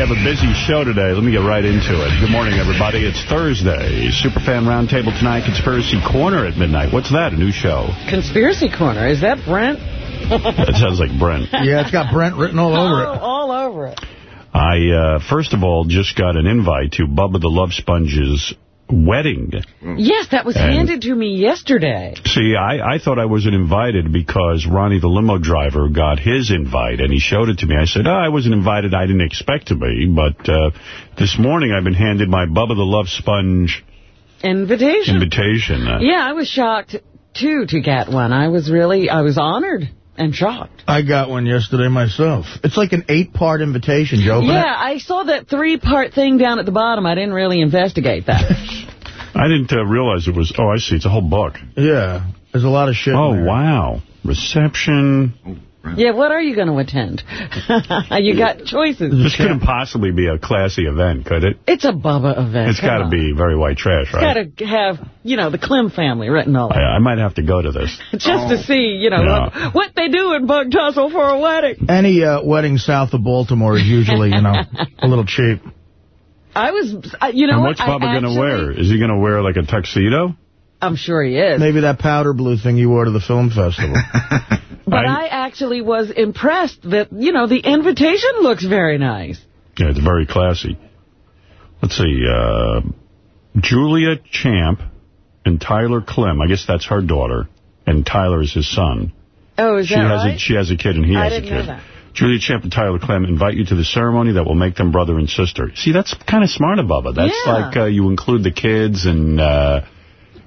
have a busy show today. Let me get right into it. Good morning, everybody. It's Thursday. Superfan Roundtable tonight, Conspiracy Corner at midnight. What's that, a new show? Conspiracy Corner. Is that Brent? That sounds like Brent. Yeah, it's got Brent written all over oh, it. all over it. I, uh, first of all, just got an invite to Bubba the Love Sponge's wedding. Yes, that was And- handed to me yesterday. See, I, I thought I wasn't invited because Ronnie the limo driver got his invite, and he showed it to me. I said, oh, I wasn't invited. I didn't expect to be. But uh, this morning I've been handed my Bubba the Love Sponge Invitation. invitation. Uh, yeah, I was shocked, too, to get one. I was really, I was honored and shocked. I got one yesterday myself. It's like an eight-part invitation, Joe. Yeah, I saw that three-part thing down at the bottom. I didn't really investigate that. I didn't uh, realize it was, oh, I see, it's a whole book. Yeah, there's a lot of shit Oh, in there. wow. Reception. Yeah, what are you going to attend? you got choices. This couldn't possibly be a classy event, could it? It's a Bubba event. It's got to be very white trash, right? It's got to have, you know, the Clem family written all over I, I might have to go to this. Just to see, you know, Yeah. what, what they do in Bug Tussle for a wedding. Any uh, wedding south of Baltimore is usually, you know, a little cheap. I was, I- you know and what's Bubba going to wear? Is he going to wear like a tuxedo? I'm sure he is. Maybe that powder blue thing you wore to the film festival. But I- I, actually was impressed that, you know, the invitation looks very nice. Yeah, it's very classy. Let's see. Uh, Julia Champ and Tyler Clem. I guess that's her daughter. And Tyler is his son. Oh, is she that has right? a she has a kid and he I has a didn't know kid. that. Julia Champ and Tyler Clem invite you to the ceremony that will make them brother and sister. See, that's kind of smart of Bubba. That's Yeah. like uh, you include the kids and uh,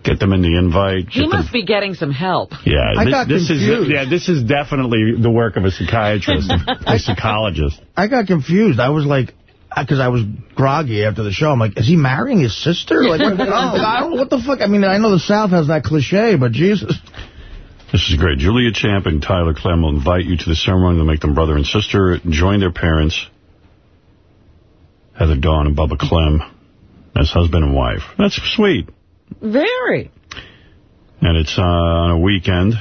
get them in the invite. He get them- must be getting some help. Yeah, I this, got this is confused. yeah, this is definitely the work of a psychiatrist, a psychologist. I got confused. I was like, because I was groggy after the show. I'm like, is he marrying his sister? Like, what, oh, I don't, what the fuck? I mean, I know the South has that cliche, but Jesus. This is great. Julia Champ and Tyler Clem will invite you to the ceremony to make them brother and sister. Join their parents, Heather Dawn and Bubba Clem, as husband and wife. That's sweet. Very. And it's uh, on a weekend.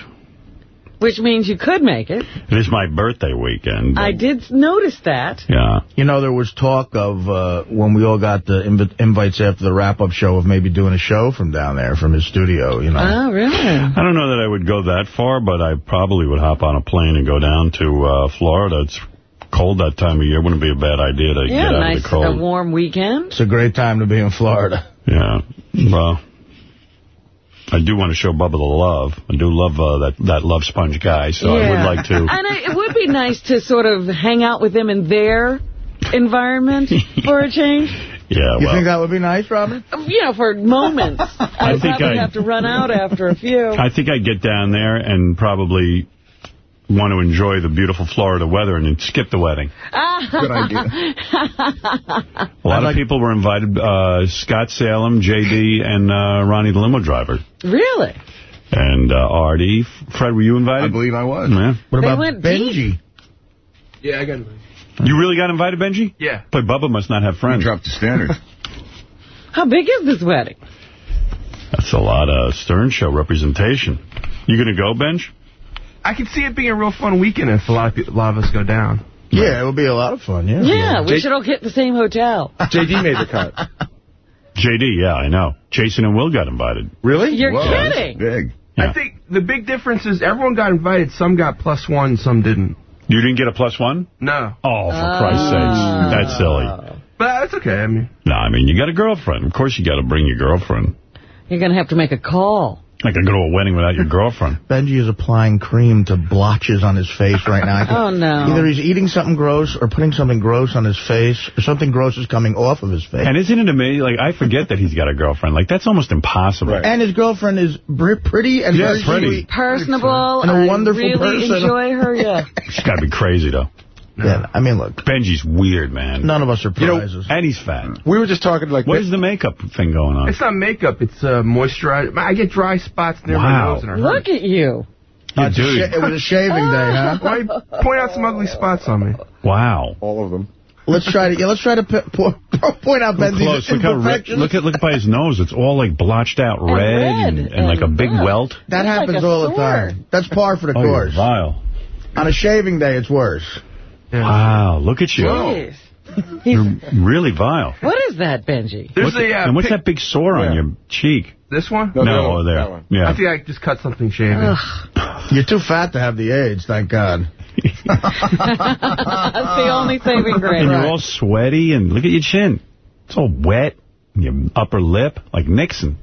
Which means you could make it. It is my birthday weekend. I did notice that. Yeah. You know, there was talk of, uh, when we all got the inv invites after the wrap-up show, of maybe doing a show from down there, from his studio, you know. Oh, really? I don't know that I would go that far, but I probably would hop on a plane and go down to uh, Florida. It's cold that time of year. Wouldn't be a bad idea to Yeah, get out nice, of the cold. a warm weekend. It's a great time to be in Florida. Yeah. Well, I do want to show Bubba the love. I do love uh, that, that love sponge guy, so I would like to. And I, it would be nice to sort of hang out with them in their environment for a change. Yeah, You well, think that would be nice, Robin? You know, for moments. I, think probably I- have to run out after a few. I think I'd get down there and probably want to enjoy the beautiful Florida weather and then skip the wedding. Good idea. A lot of people were invited. Uh, Scott Salem, J.D., and uh, Ronnie the limo driver. Really? And uh, Artie. Fred, were you invited? I believe I was. Yeah. What They about went Benji? Yeah, I got it. You really got invited, Benji? Yeah. But Bubba must not have You friends. dropped the standard. How big is this wedding? That's a lot of Stern Show representation. You going to go, Benj? I could see it being a real fun weekend if a lot of, people, a lot of us go down. Yeah, it would be a lot of fun, yeah. Yeah, we Jake- should all get the same hotel. JD made the cut. J.D., yeah, I know. Jason and Will got invited. Really? You're Whoa, that's kidding. big. Yeah. I think the big difference is everyone got invited. Some got plus one, some didn't. You didn't get a plus one? No. Oh, for Christ's ah. sakes. That's silly. But that's okay. I mean, No, I mean, you got a girlfriend. Of course you got to bring your girlfriend. You're going to have to make a call. I can go to a wedding without your girlfriend. Benji is applying cream to blotches on his face right now. Oh, no. Either he's eating something gross or putting something gross on his face, or something gross is coming off of his face. And isn't it amazing? Like, I forget that he's got a girlfriend. Like, that's almost impossible. Right. And his girlfriend is pretty and Yeah, very pretty. sweet. Personable. And a I wonderful really person. enjoy her, yeah. She's got to be crazy, though. Yeah, I mean, look, Benji's weird, man. none of us are prizes. And he's fat. We were just talking like What is the makeup thing going on? it's not makeup. It's uh, moisturizer. I get dry spots near Wow. my nose and it. Look at you. You It's a dude. it was a shaving day, huh? Why point out some ugly spots on me? Wow. All of them. Let's try to yeah, let's try to point out Come Benji's close. Look how red, look at look by his nose. It's all like blotched out red, red and, and like a big ugh. welt. that Looks like happens a all the time. That's par for the Oh, you're course. vile. On a shaving day, it's worse. Yeah. Wow, look at you. Jeez. You're really vile. What is that, Benji? There's What's a, uh, and what's that big sore on your cheek? This one? No, No, one, over there. that one. Yeah. I think I just cut something shaving. You're too fat to have the AIDS, thank God. That's the only saving grace. And you're all sweaty, and look at your chin. It's all wet. And your upper lip, like Nixon.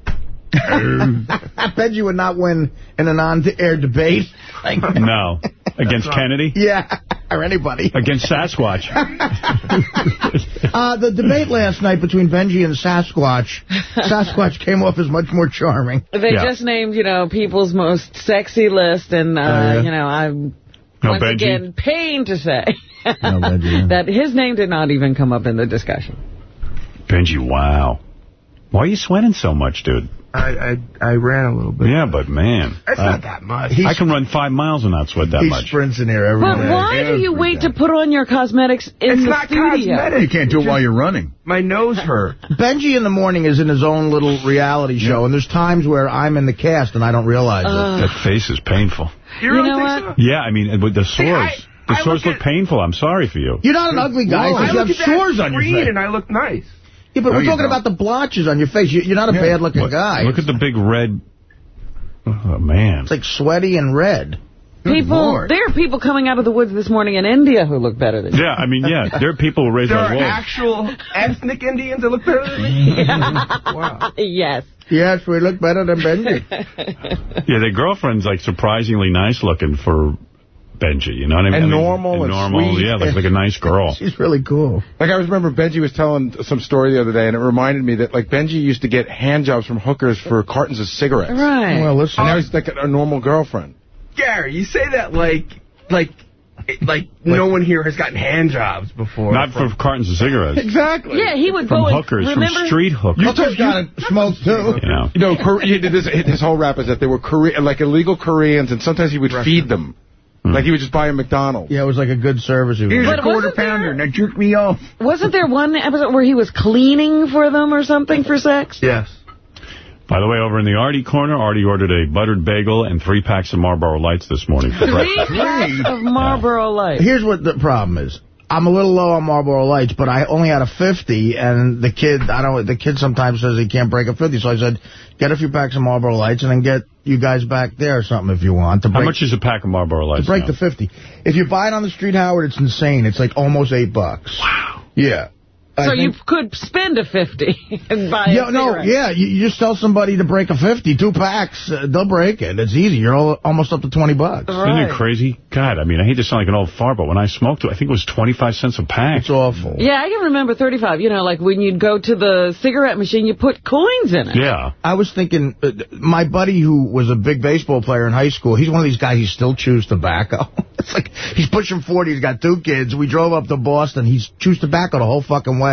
I bet you would not win in an on-air debate. Like, No. Against Kennedy? yeah, or anybody. Against Sasquatch? Uh, the debate last night between Benji and Sasquatch, Sasquatch came off as much more charming. They Yeah. just named, you know, people's most sexy list, and, uh, yeah. you know, I'm No, once Benji? again pained to say Benji, yeah. that his name did not even come up in the discussion. Benji, wow. Why are you sweating so much, dude? I, I I ran a little bit. Yeah, but man. It's I, not that much. He- I can run five miles and not sweat that He much. sprints in here every But day. why do you wait day. to put on your cosmetics in It's the not studio? cosmetic. You can't do it while you're running. My nose hurt. Benji in the morning is in his own little reality show, and there's times where I'm in the cast and I don't realize it. That face is painful. You, You really know what? so? Yeah, I mean, with the sores. I- the I sores look look at- painful. I'm sorry for you. You're not an ugly guy, Whoa, I you look have at that sores on your face. and I look nice. Yeah, but No, we're talking about the blotches on your face. You- You're not a Yeah. bad-looking guy. Look at the big red. Oh, man. It's like sweaty and red. People, Lord. there are people coming out of the woods this morning in India who look better than you. Yeah, I mean, yeah, there are people who raise There their are actual ethnic Indians that look better than me? wow. Yes. Yes, we look better than Benji. Yeah, their girlfriend's like surprisingly nice looking for Benji. You know what I mean? And I mean, normal and normal. sweet. Yeah, like, like a nice girl. She's really cool. Like I remember Benji was telling some story the other day, and it reminded me that like Benji used to get hand jobs from hookers for cartons of cigarettes. Right. Well, listen. And now he's like a normal girlfriend. Gary, you say that like, like, like no one here has gotten hand jobs before. Not for cartons of cigarettes. Exactly. yeah, he would From go and hookers, remember, from street hookers. Hookers got to smoke, too. You know. You know, Kore- he did this, his whole rap is that they were Kore- like illegal Koreans, and sometimes he would feed them. Mm. Like he would just buy a McDonald's. Yeah, it was like a good service. he was Here's doing. a But quarter wasn't there- pounder. Now jerk me off. Wasn't there one episode where he was cleaning for them or something for sex? Yes. By the way, over in the Artie corner, Artie ordered a buttered bagel and three packs of Marlboro Lights this morning for Three breakfast. packs of Marlboro Light. Here's what the problem is. I'm a little low on Marlboro Lights, but I only had a 50, and the kid, I don't. The kid sometimes says he can't break a 50, so I said, get a few packs of Marlboro Lights and then get you guys back there or something if you want. To break, How much is a pack of Marlboro Lights to break now? the 50. If you buy it on the street, Howard, it's insane. It's like almost eight bucks. Wow. Yeah. I So you could spend a 50 and buy Yeah, a no, cigarette. yeah, you, you just tell somebody to break a 50, two packs, uh, they'll break it. It's easy. You're all, almost up to 20 bucks. Isn't it crazy? God, I mean, I hate to sound like an old fart, but when I smoked I think it was 25 cents a pack. It's awful. Yeah, I can remember 35. You know, like when you'd go to the cigarette machine, you put coins in it. Yeah. I was thinking, uh, my buddy who was a big baseball player in high school, he's one of these guys, he still chews tobacco. it's like, he's pushing 40, he's got two kids. We drove up to Boston, he's chews tobacco the whole fucking way.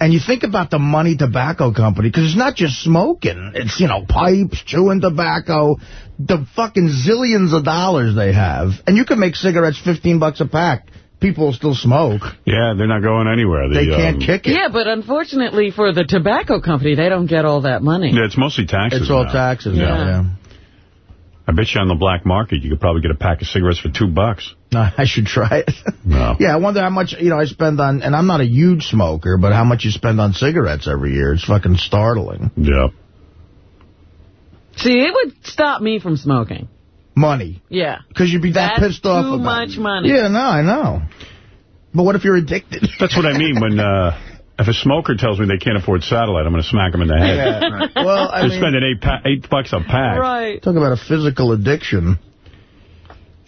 And you think about the money tobacco company, because it's not just smoking. It's, you know, pipes, chewing tobacco, the fucking zillions of dollars they have. And you can make cigarettes 15 bucks a pack. People still smoke. Yeah, they're not going anywhere. The, They can't um, kick it. Yeah, but unfortunately for the tobacco company, they don't get all that money. Yeah, it's mostly taxes. It's all now. taxes Yeah. now, yeah. I bet you on the black market, you could probably get a pack of cigarettes for two bucks. No, I should try it. No. Yeah, I wonder how much, you know, I spend on, and I'm not a huge smoker, but how much you spend on cigarettes every year. It's fucking startling. Yeah. See, it would stop me from smoking. Money. Yeah. Because you'd be that That's pissed off about too about much money. Yeah, no, I know. But what if you're addicted? That's what I mean when, uh, if a smoker tells me they can't afford satellite, I'm going to smack them in the head. well, I They're mean, spending eight, pa eight bucks a pack. Right. talk about a physical addiction.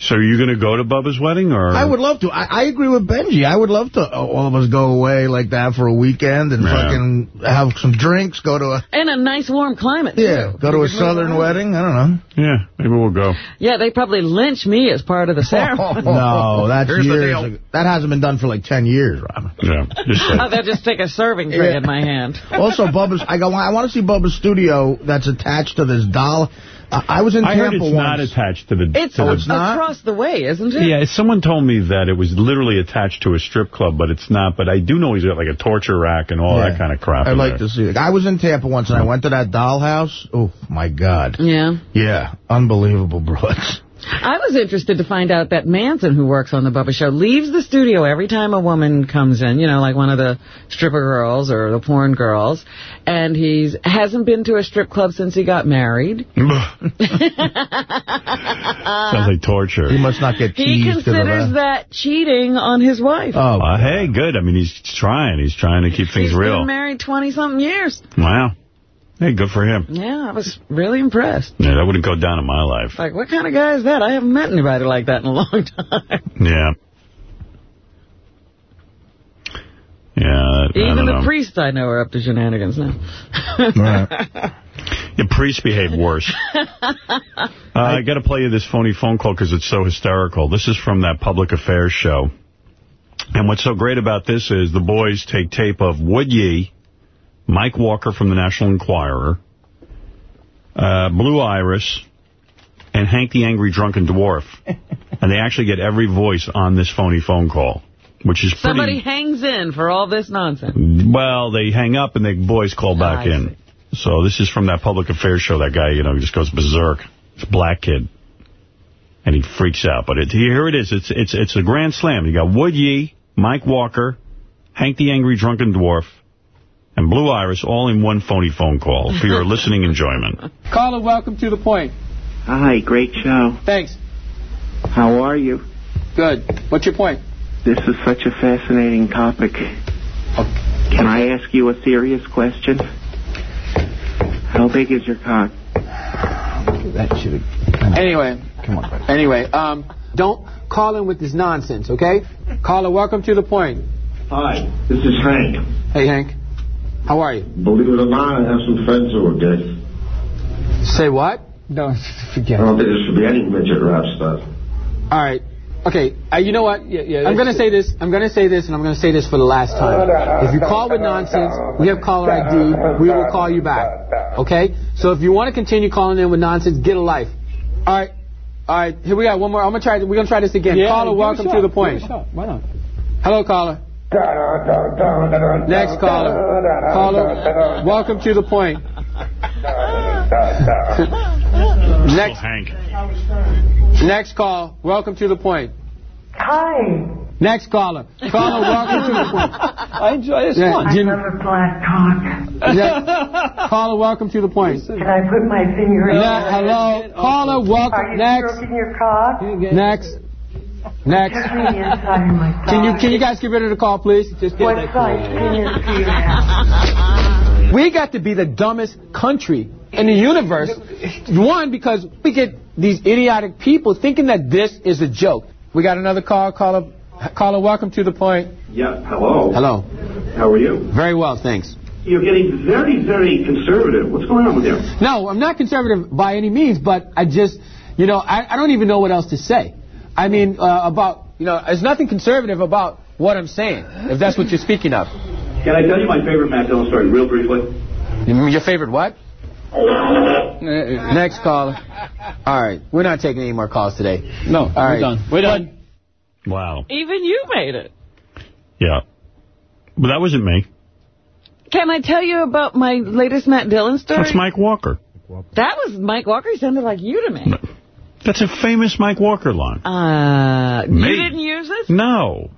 So are you going to go to Bubba's wedding? or? I would love to. I, I agree with Benji. I would love to, uh, all of us go away like that for a weekend and Yeah. fucking have some drinks, go to a, And a nice warm climate, yeah, too. go to a southern wedding. I don't know. Yeah, maybe we'll go. Yeah, they probably lynch me as part of the ceremony. No, that's Here's the years deal. That hasn't been done for like 10 years, Robin. Yeah, just Oh, they'll just take a serving tray Yeah. in my hand. Also, Bubba's. I go. I want to see Bubba's studio that's attached to this doll. I, I was in I heard Tampa it's once. not attached to the... It's to the, it's not? across the way, isn't it? Yeah, someone told me that it was literally attached to a strip club, but it's not. But I do know he's got like a torture rack and all Yeah. that kind of crap. I'd like there. to see it. I was in Tampa once, and I went to that dollhouse. Oh, my God. Yeah. Yeah, unbelievable broads. I was interested to find out that Manson, who works on the Bubba Show, leaves the studio every time a woman comes in, you know, like one of the stripper girls or the porn girls, and he's hasn't been to a strip club since he got married. Sounds like torture. He must not get He teased the considers that cheating on his wife. Oh, Uh, hey, good. I mean, he's trying. He's trying to keep things He's real. He's been married 20-something years. Wow. Hey, good for him. Yeah, I was really impressed. Yeah, that wouldn't go down in my life. Like, what kind of guy is that? I haven't met anybody like that in a long time. Yeah. Yeah, I Even the know. priests I know are up to shenanigans now. Yeah, priests behave worse. uh, I got to play you this phony phone call because it's so hysterical. This is from that public affairs show. And what's so great about this is the boys take tape of Wood Yee, Mike Walker from the National Enquirer, uh, Blue Iris, and Hank the Angry Drunken Dwarf. and they actually get every voice on this phony phone call, which is pretty... Somebody hangs in for all this nonsense. Well, they hang up and the boys call back I in. So this is from that public affairs show. That guy, you know, just goes berserk. It's a black kid. And he freaks out. But it, here it is. It's it's it's a grand slam. You got Wood Yee, Mike Walker, Hank the Angry Drunken Dwarf, and Blue Iris all in one phony phone call for your listening enjoyment. Caller, welcome to the point. Hi, great show. Thanks. How are you? Good. What's your point? This is such a fascinating topic. Can I ask you a serious question? How big is your cock? That should have... Anyway, Come on, buddy. anyway, um, don't call in with this nonsense, okay? Caller, welcome to the point. Hi, this is Hank. Hey, Hank. How are you? Believe it or not, I have some friends who are gay. Say what? No, I forget I don't think there should be any midget rap stuff. All right. Okay, uh, you know what? Yeah, yeah, I'm going to say this. I'm going to say this, and I'm going to say this for the last time. If you call with nonsense, we have caller ID. We will call you back. Okay? So if you want to continue calling in with nonsense, get a life. All right. All right. Here we go. One more. I'm going to try. We're going to try this again. caller, welcome to the point. Why not? Hello, caller. Next caller. Caller, welcome to the point. Next, Hank. next call. Welcome to the point. Hi. Next caller. Caller, welcome to the point. I enjoy this Yeah, fun. Jim- Another black cock. Next, caller, welcome to the point. Can I put my finger in Ne- there? hello, caller, Are welcome. you Next, stroking your cock? next, next. Touch me inside of my cock. Can you can you guys get rid of the call, please? Just What size penis do you have? We got to be the dumbest country in the universe. One, because we get these idiotic people thinking that this is a joke. We got another call. Caller, caller, welcome to the point. Yeah, hello. Hello. How are you? Very well, thanks. You're getting very, very conservative. What's going on with you? No, I'm not conservative by any means, but I just, you know, I, I don't even know what else to say. I mean, uh, about, you know, there's nothing conservative about what I'm saying, if that's what you're speaking of. Can I tell you my favorite Matt Dillon story real briefly? Your favorite what? Next caller. All right, we're not taking any more calls today. No, All we're right. done. We're done. Wow. Even you made it. Yeah. But that wasn't me. Can I tell you about my latest Matt Dillon story? That's Mike Walker. That was Mike Walker. He sounded like you to me. That's a famous Mike Walker line. Uh, Me? you didn't use it? No.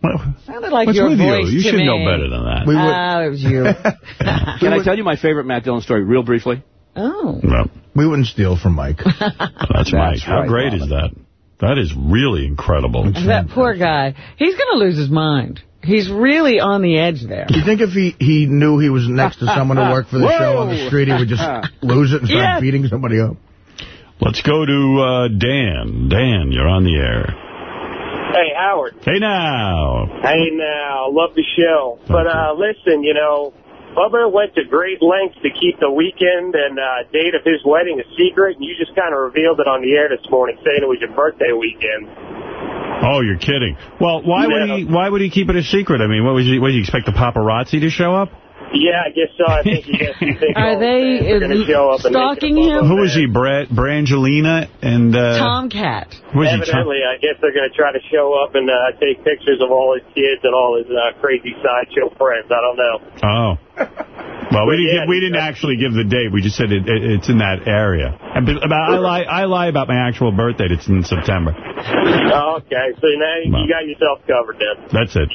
What- Sounded like What's your with voice you? You to should me. know better than that. We would, Oh, it was you. Can I tell you my favorite Matt Dillon story real briefly? oh. No, we wouldn't steal from Mike. that's Mike. How right, great is that? That is really incredible. That poor guy. He's going to lose his mind. He's really on the edge there. You think if he, he knew he was next to someone who worked for the show on the street, he would just lose it and start Yes. beating somebody up? Let's go to uh, Dan. Dan, you're on the air. Hey, Howard. Hey now. Hey, now. Love the show. But uh, listen, you know, Bubba went to great lengths to keep the weekend and uh, date of his wedding a secret, and you just kind of revealed it on the air this morning, saying it was your birthday weekend. Oh, you're kidding. Well, why would he? Why would he keep it a secret? I mean, what was he? What did you expect the paparazzi to show up? Yeah, I guess so. I think he guess you think Are they the fans are going to show up and make stalking Bubba him? Who was affair. he? Brad, Brangelina and uh, TomKat. who was he? Tom- Evidently, I guess they're going to try to show up and uh, take pictures of all his kids and all his uh, crazy sideshow friends. I don't know. Oh. Well, we didn't, give, we didn't actually give the date. We just said it, it, it's in that area. And about, I lie I lie about my actual birth date. It's in September. Oh, okay, so now you, you got yourself covered then. That's it.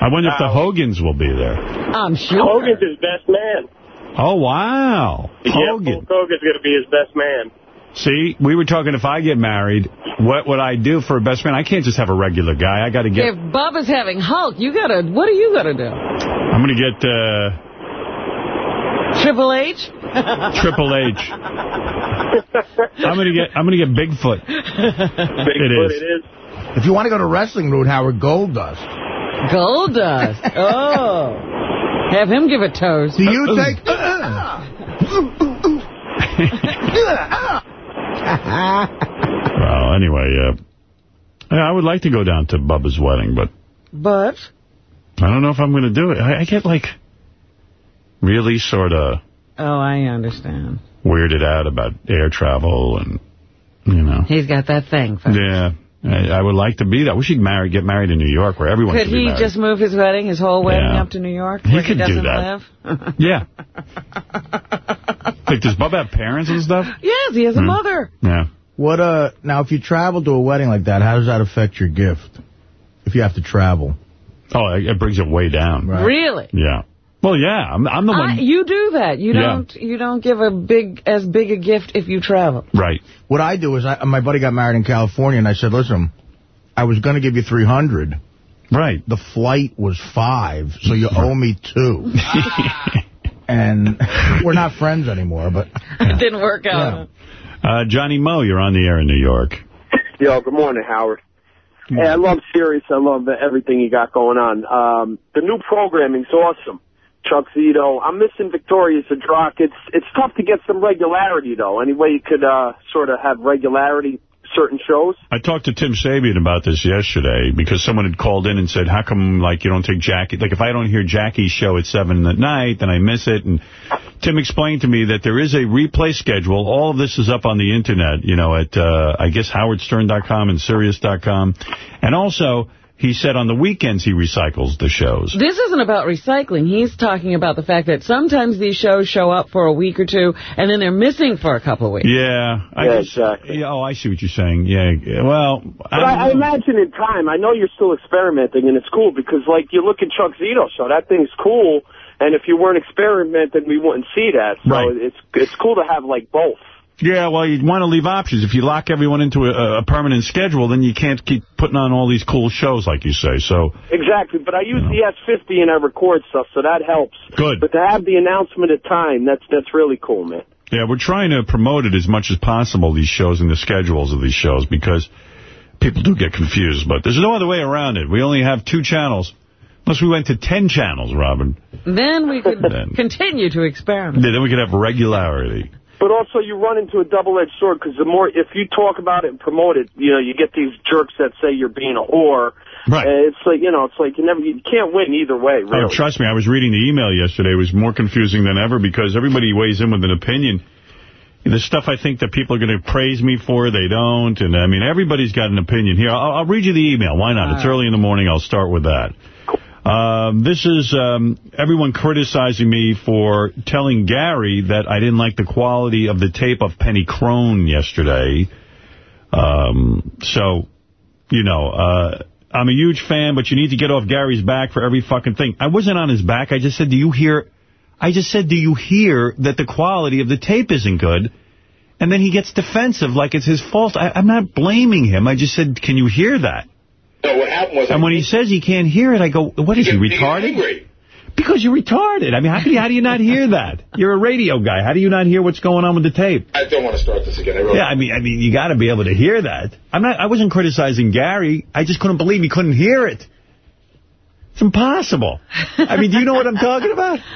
I wonder if the Hogans will be there. I'm sure. Hogan's his best man. Oh, wow. Yeah, Hogan. Hulk Hogan's going to be his best man. See, we were talking if I get married, what would I do for a best man? I can't just have a regular guy. I got to get... If Bubba's having Hulk, you gotta. What are you gonna do? I'm going to get uh, Triple H? Triple H. I'm going to get I'm going to get Bigfoot. Bigfoot is. it is. If you want to go to wrestling route, Howard Goldust. Goldust. Oh. Have him give a toast. Do you take... Well, anyway, uh, yeah, I would like to go down to Bubba's wedding, but But I don't know if I'm going to do it. I, I get, like, really sort of oh, I understand. weirded out about air travel and, you know. He's got that thing. For Yeah. I, I would like to be there. I wish he'd marry, get married in New York where everyone Could could be he married. just move his wedding, his whole wedding, Yeah. up to New York, He could he do that. live? Yeah. like, does Bubba have parents and stuff? yes, he has a Hmm. mother. Yeah. What, uh, now, if you travel to a wedding like that, how does that affect your gift? If you have to travel. Oh, it it brings it way down. Really? Yeah. Well, yeah. I'm, I'm the I, one. you do that. You Yeah. don't. You don't give a big as big a gift if you travel. Right. What I do is, I, my buddy got married in California, and I said, listen, I was going to give you 300 Right. The flight was five, so you owe me two. and we're not friends anymore, but... It didn't work out. Uh, Johnny Moe, you're on the air in New York. Yo, good morning, Howard. Hey, I love Sirius. I love everything you got going on. Um, the new programming's awesome. Chuck Zito. I'm missing Victoria Zdrok. It's it's tough to get some regularity though. Any way you could uh, sort of have regularity certain shows? I talked to Tim Sabean about this yesterday because someone had called in and said, how come, like, you don't take Jackie? Like, if I don't hear Jackie's show at 7 at night, then I miss it. And Tim explained to me that there is a replay schedule. All of this is up on the Internet, you know, at, uh, I guess, howardstern.com and Sirius.com. And also, he said on the weekends he recycles the shows. This isn't about recycling. He's talking about the fact that sometimes these shows show up for a week or two, and then they're missing for a couple of weeks. Yeah. I Yeah, guess, exactly. Yeah, oh, I see what you're saying. Yeah. yeah, Well, But I, I imagine in time, I know you're still experimenting, and it's cool because, like, you look at Chuck Zito's show, that thing's cool, and if you weren't experimenting, we wouldn't see that. So Right. it's it's cool to have like both. Yeah, well, you'd want to leave options. If you lock everyone into a, a permanent schedule, then you can't keep putting on all these cool shows, like you say. So, Exactly, but I use the S50 and I record stuff, so that helps. Good. But to have the announcement at time, that's that's really cool, man. yeah, we're trying to promote it as much as possible, these shows and the schedules of these shows, because people do get confused. But there's no other way around it. We only have two channels. Unless we went to 10 channels, Robin. Then we could Then. continue to experiment. Then we could have regularity. But also, you run into a double-edged sword because the more if you talk about it and promote it, you know, you get these jerks that say you're being a whore. Right. And it's like you know, it's like you never, you can't win either way, oh, really. Oh, trust me, I was reading the email yesterday. It was more confusing than ever because everybody weighs in with an opinion. The stuff I think that people are going to praise me for, they don't. And, I mean, everybody's got an opinion. Here, I'll, I'll read you the email. Why not? It's early in the morning. I'll start with that. Um, this is um, everyone criticizing me for telling Gary that I didn't like the quality of the tape of Penny Crone yesterday. Um, so, you know, uh, I'm a huge fan, but you need to get off Gary's back for every fucking thing. I wasn't on his back. I just said, do you hear... I just said, do you hear that the quality of the tape isn't good? And then he gets defensive like it's his fault. I, I'm not blaming him. I just said, can you hear that? No, what happened was... And when he says he can't hear it, I go, what is he, You get- you get retarded? angry. Because you're retarded. I mean, how, can you, how do you not hear that? You're a radio guy. How do you not hear what's going on with the tape? I don't want to start this again. I really Yeah, I mean, I mean, you got to be able to hear that. I'm not. I wasn't criticizing Gary. I just couldn't believe he couldn't hear it. It's impossible. I mean, do you know what I'm talking about?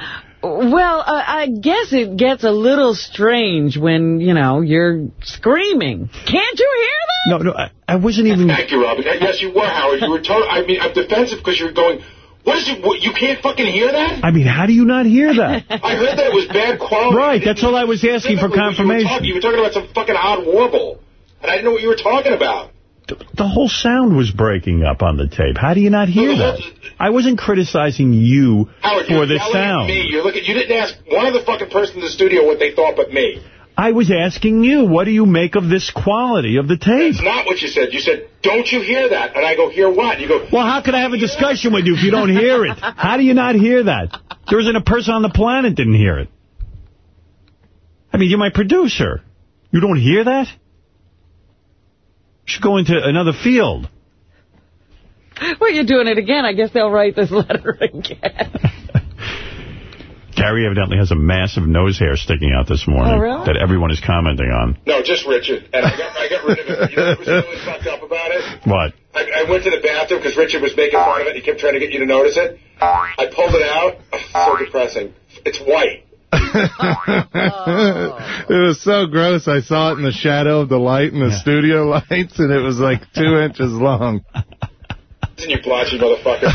Well, uh, I guess it gets a little strange when, you know, you're screaming. Can't you hear that? No, no, I, I wasn't even. Thank you, Robin. Yes, you were, Howard. You were total. I mean, I'm defensive because you're going. What is it? What, you can't fucking hear that? I mean, how do you not hear that? I heard that it was bad quality. Right, that's all I was asking for Specifically, when You were, confirmation. talking, you were talking about some fucking odd warble, and I didn't know what you were talking about. The whole sound was breaking up on the tape. How do you not hear that? I wasn't criticizing you Howard, for the sound. Me. You're looking. You didn't ask one other fucking person in the studio what they thought but me. I was asking you, what do you make of this quality of the tape? It's not what you said. You said, "Don't you hear that?" And I go, "Hear what?" You go, Well, how can I have a discussion with you if you don't hear it? How do you not hear that? There isn't a person on the planet didn't hear it. I mean, you're my producer. You don't hear that? You should go into another field. Well, you're doing it again. I guess they'll write this letter again. Gary evidently has a massive nose hair sticking out this morning Oh, really? that everyone is commenting on. "No, just Richard." And I got, I got rid of it. You know what was really fucked up about it? What? I, I went to the bathroom because Richard was making fun of it. He kept trying to get you to notice it. I pulled it out. so depressing. It's white. it was so gross. I saw it in the shadow of the light in the studio lights, and it was like two inches long. It's in your blotchy motherfucker.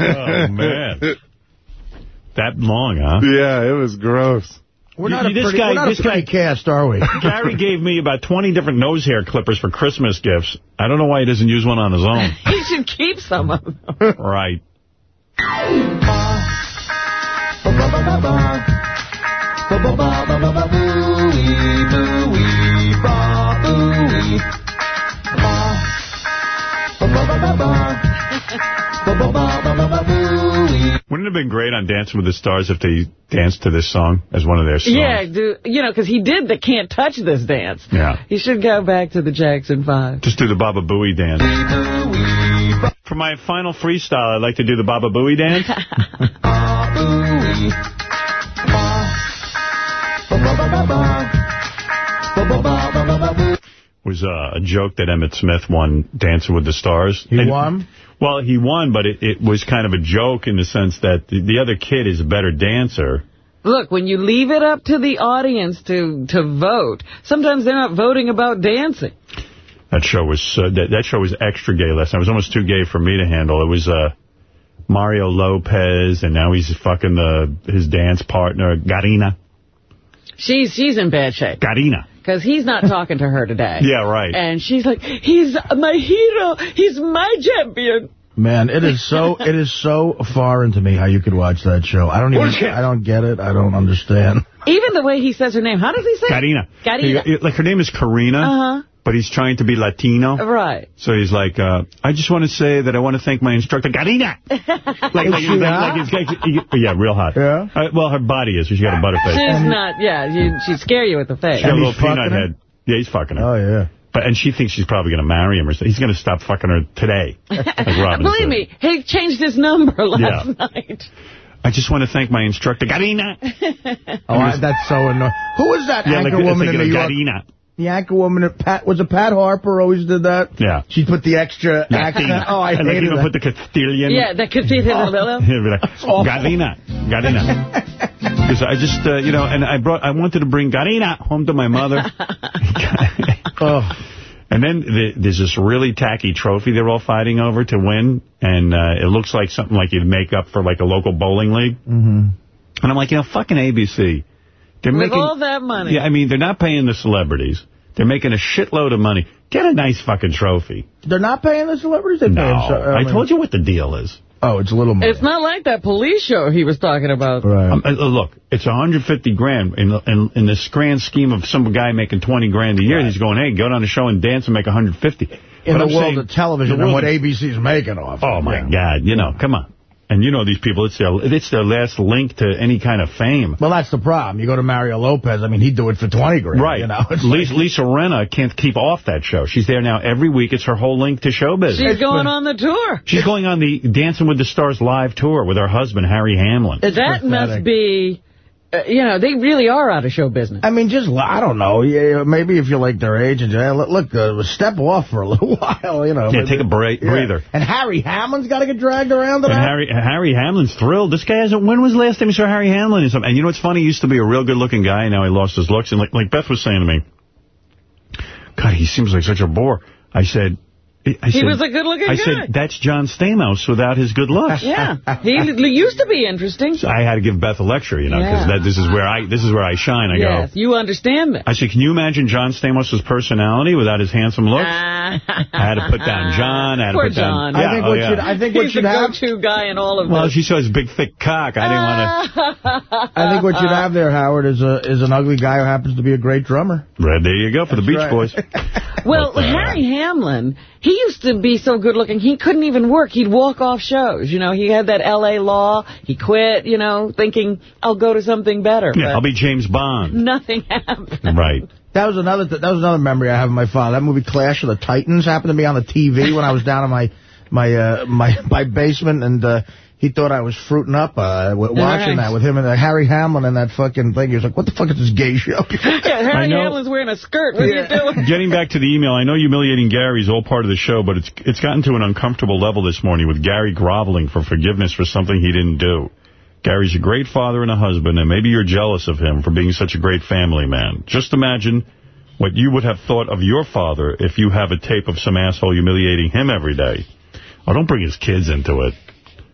Oh, man. That long, huh? Yeah, it was gross. We're You- not, a this pretty, guy- we're not this a pretty guy- cast, are we? Gary gave me about 20 different nose hair clippers for Christmas gifts. I don't know why he doesn't use one on his own. he should keep some of them. right. Wouldn't it have been great on Dancing with the Stars if they danced to this song as one of their songs? Yeah, do, you know, because he did the Can't Touch This dance. Yeah. He should go back to the Jackson 5. Just do the Baba Booey dance. For my final freestyle, I'd like to do the Baba Booey dance. was uh, a joke that Emmitt Smith won Dancing with the Stars. He And- won? Well, he won, but it, it was kind of a joke in the sense that the, the other kid is a better dancer. Look, when you leave it up to the audience to, to vote, sometimes they're not voting about dancing. That show was uh, that, that show was extra gay last night. It was almost too gay for me to handle. It was uh, Mario Lopez, and now he's fucking the his dance partner, Garina. She's she's in bad shape. Garina. Because he's not talking to her today. Yeah, right. And she's like, he's my hero. He's my champion. Man, it is so it is so foreign to me how you could watch that show. I don't even I don't get it. I don't understand. Even the way he says her name. How does he say it? Garina. Garina. He- like her name is Karina, Uh-huh. but he's trying to be Latino. Right. So he's like, uh, I just want to say that I want to thank my instructor, Karina. Like, like, Is like, she like, hot? it's- it's- yeah, real hot. Yeah? Uh, well, her body is. She's got a butterface. She's not, yeah, she, she'd scare you with the face. She's got a little peanut her? head. Yeah, he's fucking her. Oh yeah. But and she thinks she's probably going to marry him or something. He's going to stop fucking her today. Like Robin Believe said. me, he changed his number last Yeah. night. I just want to thank my instructor, Garina. Oh, I, that's so annoying. Who was that Yeah, anchor it's woman like in New York? Garina. The anchor woman, at Pat was it Pat Harper always did that? Yeah. She put the extra accent. Latina. Oh, I and like hated even that. put the Castilian. Yeah, the Castilian. He'd be like, awful. Garina, Garina. Because I just, uh, you know, and I brought, I wanted to bring Garina home to my mother. oh. And then the, there's this really tacky trophy they're all fighting over to win, and uh, it looks like something like you'd make up for like a local bowling league. Mm-hmm. And I'm like, you know, fucking ABC. They're With making, all that money. yeah, I mean, they're not paying the celebrities. They're making a shitload of money. Get a nice fucking trophy. They're not paying the celebrities. They pay No, them. So, I told you what the deal is. Oh, it's a little more. It's not like that police show he was talking about. Right. Um, uh, look, it's 150 grand in, in in this grand scheme of some guy making 20 grand a year. He's going, hey, go down the show and dance and make 150. in But the I'm world saying- of television the and what of- ABC's making off. Oh, my Yeah. God. You know, come on. And you know these people, it's their, it's their last link to any kind of fame. Well, that's the problem. You go to Mario Lopez. I mean, he'd do it for 20 grand. Right. You know, it's Lisa, like- Lisa Rinna can't keep off that show. She's there now every week. It's her whole link to show business. She's going on the tour. She's going on the Dancing with the Stars live tour with her husband, Harry Hamlin. That must be, uh, you know, they really are out of show business. I mean, just, I don't know. Yeah, maybe if you're like their agent, yeah, look, look uh, step off for a little while, you know. Yeah, take a break, Yeah. breather. And Harry Hamlin's got to get dragged around to And? Harry Harry Hamlin's thrilled. This guy hasn't. When was the last time you saw Harry Hamlin? And, and you know what's funny? He used to be a real good-looking guy, and now he lost his looks. And like, like Beth was saying to me, God, he seems like such a bore. I said, I He said, was a good-looking I said, that's John Stamos without his good looks. Yeah, he used to be interesting. So I had to give Beth a lecture, you know, because Yeah. this is where I this is where I shine. I Yes, go. you understand that. I said, can you imagine John Stamos' personality without his handsome looks? I had to put down John. I had to Poor put down. John. Yeah, I think oh, what yeah. should I think what He's should the have go-to guy in all of Well, this. she saw his big thick cock. I didn't want to. I think what you'd have there, Howard, is a is an ugly guy who happens to be a great drummer. Right, there you go for the Beach right. Boys. Well, But, uh, Harry Hamlin, he used to be so good looking, he couldn't even work. He'd walk off shows. You know, he had that L.A. law. He quit, you know, thinking, I'll go to something better. Yeah, But I'll be James Bond. Nothing happened. Right. That was another th that was another memory I have of my father. That movie Clash of the Titans happened to be on the TV when I was down in my my uh, my my basement, and uh, he thought I was fruiting up uh, w- watching Right. that with him and uh, Harry Hamlin and that fucking thing. He was like, "What the fuck is this gay show?" Yeah, Harry Hamlin's wearing a skirt. What are you doing? Getting back to the email, I know humiliating Gary is all part of the show, but it's it's gotten to an uncomfortable level this morning with Gary groveling for forgiveness for something he didn't do. Gary's a great father and a husband, and maybe you're jealous of him for being such a great family man. Just imagine what you would have thought of your father if you have a tape of some asshole humiliating him every day. Oh, don't bring his kids into it.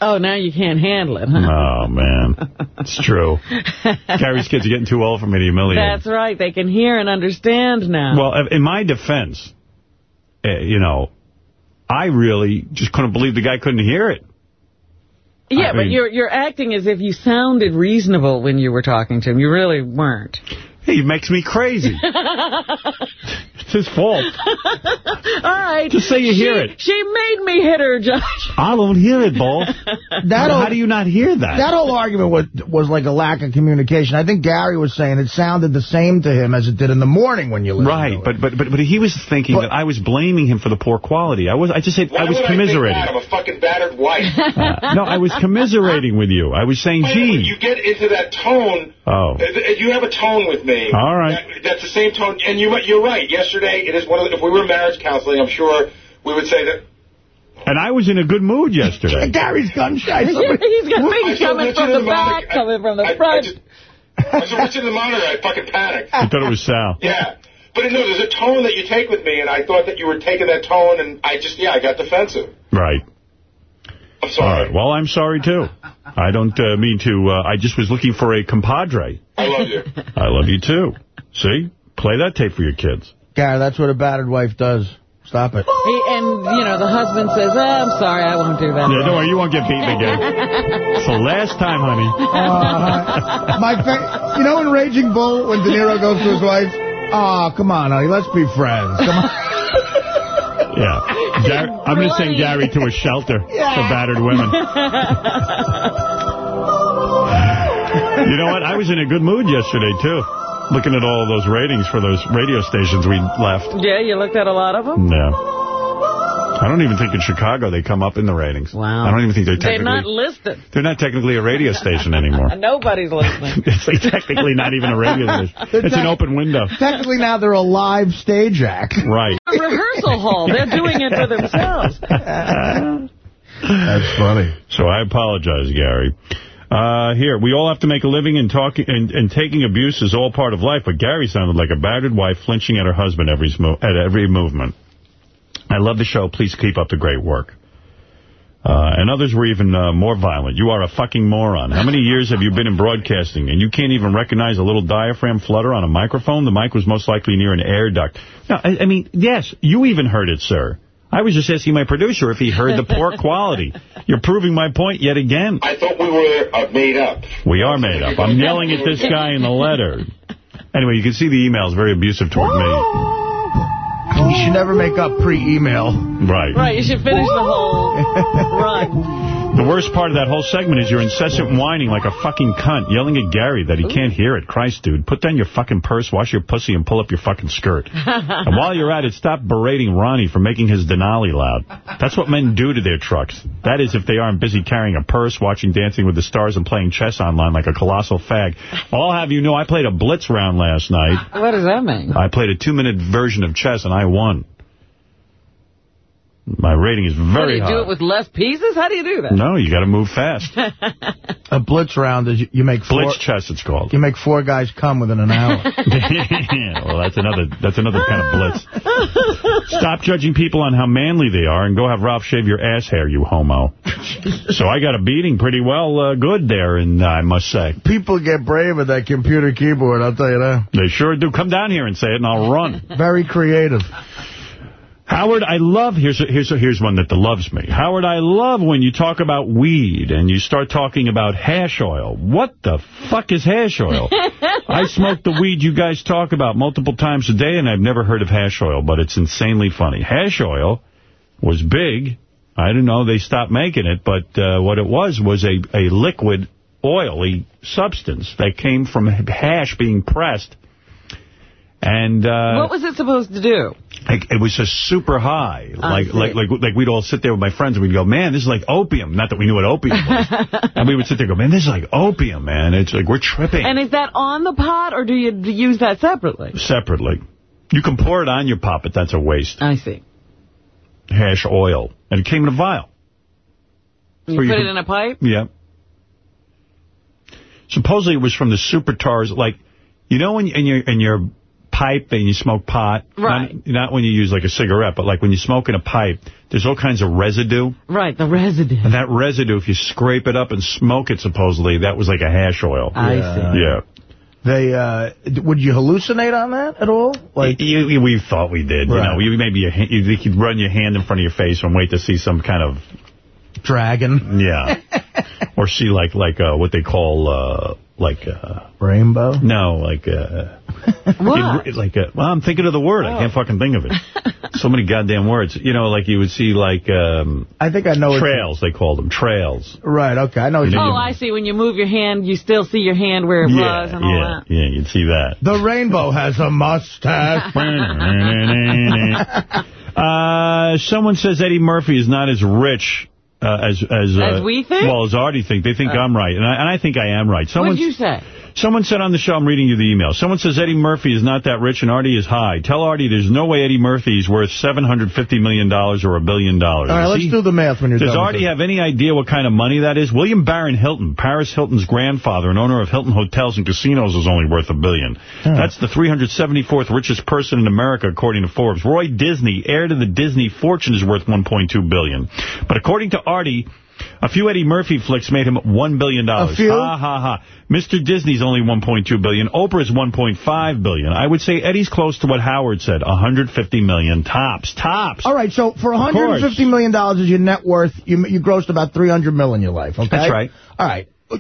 Oh, now you can't handle it, huh? Oh, man. It's true. Gary's kids are getting too old for me to humiliate. That's right. They can hear and understand now. Well, in my defense, uh, you know, I really just couldn't believe the guy couldn't hear it. yeah, I but mean- you're you're acting as if you sounded reasonable when you were talking to him. You really weren't. He makes me crazy. it's his fault. All right. Just say you she, hear it. She made me hit her, Josh. I don't hear it, Bo. That How do you not hear that? That whole argument was, was like a lack of communication. I think Gary was saying it sounded the same to him as it did in the morning when you listened Right, but, but but but he was thinking But- that I was blaming him for the poor quality. I was I just said Why I was would I think commiserating. that? I'm a fucking battered wife. Uh, no, I was commiserating with you. I was saying, Wait gee. You get into that tone. Oh. uh, You have a tone with me. All right. That, that's the same tone. And you, you're right. Yesterday, it is one of the, if we were marriage counseling, I'm sure we would say that. And I was in a good mood yesterday. Gary's gun shy. He's got things coming from the the back, monitor. coming from the I- I front. just- I saw Richard in the monitor. I fucking panicked. I thought it was Sal. Yeah. But no, there's a tone that you take with me, and I thought that you were taking that tone, and I just, yeah, I got defensive. Right. I'm sorry. right. Well, I'm sorry, too. I don't uh, mean to. Uh, I just was looking for a compadre. I love you. I love you, too. See? Play that tape for your kids. Gary, that's what a battered wife does. Stop it. He, and, you know, the husband says, oh, I'm sorry, I won't do that. Yeah, don't worry. You won't get beaten again. It's the last time, honey. Uh, my fa- you know in Raging Bull when De Niro goes to his wife? Oh, come on, honey, let's be friends. Come on. Yeah. Gar I'm going to send Gary to a shelter for battered women. You know what? I was in a good mood yesterday, too. Looking at all those ratings for those radio stations we left. Yeah, you looked at a lot of them? No. I don't even think in Chicago they come up in the ratings. Wow. I don't even think they're technically... They're not technically... listed. They're not technically a radio station anymore. Nobody's listening. it's like technically not even a radio station. It's an open window. Technically now they're a live stage act. Right. A rehearsal hall. They're doing it for themselves. That's funny. So I apologize, Gary. Uh, here, we all have to make a living, and talking and, and taking abuse is all part of life. But Gary sounded like a battered wife flinching at her husband every smo- at every movement. I love the show. Please keep up the great work. Uh, and others were even uh, more violent. You are a fucking moron. How many years have you been in broadcasting, and you can't even recognize a little diaphragm flutter on a microphone? The mic was most likely near an air duct. No, I, I mean, yes, you even heard it, sir. I was just asking my producer if he heard the poor quality. You're proving my point yet again. I thought we were uh, made up. We are made up. I'm yelling at this guy in the letter. Anyway, you can see the email is very abusive toward me. You should never make up pre-email. Right. Right, you should finish the whole run. The worst part of that whole segment is your incessant whining like a fucking cunt, yelling at Gary that he can't hear it. Christ, dude. Put down your fucking purse, wash your pussy, and pull up your fucking skirt. and while you're at it, stop berating Ronnie for making his Denali loud. That's what men do to their trucks. That is if they aren't busy carrying a purse, watching Dancing with the Stars, and playing chess online like a colossal fag. I'll have you know I played a blitz round last night. What does that mean? I played a two-minute version of chess, and I won. My rating is What, do you high. do it with less pieces? How do you do that? No, you got to move fast. A blitz round is you, you make four. Blitz chess, it's called. You make four guys come within an hour. yeah, well, that's another that's another kind of blitz. Stop judging people on how manly they are and go have Ralph shave your ass hair, you homo. so I got a beating pretty well uh, good there, and uh, I must say. People get brave with that computer keyboard, I'll tell you that. They sure do. Come down here and say it, and I'll run. Very creative. Howard, I love, here's a, here's a, here's one that loves me. Howard, I love when you talk about weed and you start talking about hash oil. What the fuck is hash oil? I smoke the weed you guys talk about multiple times a day and I've never heard of hash oil, but it's insanely funny. Hash oil was big. I don't know they stopped making it, but uh, what it was was a, a liquid oily substance that came from hash being pressed. And uh, What was it supposed to do? like, it was just super high. Like, like, like, like we'd all sit there with my friends and we'd go, man, this is like opium. Not that we knew what opium was. and we would sit there and go, man, this is like opium, man. It's like we're tripping. And is that on the pot, or do you use that separately? Separately. You can pour it on your pop, but that's a waste. I see. Hash oil. And it came in a vial. You Or you put can- it in a pipe? Yeah. Supposedly it was from the super tars, like, you know when you, in your in your pipe and you smoke pot? Right. Not, not when you use like a cigarette, but like when you smoke in a pipe, there's all kinds of residue. Right, the residue. And that residue, if you scrape it up and smoke it, supposedly, that was like a hash oil. I see. Yeah. They uh, would you hallucinate on that at all? Like you, you- we thought we did. You know, you maybe you, you could run your hand in front of your face and wait to see some kind of dragon. Yeah. or see like like uh, what they call uh, like uh, rainbow. No, like uh, What? it- like uh, well, I'm thinking of the word. I can't fucking think of it. so many goddamn words. You know, like you would see like um, I think I know what you- trails. They called them trails. Right. Okay. I know. what You you know, Oh, I see. When you move your hand, you still see your hand where it yeah, was and all yeah, that. yeah. You'd see that. The rainbow has a mustache. Uh, someone says Eddie Murphy is not as rich uh, as as, uh, As we think? Well, as Artie think. They think Oh. I'm right, and I, and I think I am right. Someone What'd you say? Someone said on the show, I'm reading you the email, someone says Eddie Murphy is not that rich and Artie is high. Tell Artie there's no way Eddie Murphy is worth $750 million or a billion dollars. All right. Let's he- do the math when you're Does done. with Artie have any idea what kind of money that is? William Barron Hilton, Paris Hilton's grandfather and owner of Hilton Hotels and Casinos, is only worth a billion. That's the 374th richest person in America, according to Forbes. Roy Disney, heir to the Disney fortune, is worth 1.2 billion. But according to Artie, a few Eddie Murphy flicks made him $1 billion. A few? Ha, ha, ha. Mr. Disney's only 1.2 billion. Oprah's 1.5 billion. I would say Eddie's close to what Howard said, 150 million. Tops. Tops. All right, so for Of $150 million is your net worth, you you grossed about $300 million in your life, okay? That's right. All right.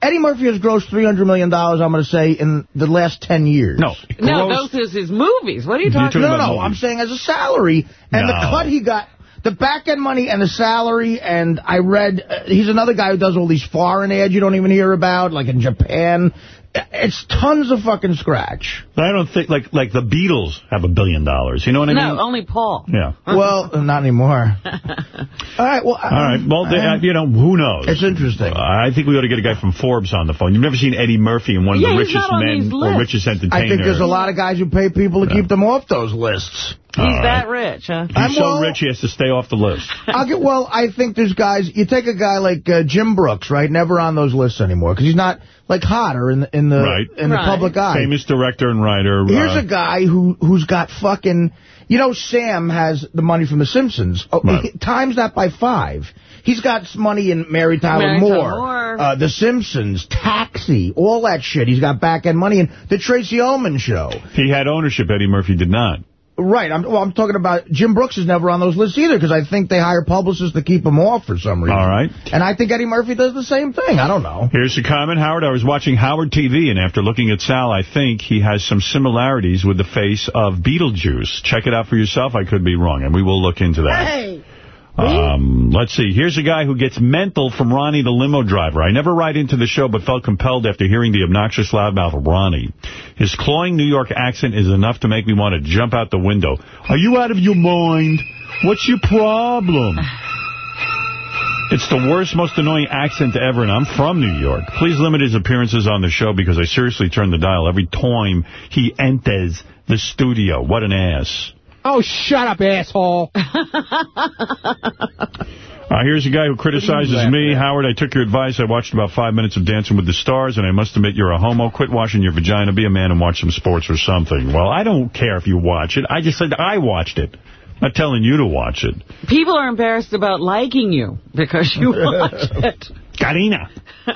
Eddie Murphy has grossed $300 million, dollars, I'm going to say, in the last 10 years. No. No, those is his movies. What are you talking No, about? no, I'm saying as a salary, and the cut he got, the back-end money and the salary, and I read, uh, he's another guy who does all these foreign ads you don't even hear about, like in Japan. It's tons of fucking scratch. I don't think, like, like the Beatles have a billion dollars. You know what I No, mean? No, only Paul. Yeah. Well, not anymore. All right, well... All right. Well, they, uh, you know, who knows? It's interesting. I think we ought to get a guy from Forbes on the phone. You've never seen Eddie Murphy in one of Yeah, the richest men or richest entertainers. I think there's a lot of guys who pay people to keep them off those lists. He's All right. that rich, huh? He's I'm so well- rich he has to stay off the list. I'll get, well, I think there's guys, you take a guy like uh, Jim Brooks, right, never on those lists anymore, because he's not, like, hotter in the, in the, Right. in the Right. public eye. Famous director and writer. Here's uh, a guy who, who's got fucking, you know, Sam has the money from The Simpsons. Oh, Right. he- times that by five. He's got money in Mary Tyler Mary Moore, Moore. Uh, The Simpsons, Taxi, all that shit. He's got back-end money in The Tracey Ullman Show. He had ownership. Eddie Murphy did not. Right. I'm, well, I'm talking about Jim Brooks is never on those lists either because I think they hire publicists to keep him off for some reason. All right. And I think Eddie Murphy does the same thing. I don't know. Here's a comment, Howard. I was watching Howard TV, and after looking at Sal, I think he has some similarities with the face of Beetlejuice. Check it out for yourself. I could be wrong, and we will look into that. Hey. Um, let's see. Here's a guy who gets mental from Ronnie the limo driver. I never write into the show, but felt compelled after hearing the obnoxious loudmouth Ronnie. His cloying New York accent is enough to make me want to jump out the window. Are you out of your mind? What's your problem? It's the worst, most annoying accent ever, and I'm from New York. Please limit his appearances on the show because I seriously turn the dial every time he enters the studio. What an ass. Oh, shut up, asshole. Uh, here's a guy who criticizes me. Howard, I took your advice. I watched about five minutes of Dancing with the Stars, and I must admit you're a homo. Quit washing your vagina. Be a man and watch some sports or something. Well, I don't care if you watch it. I just said I watched it. I'm not telling you to watch it. People are embarrassed about liking you because you watch it. Karina.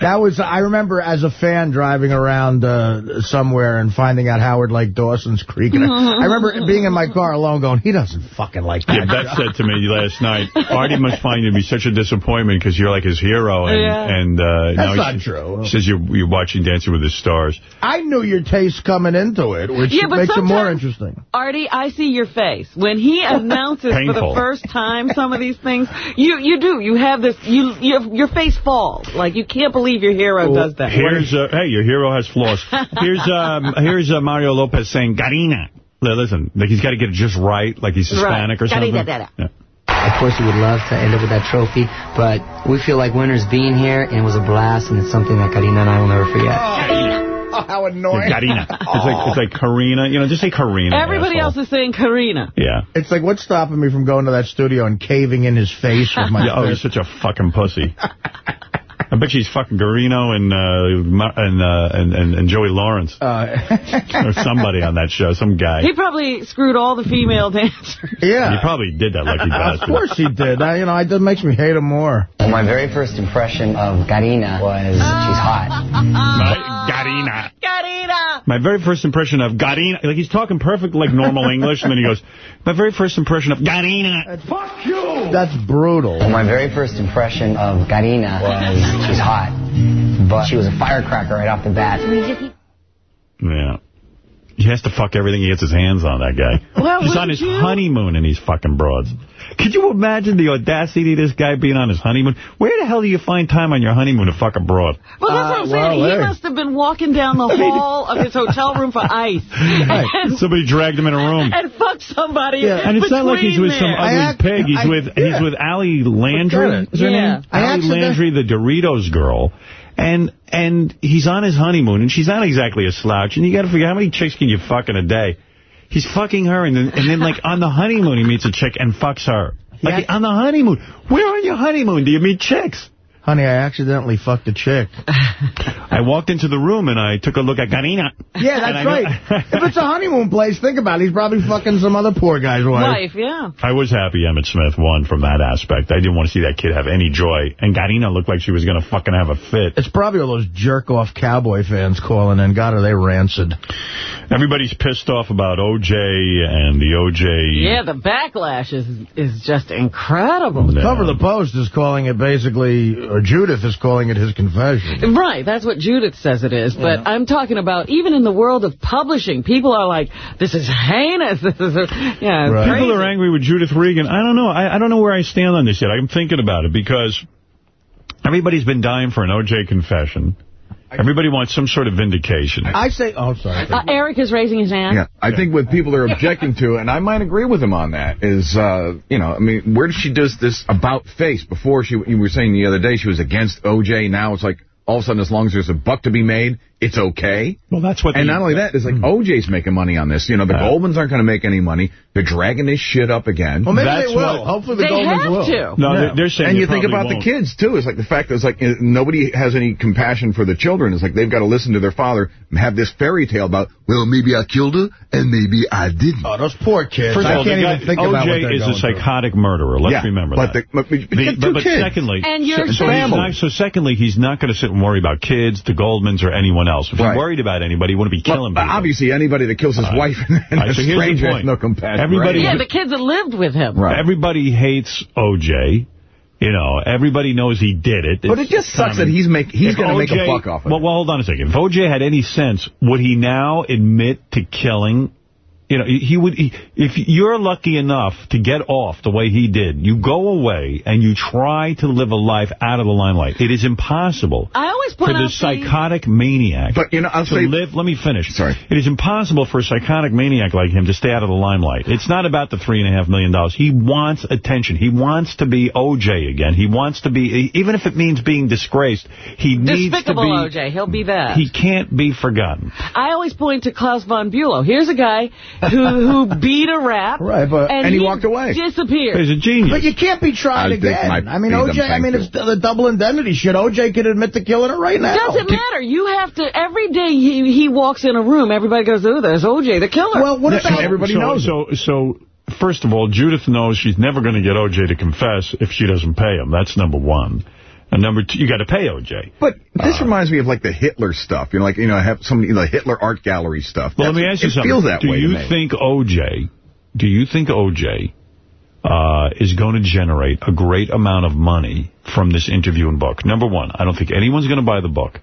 That was, I remember as a fan driving around uh, somewhere and finding out Howard liked Dawson's Creek. And I, I remember being in my car alone going, he doesn't fucking like that. Yeah, Beth said to me last night, Artie must find you to be such a disappointment because you're like his hero. And, Yeah. and uh, That's now not he, true. He says you're, you're watching Dancing with the Stars. I knew your taste coming into it, which Yeah, makes it more interesting. Artie, I see your face. When he announces for the first time some of these things, you you do. You have this, you, you your face falls. Like, you can't believe your hero does that. Here's uh, hey, your hero has flaws. Here's um, here's uh, Mario Lopez saying Karina. Li- Listen, like he's got to get it just right, like he's Hispanic or something. Of course, we would love to end up with that trophy, but we feel like winners being here, and it was a blast, and it's something that Karina and I will never forget. Oh, Oh, how annoying. Karina. It's like it's like Karina. You know, just say Karina. Everybody asshole. else is saying Karina. Yeah. It's like, what's stopping me from going to that studio and caving in his face with my Yeah, oh, he's fist? such a fucking pussy. I bet she's fucking Garino and uh, and, uh, and and and Joey Lawrence Uh, or somebody on that show, some guy. He probably screwed all the female dancers. yeah. He probably did that lucky Of course he did. I, you know, it makes me hate him more. Well, my very first impression of Karina was she's hot. My, Garina. Karina! My very first impression of Garina, like he's talking perfect like normal English, and then he goes, my very first impression of Garina. Fuck you! That's brutal. Well, my very first impression of Karina was she's hot, but she was a firecracker right off the bat. Yeah. He has to fuck everything he gets his hands on, that guy. Well, He's on his you? honeymoon and he's fucking broads. Could you imagine the audacity of this guy being on his honeymoon? Where the hell do you find time on your honeymoon to fuck a broad? Well, that's what I'm ah, saying. well, he hey. must have been walking down the hall of his hotel room for ice. And, Somebody dragged him in a room. and fucked somebody Yeah. And it's not like he's with some ugly pig. He's I- with yeah. he's with Ali Landry. Forget it. Is her Yeah. name? I Ali Landry, the Doritos girl. And and he's on his honeymoon, and she's not exactly a slouch. And you got to figure, how many chicks can you fuck in a day? He's fucking her, and then, and then like, on the honeymoon, he meets a chick and fucks her. Like, Yeah. on the honeymoon. Where on your honeymoon do you meet chicks? Honey, I accidentally fucked a chick. I walked into the room, and I took a look at Karina. Yeah, that's right. if it's a honeymoon place, think about it. He's probably fucking some other poor guy's wife. Life, yeah. I was happy Emmitt Smith won from that aspect. I didn't want to see that kid have any joy. And Garina looked like she was going to fucking have a fit. It's probably all those jerk-off cowboy fans calling in. God, are they rancid. Everybody's pissed off about O.J. and the O.J. Yeah, the backlash is is just incredible. Yeah. Cover the Post is calling it basically, uh, or Judith is calling it his confession. Right, that's what Judith says it is. But I'm talking about even in the world of publishing, people are like, this is heinous. This is, a, yeah, Right. People are angry with Judith Regan. I don't know. I, I don't know where I stand on this yet. I'm thinking about it because everybody's been dying for an O.J. confession. Everybody wants some sort of vindication. I say, oh, sorry. Uh, Eric is raising his hand. Yeah, I think what people are objecting to, and I might agree with him on that, is, uh, you know, I mean, where does she does this about face? Before she, you were saying the other day she was against OJ. Now it's like all of a sudden, as long as there's a buck to be made, it's okay. Well, that's what. And the- not only that, it's like OJ's making money on this. You know, the Uh, Goldmans aren't going to make any money. They're dragging this shit up again. Well, maybe That's they will. what- Hopefully the They Goldmans have will. to. No, Yeah. they're, they're saying And you think about won't. the kids, too. It's like the fact that it's like uh, nobody has any compassion for the children. It's like they've got to listen to their father and have this fairy tale about, well, maybe I killed her and maybe I didn't. Oh, those poor kids. First of I all, can't even guy- think about what O.J. they're is going a through. psychotic murderer. Let's Yeah, remember but that. the- but- but The- got two but, secondly, And you're so, so, saying- he's not, so secondly, he's not going to sit and worry about kids, the Goldmans, or anyone else. If Right. he worried about anybody, he wouldn't be killing Well, people. obviously, anybody that kills his Uh, wife and, and all right, a so here's the stranger has no compassion. Everybody- Yeah, the kids that lived with him. Right. Everybody hates O.J. You know, everybody knows he did it. But it just sucks common. that he's make he's going to make a O.J. buck off of well, it. well, hold on a second. If O.J. had any sense, would he now admit to killing? You know, he would. He, if you're lucky enough to get off the way he did, you go away and you try to live a life out of the limelight. It is impossible I always for point the out the- psychotic maniac But, you know, I'll to say- live. Let me finish. Sorry. It is impossible for a psychotic maniac like him to stay out of the limelight. It's not about the three and a half million dollars. He wants attention. He wants to be O.J. again. He wants to be, even if it means being disgraced, he needs to Despicable be. OJ. He'll be that. He can't be forgotten. I always point to Klaus von Bülow. Here's a guy who who beat a rap. Right, but- and, and he walked away. Disappeared. He's a genius. But you can't be tried I again. my- I mean, OJ, I mean, it's the, the double indemnity shit. OJ could admit to killing her right now. Doesn't matter. You have to, every day he, he walks in a room, everybody goes, oh, there's OJ, the killer. Well, what Yeah, about... so- everybody so, knows So, so, first of all, Judith knows she's never going to get O.J. to confess if she doesn't pay him. That's number one. And number two, you got to pay O.J. But this reminds me of like the Hitler stuff. You know, like you know, I have some the Hitler art gallery stuff. Well, let me ask you something. feels that do way you think O.J. Do you think O.J. Uh, is going to generate a great amount of money from this interview and book? Number one, I don't think anyone's going to buy the book.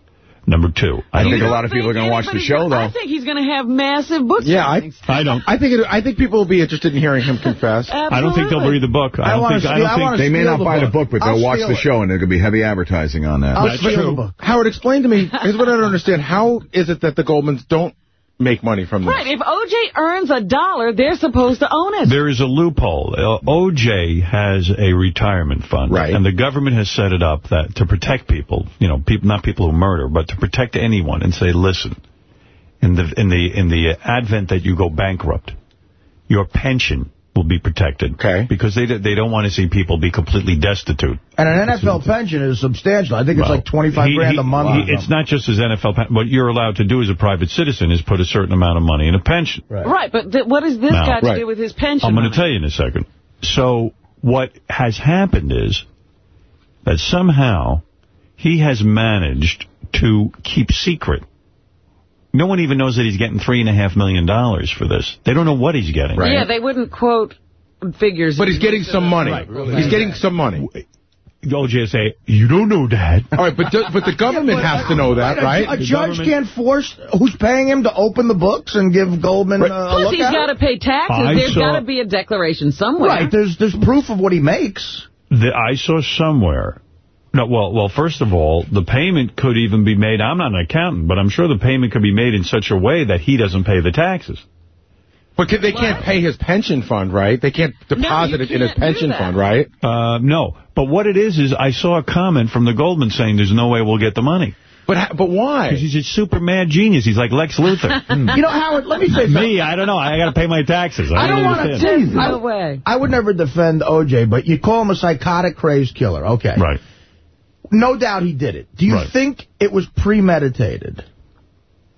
Number two, I don't lot of people are gonna- watch the show, though. I think he's going to have massive book Yeah, I. I don't. I think it, I think people will be interested in hearing him confess. I don't think they'll read the book. I, I don't wanna think. I don't I think They may not the buy the book. book, but they'll I'll watch steal the it. show, and there's going to be heavy advertising on that. I'll steal- Howard, explain to me, here's what I don't understand. How is it that the Goldmans don't make money from this? Right, if O.J. earns a dollar, they're supposed to own it. There is a loophole. Uh, O.J. has a retirement fund. Right. And the government has set it up that to protect people, you know, people, not people who murder, but to protect anyone and say, listen, in the, in the, in the advent that you go bankrupt, your pension will be protected. Okay. Because they, they don't want to see people be completely destitute. And an NFL pension is substantial. I think it's Well, like 25 he- grand he- a month. he- it's not just his NFL pen- What you're allowed to do as a private citizen is put a certain amount of money in a pension. Right, right but th what does this Now- got to Right. do with his pension? I'm going to tell you in a second. So what has happened is that somehow he has managed to keep secret. No one even knows that he's getting $3.5 million for this. They don't know what he's getting. Right. Yeah, they wouldn't quote figures. But he's getting some money. He's getting some money. OJ say, you don't know that. All right, but the, but the government has to know that, right? A, judge can't force who's paying him to open the books and give Goldman uh, a Plus, look he's at got to pay taxes. I There's saw- got to be a declaration somewhere. Right, there's there's proof of what he makes. The, I saw somewhere. No, well, well, first of all, the payment could even be made. I'm not an accountant, but I'm sure the payment could be made in such a way that he doesn't pay the taxes. But they can't pay his pension fund, right? They can't deposit it in his pension fund, right? Uh, no. But what it is, is I saw a comment from the Goldman saying there's no way we'll get the money. But but why? Because he's a super mad genius. He's like Lex Luthor. You know, Howard, let me say something. Me, I don't know. I got to pay my taxes. I, I don't want to understand. tease No way. I would never defend O.J., but you call him a psychotic crazed killer. Okay. Right. No doubt he did it. Do you Right. think it was premeditated?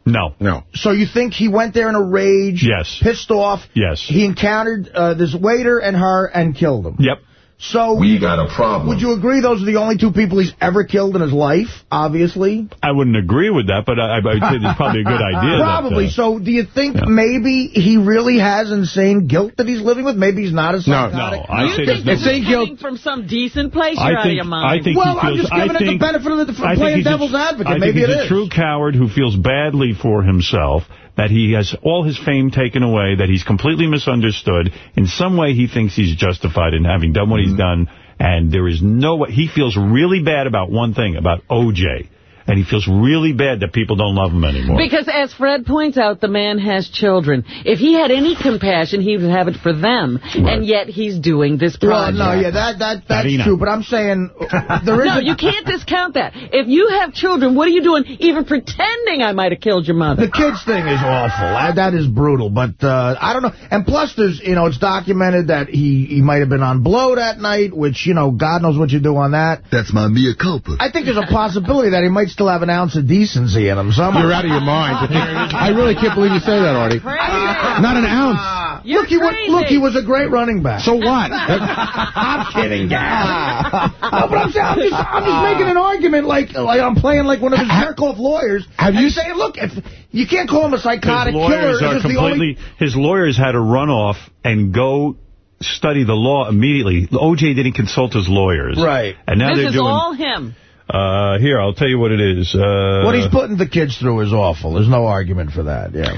No. No. So you think he went there in a rage? Yes. Pissed off? Yes. He encountered uh, this waiter and her and killed him? Yep. So We got a problem. would you agree those are the only two people he's ever killed in his life, obviously? I wouldn't agree with that, but I, I would say it's probably a good idea. Probably. That, uh, so do you think yeah. maybe he really has insane guilt that he's living with? Maybe he's not a psychotic? no. no. I you say think there's this no... is coming from some decent place? You're I out of think, your I mind. think Well, he I'm just giving I it the benefit of the- for I think playing he's a- devil's advocate. I think Maybe he's a true coward who feels badly for himself, that he has all his fame taken away, that he's completely misunderstood. In some way, he thinks he's justified in having done what he's done, and there is no way. He feels really bad about one thing, about O.J., and he feels really bad that people don't love him anymore. Because as Fred points out, the man has children. If he had any compassion, he would have it for them. And yet he's doing this Well, no, yeah, that that that's Marina. true. But I'm saying uh, there is No, you can't discount that. If you have children, what are you doing even pretending I might have killed your mother? The kids thing is awful. That, that is brutal. But uh, I don't know. And plus, there's you know, it's documented that he he might have been on blow that night, which you know, God knows what you do on that. That's my mea culpa. I think there's a possibility that he might still have an ounce of decency in him. Somewhere. You're out of your mind. I really can't believe you say that, Artie. Not an ounce. You're look, he was, look, he was a great running back. So what? I'm kidding, Gaz. no, but I'm, saying, I'm, just, I'm just making an argument like like I'm playing like one of his jerk-off lawyers. Have and you- saying, look, if you can't call him a psychotic his killer. lawyers it's are just only completely. His lawyers had to run off and go study the law immediately. O.J. didn't consult his lawyers. Right. And now this they're is doing. all him. Uh, here, I'll tell you what it is. Uh, What he's putting the kids through is awful. There's no argument for that, yeah.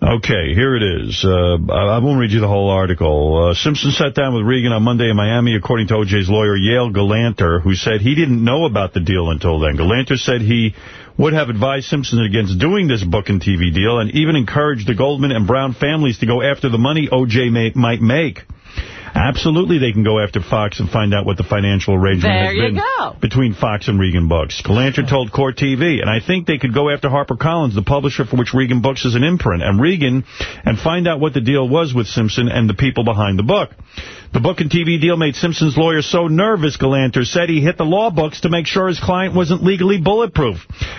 Okay, here it is. Uh, I won't read you the whole article. Uh, Simpson sat down with Regan on Monday in Miami, according to O.J.'s lawyer, Yale Galanter, who said he didn't know about the deal until then. Galanter said he would have advised Simpson against doing this book and TV deal and even encouraged the Goldman and Brown families to go after the money O.J. Might make. Absolutely, they can go after Fox and find out what the financial arrangement There has been go. between Fox and Regan Books. Galanter told Court TV, and I think they could go after HarperCollins, the publisher for which Regan Books is an imprint, and Regan, and find out what the deal was with Simpson and the people behind the book. The book and TV deal made Simpson's lawyer so nervous, Galanter said he hit the law books to make sure his client wasn't legally bulletproof.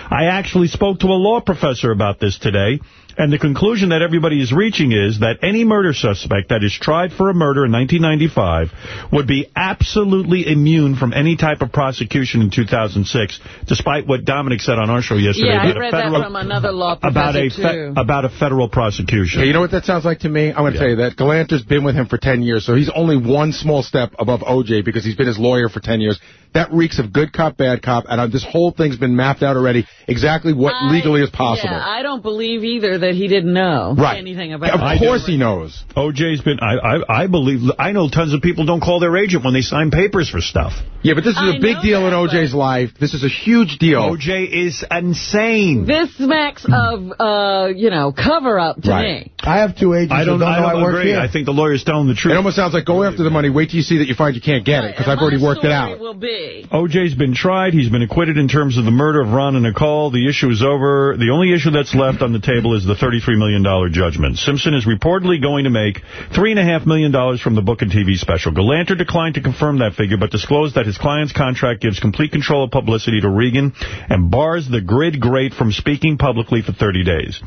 I actually spoke to a law professor about this today. And the conclusion that everybody is reaching is that any murder suspect that is tried for a murder in 1995 would be absolutely immune from any type of prosecution in 2006, despite what Dominic said on our show yesterday. Yeah, I about read a federal, that from another law about a too. about a federal prosecution. Yeah, you know what that sounds like to me? I'm going to tell you that Galanter's been with him for 10 years, so he's only one small step above OJ because he's been his lawyer for 10 years. That reeks of good cop, bad cop, and uh, this whole thing's been mapped out already exactly what I- legally is possible. Yeah, I don't believe either that he didn't know Right. anything about Of it. course he knows. OJ's been, I, I, I believe, I know tons of people don't call their agent when they sign papers for stuff. Yeah, but this is a I big know deal in OJ's life. This is a huge deal. OJ is insane. This smacks of, uh, you know, cover-up to Right. me. I have two agents I don't, who don't I know I don't work agree. here. I think the lawyer's telling the truth. It almost sounds like go after the money, wait till you see that you find you can't get it, because I've already worked it out. will be. OJ's been tried. He's been acquitted in terms of the murder of Ron and Nicole. The issue is over. The only issue that's left on the table is the $33 million judgment. Simpson is reportedly going to make $3.5 million from the book and TV special. Galanter declined to confirm that figure, but disclosed that his client's contract gives complete control of publicity to Regan and bars the grid great from speaking publicly for 30 days.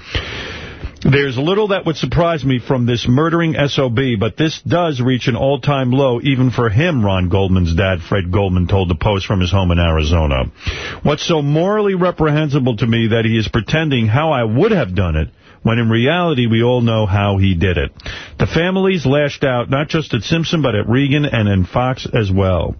There's little that would surprise me from this murdering SOB, but this does reach an all-time low even for him, Ron Goldman's dad, Fred Goldman, told the Post from his home in Arizona. What's so morally reprehensible to me that he is pretending how I would have done it, when in reality we all know how he did it. The families lashed out not just at Simpson, but at Regan and in Fox as well.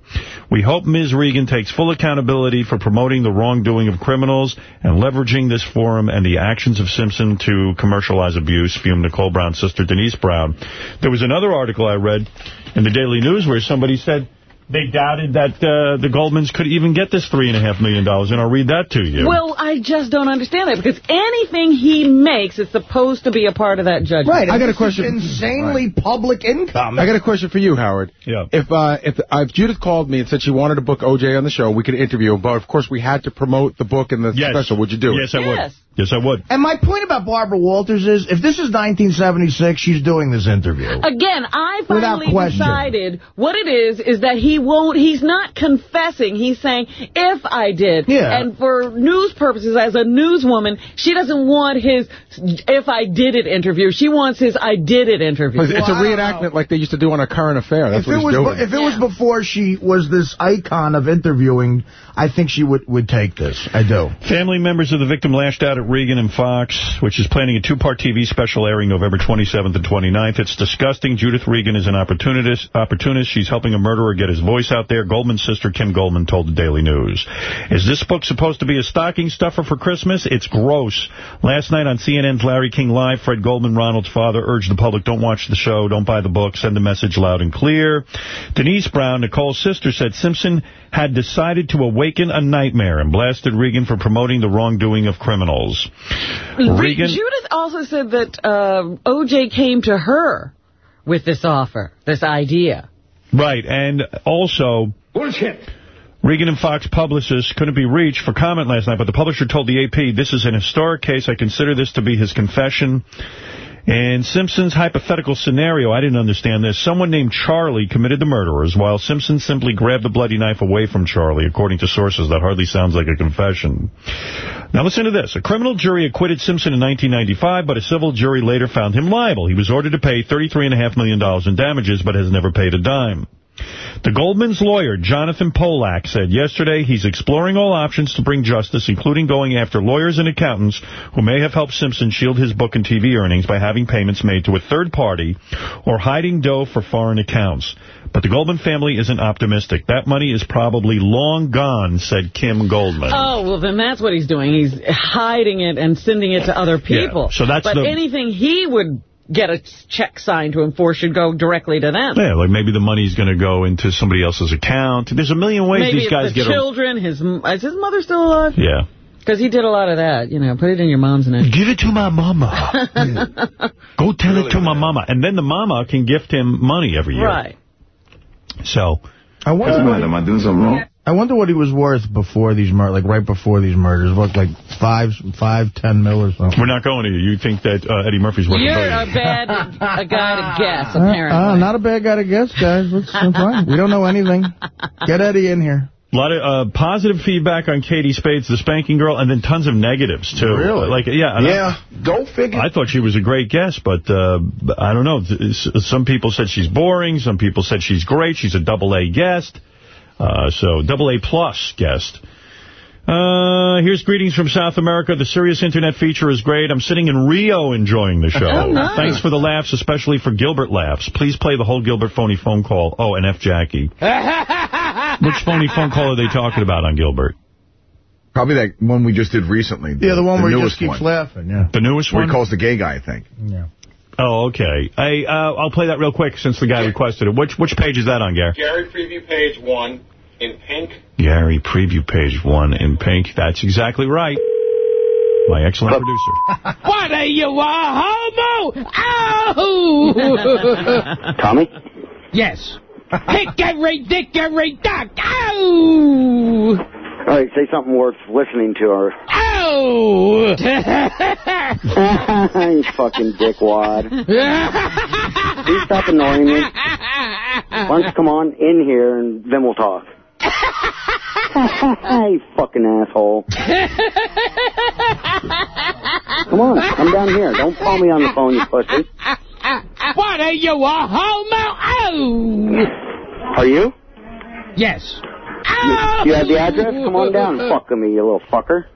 We hope Ms. Regan takes full accountability for promoting the wrongdoing of criminals and leveraging this forum and the actions of Simpson to commercialize abuse, fumed Nicole Brown's sister Denise Brown. There was another article I read in the Daily News where somebody said they doubted that uh, the Goldmans could even get this $3.5 million, dollars, and I'll read that to you. Well, I just don't understand that because anything he makes is supposed to be a part of that judgment. Right. I got a question. Insanely public income. I got a question for you, Howard. Yeah. If uh, if uh, if Judith called me and said she wanted to book OJ on the show, we could interview him. But of course, we had to promote the book and the yes. special. Would you do yes, it? I would. Yes. Yes, I would. And my point about Barbara Walters is, if this is 1976, she's doing this interview. Again, I finally decided what it is, is that he won't, he's not confessing. He's saying, if I did. Yeah. And for news purposes, as a newswoman, she doesn't want his if I did it interview. She wants his I did it interview. It's it's a reenactment like they used to do on a current affair. That's If what it, he's was, doing. if it was before she was this icon of interviewing, I think she would, would take this. I do. Family members of the victim lashed out at Regan and Fox, which is planning a two-part TV special airing November 27th and 29th. It's disgusting. Judith Regan is an opportunist. opportunist. She's helping a murderer get his voice out there. Goldman's sister, Kim Goldman, told the Daily News. Is this book supposed to be a stocking stuffer for Christmas? It's gross. Last night on CNN's Larry King Live, Fred Goldman, Ronald's father, urged the public, don't watch the show, don't buy the book, send the message loud and clear. Denise Brown, Nicole's sister, said Simpson had decided to awaken a nightmare and blasted Regan for promoting the wrongdoing of criminals. Regan, Judith also said that uh, O.J. came to her with this offer, this idea. right, and also... Bullshit. Regan and Fox publicists couldn't be reached for comment last night, but the publisher told the AP, this is an historic case. I consider this to be his confession. In Simpson's hypothetical scenario, I didn't understand this. Someone named Charlie committed the murderers, while Simpson simply grabbed the bloody knife away from Charlie, according to sources. That hardly sounds like a confession. Now listen to this. A criminal jury acquitted Simpson in 1995, but a civil jury later found him liable. He was ordered to pay $33.5 million in damages, but has never paid a dime. The Goldman's lawyer, Jonathan Polak, said yesterday he's exploring all options to bring justice, including going after lawyers and accountants who may have helped Simpson shield his book and TV earnings by having payments made to a third party or hiding dough for foreign accounts. But the Goldman family isn't optimistic. That money is probably long gone, said Kim Goldman. Oh, well, then that's what he's doing. He's hiding it and sending it to other people. so that's but the- anything he would get a check signed to him for should go directly to them. Yeah, like maybe the money's going to go into somebody else's account. There's a million ways Maybe these guys the get... a- children. His Is his mother still alive? Yeah. Because he did a lot of that. You know, put it in your mom's name. Give it to my mama. Go tell it to my mama. And then the mama can gift him money every year. Right. So... I wonder, what, Am I doing something wrong? I wonder what he was worth before these mur like right before these murders. What, like five, five, ten mil or something? We're not going to you. You think that uh, Eddie Murphy's worth You're a a bad a guy to guess, Uh, apparently. uh, not a bad guy to guess, guys. That's, that's fine. We don't know anything. Get Eddie in here. A lot of uh, positive feedback on Katie Spades, the spanking girl, and then tons of negatives, too. Really? Like, yeah. and Yeah, go figure. I, I thought she was a great guest, but uh, I don't know. Some people said she's boring. Some people said she's great. She's a double-A guest. Uh, so, double-A plus guest. Uh, here's greetings from South America. The Sirius Internet feature is great. I'm sitting in Rio enjoying the show. Oh, nice. Thanks for the laughs, especially for Gilbert laughs. Please play the whole Gilbert phony phone call. Oh, and F. Jackie. Which phony phone call are they talking about on Gilbert? Probably that one we just did recently. Yeah, the one where he just keeps one. laughing, yeah. The newest Where one? he calls the gay guy, I think. Yeah. Oh, okay. I, uh, I'll play that real quick since the guy requested it. Which which page is that on, Gary? Gary preview page one in pink. Gary, preview page one in pink. That's exactly right. My excellent producer. What are you, a homo? Ow! Tommy? yes. Hickory dickory dock. Ow! All right, say something worth listening to. Or Oh! you fucking dickwad. You stop annoying me? Why don't you come on in here and then we'll talk? you fucking asshole. Come on, come down here. Don't call me on the phone, you pussy. what are you, a homo? Ow! Are you? Yes. You, you have the address? Come on down and fuck with me, you little fucker.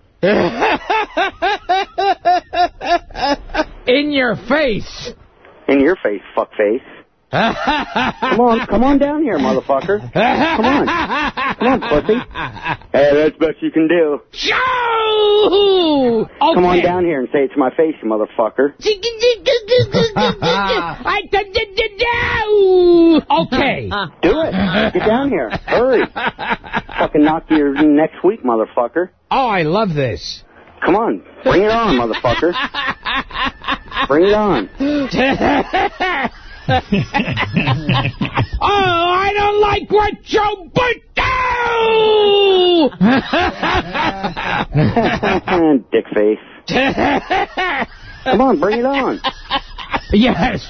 In your face. In your face, fuckface. Come on, come on down here, motherfucker. Come on. Come on, pussy. Hey, that's best you can do. Shoo! Okay. Come on down here and say it to my face, you motherfucker. I. Okay. Do it. Get down here. Hurry. Fucking knock you next week, motherfucker. Oh, I love this. Come on. Bring it on, motherfucker. Bring it on. oh, I don't like what Joe Burt Dick face. Come on, bring it on. yes.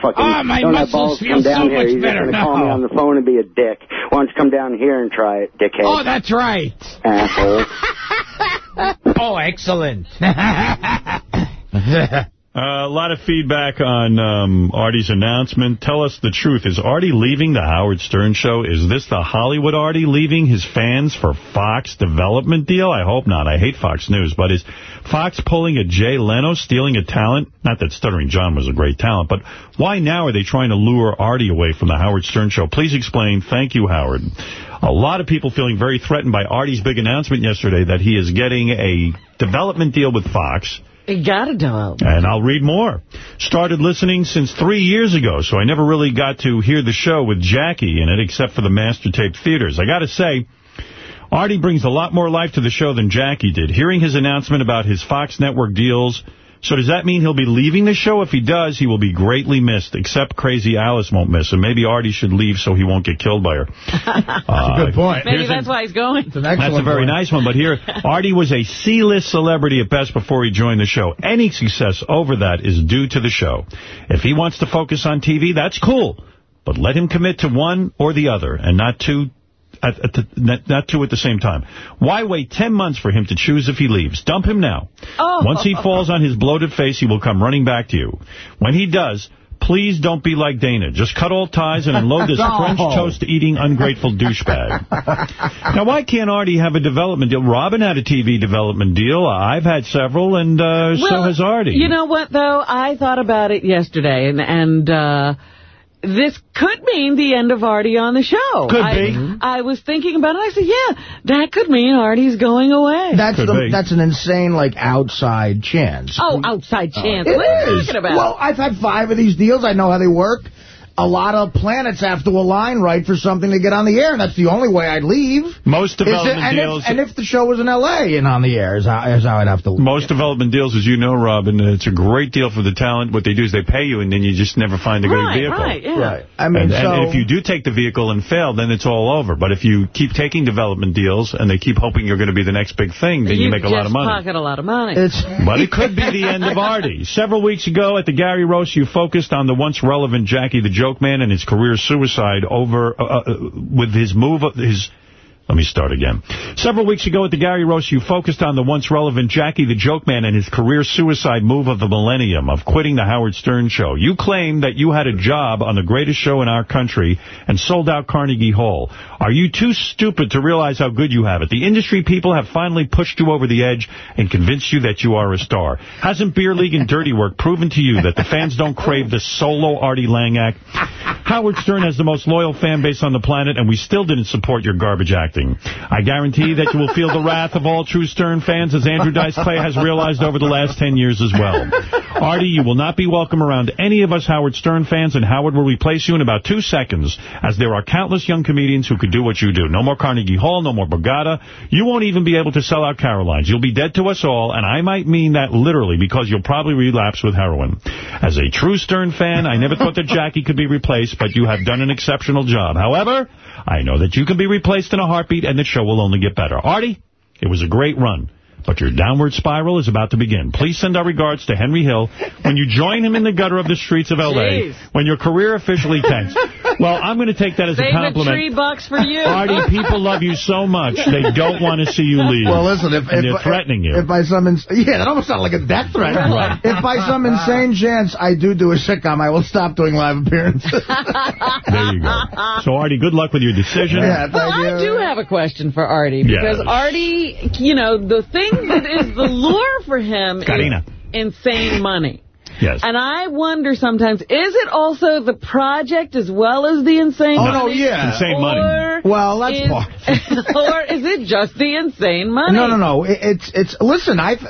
Fucking Oh, my don't have muscles feel come down so here. much You're better gonna call me on the phone and be a dick. Why don't you come down here and try it, dickhead? oh, that's right. Asshole. Oh, excellent. Uh, a lot of feedback on um, Artie's announcement. Tell us the truth. Is Artie leaving the Howard Stern show? Is this the Hollywood Artie leaving his fans for Fox development deal? I hope not. I hate Fox News. But is Fox pulling a Jay Leno, stealing a talent? Not that Stuttering John was a great talent, but why now are they trying to lure Artie away from the Howard Stern show? Please explain. Thank you, Howard. A lot of people feeling very threatened by Artie's big announcement yesterday that he is getting a development deal with Fox. You gotta do it. And I'll read more. Started listening since three years ago, so I never really got to hear the show with Jackie in it, except for the master tape theaters. I got to say, Artie brings a lot more life to the show than Jackie did. Hearing his announcement about his Fox network deals, so does that mean he'll be leaving the show? If he does, he will be greatly missed, except Crazy Alice won't miss him. Maybe Artie should leave so he won't get killed by her. That's a good uh, point. Maybe that's why he's going. It's an excellent That's a very point. nice one. But here, Artie was a C-list celebrity at best before he joined the show. Any success over that is due to the show. If he wants to focus on TV, that's cool. But let him commit to one or the other and not two at, at the, not, two at the same time. Why wait 10 months for him to choose if he leaves? Dump him now. Oh. Once he falls on his bloated face, he will come running back to you. When he does, please don't be like Dana. Just cut all ties and unload this No. French toast-eating ungrateful douchebag. now, why can't Artie have a development deal? Robin had a TV development deal. I've had several, and uh, so has Artie. You know what, though? I thought about it yesterday, and and uh, this could mean the end of Artie on the show. Could I, be. I was thinking about it. I said, yeah, that could mean Artie's going away. That's Could the, be. that's an insane, like, outside chance. oh, outside chance. It what are you is. talking about? Well, I've had five of these deals. I know how they work. A lot of planets have to align right for something to get on the air, and that's the only way I'd leave. Most Is it- development and, deals... if, and if the show was in L.A. and on the air, is how, is how I'd have to leave. most development deals, as you know, Robin, it's a great deal for the talent. What they do is they pay you, and then you just never find a good right, vehicle. right, yeah. Right. I mean, and, so... and if you do take the vehicle and fail, then it's all over. But if you keep taking development deals and they keep hoping you're going to be the next big thing, then you, make a lot of just money. pocket a lot of money. It's But it could be the end of Artie. Several weeks ago at the Gary Roast, you focused on the once relevant Jackie the joke man and his career suicide over uh, uh, with his move, his let me start again. Several weeks ago at the Gary Roast, you focused on the once relevant Jackie the Joke Man and his career suicide move of the millennium of quitting the Howard Stern show. You claimed that you had a job on the greatest show in our country and sold out Carnegie Hall. Are you too stupid to realize how good you have it? The industry people have finally pushed you over the edge and convinced you that you are a star. Hasn't Beer League and Dirty Work proven to you that the fans don't crave the solo Artie Lange act? Howard Stern has the most loyal fan base on the planet, and we still didn't support your garbage I guarantee that you will feel the wrath of all true Stern fans, as Andrew Dice Clay has realized over the last 10 years as well. Artie, you will not be welcome around any of us Howard Stern fans, and Howard will replace you in about two seconds, as there are countless young comedians who could do what you do. No more Carnegie Hall, no more Borgata. You won't even be able to sell out Caroline's. You'll be dead to us all, and I might mean that literally, because you'll probably relapse with heroin. As a true Stern fan, I never thought that Jackie could be replaced, but you have done an exceptional job. However, I know that you can be replaced in a heartbeat, and the show will only get better. Artie, it was a great run. But your downward spiral is about to begin. Please send our regards to Henry Hill when you join him in the gutter of the streets of L.A. Jeez. when your career officially tanks. Well, I'm going to take that as Save a compliment. a tree bucks for you. Artie, people love you so much, they don't want to see you leave. Well, listen, if, and if they're threatening you. If by some ins yeah, that almost sounded like a death threat. Right. If by some insane chance I do do a sitcom, I will stop doing live appearances. there you go. So, Artie, good luck with your decision. Yeah, Well, I do have a question for Artie, because Yes. Artie, you know, the thing that is the lure for him Karina. is insane money. Yes. And I wonder sometimes, is it also the project as well as the insane Oh, money? Oh, no, yeah. Insane or money. Well, that's is, part. or is it just the insane money? No, no, no. It, it's it's. Listen, I've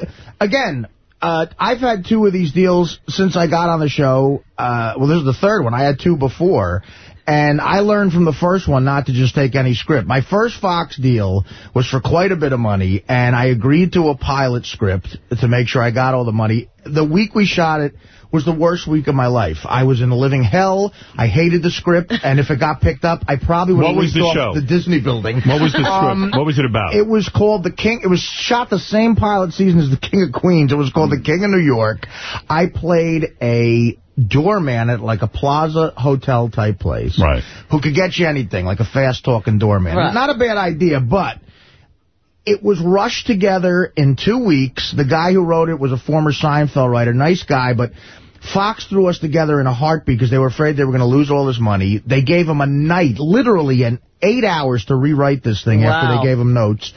again. Uh, I've had two of these deals since I got on the show. Uh, well, this is the third one. I had two before. And I learned from the first one not to just take any script. My first Fox deal was for quite a bit of money, and I agreed to a pilot script to make sure I got all the money. The week we shot it was the worst week of my life. I was in a living hell. I hated the script, and if it got picked up, I probably would What have was the off show? the Disney building. What was the script? Um, what was it about? it was called The King. It was shot the same pilot season as The King of Queens. It was called The King of New York. I played a doorman at like a plaza hotel type place. Right. Who could get you anything, like a fast-talking doorman. Right. Not a bad idea, but it was rushed together in two weeks. The guy who wrote it was a former Seinfeld writer, nice guy, but Fox threw us together in a heartbeat because they were afraid they were going to lose all this money. They gave him a night, literally an eight hours to rewrite this thing after they gave him notes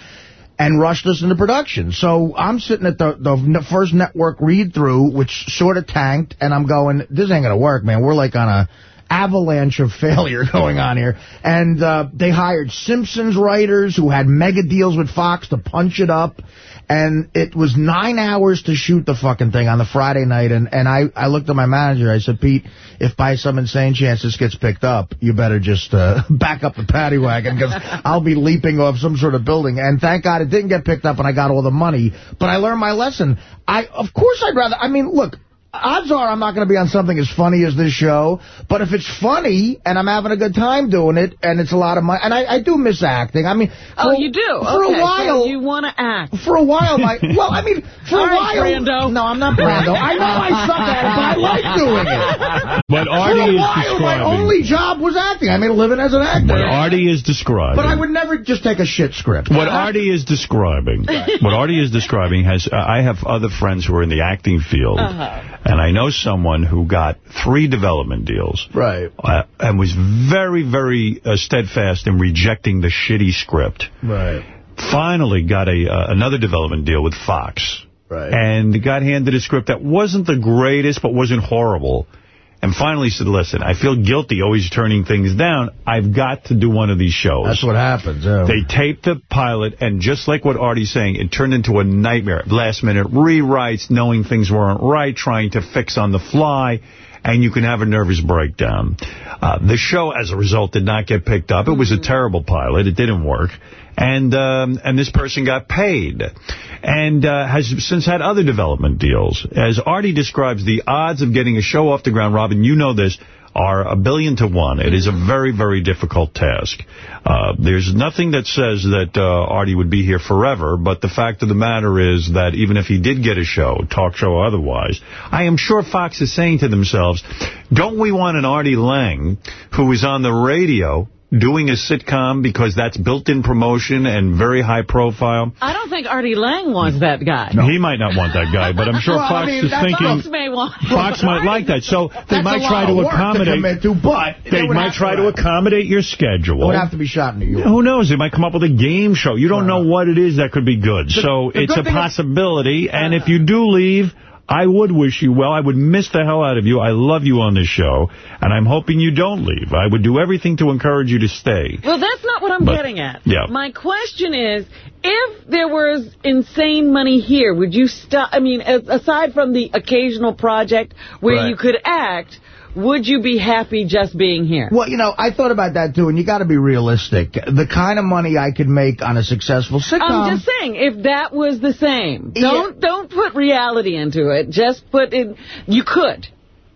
and rushed us into production. So I'm sitting at the, the first network read-through, which sort of tanked, and I'm going, this ain't going to work, man. We're like on a avalanche of failure going on here. And uh, they hired Simpsons writers who had mega deals with Fox to punch it up. And it was nine hours to shoot the fucking thing on the Friday night. And, and I, I looked at my manager. I said, Pete, if by some insane chance this gets picked up, you better just uh, back up the paddy wagon because I'll be leaping off some sort of building. And thank God it didn't get picked up and I got all the money. But I learned my lesson. I Of course I'd rather, I mean, look, odds are I'm not going to be on something as funny as this show, but if it's funny and I'm having a good time doing it and it's a lot of money, and I, I do miss acting. I mean, Oh, for- you do? For okay, a while. So you want to act. for a while, my well, I mean, for All a right, while. Brando. No, I'm not Brando. I know I suck at it, but I like doing it. What For Artie a is while, my only job was acting. I made a living as an actor. What Artie is describing. But I would never just take a shit script. What Artie is describing, what Artie is describing has, uh, I have other friends who are in the acting field, Uh-huh. And I know someone who got three development deals, Right. uh, and was very, very uh, steadfast in rejecting the shitty script. Right. Finally got a uh, another development deal with Fox, Right. and got handed a script that wasn't the greatest, but wasn't horrible. And finally said, listen, I feel guilty always turning things down. I've got to do one of these shows. That's what happens. Yeah. They taped the pilot, and just like what Artie's saying, it turned into a nightmare. Last-minute rewrites, knowing things weren't right, trying to fix on the fly, and you can have a nervous breakdown. Uh, the show, as a result, did not get picked up. It was a terrible pilot. It didn't work. And um, and this person got paid and uh, has since had other development deals. As Artie describes the odds of getting a show off the ground, Robin, you know this, are a billion to one. It is a very, very difficult task. Uh, there's nothing that says that uh, Artie would be here forever, but the fact of the matter is that even if he did get a show, talk show or otherwise, I am sure Fox is saying to themselves, don't we want an Artie Lange who is on the radio doing a sitcom because that's built-in promotion and very high profile. I don't think Artie Lange wants that guy. No. He might not want that guy, but I'm sure well, Fox I mean, is thinking Fox, may want Fox might like that. So they That's might try to accommodate. To, but they might try to accommodate your schedule. It would have to be shot in New York. Who knows? They might come up with a game show. You don't know what it is that could be good. The- so the it's good a thing- possibility. and if uh. you do leave, I would wish you well. I would miss the hell out of you. I love you on this show, and I'm hoping you don't leave. I would do everything to encourage you to stay. Well, that's not what I'm But- getting at. yeah. My question is, if there was insane money here, would you stop? I mean, aside from the occasional project where Right. you could act, would you be happy just being here? Well, you know, I thought about that, too, and you got to be realistic. The kind of money I could make on a successful sitcom... I'm just saying, if that was the same, don't don't put reality into it. Just put in. You could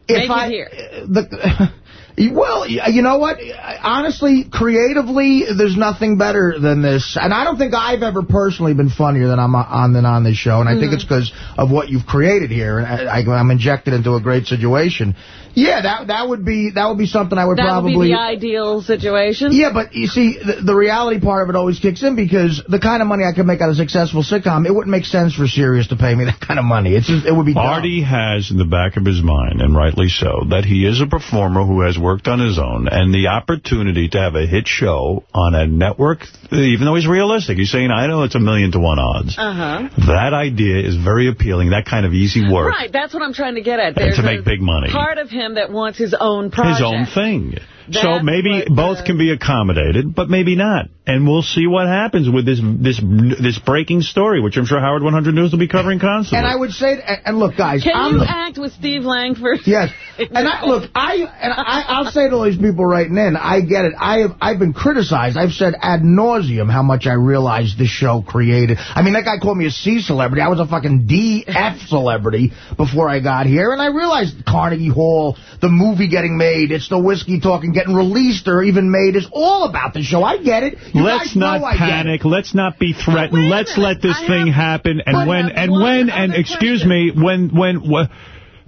If make I- it here. the, well, you know what? Honestly, creatively, there's nothing better than this. And I don't think I've ever personally been funnier than I'm on than on this show. And I think Mm-hmm. it's because of what you've created here. And I, I, I'm injected into a great situation. Yeah, that that would be that would be something I would that probably. would be the ideal situation. Yeah, but you see, the, the reality part of it always kicks in because the kind of money I could make on a successful sitcom, it wouldn't make sense for Sirius to pay me that kind of money. It's just, it would be dumb. Artie has in the back of his mind, and rightly so, that he is a performer who has worked on his own, and the opportunity to have a hit show on a network, even though he's realistic, he's saying, I know it's a million to one odds. Uh-huh. That idea is very appealing, that kind of easy work. Right, that's what I'm trying to get at. And There's to a make big money. part of him that wants his own project. His own thing. So maybe what, both uh, can be accommodated, but maybe not. And we'll see what happens with this this this breaking story, which I'm sure Howard 100 News will be covering constantly. And I would say, and and look, guys, Can I'm you act with Steve Langford? Yes. And I, look, I and I, I'll say to all these people writing in, I get it. I have I've been criticized. I've said ad nauseum how much I realized this show created. I mean, that guy called me a C celebrity. I was a fucking DF celebrity before I got here, and I realized Carnegie Hall, the movie getting made, it's the whiskey talking, getting released or even made is all about the show. I get it. You Let's not I panic. Let's not be threatened. Let's let this thing happen. And when and when and excuse me, when when wh-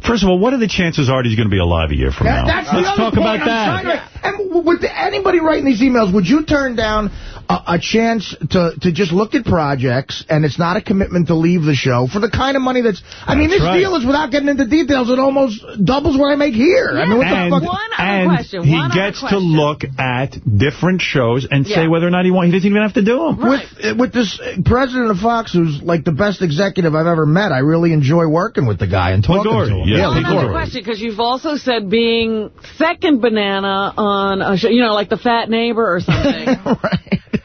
First of all, what are the chances are Artie's going to be alive a year from That- now? Let's talk about I'm that. to- and would anybody writing these emails, would you turn down a, a chance to, to just look at projects, and it's not a commitment to leave the show, for the kind of money that's... I mean, this right. deal is, without getting into details, it almost doubles what I make here. I mean, what and, the fuck? One other and he gets to look at different shows and say whether or not he wants. He doesn't even have to do them. With, with this president of Fox, who's like the best executive I've ever met, I really enjoy working with the guy and talking to him. yeah, One other question, because you've also said being second banana on a show, you know, like the fat neighbor or something,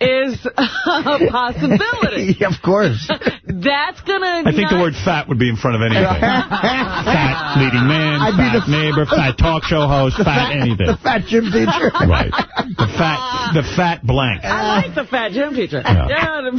is a possibility. Yeah, of course. That's gonna. I think the word fat would be in front of anything. fat leading man, I'd be fat neighbor, fat talk show host, The fat, anything. The fat gym teacher. Right. The fat, the fat blank. I like the fat gym teacher. Yeah. Yeah.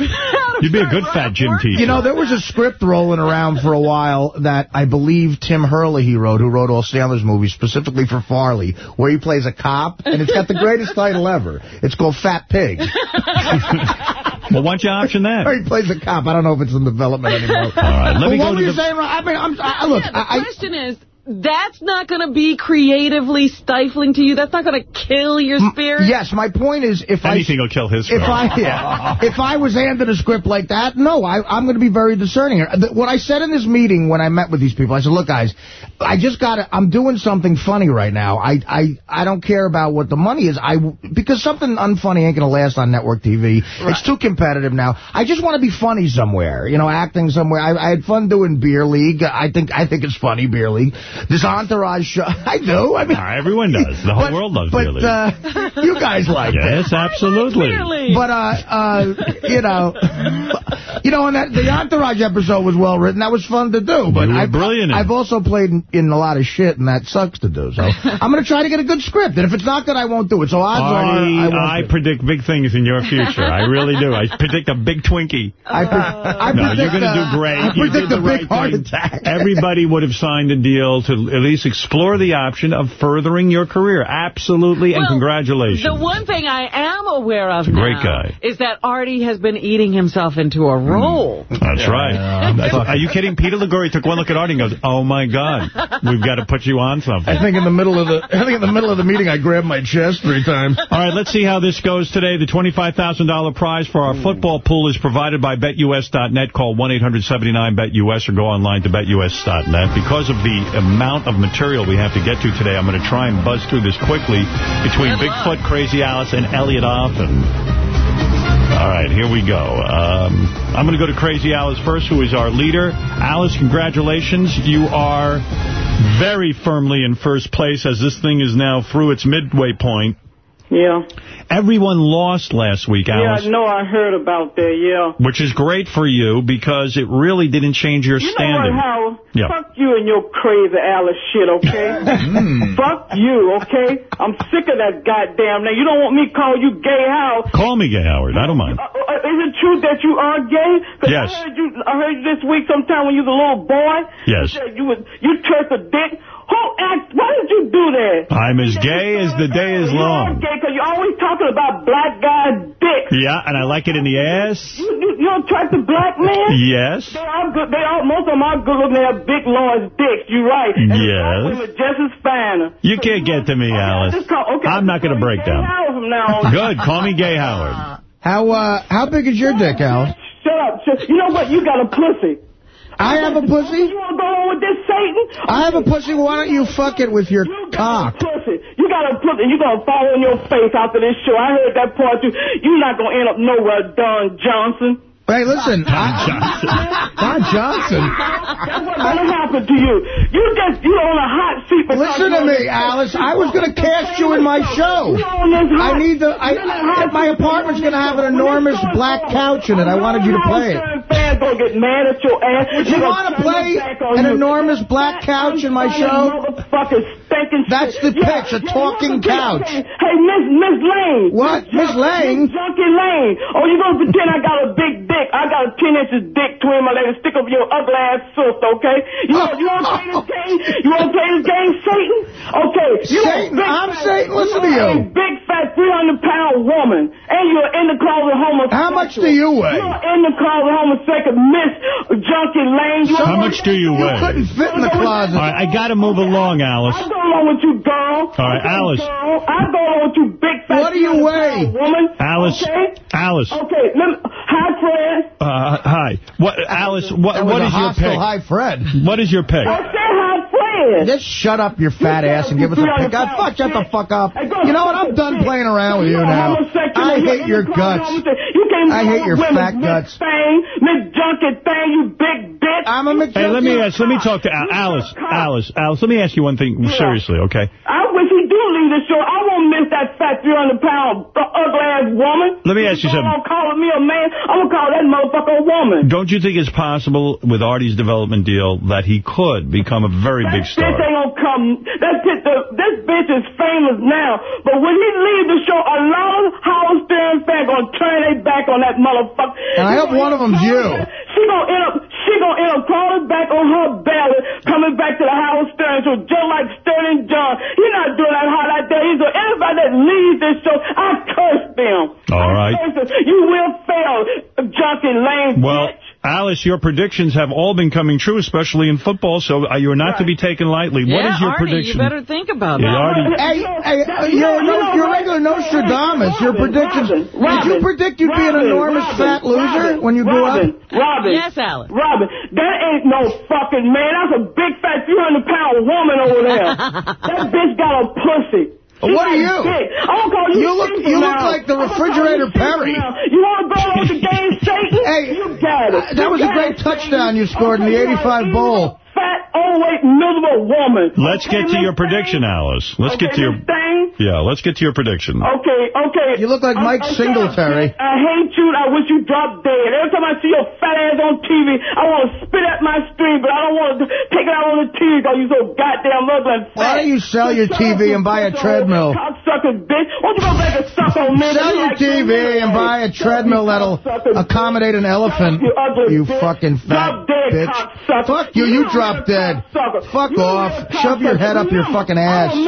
You'd be a good fat gym teacher. You know, there was a script rolling around for a while that I believe Tim Herlihy he wrote, who wrote all Sandler's movies, specifically for Farley, where he plays a cop, and it's got the greatest title ever. It's called Fat Pig. well, why don't you option that? Or he plays a cop. I don't know if it's in development anymore. All right, let But me what go were you the- saying? I mean, I'm, I, look, yeah, the I, I- question is, that's not going to be creatively stifling to you. That's not going to kill your spirit. Yes, my point is, if Anything I will kill his if. I yeah, if I was handed a script like that, no, I, I'm going to be very discerning here. The- What I said in this meeting when I met with these people, I said, look, guys, I just got to, I'm doing something funny right now. I, I, I don't care about what the money is. I because something unfunny ain't going to last on network TV. It's too competitive now. I just want to be funny somewhere, you know, acting somewhere. I, I had fun doing Beer League. I think I think it's funny Beer League. This Entourage show, I do. I mean, everyone does. The whole world loves but, Beer League. Uh, you guys like it. Yes, absolutely. But, uh, uh, you know, you know, and that, the Entourage episode was well written. That was fun to do. But I've, brilliant I've also played in, in a lot of shit, and that sucks to do. So I'm going to try to get a good script. And if it's not good, I won't do it. So odds Artie, are I won't I, predict big things in your future. I really do. I predict a big Twinkie. I, pre- I no, predict, you're going to uh, do great. I You predict a big right heart thing. attack. Everybody would have signed a deal to at least explore the option of furthering your career. Absolutely, and Well, congratulations. The one thing I am aware of great now guy. is that Artie has been eating himself into a role. Mm. That's right. That's- Are you kidding? Peter Liguori took one look at Artie and goes, oh, my God, we've got to put you on something. I think in the middle of the I think in the middle of the meeting I grabbed my chest three times. All right, let's see how this goes today. The $25,000 prize for our hmm. football pool is provided by BetUS.net. Call 1-800-79-BET-US or go online to BetUS.net. Because of the amount of material we have to get to today, I'm going to try and buzz through this quickly between Bigfoot, Crazy Alice, and Elliot Offen. All right, here we go. Um, I'm going to go to Crazy Alice first, who is our leader. Alice, congratulations. You are very firmly in first place as this thing is now through its midway point. Yeah. Everyone lost last week, Alice. Yeah, I know I heard about that, yeah. Which is great for you because it really didn't change your You know standing. what, Howard? Yeah. Fuck you and your crazy Alice shit, okay? Fuck you, okay? I'm sick of that goddamn name. You don't want me to call you gay Howard. Call me Gay Howard. I don't mind. Uh, uh, is it true that you are gay? Yes. I heard you. I heard you this week sometime when you was a little boy. Yes. You you was you turned a dick. Who act? Why did you do that? I'm as gay as the day is long. You're long. gay because you're always talking about black guys' dicks. Yeah, and I like it in the ass. You, you, you don't attract the black man? Yes. They are good. They are most of them are good looking. They have big, large dicks. You're right. And the black Yes. women just as fine. You can't get to me, Alice. Call, okay, I'm not going to break down. From now on. Good. Call me Gay Howard. How uh how big is your dick, Alice? Shut up. Shut- You know what? You got a pussy. I have a pussy? You want to go on with this Satan? I have a pussy. Why don't you fuck it with your cock? Pussy. You got a pussy. You going to fall on your face after this show. I heard that part too. You're not going to end up nowhere, Don Johnson. Hey, listen. I, Don Johnson. That's what's going to happen to you. You just, you on a hot seat. Listen to me, Alice. I was going to cast you in my show. You're on this hot- I need the. you're on this I, my apartment's going to have an enormous black couch in it. I wanted you to play it. Fans gonna get mad at your ass. Would you want to play an enormous black couch in my show? That's the pitch, a talking couch. Hey, Miss Miss Lane. What? Miss Lane? Junkie Lane. Oh, you gonna pretend I got a big dick? I got a 10 inches dick between my legs. Stick up your ugly ass sister, okay? You want you want to play this game? You want to play this game, Satan? Okay. You Satan? I'm fat- Satan. Listen to you. A big fat 300 pound woman, and you're in the closet homosexual. How much do you weigh? You're in the closet homosexual, Miss Junkie Lane. You How much do you weigh? You couldn't fit in the closet. All right, I got to move along, Alice. I go along with you, girl. All right, Alice. Girl. I go along with you, big fat. What do you 300 weigh? Woman. Alice. Okay. Alice. Okay. Let me, hi, Fred. Uh, hi. What, Alice, what, That was what a is your hostile pick? hi, Fred. What is your pick? I said hi, Fred. Just shut up, your fat ass, and give us a pick. God, fuck, shut the fuck up. You know what? I'm done playing around with you now. I hate your guts. You can't I hate your women, fat guts. Miss Junkie Thing, you big bitch. I'm a Hey, let me ask, let me talk to Al- Alice. Alice, Alice, let me ask you one thing seriously, okay? I wish he do leave the show. I won't miss that fat 300 pound uh, ugly ass woman. Let me ask you If something. I'm calling me a man. I'm gonna call that motherfucker a woman. Don't you think it's possible with Artie's development deal that he could become a very big That bitch ain't gonna come. That bitch, the, this bitch is famous now. But when he leaves the show, a lot of Howard Stern fans gonna turn their back on that motherfucker. And I hope one of them's you. She gonna end up. She gonna end up crawling back on her belly, coming back to the Howard Stern show, just like Stuttering John. He's not doing that there. He's doing anybody that leaves this show. I curse them. All right. I curse them. You will fail, junkie lame Well, bitch. Alice, your predictions have all been coming true, especially in football, so uh, you're not to be taken lightly. what yeah, is your Artie, prediction? you better think about Yeah, that. Artie- Hey, hey, you're, no, you're regular Nostradamus. Your predictions. Did you predict you'd be an enormous Robin, fat loser Robin, when you grew Robin, up? Robin. Yes, Alice. Robin, that ain't no fucking man. That's a big fat 300 pound woman over there. that bitch got a pussy. She What are you? dick. I'm you You look- you look like the I'm gonna call refrigerator you Perry. You want to go on with the game, Satan? Hey, you got it. Uh, that You was a great it, touchdown you scored in the 85 you bowl. Fat, overweight, miserable woman. Let's Okay, get to your Miss prediction, Thing? Alice. Let's okay, get to your... Miss Thing? Yeah, let's get to your prediction. Okay, okay. You look like Mike I'm- I'm Singletary. I hate you. I wish you dropped dead. Every time I see your fat ass on TV, I want to spit at my stream, but I don't want to take it out on the TV because you so goddamn ugly and fat. Why don't you sell your TV and buy a treadmill? Cocksucker bitch. Why don't you go back and suck on men? Sell your TV and buy a treadmill that'll accommodate an elephant. You ugly You fucking fat bitch. Fuck you. You a drop dead. Fuck You off. Shove your head up your fucking ass. I'm a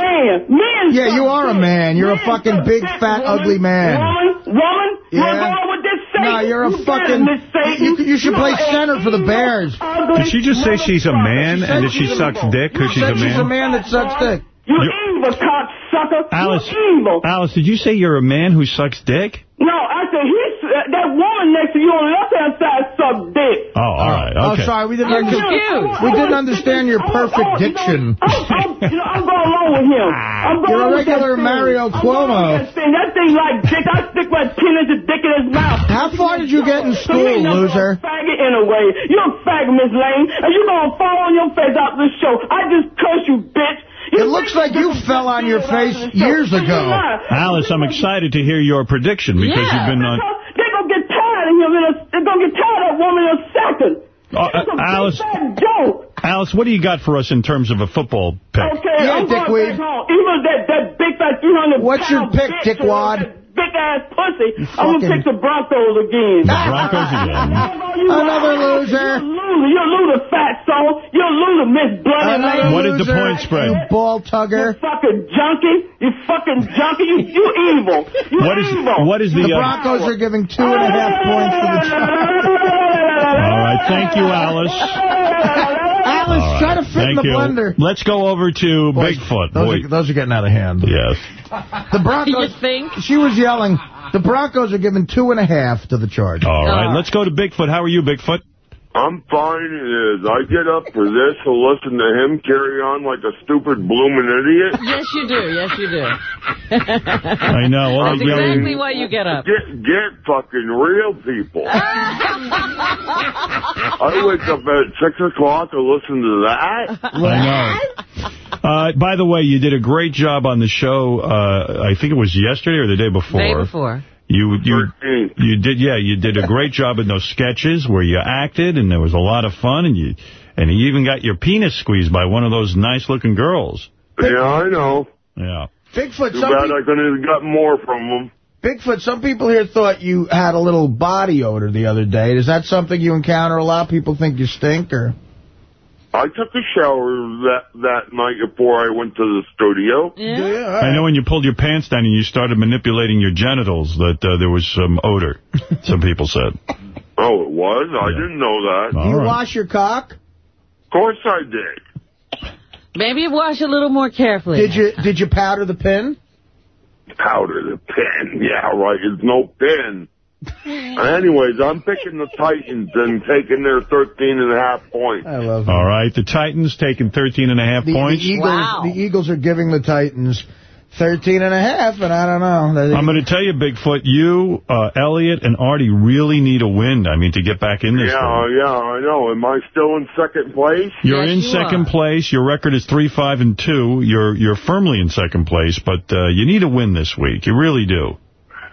man. Yeah, you are a man. You're a fucking suck big, fat, woman. ugly man. Woman, woman, Yeah. wanna go with this Satan? No, you're a You fucking. Miss Satan. You, you should play You're a center for the Bears. Did she just say she's a man said and that she she's sucks dick because she's Said a she's a man? man that sucks dick. You evil cocksucker. Alice, You evil. Alice, did you say you're a man who sucks dick? No, I said he's uh, that woman next to you on the left hand side suck dick. Oh, all right, Okay. Oh, okay. sorry. We didn't, I'm under- confused. we didn't understand your perfect diction. I'm, I'm, you know, I'm going along with him. I'm going You're a regular. Mario Cuomo. That thing, that thing like dick. I stick my penis and dick in his mouth. How far did you get in school, ain't nothing loser? but a Faggot in a way. You're a faggot, Miss Lane, and you're gonna fall on your face out this show. I just curse you, bitch. It looks like you fell on your face years ago. Alice, I'm excited to hear your prediction because Yeah. you've been on. They're gonna get tired of him in a, they're gonna get tired of that woman in a second. Uh, a Alice, fat joke. Alice, what do you got for us in terms of a football pick? Okay, I'm going back home. Even that, that big fat 300 What's your pick, bitch dickwad? With that Big ass pussy. I'm gonna pick the Broncos again. The Broncos again. Another loser. You're a loser. You're a loser, fat soul. You're a loser, Miss Bloody Another Lane. What did the loser, point spread? You ball tugger. You fucking junkie. You fucking junkie. You, you evil. You What is evil. what is the? The uh, Broncos are giving two and a half points for the Chargers. all right, thank you, Alice. Alice, All try to fit in the you. blender. Let's go over to Boys, Bigfoot. Those are, those are getting out of hand. yes. The Broncos. You think? She was yelling. The Broncos are giving two and a half to the Chargers. All right, right. let's go to Bigfoot. How are you, Bigfoot? I'm fine as I get up for this to listen to him carry on like a stupid blooming idiot. Yes, you do. Yes, you do. I know. All That's that yelling. exactly why you get up. Get get fucking real people. I wake up at six o'clock to listen to that. I know. Uh, by the way, you did a great job on the show. Uh, I think it was yesterday or the day before. Day before. You you Thirteenth. you did yeah you did a great job in those sketches where you acted and there was a lot of fun and you and you even got your penis squeezed by one of those nice looking girls. Yeah, I know. Yeah. Bigfoot, Too some, bad I couldn't have got more from him. Bigfoot, some people here thought you had a little body odor the other day. Is that something you encounter a lot? People think you stink, or I took a shower that that night before I went to the studio. Do you? All I know when you pulled your pants down and you started manipulating your genitals that uh, there was some odor. Some people said. Oh, it was? I Yeah. didn't know that. Do All you right. wash your cock? Of course I did. Maybe wash a little more carefully. Did you Did you powder the pin? Powder the pen. Yeah, right. It's no pen. Anyways, I'm picking the Titans and taking their 13 and a half points. I love it. All right. The Titans taking 13 and a half The, the points. Eagles, Wow. the Eagles are giving the Titans 13 and a half, and I don't know. I'm going to tell you, Bigfoot, you, uh, Elliot, and Artie really need a win. I mean, to get back in this Yeah, thing. yeah, I know. Am I still in second place? You're Yes, in you second are. place. Your record is three, five, and two. You're you're firmly in second place, but uh, you need a win this week. You really do.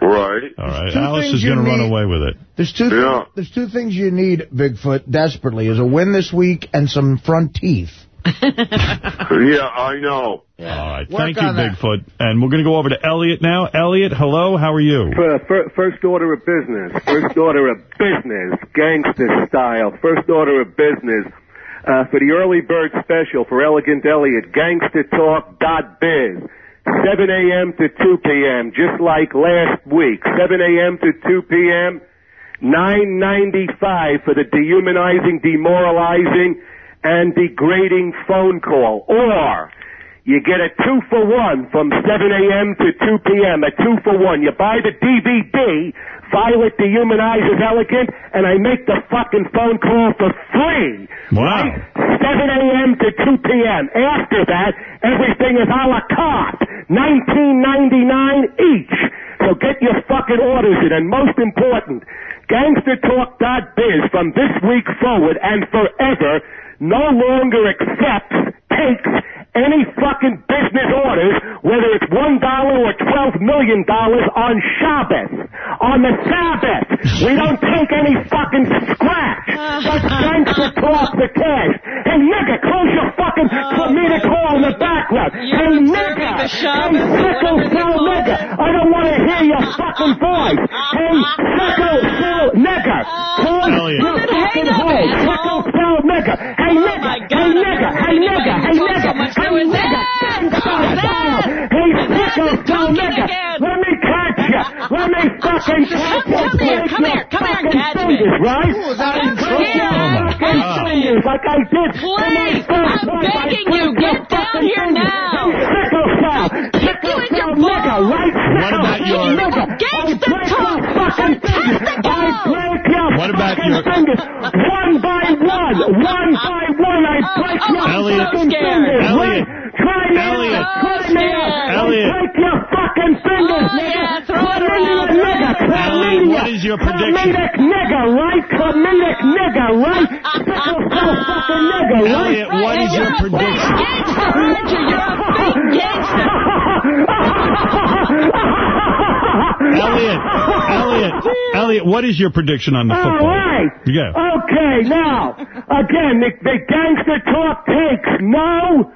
Right. All right. Alice is going to run away with it. There's two. Yeah. Things, there's two things you need, Bigfoot, desperately: is a win this week and some front teeth. Yeah, I know. All right. Work Thank you, that. Bigfoot. And we're going to go over to Elliot now. Elliot, hello. How are you? Fir- fir- First order of business. First order of business. Gangster style. First order of business. Uh, for the early bird special for Elegant Elliot, gangstertalk.biz. 7 a.m. to 2 p.m., just like last week. 7 a.m. to 2 p.m., 9.95 for the dehumanizing, demoralizing, and degrading phone call. Or you get a two for one from 7 a.m. to 2 p.m. A two for one. You buy the DVD, Violet Dehumanizes Elegant, and I make the fucking phone call for free. Wow. Right? 7 a.m. to 2 p.m. After that, everything is a la carte. 19.99 each. So get your fucking orders in. And most important, GangsterTalk.biz from this week forward and forever no longer accepts, takes any fucking business orders, whether it's one dollar or twelve million dollars on Shabbos, on the Sabbath. We don't take any fucking scratch. But gangster talk the cash. Hey nigga, close your fucking comedic hall in the background. Hey nigga, hey sickle cell nigga, I don't want to hear your fucking voice. Hey sickle cell nigga, close your fucking hole. Sickle cell nigga. Hey nigga, hey nigga, hey nigga, hey nigga, hey nigga. Hey sickle cell nigga, let me catch ya. Let me fucking catch ya. Come here, come here, come here and catch me. Right? Come here. Fucking fingers ah. like I did. Please, I'm begging you, get down here now. Sickle cell. Sickle cell nigga, right now. What about your- Nigga, Gangster talk. fucking fingers. I break your What about fucking your- fingers. One by one. One by one. I oh, break oh, your Elliot. fucking fingers. Elliot. Try me Elliot. out. Try me out. Elliot. Break your fucking fingers, Oh, nigga. yeah, throw it around, nigga. it What is your prediction? Chlamydic nigga, right? Chlamydic nigga, right? Fucking nigga, right? Elliot, what is your prediction? Gangster, you? You're a big gangster. Elliot, Elliot, Elliot, what is your prediction on the All football? right. Yeah. Okay, now, again, the, the gangster talk takes no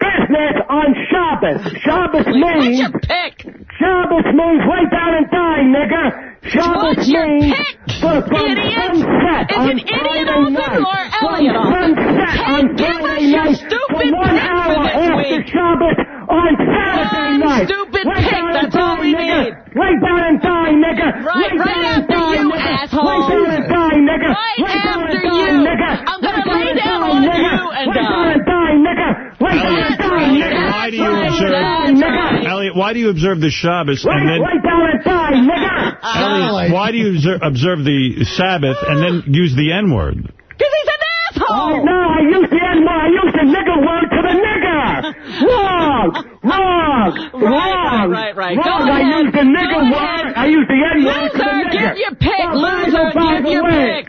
business on Shabbos. Shabbos What's means, your pick? Shabbos means lay down and die, nigga. Shabbos What's your means pick, for, from idiot? sunset Is on it idiot Friday night. or from Elliot Olsen? sunset Hey, on give us Friday your night stupid to one pick for hour this after week. Shabbos on Saturday One night. stupid lay pick, down that's all we nigga. need. Lay down and die, nigga. Right- lay right down after die, you, nigga. asshole. Lay uh, down and die, nigga. Right lay down after and die, you. nigga. I'm gonna lay lay down and on die, you nigga. and lay down die. and die, nigga. Lay down and die, Elliot, why do you Lay down and observe- Elliot, why do you observe the Shabbos and then... lay down and die, nigga. Elliot, why do you observe the Sabbath and then use the N-word? Because he's an Oh, asshole. no, I used the N word. I used the nigger word to the nigger. Wrong. Wrong. Wrong. right, right. Go Wrong. I ahead. used the nigger word. I used the N word to the nigger. give your pick. Oh, Loser, give your pick.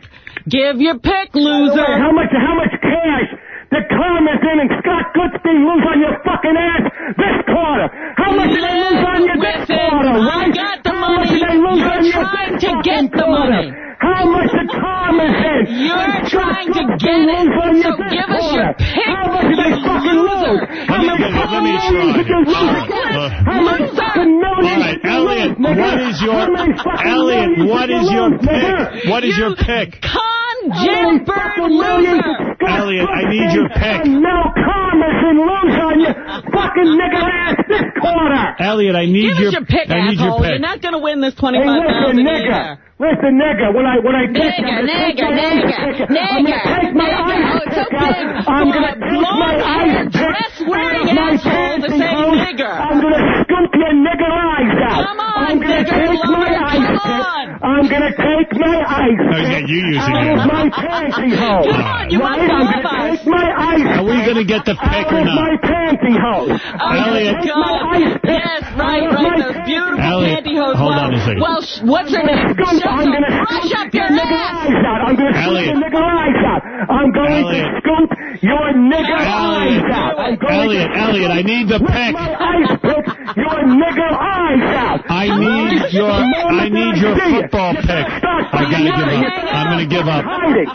Give your pick, by the way, loser. How much, how much cash did Karmazin and Scott Goodstein lose on your fucking ass this quarter? How much did they lose on you this quarter, I got the How much did they lose You're on you trying this to get the quarter? Money. How much did Karmazin You're trying to get it, lose on you so this give us quarter? your pick, How much did they fucking lose? How Let me many get it. Let me millions did you try. lose? Uh, How many Loser. fucking millions All right, did you Elliot, lose, nigga? what is your- How many fucking Elliot, millions what did is you your pick? What is your pick? Con How Jim Bird loser. Elliot, I need your pick. and Mel Karmazin lose on you fucking nigger ass this quarter? Elliot, I need Give your, your pick, I need your pick. You're not going to win this Hey, 25000 listen, nigga. Listen, nigga. When I when I pick, Nigger, I'm gonna take nigger, my nigger, ice pick. I'm gonna take my nigger. ice Oh, pick out. I'm gonna take my ice pick dress-wearing out of my asshole to say nigger. I'm gonna scoop your nigger eyes out. Come on, I'm gonna take my lover, ice come on. I'm gonna take my ice Oh, yeah, you using out it. of my pantyhose. Come on, you right? want I'm gonna take my ice Are we going to get the pick out or of not? my pantyhose. Oh, I'm Elliot. take my ice pick Yes, right, out of right. Those beautiful Elliot, pantyhose. hold on a second. Well, what's her name? Scoop, Shut I'm gonna brush scoop up your your nigger ass. eyes out. I'm gonna scoop your nigger eyes out. I'm going to scoop your nigger eyes out. Elliot, Elliot, I need the pick. my ice pick your nigger eyes out. I need your I need your football pick. I gotta give up. I'm gonna give up.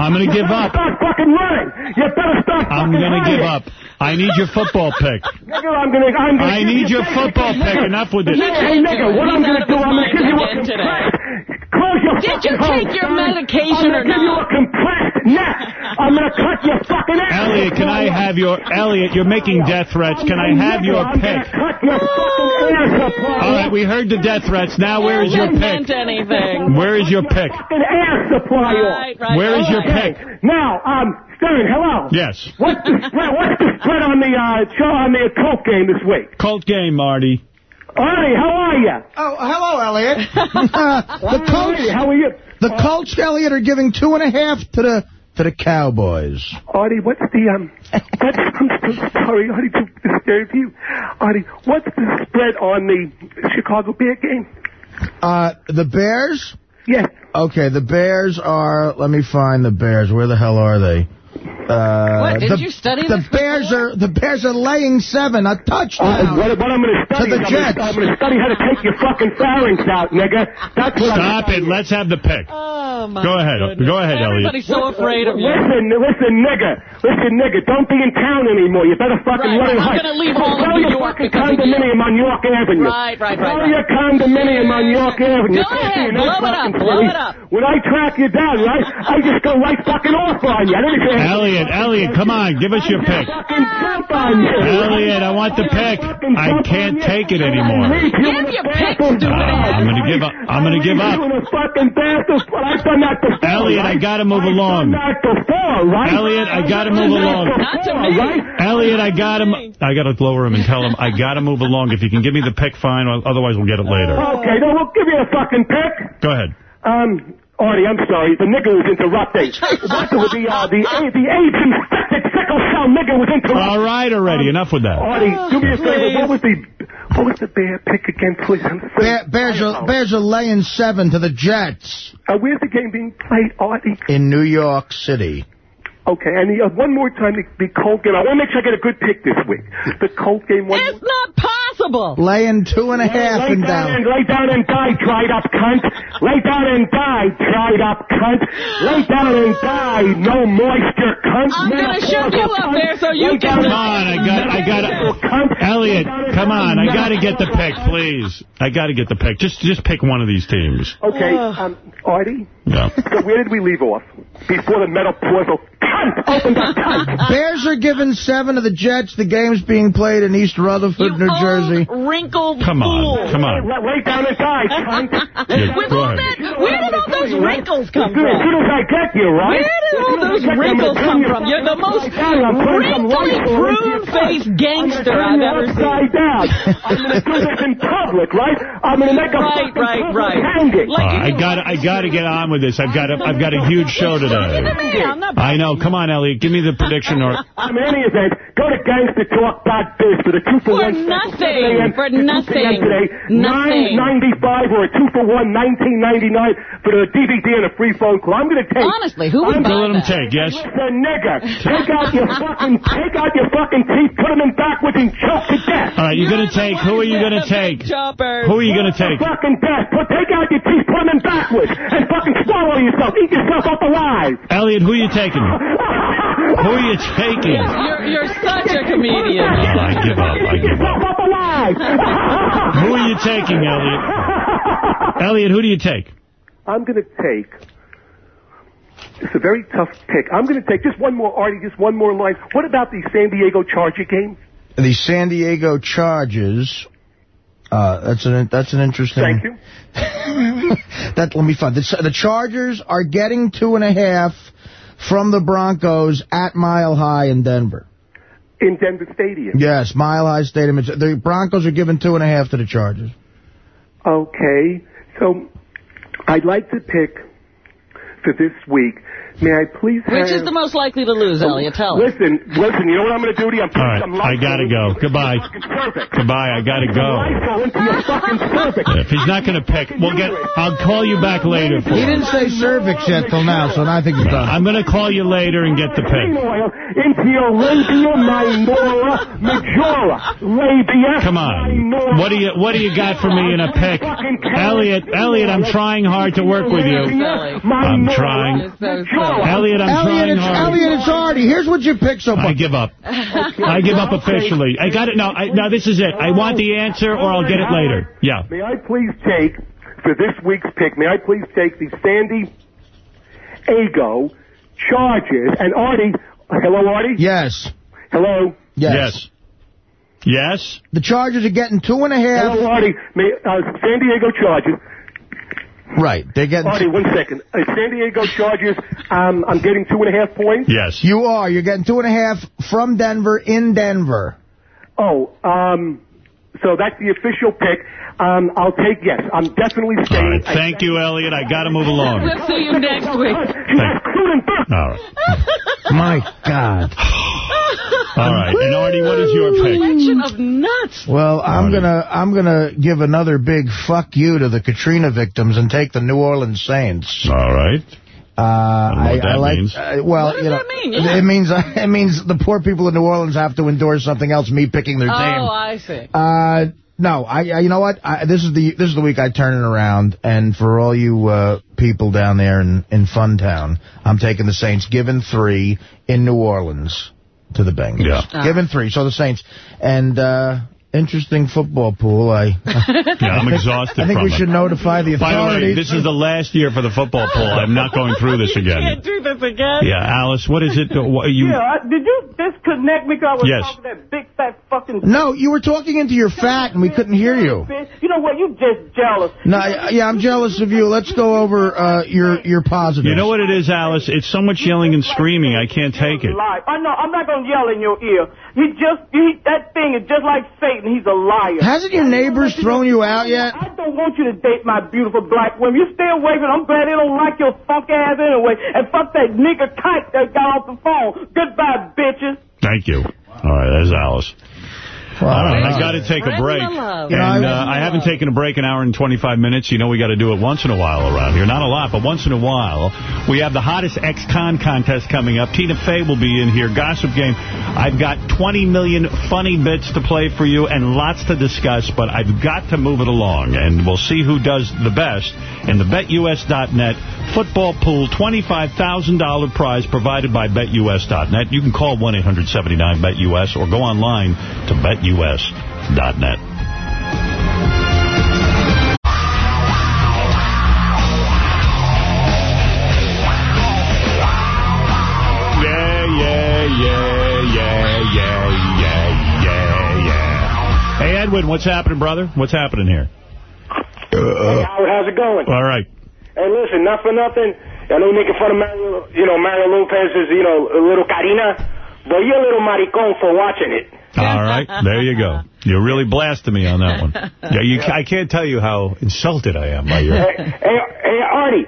I'm gonna give up. Start fucking running. You better start I'm gonna give up. I need your football pick. Nigger, I'm gonna, I'm gonna I need you your football pick. nigger. Enough with this. Nigger, hey, nigger, what I'm gonna do, I'm gonna give you a Again today. compressed. Close your Did you hole, take your son. medication I'm gonna give you a compressed neck. I'm gonna cut your fucking ass. Elliot, can I have your Elliot? You're making death threats. Can I have your I'm pick? gonna cut your fucking air supply. All right, we heard the death threats. Now where is your Hasn't pick? anything. Where is your pick? Fucking air supply Right, right. Where is your pick? Now, um, Stern, hello. Yes. What's the spread? What's the spread on the uh, show on the Colt game this week? Colt game, Marty. Artie, how are you? Oh, hello, Elliot. the Colts, how are you? the Colts, Elliot, are giving two and a half to the to the Cowboys. Artie, what's the um? What's, I'm so sorry, Artie, to disturb you. Artie, what's the spread on the Chicago Bear game? Uh, the Bears. Yes. Okay, the Bears are. Let me find the Bears. Where the hell are they? Uh, What, did the, you study the this Bears are the Bears are laying seven, a touchdown. Uh, what, what I'm going to study to the is Jets. I'm going to study how to take your fucking pharynx out, nigga. That's what I'm Stop it. Let's have the pick. Oh, my Go ahead. Go ahead, Elliot. Everybody's so afraid of you. Listen, listen, nigga. Listen, nigga. Don't be in town anymore. You better fucking Right, run and I'm gonna leave all of Sell New your York fucking because of you. condominium on York Avenue. Right, right, right, Sell right. your condominium on York Avenue. Go ahead, blow it up, blow it up. When I track you down, right, I just go right fucking off on you. I don't even Elliot, Elliot, come on. Give us your pick. fucking jump on you. Elliot, I want the pick. I can't take it anymore. Give your pick, stupid Uh, ass. I'm going to give up. I'm going to give up. You a fucking bastard. Well, I've done that before. Elliot, I got to move along. done that before, right? Elliot, I got to move along. Not to before, me. Right? Elliot, I got him. I got to lower him and tell him I got to move along. If you can give me the pick, fine. Otherwise, we'll get it later. Okay, then we'll give you a fucking pick. Go ahead. Um, Artie, I'm sorry. The nigger was interrupting. What the, the, uh, the, the AIDS infected sickle cell nigger was interrupting. All right already. Enough with that. Artie, do me a favor. What was the, what was the bear pick again, please? I'm. Bear, Bears are Bears are laying seven to the Jets Uh, where's the game being played, Artie? in New York City. Okay, and the, uh, one more time, the, the Colt game. I want to make sure I get a good pick this week. The Colt game. One It's not possible. Laying two and a half lay and down down. and lay down and die, dried up cunt. Lay down and die, dried up cunt. Lay down and die, no moisture cunt. I'm gonna shove you up there so you Lay can- Come on, I got, I got to. Elliot, come on, I got to get the pick, please. I got to get the pick. Just, just pick one of these teams. Okay, um, Artie, Yeah. so where did we leave off? Before the metal portal cunt opened up cunt. Bears are given seven to the Jets. The game's being played in East Rutherford, New Jersey. Wrinkled Come on, fool. come on. Lay, lay down and die. Yeah, With go all ahead. that, where did all those wrinkles come As soon as from? I get you, right? Where did all those As soon as I get you, I'm wrinkles come from? you You're the most upside down. I'm putting some wrinkly, rifle into your prune-faced gangster I'm I've ever seen. upside down. I'm going to do this in public, right? I'm going to make a Right, fucking right, right. hanging. Like Uh, I got, I got to get on with this. I've got, a, I've got a huge show today. at I'm not I know. Come on, Elliot. Give me the prediction. Or In any event, go to gangstertalk.biz for the two for, For one special, nothing. 7 For to 2 p.m. nothing. today. Nothing. 995 or a two for one, 1999 for the DVD and a free phone call. I'm going to take. Honestly, who would I'm buy let him take. Yes. The nigger. Take out your fucking, take out your fucking teeth, put them in backwards and choke to death. All right, you're gonna take. Who are you gonna take? Chopper. Who are you gonna take? Fucking death. Put, take out your teeth, put them in backwards, and fucking swallow yourself. Eat yourself up alive. Elliot, who are you taking? Who are you taking? You're, you're such a comedian. I give up. I give up. Yourself up alive. Who are you taking, Elliot? Elliot, who do you take? I'm going to take. It's a very tough pick. I'm going to take just one more, Artie, just one more line. What about the San Diego Charger game? The San Diego Chargers. Uh, that's an that's an interesting. Thank you. that let me find the, the Chargers are getting two and a half from the Broncos at Mile High in Denver. In Denver Stadium. Yes, Mile High Stadium. It's- The Broncos are giving two and a half to the Chargers. Okay. So I'd like to pick for this week. May I please Which have... is the most likely to lose, oh, Elliot? Tell us. Listen, listen, you know what I'm going to do to you? I'm All right, I'm I gotta go. Goodbye. Goodbye. I gotta go. Rifle into your fucking cervix. If he's not gonna pick, we'll get. I'll call you back later. For He didn't say cervix yet till now, so I think he's done. I'm gonna call you later and get the pick. into your labia minora majora. Labia Come on. What do you What do you got for me in a pick, Elliot? Elliot, I'm trying hard to work with you. I'm trying. Elliot, I'm trying Elliot, it's, hard. Elliot, it's Artie. Here's what you pick so far. I give up. I give up officially. I got it. No, I, no, this is it. I want the answer, or I'll get it later. Yeah. May I please take, for this week's pick, may I please take the Sandy Ego Chargers and Artie. Hello, Artie? Yes. Hello? Yes. Yes. Yes. The Chargers are getting two and a half. Hello, Artie. May, uh, San Diego Chargers. Right. They're getting. Artie, one second. Uh, San Diego Chargers, um, I'm getting two and a half points. Yes. You are. You're getting two and a half from Denver in Denver. Oh, um, so that's the official pick. Um, I'll take yes. I'm definitely staying. right. Thank you, Elliot. I got to move along. We'll see you next week. All right. My God. All right. And Artie, what is your pick? Collection of nuts. Well, I'm gonna I'm gonna give another big fuck you to the Katrina victims and take the New Orleans Saints. All right. Uh, I, what I like. Uh, well, What does you know, that mean? Yeah. it means it means the poor people in New Orleans have to endure something else. Me picking their Oh, team. I see. Uh, no, I, I you know what? I, this is the this is the week I turn it around, and for all you uh, people down there in in Funtown, I'm taking the Saints, giving three in New Orleans to the Bengals. Yeah. Ah. Giving three, so the Saints and. uh Interesting football pool. I Yeah, I'm exhausted I think from we it. should notify the By the way, authorities. this is the last year for the football pool. I'm not going through this You again. can't do this again. Yeah, Alice, what is it? that- What, you, yeah, I, did you disconnect me because I was Yes. talking that big fat fucking... No, you were talking into your fat, and we couldn't hear you. You know what? You just jealous. No, yeah, I'm jealous of you. Let's go over uh, your your positives. you know what it is, Alice? It's so much yelling and screaming. I can't take it. I know. I'm not gonna yell in your ear. He just he, that thing is just like Satan. He's a liar. Hasn't your neighbors thrown you out yet? I don't want you to date my beautiful black women. You stay away from them. I'm glad they don't like your funk ass anyway. And fuck that nigger kite that got off the phone. Goodbye, bitches. Thank you. All right, there's Alice. All right, I got to take a break. the. And uh, I- I haven't taken a break an hour and 25 minutes. You know we got to do it once in a while around here. Not a lot, but once in a while. We have the hottest ex-con contest coming up. Tina Fey will be in here. Gossip Game. I've got 20 million funny bits to play for you and lots to discuss, but I've got to move it along. And we'll see who does the best in the BetUS.net football pool $25,000 prize provided by BetUS.net. You can call 1-800-79-BET-US or go online to BetUS.net. Yeah, yeah, yeah, yeah, yeah, yeah, yeah, yeah. Hey, Edwin, what's happening, brother? What's happening here? Hey, Howard, how's it going? All right. Hey, listen, not for nothing. I know you're making fun of Mario, you know, Mario Lopez's, you know, a little Karina, but you're a little maricon for watching it. All right. There you go. You're really blasting me on that one. Yeah, you, I can't tell you how insulted I am by your... Hey, hey, hey, Artie.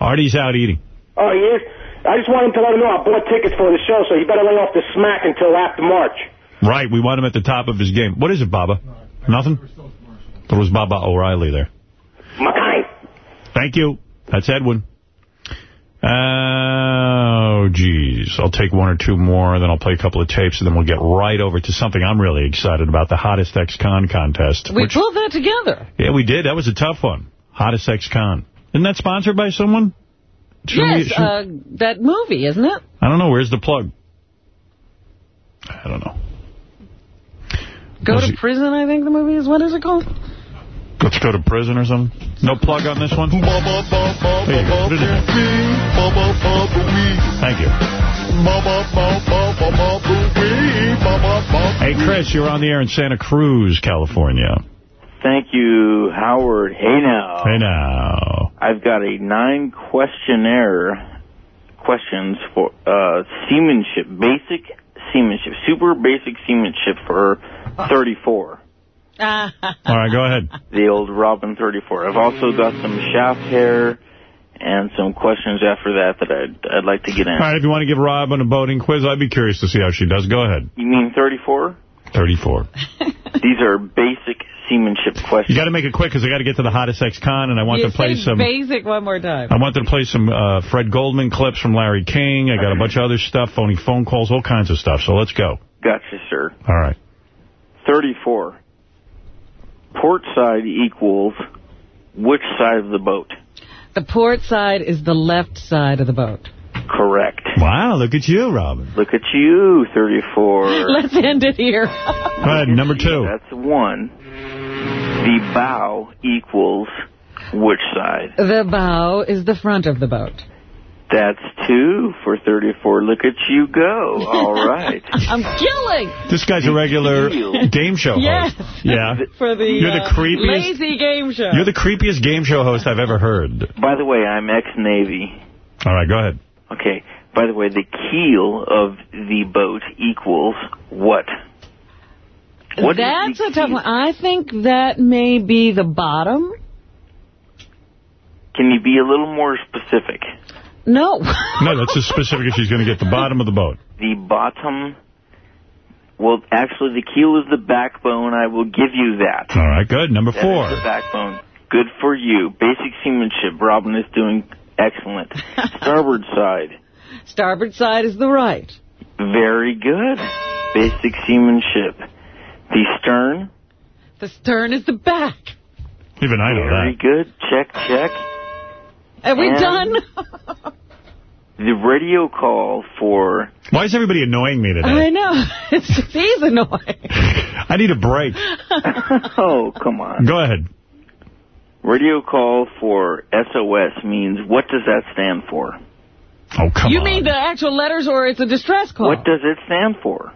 Artie's out eating. Oh, he is? I just wanted to let him know I bought tickets for the show, so he better lay off the smack until after March. Right. We want him at the top of his game. What is it, Baba? Nothing? Thought it was Baba O'Riley there. My kind. Thank you. That's Edwin. Oh, geez. I'll take one or two more, then I'll play a couple of tapes, and then we'll get right over to something I'm really excited about, the Hottest Ex-Con contest. We which- pulled that together. Yeah, we did. That was a tough one. Hottest Ex-Con. Isn't that sponsored by someone? Should we- yes, should- uh, that movie, isn't it? I don't know. Where's the plug? I don't know. Go Was to it- prison, I think the movie is. What is it called? Let's go to prison or something. No plug on this one? There you go. Put it in. Thank you. Hey, Chris, you're on the air in Santa Cruz, California. Thank you, Howard. Hey now. Hey now. I've got a nine questionnaire questions for uh, seamanship, basic seamanship, super basic seamanship for 34. All right, go ahead. The old Robin 34. I've also got some shaft hair and some questions after that that I'd, I'd like to get in. All right, if you want to give Robin a boating quiz, I'd be curious to see how she does. Go ahead. You mean 34? 34. These are basic seamanship questions. You got to make it quick because I got to get to the hottest ex-con, and I want you to play some... basic one more time. I wanted to play some uh, Fred Goldman clips from Larry King. I got a bunch of other stuff, phony phone calls, all kinds of stuff. So let's go. Gotcha, sir. All right. 34. Port side equals which side of the boat? The port side is the left side of the boat. Correct. Wow, look at you, Robin. Look at you, 34. Let's end it here. Go ahead, number two. That's one. The bow equals which side? the bow is the front of the boat. That's two for 34. Look at you go. All right. I'm killing. This guy's a regular game show Yes. host. Yeah. For the, You're the uh, creepiest. lazy game show. You're the creepiest game show host I've ever heard. By the way, I'm ex-Navy. All right, go ahead. Okay. By the way, the keel of the boat equals what? What is That's a tough one. I think that may be the bottom. Can you be a little more specific? No. No, that's as specific as she's going to get the bottom of the boat. The bottom. Well, actually, the keel is the backbone. I will give you that. All right, good. Number That four. the backbone. Good for you. Basic seamanship. Robin is doing Excellent. Starboard side. Starboard side is the right. Very good. Basic seamanship. The stern. The stern is the back. Even I know Very that. Very good. Check, check. Are we And- done? The radio call for Why is everybody annoying me today? I know. It's just, he's annoying. I need a break. oh, come on. Go ahead. Radio call for SOS means what does that stand for? Oh, come on! you mean the actual letters or it's a distress call? What does it stand for?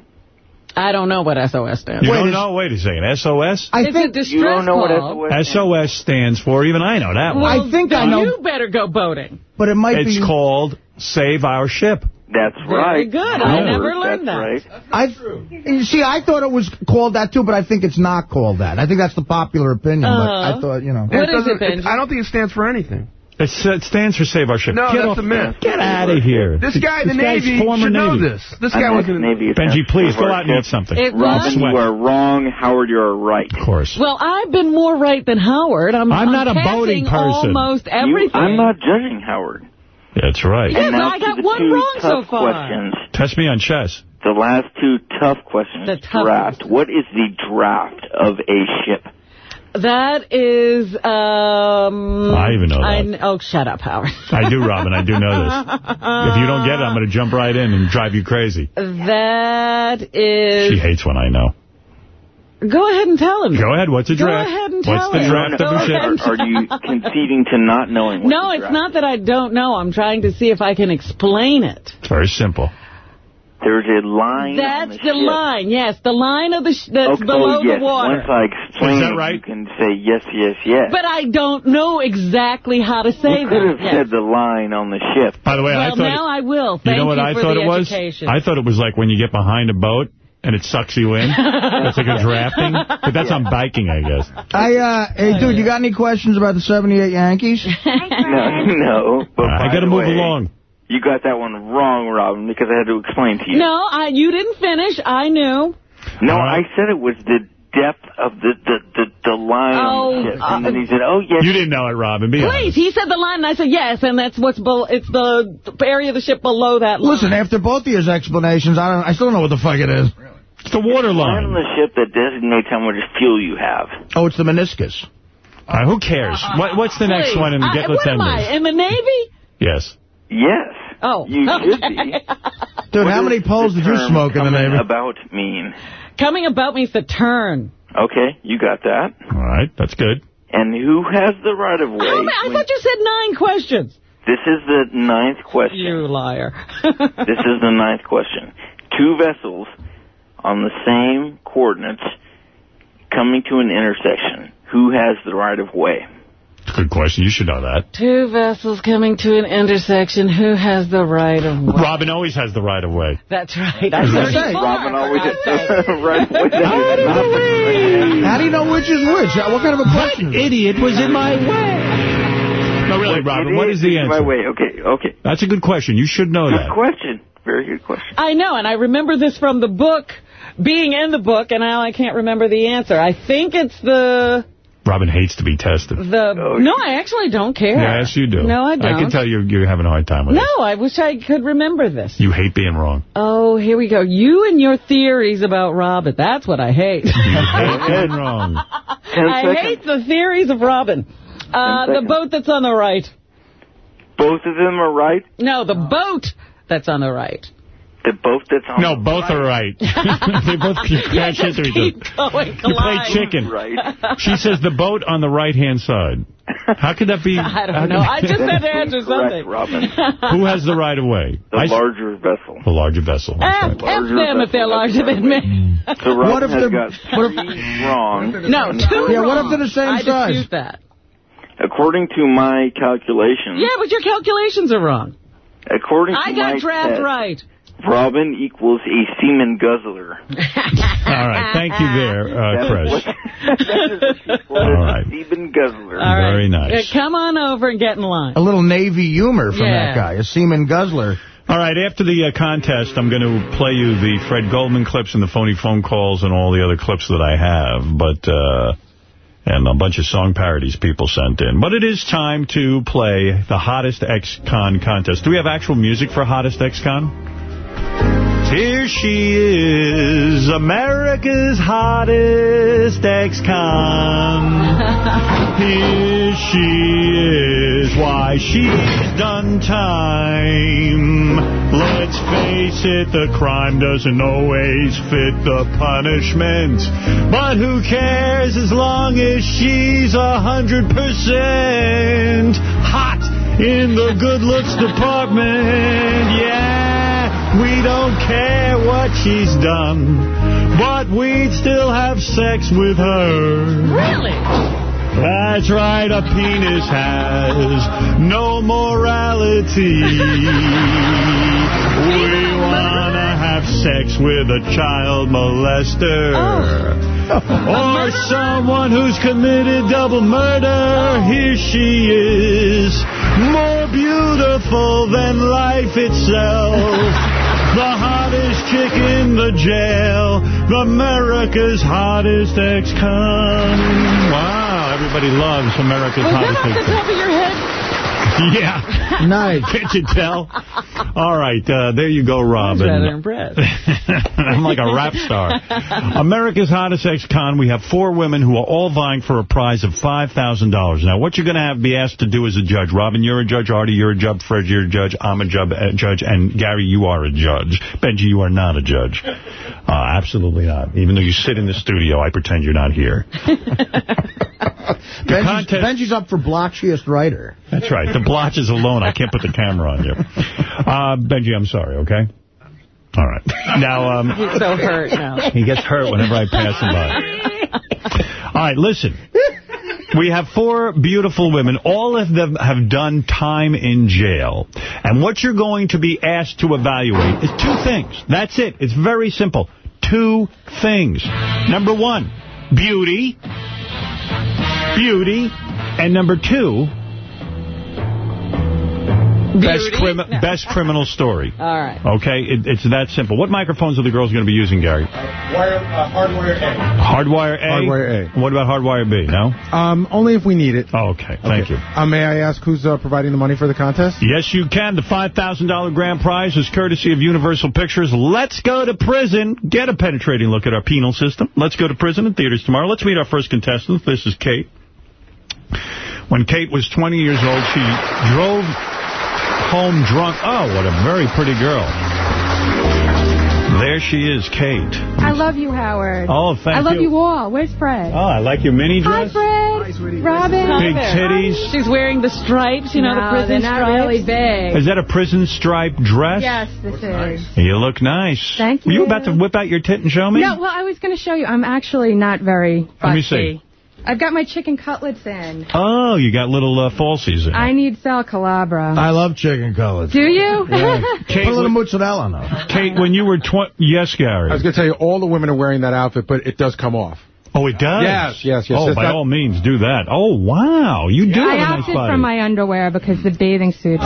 I don't know what SOS stands You for. don't know? Wait a second. SOS? I it's a distress call. SOS stands for, even I know that one. Well, I think I know- You better go boating. But it might it's be... called Save Our Ship. That's right. Very good. I never learned that. Right. I, you see, I thought it was called that, too, but I think it's not called that. I think that's the popular opinion, but Uh-huh. I thought, you know... What is it, doesn't- I don't think it stands for anything. It's, it stands for Save Our Ship. No, get that's off, a myth. Get out of here. This guy in the This guy's Navy former should know this. This guy was in the Navy. Benji, please go out and eat something. It Robin, was? you are wrong. Howard, you are right. Of course. Well, I've been more right than Howard. I'm, I'm not a boating person. almost You- I'm not judging Howard. That's right. Yes, And now I got one wrong so far. questions. Test me on chess. The last two tough questions. The toughest. draft. What is the draft of a ship? That is, um... I even know I that. kn- oh, shut up, Howard. I do, Robin. I do know this. If you don't get it, I'm going to jump right in and drive you crazy. That is... She hates when I know. Go ahead and tell him. Go ahead. What's a Go draft? ahead and What's tell the him. draft Go of a ahead ship? Are you conceding to not knowing what No, the it's draft not that I don't know. I'm trying to see if I can explain it. It's very simple. There's a line on That's the, the line, yes. The line of the sh that's Okay, below oh, yes. the water. Once I explain Is that it, right? you can say yes, yes, yes. But I don't know exactly how to say you could have. Yes. said the line on the ship. By the way, I Well, thought... now I will. you know what I for thought it was? education. I thought it was like when you get behind a boat and it sucks you in. That's like a drafting. But that's on biking, I guess. I, uh, hey, dude, you got any questions about the 78 Yankees? No, no. But I got to move way, along. You got that one wrong, Robin, because I had to explain to you. No, I, you didn't finish. I knew. No, All I said it was the depth of the the the, the line on Oh, the ship, and then uh, he said, "Oh yes." You didn't know it, Robin. Be Please, honest. he said the line, and I said yes, and that's what's below. It's the area of the ship below that line. Listen, after both of your explanations, I don't. I still don't know what the fuck it is. It's the water line on the ship that designates how much fuel you have. Oh, it's the meniscus. Uh, who cares? Uh, uh, what, what's the next Please. one in the I- Get What am I, in the Navy? Yes. Yes. Oh. You should be. Dude, What how many poles did you smoke in the coming About mean. Coming about means the turn. Okay, you got that. All right. That's good. And who has the right of way? Oh, how I thought you said nine questions. This is the ninth question. You liar. This is the ninth question. Two vessels on the same coordinates coming to an intersection. Who has the right of way? Good question. You should know that. Two vessels coming to an intersection. Who has the right of way? Robin always has the right of way. That's right. I Is that said right? Robin always has the right away. How do you know which is which? What kind of a question? Idiot was in my way. No, really, Robin, what is the answer? My answer? way. Okay, okay. That's a good question. You should know Good that. question. Very good question. I know, and I remember this from the book, being in the book, and now I can't remember the answer. I think it's the Robin hates to be tested. the. no, I actually don't care. Yes, you do. No, I don't. I can tell you're, you're having a hard time with it. No, I wish I could remember this. You hate being wrong. Oh, here we go. You and your theories about Robin. That's what I hate. You hate being wrong. I hate the theories of Robin. Uh, the boat that's on the right. Both of them are right. No, the boat that's on the right. The boat that's on No, the both right. are right. they both you You crash just into each other. going, You play chicken. Right. She says the boat on the right-hand side. How could that be? I how don't know. I just had to answer Correct, something. Robin. Who has the right of way? The I s- larger vessel. The larger vessel. F right. Larger them if they're larger than right. me. So Robin What if has the- got what if- three wrong. No, two Yeah, what if they're the same I size? dispute that. According to my calculations, Yeah, but your calculations are wrong. according to I my got draft test, right. Robin equals a semen guzzler. All right. Thank you there, uh, That is Chris. what- that is what she called All it, right. a semen guzzler. All right. Very nice. Uh, come on over and get in line. A little Navy humor from Yeah. that guy, a seaman guzzler. All right, after the uh, contest, I'm going to play you the Fred Goldman clips and the phony phone calls and all the other clips that I have. But uh, and a bunch of song parodies people sent in. But it is time to play the Hottest Ex-Con contest. Do we have actual music for Hottest Ex-Con? Here she is, America's hottest ex-con. Here she is, why she's done time. Let's face it, the crime doesn't always fit the punishment. But who cares as long as she's a hundred percent hot in the good looks department. Yeah, we don't care what she's done, but we'd still have sex with her. Really? That's right, a penis has no morality. We want to have sex with a child molester. Oh. Or someone who's committed double murder. Here she is, more beautiful than life itself. The hottest chick in the jail. America's hottest ex-con. Wow, everybody loves America's Was that hottest off the top of your head? Yeah. nice. Can't you tell? All right, uh, there you go, Robin. rather impressed. I'm like a rap star. America's Hottest Ex-Con. We have four women who are all vying for a prize of $5,000. Now, what you're going to have be asked to do as a judge. Robin, you're a judge. Artie, you're a judge. Fred, you're a judge. I'm a judge. Uh, judge. And Gary, you are a judge. Benji, you are not a judge. Uh, absolutely not. Even though you sit in the studio, I pretend you're not here. Benji's, Benji's up for blotchiest writer. That's right. The blotch is alone. I can't put the camera on you. Uh, Benji, I'm sorry, okay? All right. Now, um, He's so hurt now. he gets hurt whenever I pass him by. All right, listen. We have four beautiful women. All of them have done time in jail. And what you're going to be asked to evaluate is two things. That's it. It's very simple. Two things. Number one, beauty. Beauty. And number two, best, crimi best criminal story. All right. Okay? It, it's that simple. What microphones are the girls going to be using, Gary? Wire, uh, hardwire A. Hardwire A? Hardwire A. What about Hardwire B? No? Um, only if we need it. Oh, okay. Thank you. Uh, may I ask who's uh, providing the money for the contest? Yes, you can. The $5,000 grand prize is courtesy of Universal Pictures. Let's go to prison. Get a penetrating look at our penal system. Let's go to prison in theaters tomorrow. Let's meet our first contestant. This is Kate. When Kate was 20 years old, she drove home drunk. Oh, what a very pretty girl. There she is, Kate. I love you, Howard. Oh, thank you. I love you. you all. Where's Fred? Oh, I like your mini dress. Hi, dress. Fred. Robin. Big titties. She's wearing the stripes, you know, No, the prison they're not stripes. really big. Is that a prison stripe dress? Yes, this is. You look nice. Thank Were you you. about to whip out your tit and show me? No, well, I was going to show you. I'm actually not very Let me see. I've got my chicken cutlets in. Oh, you got little uh, falsies in. I need sal calabra. I love chicken cutlets. Do you? Kate, Put a little mozzarella on them. Kate, when you were 20... Yes, Gary. I was going to tell you, all the women are wearing that outfit, but it does come off. Oh, it does? Yes, yes, yes. Oh, It's by not- all means, do that. Oh, wow. You do I have a nice opted body. for my underwear because the bathing suits.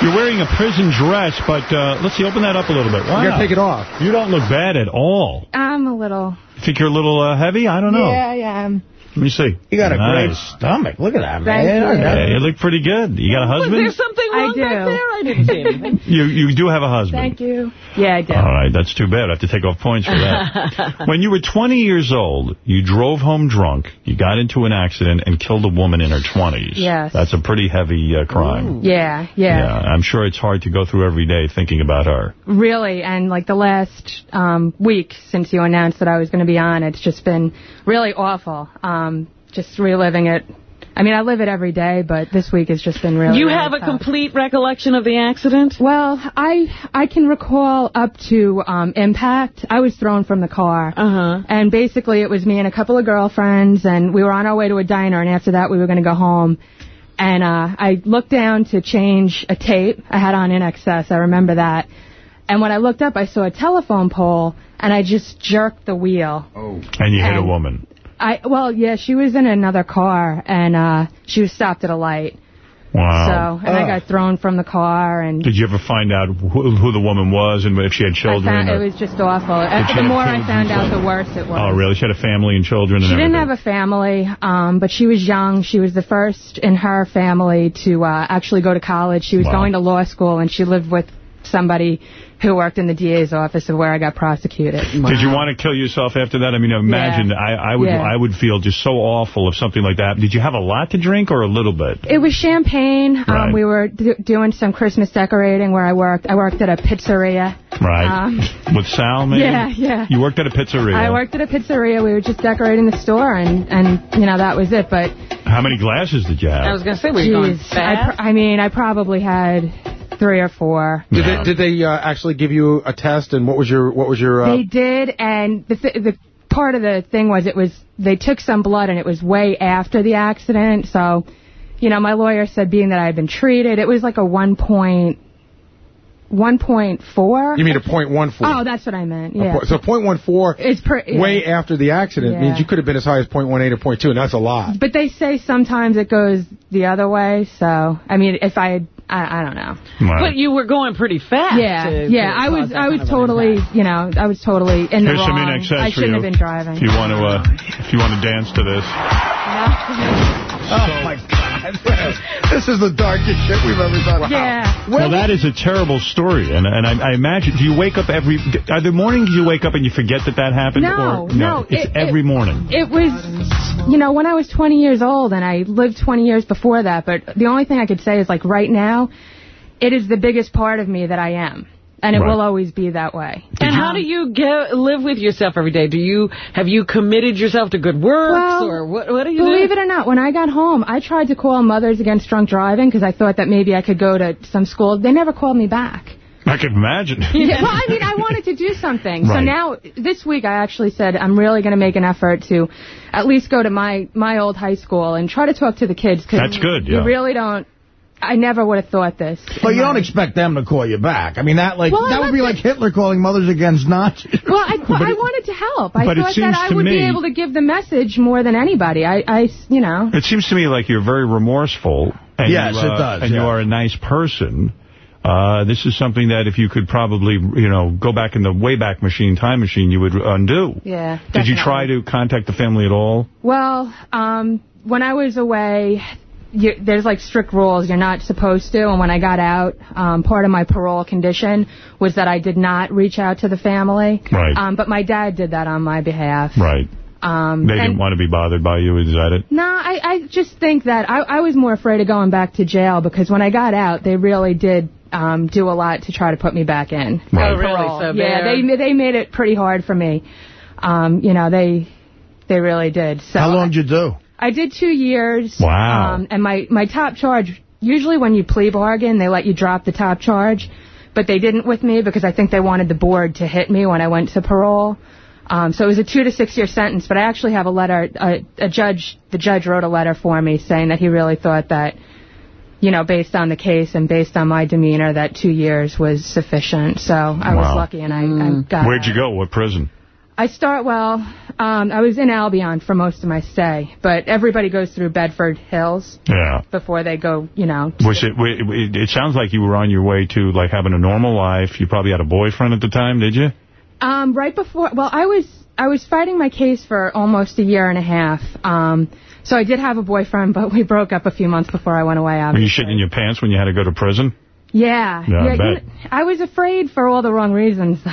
You're wearing a prison dress, but uh, let's see, open that up a little bit. Wow. You gotta take it off. You don't look bad at all. I'm a little. Think you're a little uh, heavy? I don't know. Yeah, yeah. I'm- Let me see. You got a great stomach. Look at that, Thank man. you. Yeah, you look pretty good. You got a Was husband? there something wrong I do. back there? I didn't see anything. You you do have a husband. Thank you. Yeah, I do. All right, that's too bad. I have to take off points for that. when you were 20 years old, you drove home drunk, you got into an accident, and killed a woman in her 20s. Yes. That's a pretty heavy uh, crime. Yeah, yeah, I'm sure it's hard to go through every day thinking about her. Really, and like the last um, week since you announced that I was going to be on, it's just been really awful. Um, just reliving it. I mean, I live it every day, but this week has just been really. You really have a complete recollection of the accident? Well, I I can recall up to um, impact. I was thrown from the car, Uh-huh. and basically it was me and a couple of girlfriends, and we were on our way to a diner, and after that we were going to go home. And uh, I looked down to change a tape I had on INXS. I remember that. And when I looked up, I saw a telephone pole, and I just jerked the wheel. Oh. And you hit a woman. I well, yeah, she was in another car, and uh, she was stopped at a light. Wow. So, and I got thrown from the car, and Did you ever find out who, who the woman was and if she had I children? found, or- it was just awful. Did the more I found out, the worse it was. oh, really? She had a family and children and She didn't have a family, um, but she was young. She was the first in her family to uh, actually go to college. She was Wow. going to law school, and she lived with somebody who worked in the DA's office of where I got prosecuted. Did you want to kill yourself after that? I mean, imagine. I, I would Yeah. I would feel just so awful if something like that happened. Did you have a lot to drink or a little bit? It was champagne. Right. Um, we were d doing some Christmas decorating where I worked. I worked at a pizzeria. Right. Um, With Sal, maybe? Yeah, yeah. You worked at a pizzeria. I worked at a pizzeria. We were just decorating the store, and, and you know, that was it. But How many glasses did you have? I was going to say, were you going Jeez, I, pr- I mean, I probably had three or four. Did they, did they uh, actually give you a test, and what was your what was your? Uh, They did, and the th- the part of the thing was it was they took some blood, and it was way after the accident. So, you know, my lawyer said being that I had been treated, it was like a one point one point four. you mean a point one four? Oh, that's what I meant. Yeah. po- so point one four. It's per- yeah. way after the accident Yeah. means you could have been as high as point one eight or point two, and that's a lot. But they say sometimes it goes the other way. So, I mean, if I, I, I don't know. But you were going pretty fast. Yeah, to- yeah. to I was, I was totally, you know, I was totally in the Here's some wrong. INXS I shouldn't you. have been driving. If you want to, uh, if you want to dance to this. Oh, my God. This is the darkest shit we've ever done. Yeah. Well, that is a terrible story, and and I, I imagine. Do you wake up every? Are there mornings you wake up and you forget that that happened? No, or, no, It's it- every morning. It was, you know, when I was 20 years old, and I lived 20 years before that, but the only thing I could say is, like, right now, it is the biggest part of me that I am. And it Right. will always be that way. And how do you get, live with yourself every day? Do you have you committed yourself to good works Well, or what? What do you Believe do? it or not, when I got home, I tried to call Mothers Against Drunk Driving because I thought that maybe I could go to some school. They never called me back. I can imagine. Yeah, well, I mean, I wanted to do something. So now, this week, I actually said I'm really going to make an effort to at least go to my, my old high school and try to talk to the kids. Cause That's good, You really don't... I never would have thought this. But you don't expect them to call you back. I mean, that like Well, that would be like Hitler calling mothers against Nazis. Well, I, But I it- wanted to help. I but it thought seems that I to would be me- able to give the message more than anybody. I, I you know... It seems to me like you're very remorseful. And Yes, you, it uh, does, And you yeah. are a nice person. Uh, this is something that if you could probably, you know, go back in the Wayback Machine, time machine, you would undo. Yeah. Did you definitely. try to contact the family at all? Well, um, when I was away, you, there's like strict rules. You're not supposed to. And when I got out, um, part of my parole condition was that I did not reach out to the family. Right. Um, but my dad did that on my behalf. Right. Um, They didn't want to be bothered by you, is that it? No, I, I just think that I, I was more afraid of going back to jail because when I got out, they really did um, do a lot to try to put me back in. Right. Oh, really? Parole. So yeah, they're- they they made it pretty hard for me. Um, you know, they they really did. So How long did you do? I did two years. Wow. Um, and my, my top charge, usually when you plea bargain, they let you drop the top charge. But they didn't with me because I think they wanted the board to hit me when I went to parole. Um, so it was a two to six year sentence. But I actually have a letter, a, a judge, the judge wrote a letter for me saying that he really thought that, you know, based on the case and based on my demeanor, that two years was sufficient. So I was lucky and I, I got Where'd you go? What prison? I start well. Um, I was in Albion for most of my stay, but everybody goes through Bedford Hills Yeah. before they go. You know, Was it, it, it sounds like you were on your way to, like, having a normal life. You probably had a boyfriend at the time, did you? um, right before. Well, I was I was fighting my case for almost a year and a half. Um, so I did have a boyfriend, but we broke up a few months before I went away. Obviously. Were you shitting in your pants when you had to go to prison? Yeah, Yeah, I you know, I was afraid for all the wrong reasons. though.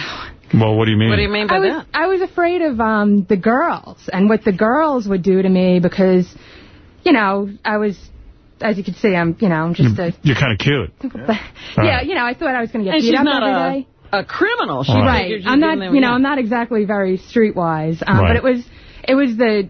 Well, what do you mean? What do you mean by I was, that? I was afraid of um, the girls and what the girls would do to me because, you know, I was, as you can see, I'm, you know, I'm just a, You're kind of cute. yeah, you know, I thought I was going to get And beat she's up not every a- day. a criminal. She right. figured you'd I'm not, you know, I'm not exactly very streetwise, um, Right. but it was, it was the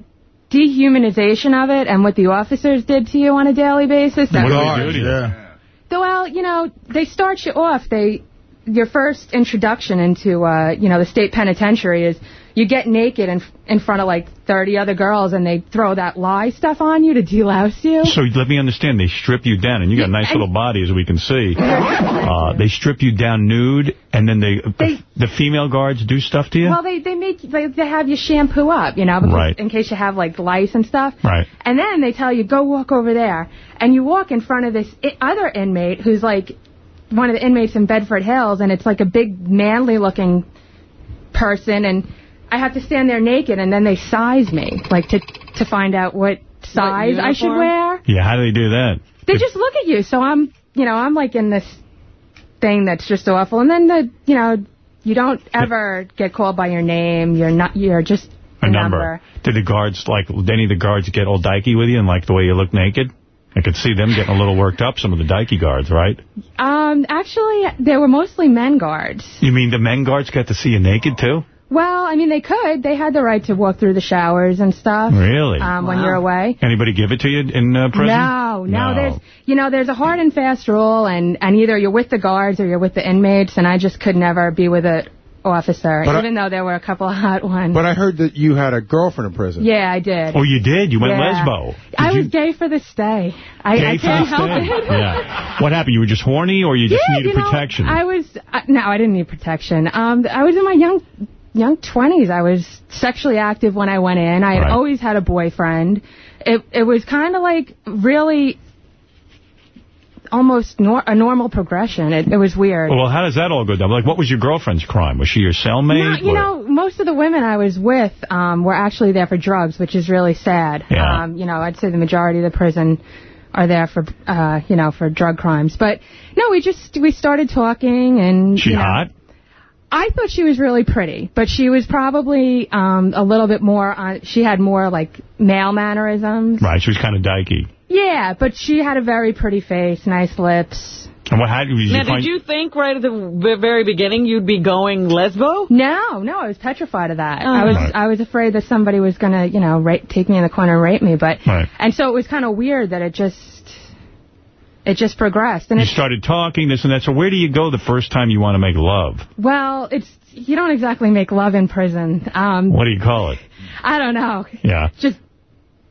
dehumanization of it and what the officers did to you on a daily basis. that What was- do they do to you? So, well, you know, they start you off. They your first introduction into, uh, you know, the state penitentiary is you get naked in, in front of like 30 other girls and they throw that lie stuff on you to delouse you. So let me understand. They strip you down, and you got a nice little body, as we can see. Uh, they strip you down nude, and then they, They- the female guards do stuff to you? Well, they, they make, they, they have you shampoo up, you know, Right. in case you have like lice and stuff. Right. And then they tell you, go walk over there. And you walk in front of this other inmate who's like one of the inmates in Bedford Hills, and it's like a big, manly looking person, and I have to stand there naked, and then they size me, like to to find out what size I should wear. Yeah, how do they do that? They just look at you, so I'm, you know, I'm like in this thing that's just awful, and then the, you know, you don't ever get called by your name. You're not. You're just A number. Did the guards, like, did any of the guards get all dykey with you and like the way you look naked? I could see them getting a little worked up, some of the dykey guards, right? Um, actually, they were mostly men guards. You mean the men guards got to see you naked, too? Well, I mean, they could. They had the right to walk through the showers and stuff. Really? Um, when you're away. Anybody give it to you in uh, prison? No, no, There's, you know, there's a hard and fast rule, and and either you're with the guards or you're with the inmates, and I just could never be with a officer, But I- even though there were a couple of hot ones. But I heard that you had a girlfriend in prison. yeah, I did. Oh, you did? You went Yeah. lesbo? I was gay for the stay. I, Gay I for can't the help stay? it. Yeah. What happened? You were just horny or you just yeah, needed you know, protection? I was uh, no, I didn't need protection. Um, I was in my young young twenties. I was sexually active when I went in. I had Right. always had a boyfriend. It it was kind of like really almost nor- a normal progression. It, it was weird. well, how does that all go down? Like, what was your girlfriend's crime? Was she your cellmate? No, you or- know, most of the women I was with um, were actually there for drugs, which is really sad. Yeah. Um, you know, I'd say the majority of the prison are there for, uh, you know, for drug crimes. But no, we just we started talking, and She you know, hot? I thought she was really pretty, but she was probably um, a little bit more. On, she had more like male mannerisms. Right, she was kind of dykey. Yeah, but she had a very pretty face, nice lips. And what, how did you Now, find... did you think right at the very beginning you'd be going lesbo? No, no, I was petrified of that. Oh. I was Right. I was afraid that somebody was gonna, you know, rape, take me in the corner and rape me. But Right. and so it was kind of weird that it just it just progressed. And You started talking, this and that. So where do you go the first time you want to make love? well, it's you don't exactly make love in prison. Um, What do you call it? I don't know. Yeah. Just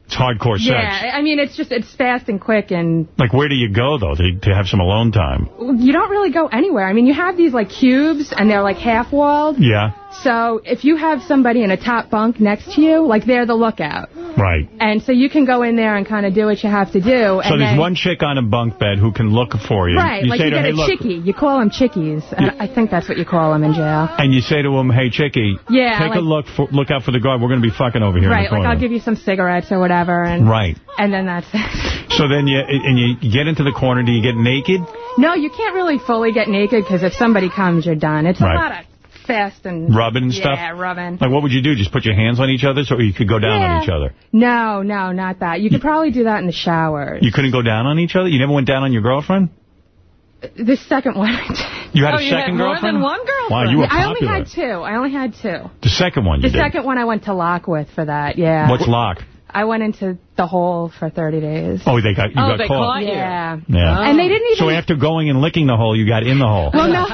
It's hardcore sex. yeah, I mean it's just it's fast and quick and Like, where do you go, though, to, to have some alone time? you don't really go anywhere. I mean you have these like cubes and they're like half walled. Yeah. So if you have somebody in a top bunk next to you, like they're the lookout. Right. And so you can go in there and kind of do what you have to do. So and there's then, one chick on a bunk bed who can look for you. Right, You like you her, get hey, a look. chickie. You call them chickies. I think that's what you call them in jail. And you say to them, hey, chickie, Yeah, take a look for, look out for the guard. We're going to be fucking over here Right, like. I'll give you some cigarettes or whatever. and Right. And then that's it. So then you and you get into the corner. Do you get naked? No, you can't really fully get naked because if somebody comes, you're done. It's Right. a lot of fast and... Rubbing and stuff? Yeah, rubbing. Like, what would you do? Just put your hands on each other so you could go down Yeah. on each other? No, no, not that. You could probably do that in the shower. You couldn't go down on each other? You never went down on your girlfriend? The second one. You had Oh, a you had second more girlfriend? than one girlfriend. Wow, you were popular. I only had two. I only had two. The second one you The did. second one I went to lock with for that, yeah. What's lock? I went into the hole for 30 days. Oh, they got you oh, got they caught. Yeah. Yeah. And they didn't even... So after going and licking the hole, you got in the hole. Well, no,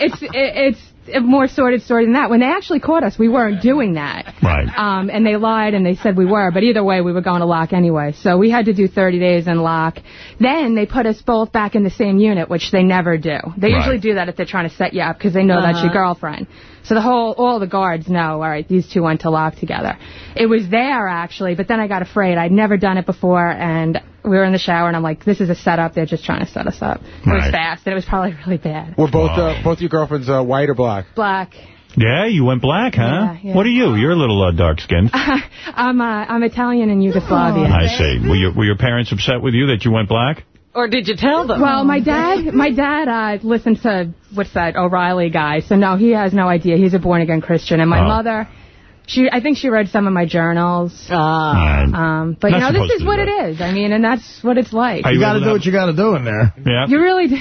it's it, it's a more sordid story than that. When they actually caught us, we weren't doing that. Right. Um, and they lied and they said we were, but either way, we were going to lock anyway. So we had to do 30 days in lock. Then they put us both back in the same unit, which they never do. They Right. usually do that if they're trying to set you up because they know that's your Uh-huh. girlfriend. So the whole, all the guards know, all right, these two went to lock together. It was there actually, but then I got afraid. I'd never done it before, and we were in the shower, and I'm like, this is a setup. They're just trying to set us up. It was fast, and it was probably really bad. Were both uh, both your girlfriends uh, white or black? Black. Yeah, you went black, huh? Yeah, yeah. What are you? You're a little uh, dark-skinned. I'm uh, I'm Italian and Yugoslavian. I see. Were your, were your parents upset with you that you went black? Or did you tell them? Well, my dad, my dad uh, listened to what's that O'Reilly guy, so no, he has no idea. He's a born again Christian, and my Oh. mother, she, I think she read some of my journals. Ah. Um, but you know, this is what do it is. I mean, and that's what it's like. Are You got to do to what you got to do in there. Yeah. You really do.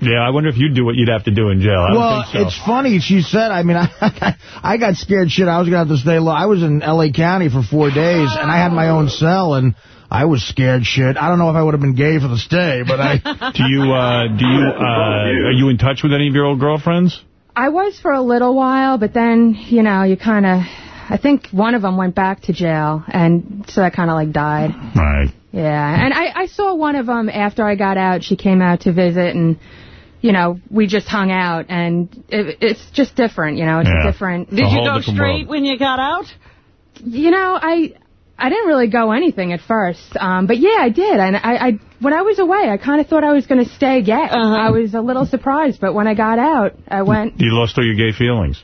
Yeah, I wonder if you'd do what you'd have to do in jail. I well, don't think so. it's funny. She said, I mean, I, I got scared shit. I was going to have to stay low. I was in L.A. County for four days, and I had my own cell, and I was scared shit. I don't know if I would have been gay for the stay, but I... do you, uh, do you, uh, are you in touch with any of your old girlfriends? I was for a little while, but then, you know, you kind of... I think one of them went back to jail, and so that kind of, like, died. Right. Yeah, and I, I saw one of them after I got out. She came out to visit, and, you know, we just hung out, and it, it's just different, you know, it's Yeah. different. Did you go straight when you got out? You know, I I didn't really go anything at first, um, but yeah, I did. And I, I when I was away, I kind of thought I was going to stay gay. I was a little surprised, but when I got out, I went. You lost all your gay feelings.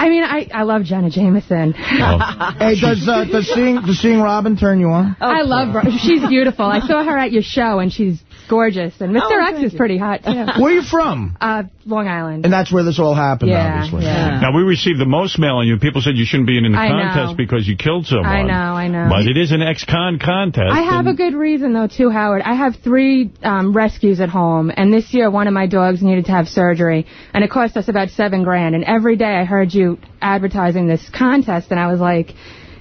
I mean, I I love Jenna Jameson. hey, does uh, does seeing does seeing Robin turn you on? I love her. She's beautiful. I saw her at your show, and she's gorgeous. And Mr. Oh, X is you. pretty hot, too. Where are you from? Uh, Long Island. And that's where this all happened, Yeah, obviously. yeah. Now, we received the most mail on you. People said you shouldn't be in the I know. contest because you killed someone. I know, I know. But it is an ex-con contest. I have a good reason, though, too, Howard. I have three um, rescues at home, and this year one of my dogs needed to have surgery, and it cost us about seven grand. And every day I heard you advertising this contest, and I was like,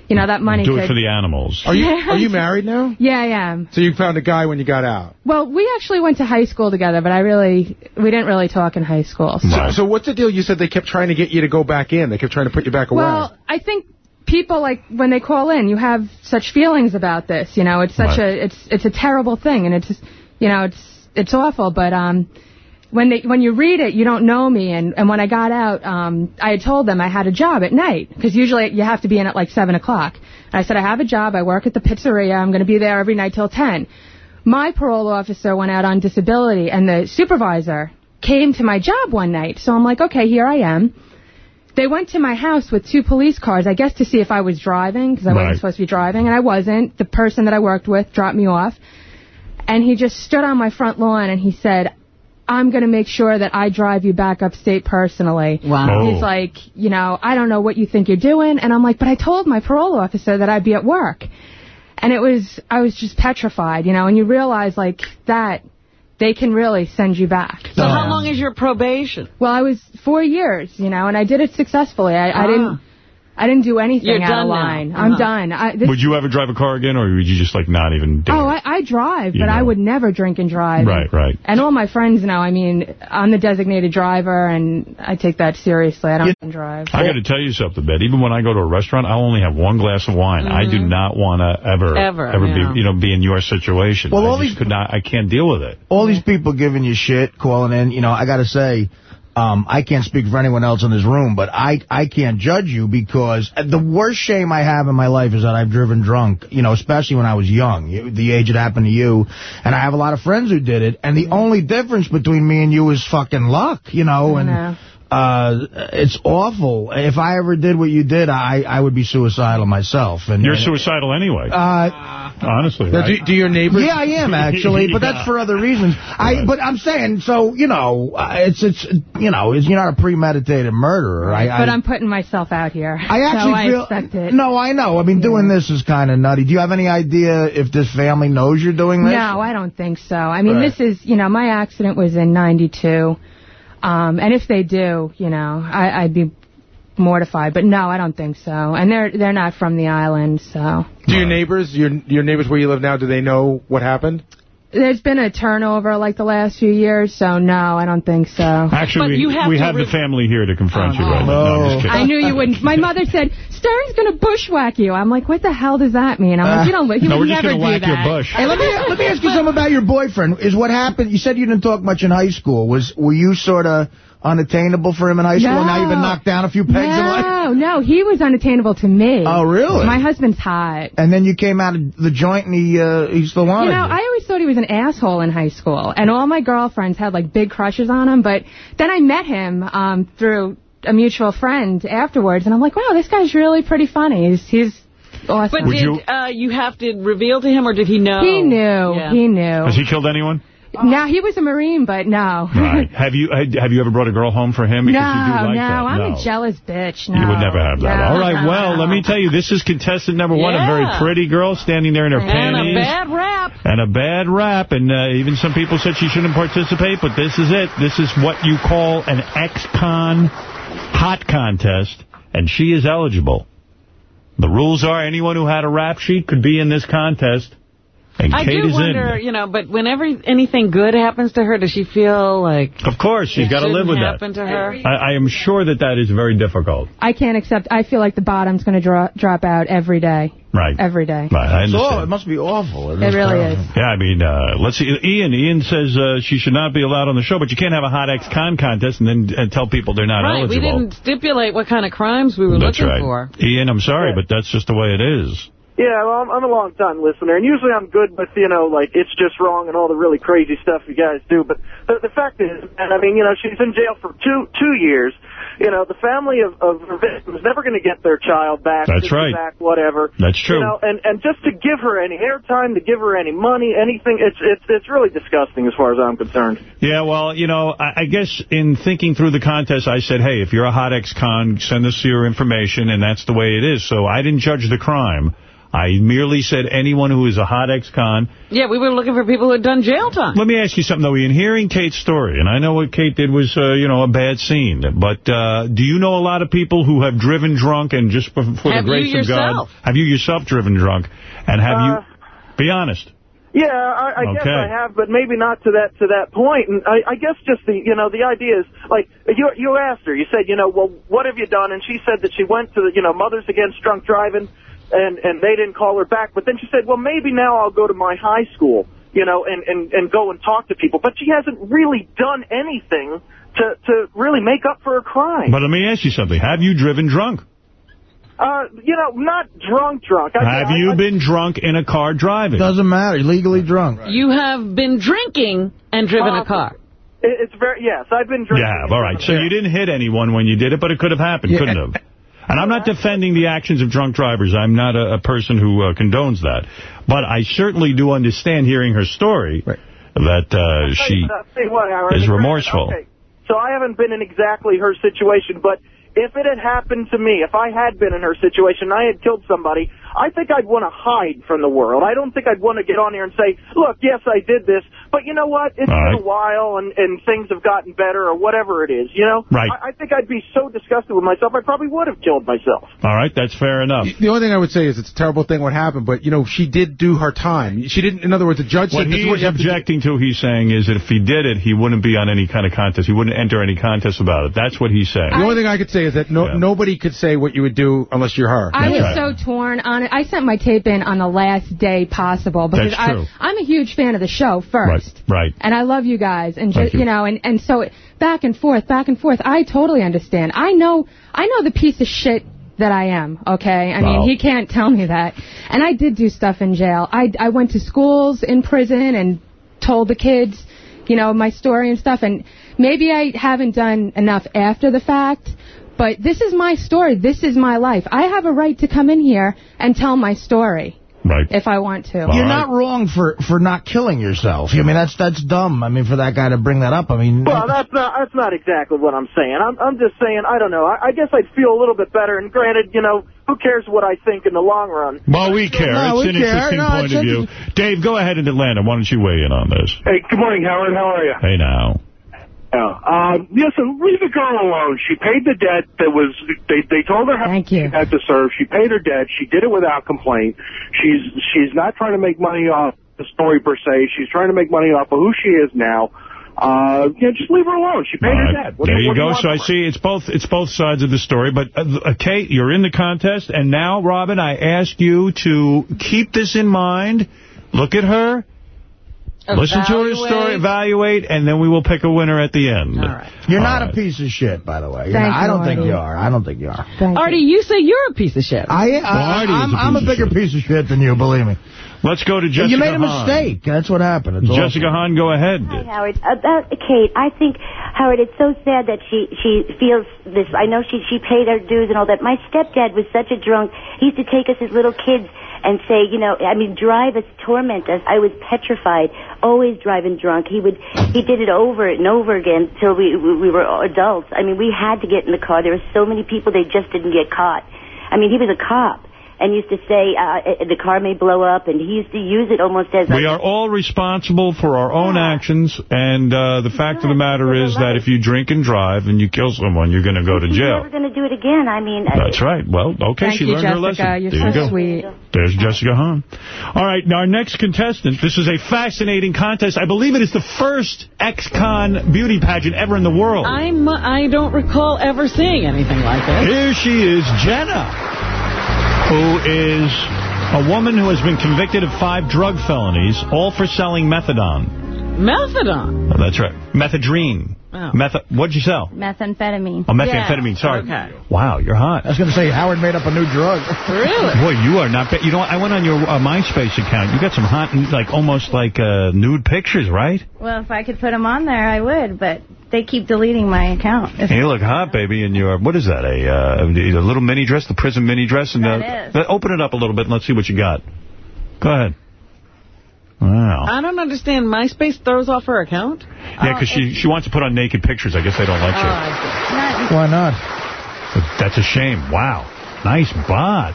you know, that money Do could... it for the animals. Are you are you married now? Yeah, I am. So you found a guy when you got out. Well, we actually went to high school together, but I really, we didn't really talk in high school. So. So, so what's the deal? You said they kept trying to get you to go back in. They kept trying to put you back away. Well, I think people like when they call in, you have such feelings about this. You know, it's such Right. a it's it's a terrible thing, and it's you know it's it's awful. But um, when they when you read it, you don't know me, and and when I got out, um, I had told them I had a job at night because usually you have to be in at like seven o'clock. And I said I have a job. I work at the pizzeria. I'm going to be there every night till ten. My parole officer went out on disability, and the supervisor came to my job one night. So I'm like, okay, here I am. They went to my house with two police cars, I guess to see if I was driving, because I Right. wasn't supposed to be driving, and I wasn't. The person that I worked with dropped me off. And he just stood on my front lawn and he said, I'm going to make sure that I drive you back upstate personally. Wow. He's like, you know, I don't know what you think you're doing. And I'm like, but I told my parole officer that I'd be at work. And it was, I was just petrified, you know, and you realize like that they can really send you back. So how long is your probation? Well, I was four years, you know, and I did it successfully. I, I Ah. didn't, I didn't do anything You're out done of now. line. I'm Uh-huh. done. I, this, Would you ever drive a car again, or would you just, like, not even do oh, it? I, I drive, You but I would never drink and drive. Right, right. And all my friends now, I mean, I'm the designated driver, and I take that seriously. I don't even drive. I got to tell you something, Ben. Even when I go to a restaurant, I'll only have one glass of wine. I do not want to ever, Ever, ever yeah. be, you know, be in your situation. Well, I all just these- could not. I can't deal with it. all these people giving you shit, calling in, you know, I got to say, um, I can't speak for anyone else in this room, but I, I can't judge you because the worst shame I have in my life is that I've driven drunk, you know, especially when I was young, the age it happened to you. And I have a lot of friends who did it, and the only difference between me and you is fucking luck, you know, and... know. Uh, it's awful. If I ever did what you did, I, I would be suicidal myself. And You're and- suicidal anyway. Uh, Honestly. Now, right? do- do your neighbors- Yeah, I am actually, but that's for other reasons. I, but I'm saying, so you know, uh, it's it's you know, it's, you're not a premeditated murderer. I, but I, I'm putting myself out here. I actually so I feel. expect it. No, I know. I mean, doing this is kind of nutty. Do you have any idea if this family knows you're doing this? No, I don't think so. I mean, Right. this is, you know, my accident was in 92. Um, and if they do, you know, I, I'd be mortified. But no, I don't think so. And they're they're not from the island, so. Do your neighbors, your your neighbors where you live now, do they know what happened? There's been a turnover like the last few years, so no, I don't think so. Actually, we, we have the family here to confront you right now. No, I'm just kidding. I knew you wouldn't. My mother said, Stern's going to bushwhack you. I'm like, what the hell does that mean? I'm like, you don't, he Uh, No, would we're just never gonna do whack that. your bush. Hey, let me let me ask you something about your boyfriend. Is what happened? You said you didn't talk much in high school. Was were you sort of unattainable for him in high school? No. and Now you've been knocked down a few pegs in life. No, no, he was unattainable to me. Oh, really? My husband's hot. And then you came out of the joint and he uh, he still You know, you. I always thought he was an asshole in high school, and all my girlfriends had like big crushes on him. But then I met him um, through a mutual friend afterwards, and I'm like, wow, this guy's really pretty funny. He's he's awesome. But did you, uh, you have to reveal to him, or did he know? He knew. Yeah. He knew. Has he killed anyone? No, he was a Marine, but no. Right. have you have you ever brought a girl home for him? Because no, you do like no, that. I'm no. a jealous bitch. No. You would never have that. No, All right, no, well, let me tell you, this is contestant number one, a very pretty girl standing there in her And panties. a bad rap. and a bad rap, and uh, even some people said she shouldn't participate, but this is it. This is what you call an ex-con hot contest, and she is eligible. The rules are anyone who had a rap sheet could be in this contest. And I Kate do is wonder, in. you know, but whenever anything good happens to her, does she feel like Of course, she's got to live shouldn't with that. happen to her? I, I am sure that that is very difficult. I can't accept. I feel like the bottom's going to drop drop out every day. Right. Every day. Right, I It's understand. aw- it must be awful. It really is. Yeah, I mean, uh, let's see. Ian, Ian says uh, she should not be allowed on the show, but you can't have a hot ex-con contest and then uh, tell people they're not right, we didn't stipulate what kind of crimes we were That's looking right. for. Ian, I'm sorry, but that's just the way it is. Yeah, well, I'm, I'm a long time listener, and usually I'm good with, you know, like, it's just wrong and all the really crazy stuff you guys do. But the, the fact is, and I mean, you know, she's in jail for two two years. You know, the family of, of her victim is never going to get their child back. That's right. Back, whatever. That's true. You know, and, and just to give her any airtime, to give her any money, anything, it's, it's, it's really disgusting as far as I'm concerned. Yeah, well, you know, I, I guess in thinking through the contest, I said, hey, if you're a hot ex-con, send us your information, and that's the way it is. So I didn't judge the crime. I merely said anyone who is a hot ex-con. Yeah, we were looking for people who had done jail time. Let me ask you something, though. In hearing Kate's story, and I know what Kate did was, uh, you know, a bad scene, but uh, do you know a lot of people who have driven drunk and just for, for the grace of God? Have you yourself driven drunk? And have Uh, you... Be honest. Yeah, I, I guess I have, but maybe not to that to that point. And I, I guess just the you know the idea is like you you asked her, you said you know well what have you done, and she said that she went to the you know Mothers Against Drunk Driving, and and they didn't call her back. But then she said, well maybe now I'll go to my high school, you know, and and and go and talk to people. But she hasn't really done anything to to really make up for her crime. But let me ask you something. Have you driven drunk? Uh, you know, not drunk drunk. I, Have I, you I, been drunk in a car driving? Doesn't matter. Legally drunk. You have been drinking and driven a car. It's very yes. I've been drinking. Yeah, all right. So you didn't hit anyone when you did it, but it could have happened, couldn't have? And I'm not defending the actions of drunk drivers. I'm not a, a person who uh, condones that. But I certainly do understand hearing her story that uh, she Uh, say what, is remorseful. Okay, so I haven't been in exactly her situation, but if it had happened to me, if I had been in her situation and I had killed somebody, I think I'd want to hide from the world. I don't think I'd want to get on here and say, look, yes, I did this, but you know what? It's All been a while and, and things have gotten better or whatever it is, you know? Right. I, I think I'd be so disgusted with myself, I probably would have killed myself. All right, that's fair enough. The only thing I would say is it's a terrible thing what happened, but, you know, she did do her time. She didn't, in other words, the judge What said this is he what is to objecting to, he's saying, is that if he did it, he wouldn't be on any kind of contest. He wouldn't enter any contest about it. That's what he's saying. The only thing I could say is that no, nobody could say what you would do unless you're her. I was so torn on it. I sent my tape in on the last day possible because That's true. I, I'm a huge fan of the show first. Right. right. And I love you guys, and just you. you know, and and so it, back and forth, back and forth. I totally understand. I know, I know the piece of shit that I am. Okay, I Wow. mean, he can't tell me that. And I did do stuff in jail. I I went to schools in prison and told the kids, you know, my story and stuff. And maybe I haven't done enough after the fact. But this is my story. This is my life. I have a right to come in here and tell my story. Right. If I want to. You're not wrong for for not killing yourself. I mean, that's that's dumb. I mean, for that guy to bring that up. I mean, Well, that's not that's not exactly what I'm saying. I'm I'm just saying I don't know. I, I guess I'd feel a little bit better. And granted, you know, who cares what I think in the long run? Well, we care. No, it's we an care. interesting No, point it's of view. Dave, go ahead in Atlanta. Why don't you weigh in on this? Hey, good morning, Howard. How are you? Hey, now. Yeah. Um, listen, leave the girl alone. She paid the debt that was, they, they told her how Thank you. she had to serve. She paid her debt. She did it without complaint. She's, she's not trying to make money off the story per se. She's trying to make money off of who she is now. Uh, yeah, just leave her alone. She paid All her debt. What There do you go. want So I her? see it's both it's both sides of the story. But uh, uh, Kate, you're in the contest, and now, Robin, I ask you to keep this in mind. Look at her. Listen to her story, evaluate, and then we will pick a winner at the end. You're not a piece of shit, by the way. Thank not- I don't think you are. I don't think you are. Artie, you say you're a piece of shit. I, I, I'm, I'm a bigger piece of shit than you, believe me. Let's go to Jessica You made a Hahn. mistake. That's what happened. It's Jessica Hahn, go ahead. Hi, Howard. Uh, About Kate, I think, Howard, it's so sad that she she feels this. I know she she paid her dues and all that. My stepdad was such a drunk. He used to take us as little kids and say, you know, I mean, drive us, torment us. I was petrified, always driving drunk. He would he did it over and over again till we we we were adults. I mean, we had to get in the car. There were so many people they just didn't get caught. I mean, he was a cop. And used to say uh, the car may blow up, and he used to use it almost as We a, are all responsible for our own actions, and uh, the fact of the matter is that if you drink and drive and you kill someone, you're going to go to He's jail. never going to do it again. I mean, uh, That's right. Well, okay, Thank she you, learned her Jessica. lesson. You're there so you go. sweet. There's Jessica Hahn. All right, now our next contestant. This is a fascinating contest. I believe it is the first ex-con beauty pageant ever in the world. I'm, I don't recall ever seeing anything like this. Here she is, Jenna, who is a woman who has been convicted of five drug felonies, all for selling methadone. Methadone? Oh, that's right. Methadrine. Oh. Meth what'd you sell? Methamphetamine. Oh, methamphetamine. Sorry. Okay. Wow, you're hot. I was going to say, Howard made up a new drug. Really? Boy, you are not bad. You know, what? I went on your uh, MySpace account. You got some hot, like, almost like uh, nude pictures, right? Well, if I could put them on there, I would, but they keep deleting my account. If- Hey, you look hot, baby, in your, what is that, a, uh, a little mini dress, the prison mini dress? And, That uh, is. uh, Open it up a little bit and let's see what you got. Go ahead. Wow. I don't understand. MySpace throws off her account? Yeah, because she, she wants to put on naked pictures. I guess they don't let you. Why not? That's a shame. Wow. Nice bod.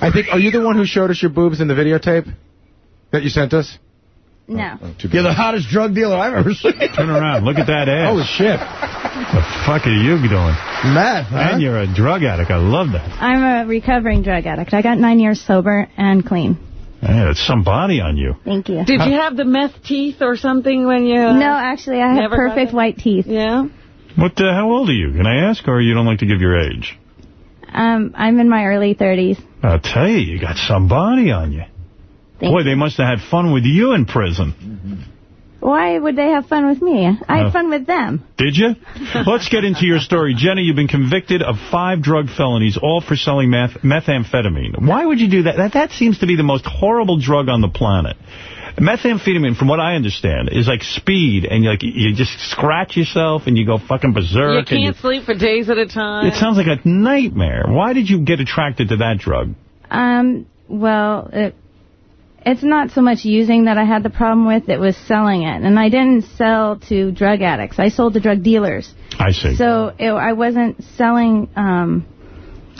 I think, are you the one who showed us your boobs in the videotape that you sent us? No. You're the hottest drug dealer I've ever seen. Turn around. Look at that ass. Holy shit. The fuck are you doing? Mad, huh? And you're a drug addict. I love that. I'm a recovering drug addict. I got nine years sober and clean. Hey, that's some body on you. Thank you. Did you have the meth teeth or something when you... No, actually, I have perfect white teeth. Yeah? What? Uh, how old are you? Can I ask, or you don't like to give your age? Um, I'm in my early 30s. I'll tell you, you got some body on you. Thank Boy, they must have had fun with you in prison. Why would they have fun with me? I had Uh, fun with them. Did you? Let's get into your story. Jenny, you've been convicted of five drug felonies, all for selling meth methamphetamine. Why would you do that? That, that seems to be the most horrible drug on the planet. Methamphetamine, from what I understand, is like speed, and you like you just scratch yourself and you go fucking berserk. you, can't sleep for days at a time. it sounds like a nightmare. Why did you get attracted to that drug? Um, well, it, it's not so much using that I had the problem with, it was selling it. And I didn't sell to drug addicts. I sold to drug dealers. I see. So it, I wasn't selling um,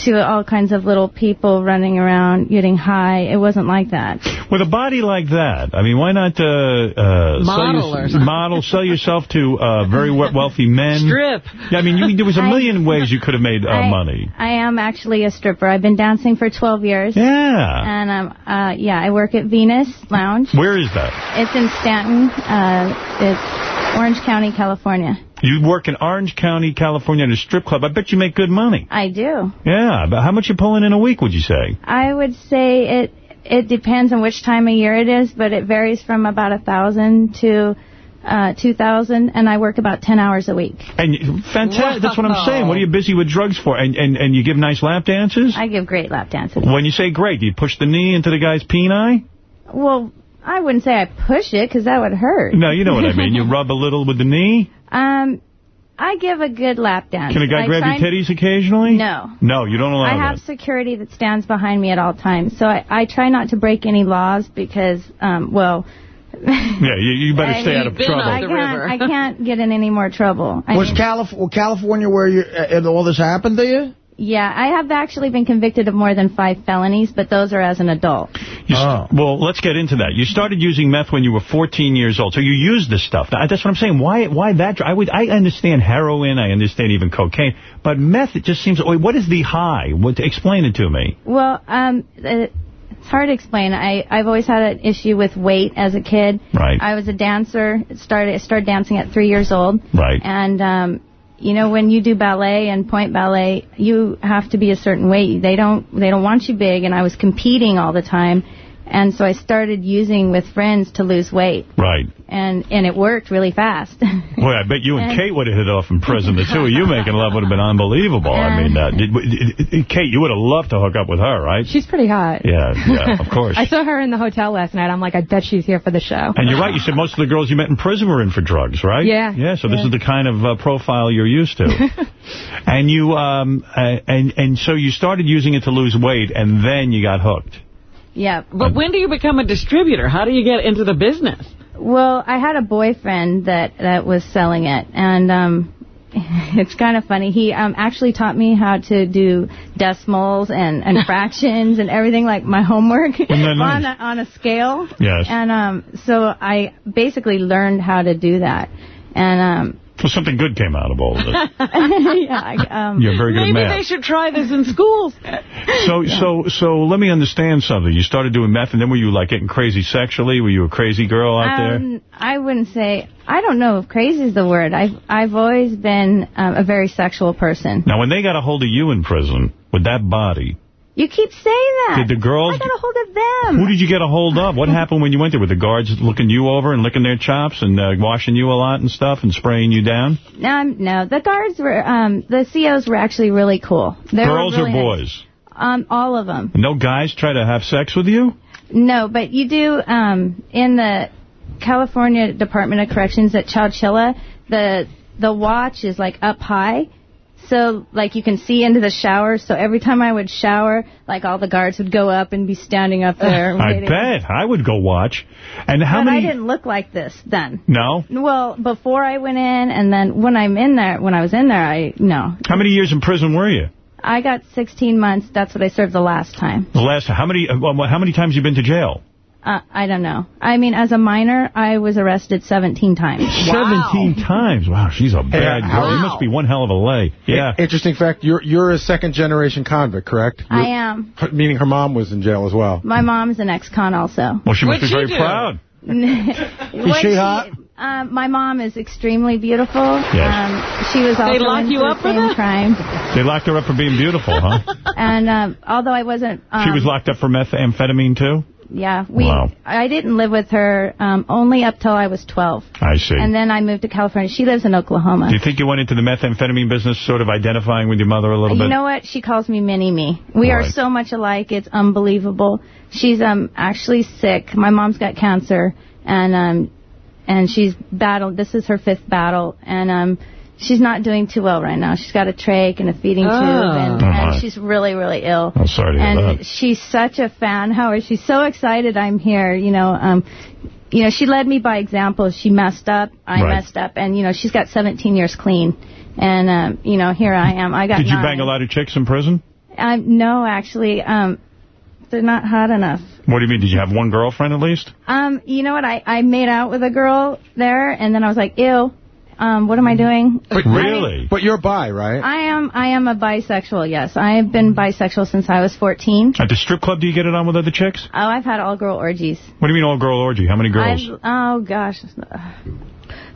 to all kinds of little people running around getting high. It wasn't like that. With a body like that, I mean, why not uh, uh, Model sell, your, model, sell yourself to uh, very we- wealthy men? Strip. Yeah, I mean, you, there was a I- million ways you could have made uh, I- money. I am actually a stripper. I've been dancing for 12 years. Yeah. And um, uh, yeah, I work at Venus Lounge. Where is that? It's in Stanton. Uh, it's Orange County, California. You work in Orange County, California at a strip club. I bet you make good money. I do. Yeah, but how much you pulling in a week, would you say? I would say it it depends on which time of year it is, but it varies from about a thousand to uh, two thousand, and I work about ten hours a week. And fantastic. That's what I'm saying. What are you busy with drugs for? And, and and you give nice lap dances? I give great lap dances. When you say great, do you push the knee into the guy's peni? Well, I wouldn't say I push it because that would hurt. No, you know what I mean. You rub a little with the knee? Um, I give a good lap dance. Can a guy Like, grab sign- your titties occasionally? No. No, you don't allow I that. have security that stands behind me at all times, so I, I try not to break any laws because, um, well, Yeah, you, you better stay out of trouble. I can't, I can't get in any more trouble. I Was mean- Calif well, California where you, uh, all this happened to you? Yeah, I have actually been convicted of more than five felonies, but those are as an adult. You st- Well, let's get into that. You started using meth when you were 14 years old, so you used this stuff. That's what I'm saying. Why Why that? I would I understand heroin, I understand even cocaine, but meth, it just seems, wait, what is the high? What, explain it to me. Well, um, uh, it's hard to explain. I, I've always had an issue with weight as a kid. Right. I was a dancer. Started started dancing at three years old. Right. And um, you know, when you do ballet and pointe ballet, you have to be a certain weight. They don't they don't want you big, and I was competing all the time. And so I started using with friends to lose weight, Right. and and it worked really fast. Boy, I bet you and And- Kate would have hit off in prison. The two of you making love would have been unbelievable. I mean, uh, did, did- Kate, you would have loved to hook up with her, right? She's pretty hot. Yeah, yeah, of course. I saw her in the hotel last night. I'm like, I bet she's here for the show. And you're right. You said most of the girls you met in prison were in for drugs, right? Yeah. Yeah. So this Yeah. is the kind of uh, profile you're used to. and you, um, uh, and and so you started using it to lose weight, and then you got hooked. Yeah. But when do you become a distributor? How do you get into the business? Well, I had a boyfriend that that was selling it, and um, it's kind of funny. He um, actually taught me how to do decimals and, and fractions and everything, like my homework on, a, on a scale. Yes. And um, so I basically learned how to do that. And um, Well, something good came out of all of this. yeah, um, You're very good Maybe they should try this in schools. So, so, so let me understand something. You started doing meth, and then were you like getting crazy sexually? Were you a crazy girl out there? Um, I wouldn't say. I don't know if crazy is the word. I've I've always been um, a very sexual person. Now, when they got a hold of you in prison with that body, You keep saying that. Did the girls- I got a hold of them. who did you get a hold of? What happened when you went there? Were the guards looking you over and licking their chops and uh, washing you a lot and stuff and spraying you down? Um, no, the guards were. Um, the COs were actually really cool. They Girls really or nice. boys? Um, all of them. No guys try to have sex with you? No, but you do um, in the California Department of Corrections at Chowchilla. The the watch is like up high, so like you can see into the shower. So every time I would shower, like all the guards would go up and be standing up there. I bet. I would go watch. And how but many... I didn't look like this then. No? Well, before I went in, and then when I'm in there, when I was in there, I no, How many years in prison were you? I got 16 months. That's what I served the last time. The last how many uh, well, how many times you been to jail? Uh, I don't know. I mean, as a minor, I was arrested 17 times. 17 times. Wow, she's a bad Hey, girl. You must be one hell of a lay. Yeah. Interesting fact, you're you're a second generation convict, correct? I You're- am. Meaning her mom was in jail as well. My mom's an ex-con also. Well, she must What'd be very do? proud. Is she hot? Um, my mom is extremely beautiful. Yes. Um, she was also They lock into you the up for same that? crime. They locked her up for being beautiful, huh? And um, although I wasn't, um, she was locked up for methamphetamine, too? Yeah, we. Wow. I didn't live with her um, only up till I was 12, I see. and then I moved to California. She lives in Oklahoma. Do you think you went into the methamphetamine business sort of identifying with your mother a little You bit? You know what? She calls me Mini Me. We are Right. so much alike. It's unbelievable. She's um actually sick. My mom's got cancer, and um and she's battled. This is her fifth battle, and um she's not doing too well right now. She's got a trach and a feeding tube, and, Oh, and she's really really ill. I'm sorry to hear and that. she's such a fan, Howard. She's so excited I'm here. You know, um, you know, she led me by example. She messed up, I Right. messed up, and you know, she's got 17 years clean. And um, you know, here I am. I got Did you nine. bang a lot of chicks in prison? Um, no, actually, um, they're not hot enough. What do you mean? Did you have one girlfriend at least? Um, you know what? I I made out with a girl there, and then I was like, ew. Um, what am I doing? really? But you're bi, right? I am I am a bisexual. Yes, I have been bisexual since I was 14. At the strip club, do you get it on with other chicks? Oh, I've had all girl orgies. What do you mean all-girl orgy? How many girls? I've, oh gosh,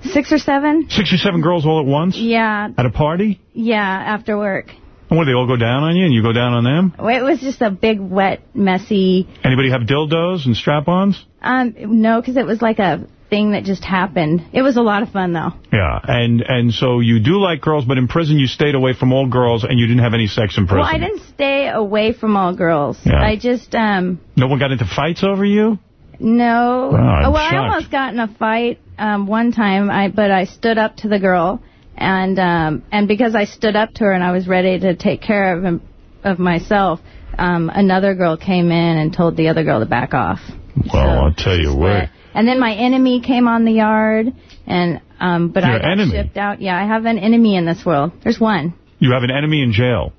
six or seven. Six or seven girls all at once? Yeah, At a party? yeah. After work, And what, they all go down on you and you go down on them? it was just a big, wet, messy. Anybody have dildos and strap-ons? Um, no, because it was like a thing that just happened. It was a lot of fun though. Yeah, and and so you do like girls, but in prison you stayed away from all girls and you didn't have any sex in prison. Well, I didn't stay away from all girls. Yeah. I just, um, No one got into fights over you? no. Wow, I'm well, I almost got in a fight um, one time, I but I stood up to the girl, and um, and because I stood up to her and I was ready to take care of him, of myself, um, another girl came in and told the other girl to back off. Well, I'll tell you what. And then my enemy came on the yard, and um, but Your I got enemy? shipped out. Yeah, I have an enemy in this world. There's one. You have an enemy in jail.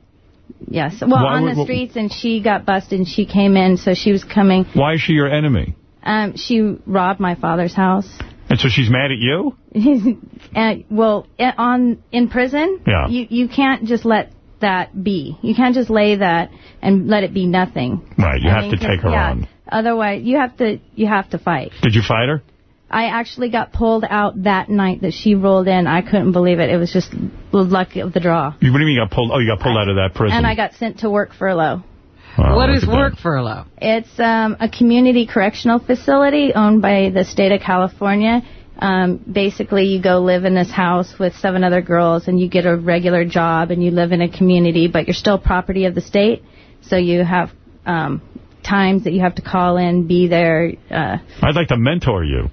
Yes. Well, Why on would- the streets, and she got busted, and she came in, so she was coming. Why is she your enemy? Um, she robbed my father's house. And so she's mad at you? and well, on in prison, Yeah. you you can't just let that be. You can't just lay that and let it be nothing. Right, you I have mean, to take her yeah, on. Otherwise, you have to you have to fight. Did you fight her? I actually got pulled out that night that she rolled in. I couldn't believe it. It was just the luck of the draw. You, what do you mean you got pulled? Oh, you got pulled out of that prison. And I got sent to work furlough. Wow, what look is at that. work furlough? It's um, a community correctional facility owned by the state of California. Um, basically, you go live in this house with seven other girls, and you get a regular job, and you live in a community, but you're still property of the state. So you have um, times that you have to call in, be there. Uh, I'd like to mentor you.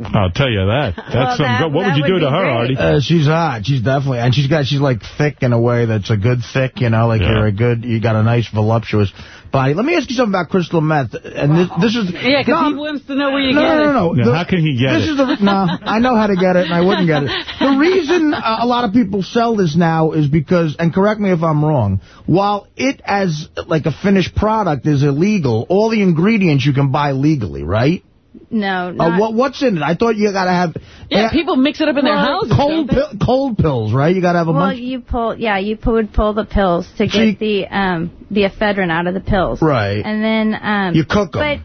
I'll tell you that. That's Well, some that- good. What would you would do to her, great. Artie? Uh, she's hot. She's definitely, and she's got, she's like thick in a way that's a good thick, you know, like Yeah. you're a good, you got a nice voluptuous body. Let me ask you something about crystal meth. And this, this is, Yeah, because no, he wants to know where you no, get no, it. no, no. Now, The- how can he get this it? Is the, no, I know how to get it, and I wouldn't get it. The reason uh, a lot of people sell this now is because, and correct me if I'm wrong, while it as like a finished product is illegal, all the ingredients you can buy legally, right? No, Uh, what what's in it? I thought you got to have. Yeah, people mix it up in their Right, houses. Cold don't pi- cold pills, right? You got to have a well, bunch. you pull, yeah, you pu- would pull the pills to get See- the um the ephedrine out of the pills. Right. And then um You cook 'em.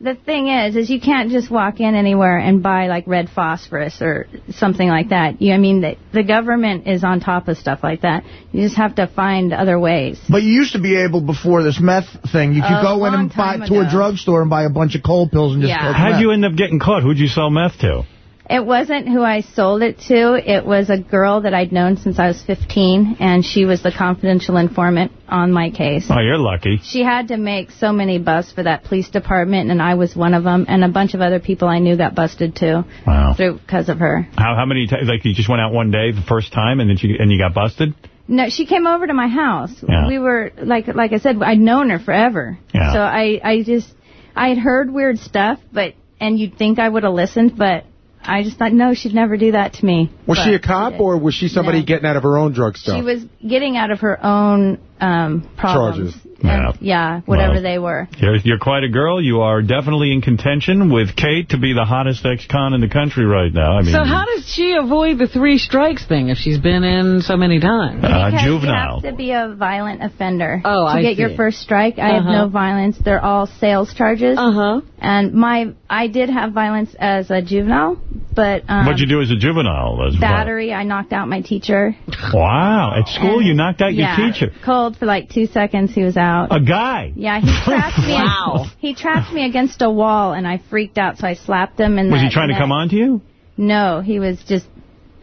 But the thing is, is you can't just walk in anywhere and buy like red phosphorus or something like that. You, I mean, the, the government is on top of stuff like that. You just have to find other ways. But you used to be able before this meth thing. You could A go in and buy time to a ago. drugstore and buy a bunch of cold pills and just. Yeah. How'd meth. you end up getting caught? Who'd you sell meth to? It wasn't who I sold it to. It was a girl that I'd known since I was 15, and she was the confidential informant on my case. Oh, you're lucky. She had to make so many busts for that police department, and I was one of them, and a bunch of other people I knew got busted too. Wow. Through because of her. How how many times? Like you just went out one day the first time and then you and you got busted? No, she came over to my house. Yeah. We were like like I said, I'd known her forever. Yeah. So I I just I had heard weird stuff, but and you'd think I would have listened, but I just thought no, she'd never do that to me. Was But she a cop or was she somebody No. getting out of her own drug stuff? She was getting out of her own um problems. Charges. Yeah. Yeah, whatever Well, they were. You're, you're quite a girl. You are definitely in contention with Kate to be the hottest ex-con in the country right now. I mean, So how does she avoid the three strikes thing if she's been in so many times? uh, Because juvenile. You have to be a violent offender Oh, to I get your first strike. I have Uh-huh. no violence. They're all sales charges. Uh-huh. And my I did have violence as a juvenile, but um, What'd you do as a juvenile? As battery. I knocked out my teacher. Wow. At school, you knocked out yeah, your teacher. Cold for like two seconds. He was out. A guy. Yeah, he trapped me. Wow. He trapped me against a wall, and I freaked out, so I slapped him. And Was he trying to that- come on to you? No, he was just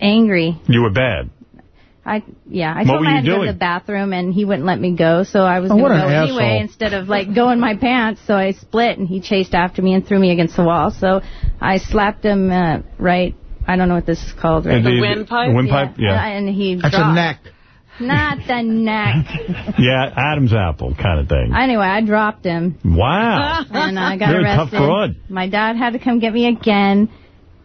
angry. You were bad. I yeah, I What told him I you had to go to the bathroom, and he wouldn't let me go, so I was Oh, going what to an anyway asshole. instead of like go in my pants. So I split, and he chased after me and threw me against the wall. So I slapped him uh, right. I don't know what this is called. Right? And the- The windpipe? the windpipe, yeah. And, and he That's a neck. Not the neck. Yeah, Adam's apple kind of thing. anyway, I dropped him. Wow. and I got You're a arrested. tough broad. My dad had to come get me again,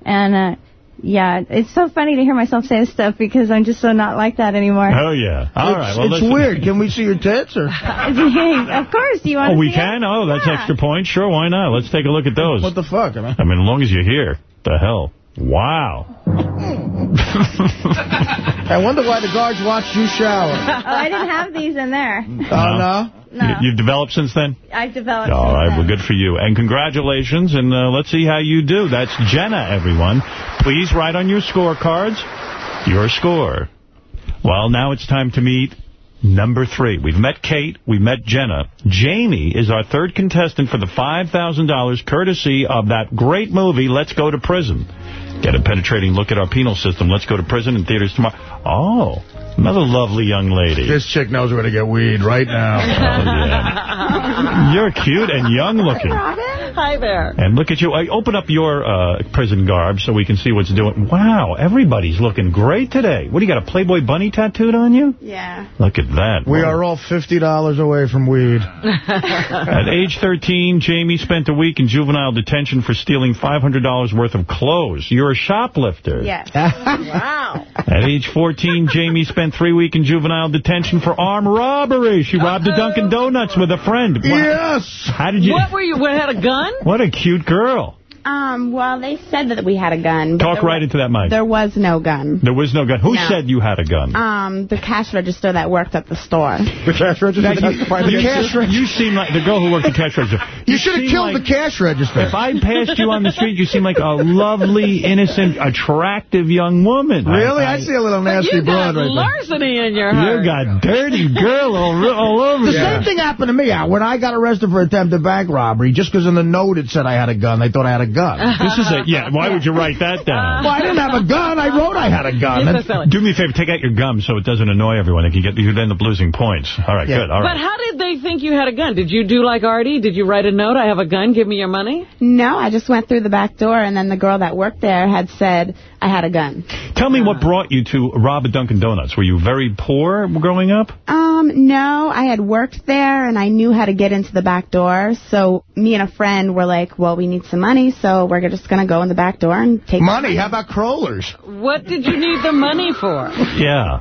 and uh, yeah, it's so funny to hear myself say this stuff because I'm just so not like that anymore. Oh, yeah. All it's, right. Well, it's listen. weird. Can we see your tits or? of course, you want Oh, we see it? can? Oh, that's extra points? Sure, why not? Let's take a look at those. What the fuck, man? I mean, as long as you're here. The hell. Wow. I wonder why the guards watched you shower. Oh, I didn't have these in there. Oh, no? No. You, you've developed since then? I've developed. All right, since well, then. good for you. And congratulations, and uh, let's see how you do. That's Jenna, everyone. Please write on your scorecards your score. Well, now it's time to meet number three. We've met Kate. We've met Jenna. Jamie is our third contestant for the $5,000 courtesy of that great movie, Let's Go to Prison. Get a penetrating look at our penal system. Let's Go to Prison in theaters tomorrow. Oh, another lovely young lady. This chick knows where to get weed right now. You're cute and young looking. Hi there. And look at you. I open up your uh, prison garb so we can see what's doing. Wow, everybody's looking great today. What, do you got a Playboy bunny tattooed on you? Yeah. Look at that. We are all $50 away from weed. At age 13, Jamie spent a week in juvenile detention for stealing $500 worth of clothes. You're a shoplifter. Yes. wow. At age 14, Jamie spent three weeks in juvenile detention for armed robbery. She robbed a Dunkin' Donuts with a friend. Wow. Yes. How did you... What were you? What had a gun? What a cute girl. Um, well, they said that we had a gun. Talk right wa- into that mic. There was no gun. There was no gun. Who No. said you had a gun? Um, the cash register that worked at the store. The cash register Now, you, testified you, against you? you seem like the girl who worked the cash register. You should have killed like- the cash register. If I passed you on the street, you seem like a lovely, innocent, attractive young woman. Really? I, see a little nasty You got broad right there. larceny in your heart. You got dirty girl all, all over The you. same thing happened to me. Uh, When I got arrested for attempted bank robbery, just because in the note it said I had a gun, they thought I had a gun. This is a, yeah, why would you write that down? Well, I didn't have a gun. I wrote I had a gun. That's- Do me a favor, take out your gum so it doesn't annoy everyone. They can get, you'd end up losing points. All right, good, all But how did they think you had a gun? Did you do like Artie? Did you write a note, I have a gun, give me your money? No, I just went through the back door, and then the girl that worked there had said I had a gun. Tell me what brought you to rob a Dunkin' Donuts. Were you very poor growing up? Um, no, I had worked there, and I knew how to get into the back door. So me and a friend were like, well, we need some money, so we're just going to go in the back door and take Money? How about crawlers? What did you need the money for? Yeah.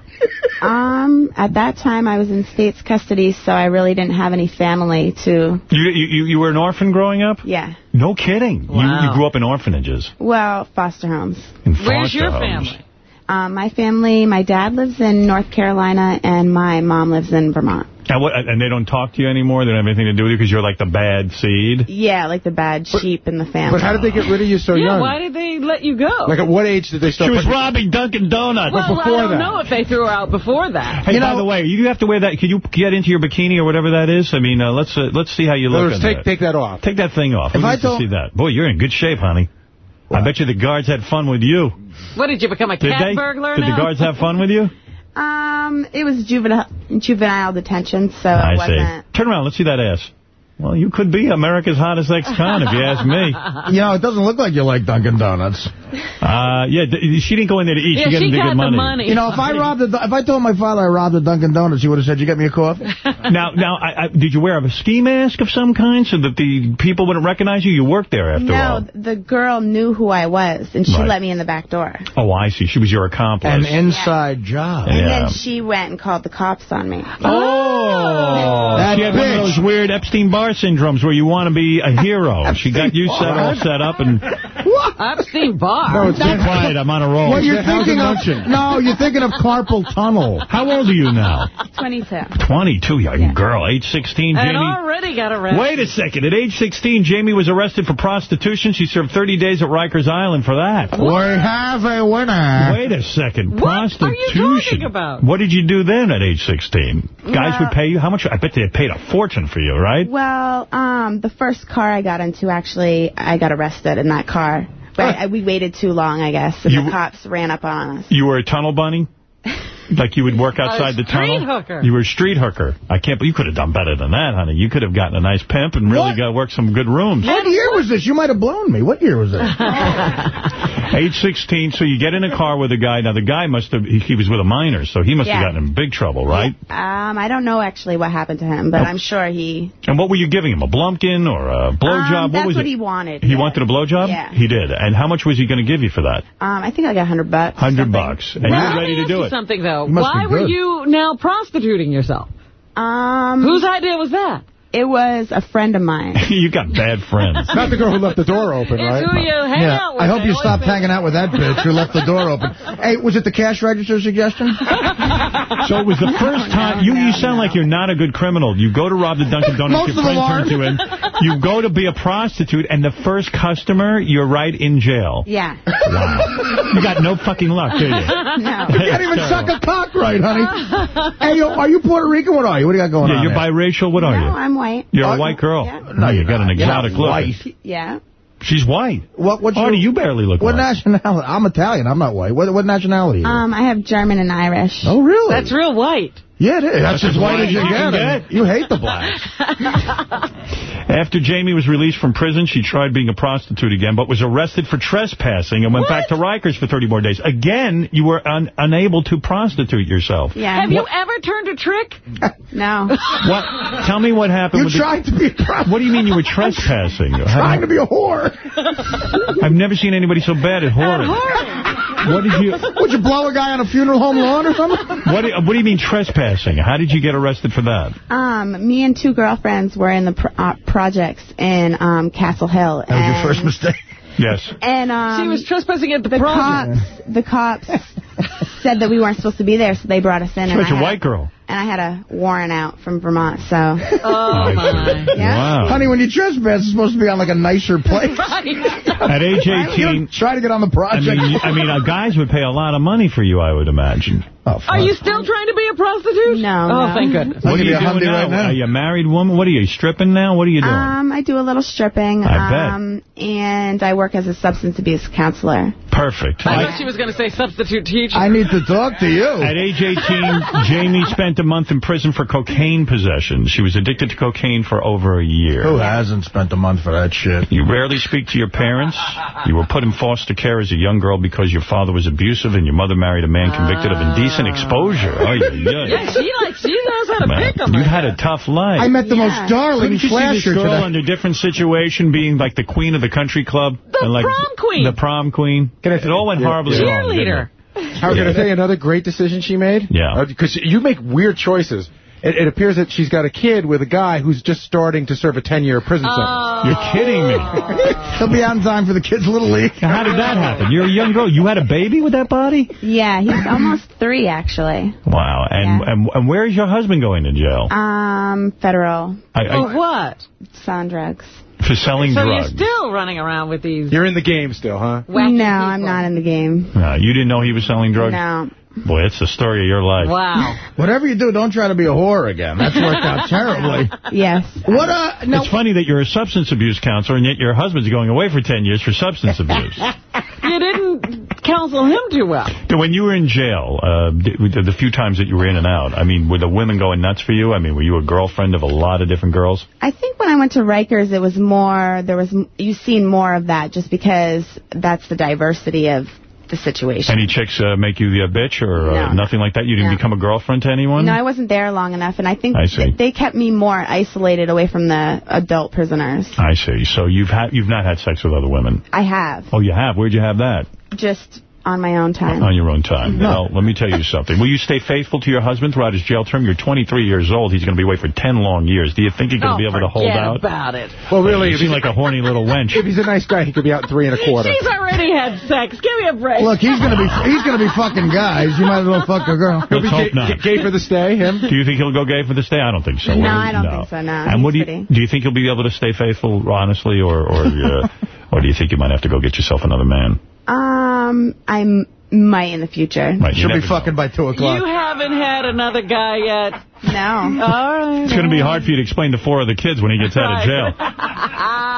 Um, at that time, I was in state's custody, so I really didn't have any family to, You, you, you were an orphan growing up? yeah. No kidding. You, Wow. you grew up in orphanages. Well, foster homes. In Where's your homes. family? Um, my family, my dad lives in North Carolina, and my mom lives in Vermont. And, what, and they don't talk to you anymore? They don't have anything to do with you because you're like the bad seed? Yeah, like the bad sheep in the family. But how did they get rid of you so yeah, young? why did they let you go? Like, at what age did they start? She was robbing Dunkin' Donuts. well, before I don't that. know if they threw her out before that. Hey, by the way, you have to wear that. Can you get into your bikini or whatever that is? I mean, uh, let's uh, let's see how you look. Let's take that. take that off. Take that thing off. If Who I needs to see that? Boy, you're in good shape, honey. I bet you the guards had fun with you. What, did you become a Did cat they? burglar Did now? the guards have fun with you? Um, it was juvenile juvenile detention, so I it wasn't. see. Turn around. Let's see that ass. Well, you could be America's hottest ex-con if you ask me. You know, it doesn't look like you like Dunkin' Donuts. Uh, yeah, she didn't go in there to eat. Yeah, she got she got the money. money. You know, if I robbed, a, if I told my father I robbed a Dunkin' Donuts, he would have said, "You get me a coffee." now, now, I, I, did you wear a ski mask of some kind so that the people wouldn't recognize you? You worked there after a No, the girl knew who I was, and she Right. let me in the back door. Oh, I see. She was your accomplice. An inside job. And Yeah. then she went and called the cops on me. Oh, That she had one of those weird Epstein-Barr syndromes where you want to be a hero. she got you set all set up and... Epstein Barr. No, it's not quiet. I'm on a roll. Well, you're thinking of no, you're thinking of carpal tunnel. How old are you now? 22. 22, young girl. Age 16, And Jamie. already got arrested. Wait a second. At age 16, Jamie was arrested for prostitution. She served 30 days at Rikers Island for that. We have a winner. Wait a second. What are prostitution. you talking about? What did you do then at age 16? Guys Well- would pay you? How much? I bet they paid a fortune for you, right? Well, um, the first car I got into, actually, I got arrested in that car. But I, we waited too long, I guess, and You- the cops ran up on us. You were a tunnel bunny? Like you would work outside the street tunnel? hooker. You were a street hooker. I can't, but you could have done better than that, honey. You could have gotten a nice pimp and really What? got work some good rooms. What year was this? You might have blown me. What year was this? Age 16, so you get in a car with a guy. Now, the guy must have, he, he was with a minor, so he must Yeah. have gotten in big trouble, right? Um, I don't know actually what happened to him, but Oh. I'm sure he. And what were you giving him, a blumpkin or a blowjob? Um, what that's was what it? he wanted. He yeah. wanted a blowjob? Yeah. He did. And how much was he going to give you for that? Um, I think I got a hundred bucks. Hundred bucks. And Well, you let were ready to do it. something, though. You Why were you now prostituting yourself? Um, Whose idea was that? It was a friend of mine. you got bad friends. Not the girl who left the door open, It's right? who you hang yeah, out with. I hope you always stopped say- hanging out with that bitch who left the door open. Hey, was it the cash register suggestion? So it was the first time, you, you sound like you're not a good criminal. You go to rob the Dunkin' Donuts, Most your of them friend turns you in. You go to be a prostitute, and the first customer, you're right in jail. Yeah. Wow. You got no fucking luck, do you? No. You can't even suck a cock right, honey. hey, yo, are you Puerto Rican? What are you? What do you got going Yeah, on you're there? biracial. What are No, you? I'm white. You're Oh, a white girl. yeah. No, you got an You're exotic look. white. Yeah. She's white. What, what's Artie, your, you barely look what white. nationality? I'm Italian. I'm not white. What, what nationality? Um, I have German and Irish. oh, really? That's real white. Yeah, it is. That's, That's as white as you can get. get. You hate the blacks. After Jamie was released from prison, she tried being a prostitute again, but was arrested for trespassing and went back to Rikers for 30 more days. Again, you were un unable to prostitute yourself. Yeah. Have you ever turned a trick? No. What? Tell me what happened. You with tried to be a prostitute. What do you mean you were trespassing? I'm Trying to be a whore. I've never seen anybody so bad at whoring. What did you? Would you blow a guy on a funeral home lawn or something? What do, what do you mean trespassing? How did you get arrested for that? Um, me and two girlfriends were in the pro- uh, projects in um, Castle Hill. That was your first mistake. Yes. And um, She was trespassing at the, the project. cops. The cops said that we weren't supposed to be there, so they brought us in. She was I a had- white girl. And I had a warrant out from Vermont, so. Oh, my. Yeah. Wow. Honey, when you trespass, it's supposed to be on like a nicer place. At age 18, try to get on the I project. mean, I mean, uh, guys would pay a lot of money for you, I would imagine. Oh, Are you still trying to be a prostitute? No. Oh, no. thank goodness. What are you give you a doing now? right now. Are you a married woman? What are you, stripping now? What are you doing? Um, I do a little stripping. I bet. um, and I work as a substance abuse counselor. Perfect. I thought she was going to say substitute teacher. I need to talk to you. At age 18, Jamie spent a month in prison for cocaine possession. She was addicted to cocaine for over a year. Who hasn't spent a month for that shit? You rarely speak to your parents. You were put in foster care as a young girl because your father was abusive and your mother married a man convicted of indecent exposure. Oh, yeah, Yeah, she like she knows how to Man, pick 'em. you had a tough life. I met the Yeah. most darling Couldn't you see this flasher girl today. under different situation being like the queen of the country club? The and like prom queen. The prom queen. Can I- it all went Yeah. horribly wrong. didn't Cheerleader. It? Howard, can I tell you another great decision she made? Yeah. Because you make weird choices. It, it appears that she's got a kid with a guy who's just starting to serve a 10-year prison Oh. sentence. You're kidding me. He'll be out in time for the kids' little league. How did that happen? You're a young girl. You had a baby with that body? Yeah, he's almost three, actually. Wow. And, Yeah. and and where is your husband going to jail? Um, federal. I, For I, what? Selling drugs. For selling So drugs. you're still running around with these You're in the game still, huh? wacky no, people. I'm not in the game. No, you didn't know he was selling drugs? No. Boy, it's the story of your life. Wow. Whatever you do, don't try to be a whore again. That's worked out terribly. Yes. What uh? No, It's funny that you're a substance abuse counselor, and yet your husband's going away for 10 years for substance abuse. You didn't counsel him too well. when you were in jail, uh, the, the few times that you were in and out, I mean, were the women going nuts for you? I mean, were you a girlfriend of a lot of different girls? I think when I went to Rikers, it was more, there was, you've seen more of that just because that's the diversity of the situation. Any chicks uh, make you the bitch or uh, nothing like that? You didn't No. become a girlfriend to anyone? No, I wasn't there long enough, and I think I th- they kept me more isolated away from the adult prisoners. I see. So you've had you've not had sex with other women? I have, Oh, you have. Where'd you have that? just on my own time. On your own time. Well, let me tell you something. Will you stay faithful to your husband throughout his jail term? You're 23 years old. He's going to be away for 10 long years. Do you think you're going to Oh, be able to hold forget out? about it. Well, really, You if seem like a horny little wench. if he's a nice guy, he could be out in three and a quarter. She's already had sex. Give me a break. look, he's gonna be he's gonna be fucking guys. You might as well fuck a girl. He'll be Let's hope gay, not. gay for the stay, him? Do you think he'll go gay for the stay? I don't think so. No, I don't think so, no. And what do you pretty. do? You think you'll be able to stay faithful, honestly, or or uh, or do you think you might have to go get yourself another man? Um, I m- might in the future. Right, She'll be never know. fucking by two o'clock. You haven't had another guy yet. No. All right. It's going to be hard for you to explain to four of the kids when he gets out of jail.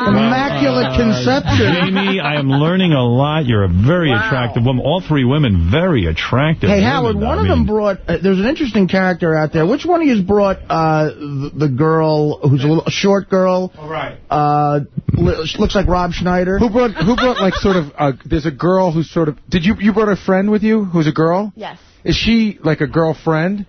Immaculate conception. Jamie, I am learning a lot. You're a very attractive woman. All three women, very attractive. Hey, women. Howard, one I of them brought, uh, there's an interesting character out there. Which one of you brought uh, the, the girl who's a little a short girl? All right. Uh, looks like Rob Schneider. Who brought, who brought like, sort of, uh, there's a girl who's sort of, did you, you brought a friend with you who's a girl? Yes. Is she like a girlfriend?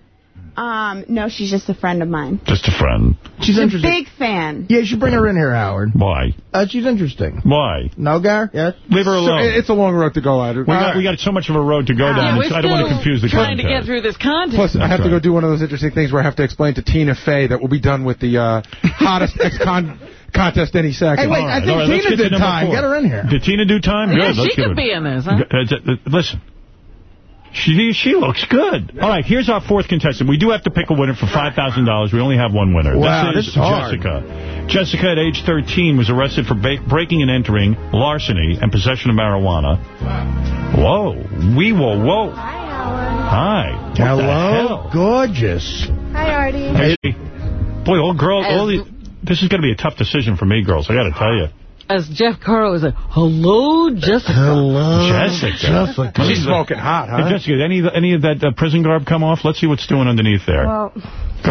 Um, no, she's just a friend of mine. Just a friend. She's She's a big fan. Yeah, you should bring her in here, Howard. Why? Uh, she's interesting. Why? No, Gar? Yes? Leave her So alone. it's a long road to go at. we, got, we got so much of a road to go down. Yeah, we're It's- I don't want to confuse the trying to get through this contest. Plus, I have to go do one of those interesting things where I have to explain to Tina Fey that we'll be done with the uh, hottest ex-con contest any second. Hey, wait, All I think all right, Tina get did time. four. Get her in here. Did Tina do time? Yeah, Good. she let's give could her- be in this, huh? Uh, uh, Listen. She she looks good. All right, here's our fourth contestant. We do have to pick a winner for $5,000. We only have one winner. Wow, this this is is hard. Jessica. Jessica, at age 13, was arrested for breaking and entering, larceny, and possession of marijuana. Wow. Whoa. We whoa, whoa. Hi. What the Hello? Gorgeous. Hi, Artie. Hey, boy, old girls, all As- this is going to be a tough decision for me, girls. I got to tell you. As Jeff Carl was like, hello, Jessica. Hello. Jessica. Jessica. She's is that? smoking hot, Hey, huh? Jessica, any any of that uh, prison garb come off? Let's see what's doing underneath there. Well, Go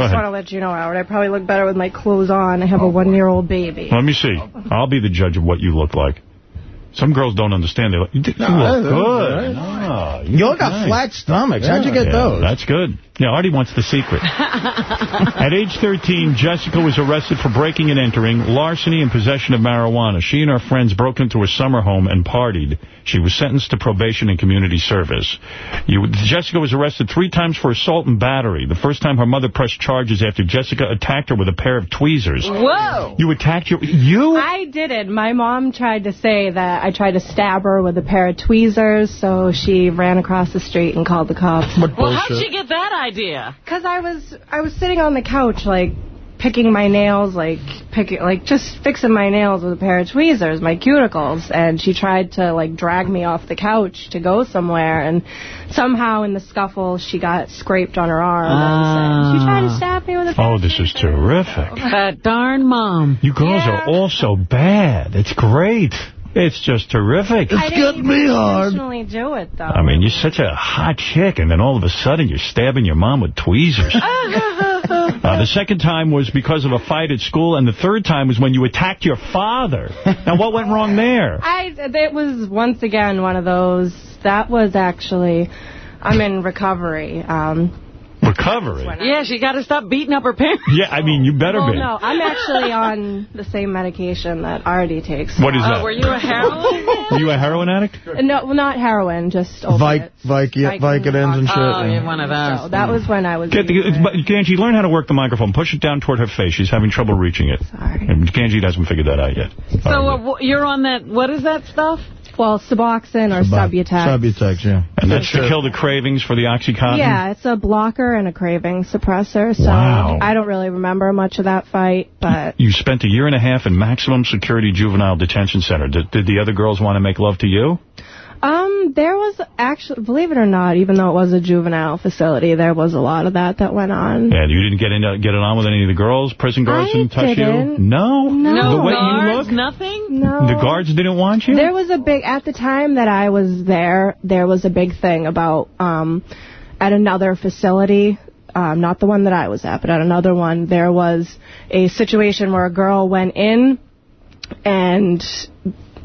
just want to let you know, Howard, I probably look better with my clothes on. I have a one-year-old baby. Let me see. I'll be the judge of what you look like. Some girls don't understand. They're like, you, you No, look good. right. Ah, you You all look got nice. flat stomachs. How'd you get Yeah, those? That's good. Yeah, Artie wants the secret. At age 13, Jessica was arrested for breaking and entering, larceny, and possession of marijuana. She and her friends broke into a summer home and partied. She was sentenced to probation and community service. You, Jessica was arrested three times for assault and battery. The first time her mother pressed charges after Jessica attacked her with a pair of tweezers. Whoa. You attacked your... You? I didn't. My mom tried to say that I tried to stab her with a pair of tweezers, so she ran across the street and called the cops. What Well, how'd she get that idea? Because I was I was sitting on the couch like picking my nails, like picking like just fixing my nails with a pair of tweezers, my cuticles, and she tried to like drag me off the couch to go somewhere, and somehow in the scuffle she got scraped on her arm. and she tried to ah. stab me with a Oh, this is terrific. That darn mom. You girls are all so bad. It's great. It's just terrific. I didn't even intentionally do it though. I mean, you're such a hot chick, and then all of a sudden you're stabbing your mom with tweezers. Uh, the second time was because of a fight at school, and the third time was when you attacked your father. Now, what went wrong there? I it was once again one of those. That was actually, I'm in recovery. Um, Recovery? Yeah, she got to stop beating up her parents. Yeah, I mean, you better well, be. no, I'm actually on the same medication that Artie takes. What is Oh, that? were you a heroin? Were you a heroin addict? No, well, not heroin, just opiates. Vic, Vicodins and shit. Oh, you're one of those. So that was when I was. Get the, it's- but Ganji, learn how to work the microphone. Push it down toward her face. She's having trouble reaching it. Sorry. And Ganji hasn't figured that out yet. So uh, you're on that, what is that stuff? Well, Suboxone or Subutex. Subutex, yeah. And that's to kill the cravings for the Oxycontin? Yeah, it's a blocker and a craving suppressor. So Wow. I don't really remember much of that fight, but You spent a year and a half in maximum security juvenile detention center. Did, did the other girls want to make love to you? Um, there was actually, believe it or not, even though it was a juvenile facility, there was a lot of that that went on. And you didn't get into get it on with any of the girls? Prison guards I didn't touch you? didn't. No? No. The way you guards, look? nothing? No. The guards didn't want you? There was a big, at the time that I was there, there was a big thing about, um, at another facility, um, not the one that I was at, but at another one, there was a situation where a girl went in and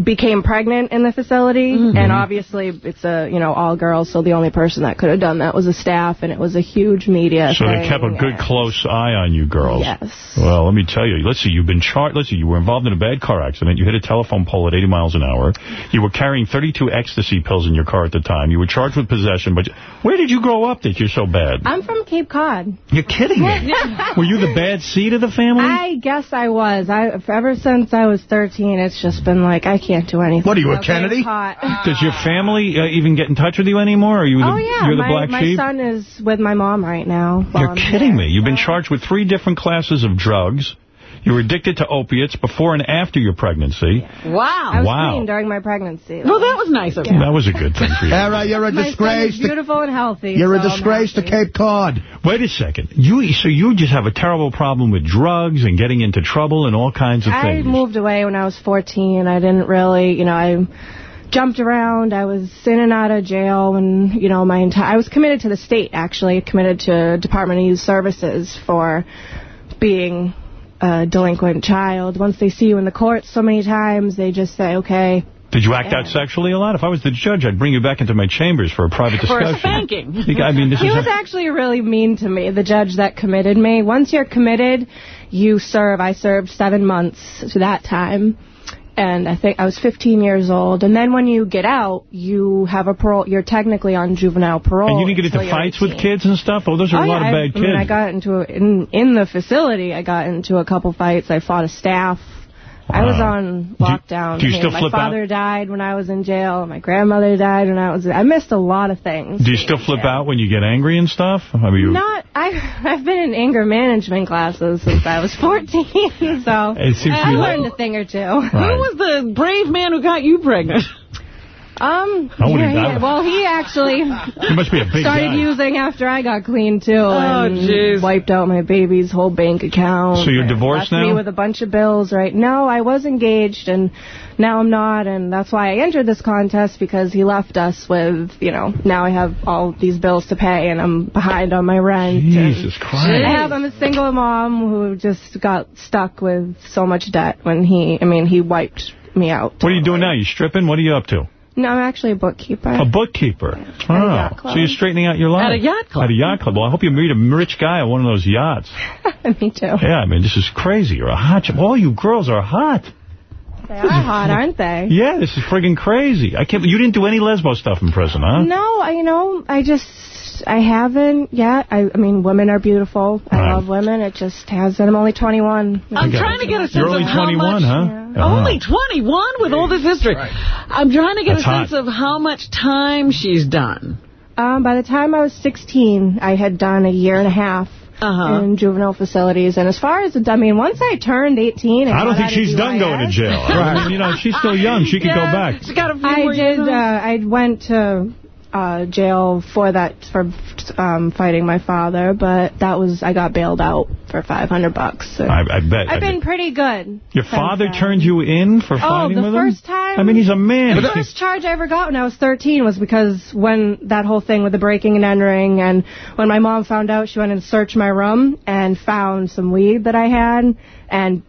became pregnant in the facility Mm-hmm. and obviously it's a you know all girls so the only person that could have done that was a staff and it was a huge media So thing they kept a good close eye on you girls. Yes. Well, let me tell you. Let's see. You've been charged. Let's see. You were involved in a bad car accident. You hit a telephone pole at 80 miles an hour. You were carrying 32 ecstasy pills in your car at the time. You were charged with possession. But where did you grow up that you're so bad? I'm from Cape Cod You're kidding me. were you the bad seed of the family? I guess I was. I ever since I was 13, it's just been like I can't do anything. What are you, a about Kennedy? caught. Does your family uh, even get in touch with you anymore? Are you the, oh yeah, you're the my black my sheep? son is with my mom right now. You're I'm kidding me. You've been charged with three different classes of drugs. You were addicted to opiates before and after your pregnancy. Wow. I was Wow. clean during my pregnancy. Well, that was nice of you. That was a good thing for you. All right, you're a my son disgrace. is to- beautiful and healthy. You're a so I'm disgrace to. Cape Cod. Wait a second. You So you just have a terrible problem with drugs and getting into trouble and all kinds of I things. I moved away when I was 14. I didn't really, you know, I jumped around. I was in and out of jail, and you know, my entire I was committed to the state. Actually, committed to Department of Youth Services for being a delinquent child. Once they see you in the courts so many times, they just say, okay. Did you act out sexually a lot? If I was the judge, I'd bring you back into my chambers for a private discussion. For discussion. spanking. You- I mean, this he is... was actually really mean to me, the judge that committed me. Once you're committed, you serve. I served seven months to that time. And I think I was 15 years old. And then when you get out, you have a parole. You're technically on juvenile parole. and you didn't get into fights with kids and stuff? Oh, those are Oh, a lot yeah, of I, bad I kids. mean, I got into a, in in the facility. I got into a couple fights. I fought a staff. I was on lockdown. do you I mean, still my flip out? father died when I was in jail. My grandmother died when I was. I missed a lot of things. Do you still flip out when you get angry and stuff? I mean, Not. I I've been in anger management classes since I was 14, so It seems I be learned a thing or two. Right. Who was the brave man who got you pregnant? Um. I yeah, done yeah, well, he actually you must be a big started guy. using after I got clean too, Oh, jeez. wiped out my baby's whole bank account. So you're and divorced left me now? with a bunch of bills, right? No, I was engaged, and now I'm not, and that's why I entered this contest because he left us with, you know, now I have all these bills to pay, and I'm behind on my rent. and Jesus Christ. I have, I'm a single mom who just got stuck with so much debt when he, I mean, he wiped me out. What are you doing now? You stripping? What are you up to? No, I'm actually a bookkeeper. A bookkeeper. Oh, yacht club. so you're straightening out your life. At a yacht club. At a yacht club. Well, I hope you meet a rich guy on one of those yachts. Me too. Yeah, I mean, this is crazy. You're a hot chick. All you girls are hot. They are hot, aren't they? Yeah, this is friggin' crazy. I can't. You didn't do any lesbo stuff in prison, huh? No, I, you know, I just, I haven't yet. I, I mean, women are beautiful. I Right. love women. It just hasn't. I'm only 21. I'm trying to get a sense You're only of how 21, much... huh? Oh. Only 21 with all this history. I'm trying to get That's a sense hot. of how much time she's done. Um, by the time I was 16, I had done a year and a half Uh-huh. in juvenile facilities. And as far as, the, I mean, once I turned 18... And I don't think out of she's done going to jail. I mean, you know, she's still young. She could go back. I did. Uh, I went to uh, jail for that for um, fighting my father, but that was I got bailed out for 500 bucks. So. I, I bet. I've been pretty good. Your father then. turned you in for Oh, fighting the with first him? time? I mean, he's a man. The first charge I ever got when I was 13 was because when that whole thing with the breaking and entering, and when my mom found out, she went and searched my room and found some weed that I had, and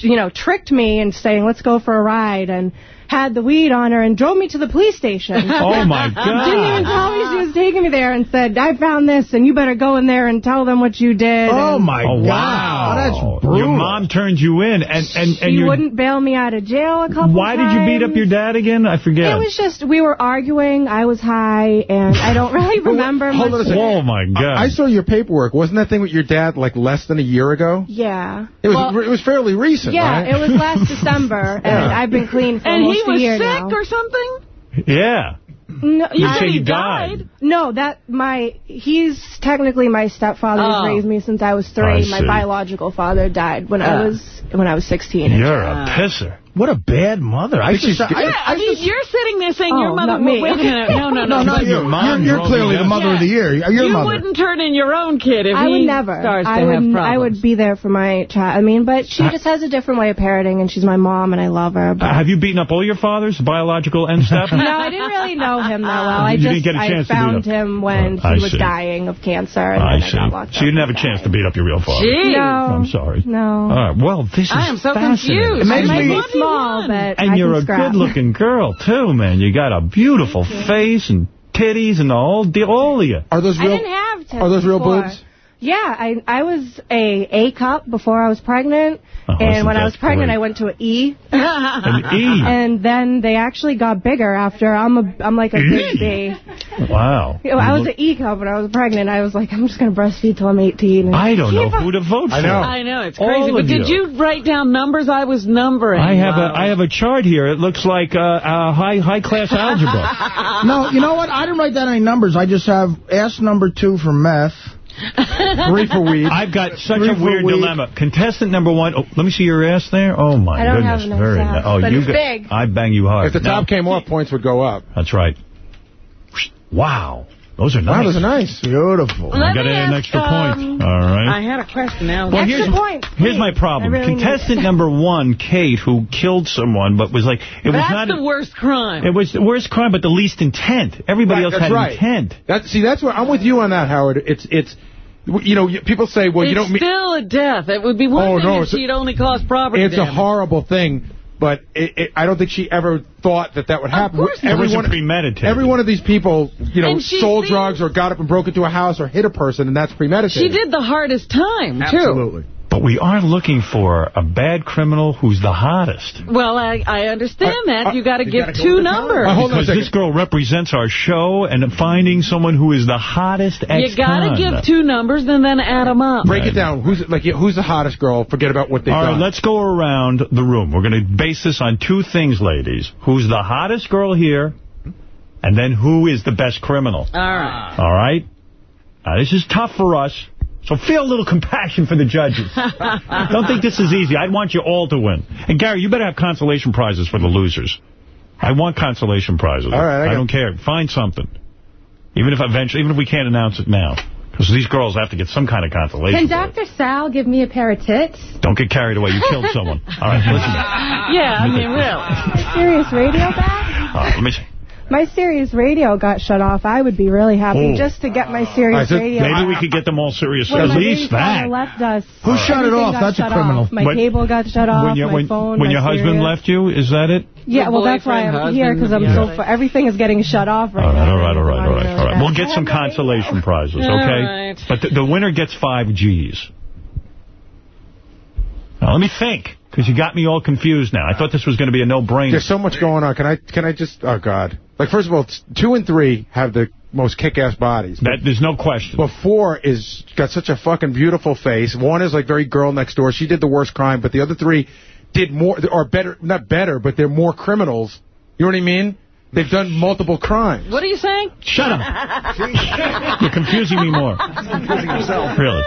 you know, tricked me and saying, let's go for a ride, and had the weed on her and drove me to the police station. Oh, my God. Didn't even tell me she was taking me there and said, I found this, and you better go in there and tell them what you did. Oh, and my Oh, God. wow. That's brutal. Your mom turned you in, and, and, and She you wouldn't bail me out of jail a couple Why did you beat up your dad again? I forget. It was just, we were arguing, I was high, and I don't really remember Hold on a second. Oh, my God. I, I saw your paperwork. Wasn't that thing with your dad like less than a year ago? Yeah. It was Well, it was fairly recent, Yeah, right? it was last December, and I've been clean for And he almost was sick now. or something? Yeah. No, You I- say he died. No, that my he's technically my stepfather Oh. who's raised me since I was I three. My see. biological father died when. I oh. was when I was 16. You're jail. a pisser. What a bad mother. I, think just, she's- I, Yeah, I I mean, just- you're sitting there saying Oh, your mother... not me. Wait a minute. No, no, no. no, not Your you. mom You're, you're clearly the down. mother of the year. Your you mother. wouldn't turn in your own kid if I he would never. starts to I have would. problems. I would be there for my child. I mean, but she just has a different way of parenting, and she's my mom, and I love her. But Uh, have you beaten up all your fathers, biological and step? no, I didn't really know him that well. I You just didn't get a I chance to found him. him when I he was see. dying of cancer, and I then see. I got So you didn't have a chance to beat up your real father. Jeez. No, I'm sorry. No. All right. Well, this is I am so confused. I makes might me- be small, but And I you're can a good-looking girl, too, man. You got a beautiful face and titties and the deal, all of you. Are those I real? didn't have tits Are those real before. boobs? Yeah, I I was a A cup before I was pregnant, Oh, and when I was pregnant, great. I went to an E, An E. and then they actually got bigger after. I'm a I'm like a big B. Wow. You know, I was an E cup when I was pregnant. I was like, I'm just gonna breastfeed till I'm 18. And I don't know Keep who to vote for. I know. I know, it's All crazy. But did you. you write down numbers? I was numbering. I have Wow. a I have a chart here. It looks like uh, uh, high high class algebra. no, you know what? I didn't write down any numbers. I just have S number two for meth. Three for weed. I've got such Three a weird weed. dilemma. Contestant number one. Oh, let me see your ass there. Oh my I don't goodness, a nice very nice. Oh, but you it's got- big. I bang you hard. If the Now- top came off, points would go up. That's right. Wow, those are Wow, nice. those are nice. Beautiful. I got an extra um, point. All right. I had a question now. Well, Extra here's, point, here's please. my problem. Really Contestant number one, Kate, who killed someone, but was like, it was That's not. the worst crime. It was the worst crime, but the least intent. Everybody Right, else had right. intent. That, see, that's where... I'm with you on that, Howard. It's it's you know people say, well, it's you don't mean still a death. It would be one Oh, thing no, if it's a- she'd only caused property it's a horrible thing. But it, it, I don't think she ever thought that that would happen. course not. Every one- premeditated. Every one of these people, you know, sold drugs or got up and broke into a house or hit a person, and that's premeditated. She did the hardest time, too. Absolutely. But we are looking for a bad criminal who's the hottest. Well, I, I understand Uh, that. uh, you got to give two with the time. numbers. Hold on a Because this girl represents our show, and finding someone who is the hottest you ex got to give two numbers and then add them up. Break it down. Who's like who's the hottest girl? Forget about what they've All right, done. let's go around the room. We're going to base this on two things, ladies. Who's the hottest girl here, and then who is the best criminal. All right. All right? Now, this is tough for us, so feel a little compassion for the judges. Don't think this is easy. I'd want you all to win. And, Gary, you better have consolation prizes for the losers. I want consolation prizes. All right, I I, don't care. Find something. Even if eventually, even if we can't announce it now. Because these girls have to get some kind of consolation. Can Dr. Sal give me a pair of tits? Don't get carried away. You killed someone. All right, listen. Yeah, I mean, real. Sirius Radio back? All right, let me see. My Sirius Radio got shut off. I would be really happy Oh. just to get my Sirius I said, Radio. maybe we could get them all serious. When At least baby father that. left us. Who shut it off? That's a criminal. Off. My When- cable got shut off. when your, my when, phone. when my your husband left you, is that it? Yeah, well, that's why I'm here because I'm husband, so. fu- Everything is getting shut off right All right, now. all right, all right, all right, all right. We'll get some consolation prizes, okay? All right. But the, the winner gets five G's. Now, let me think, because you got me all confused now. I thought this was going to be a no-brainer. There's so much going on. Can I can I just? Oh God! Like first of all, two and three have the most kick-ass bodies. That, there's no question. But four is got such a fucking beautiful face. One is like very girl next door. She did the worst crime, but the other three did more or better. Not better, but they're more criminals. You know what I mean? They've done multiple crimes. What are you saying? Shut up. You're confusing me more. confusing yourself. Really.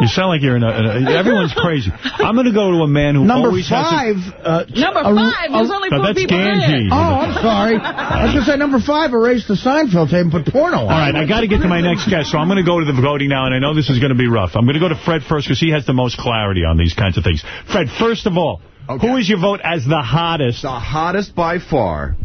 You sound like you're in a... In a everyone's crazy. I'm going to go to a man who Number always five. has Uh, Number a- five, there's only No, four that's people Ganji. Oh, I'm sorry. I was going to say number five erased the Seinfeld tape and put porno on. All right, I got to get to my next guest, so I'm going to go to the voting now, and I know this is going to be rough. I'm going to go to Fred first because he has the most clarity on these kinds of things. Fred, first of all, who is your vote as the hottest? The hottest by far,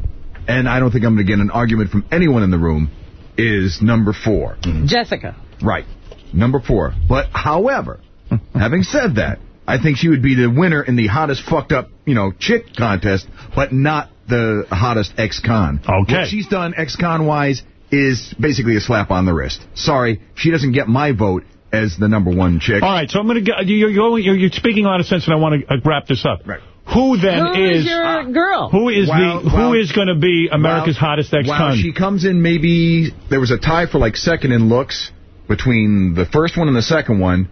and I don't think I'm going to get an argument from anyone in the room, is number four. Jessica. Right. Number four. But, however, having said that, I think she would be the winner in the hottest fucked up, you know, chick contest, but not the hottest ex-con. Okay. What she's done ex-con wise is basically a slap on the wrist. Sorry, she doesn't get my vote as the number one chick. All right, so I'm going to go. You're, you're, you're speaking a lot of sense, and I want to uh, wrap this up. Right. Who then Who is your girl? Who is Well, the well, who is going to be America's Well, hottest ex-con? Well, she comes in maybe, there was a tie for like second in looks between the first one and the second one,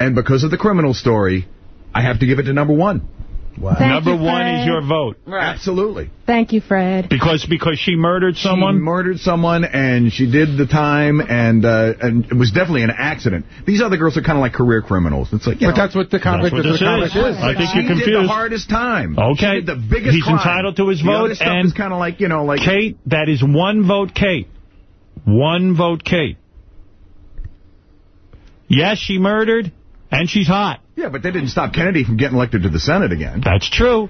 and because of the criminal story, I have to give it to number one. Thank Number you, one is your vote. Absolutely. Thank you, Fred. Because because she murdered someone? She murdered someone, and she did the time, and uh, and it was definitely an accident. These other girls are kind of like career criminals. It's like, But know, that's what the convict what is. this The is. convict is. I think she you're did the confused. hardest time. Okay. She did the biggest He's crime. entitled to his The vote, other stuff and is kind of like, you know, like... Kate, that is one vote, Kate. One vote, Kate. Yes, she murdered, and she's hot. Yeah, but they didn't stop Kennedy from getting elected to the Senate again. That's true.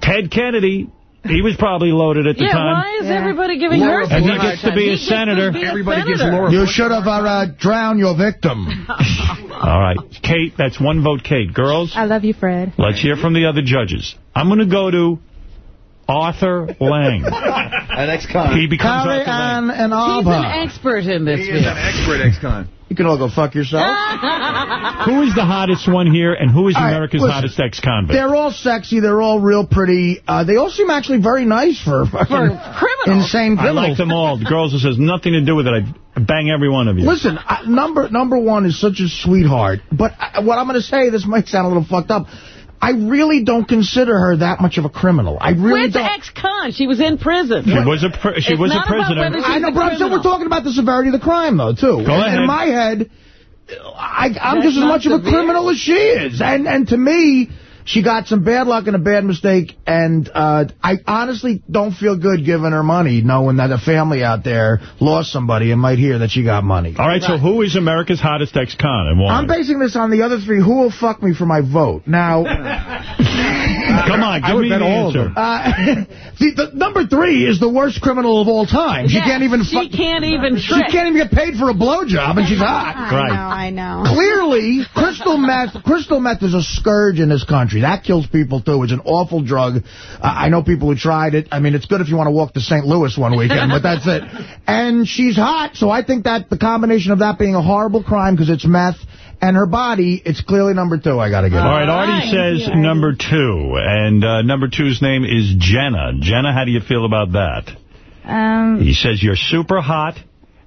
Ted Kennedy, he was probably loaded at the Yeah, time. why is everybody giving her And he such gets to be a He senator. be a Everybody gives. Laura You should have uh, drowned your victim. All right. Kate, that's one vote, Kate. Girls, I love you, Fred. let's hear from the other judges. I'm going to go to Arthur Lang. An ex-con. He becomes Carrie Arthur Lang. Ann and He's an expert in this He is an expert ex-con. You can all go fuck yourself. Who is the hottest one here, and who is All right, America's listen. hottest ex-convict? They're all sexy. They're all real pretty. Uh, they all seem actually very nice for, fucking criminals. insane I like them all. The girls, this has nothing to do with it. I bang every one of you. Listen, I, number number one is such a sweetheart. But I, what I'm going to say, this might sound a little fucked up. I really don't consider her that much of a criminal. I really Where's the don't. ex-con? She was in prison. She was a pr she It's was a not about prisoner. whether she's I know, but I'm still, we're talking about the severity of the crime, though, too. Go And ahead. In my head, I, I'm That's just as not much of a criminal as she is. And and to me, she got some bad luck and a bad mistake. And uh, I honestly don't feel good giving her money, knowing that a family out there lost somebody and might hear that she got money. All right, so who is America's hottest ex-con and why? I'm basing this on the other three. Who will fuck me for my vote? Now, Come on, I give would me bet the all of answer. them. uh, the, the number three is the worst criminal of all time. She Yes, can't even. She can't even She trick. can't even get paid for a blowjob, and she's hot. I Right. know, I know. Clearly, crystal meth crystal meth is a scourge in this country. That kills people, too. It's an awful drug. Uh, I know people who tried it. I mean, it's good if you want to walk to St. Louis one weekend, but that's it. And she's hot, so I think that the combination of that being a horrible crime because it's meth and her body, it's clearly number two I got to give All her. Artie right. says number two, and uh, number two's name is Jenna. Jenna, how do you feel about that? Um, He says you're super hot,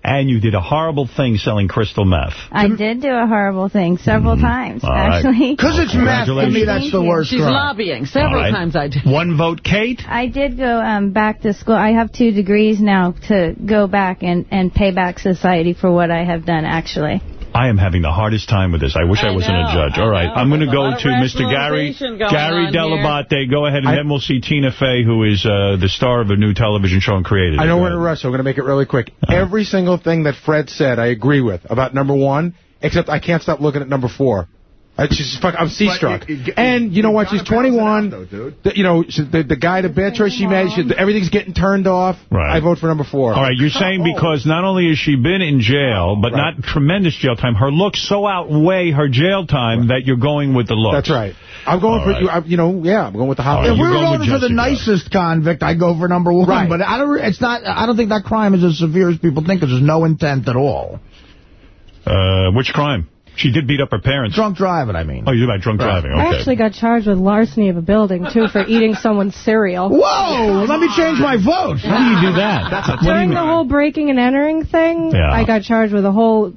and you did a horrible thing selling crystal meth. I did do a horrible thing several times, All right. actually. Because it's meth, to me, that's the Thank you. worst She's crime. lobbying. Several All right. times I did. One vote, Kate. I did go um, back to school. I have two degrees now to go back and, and pay back society for what I have done, actually. I am having the hardest time with this. I wish I, I wasn't know, a judge. I All right, know. I'm going to go to Mr. Gary Gary on here. Delabate. Go ahead, and I- then we'll see Tina Fey, who is uh, the star of a new television show and created I it. know Go we're in a rush, so I'm going to make it really quick. Every single thing that Fred said, I agree with about number one, except I can't stop looking at number four. I just fuck, I'm C-struck. But you- you- And you know what? you She's gotta balance it 21. out, though, dude. The- you know, she, the, the guy, the bad choice she made, she, everything's getting turned off. Right. I vote for number four. All right, you're saying because not only has she been in jail, but not tremendous jail time, her looks so outweigh her jail time that you're going with the look. That's right. I'm going All for right. you. I, you know, yeah, I'm going with the All hot. right, If you're we were going with voting for the nicest convict, I'd go for number one. Right. But I don't. It's not. I don't think that crime is as severe as people think. Because there's no intent at all. Uh, which crime? She did beat up her parents. Drunk driving. I mean. Oh, you're about drunk driving. Okay. I actually got charged with larceny of a building, too, for eating someone's cereal. Whoa! Let me change my vote. How do you do that? That's a, During the whole breaking and entering thing, Yeah. I got charged with a whole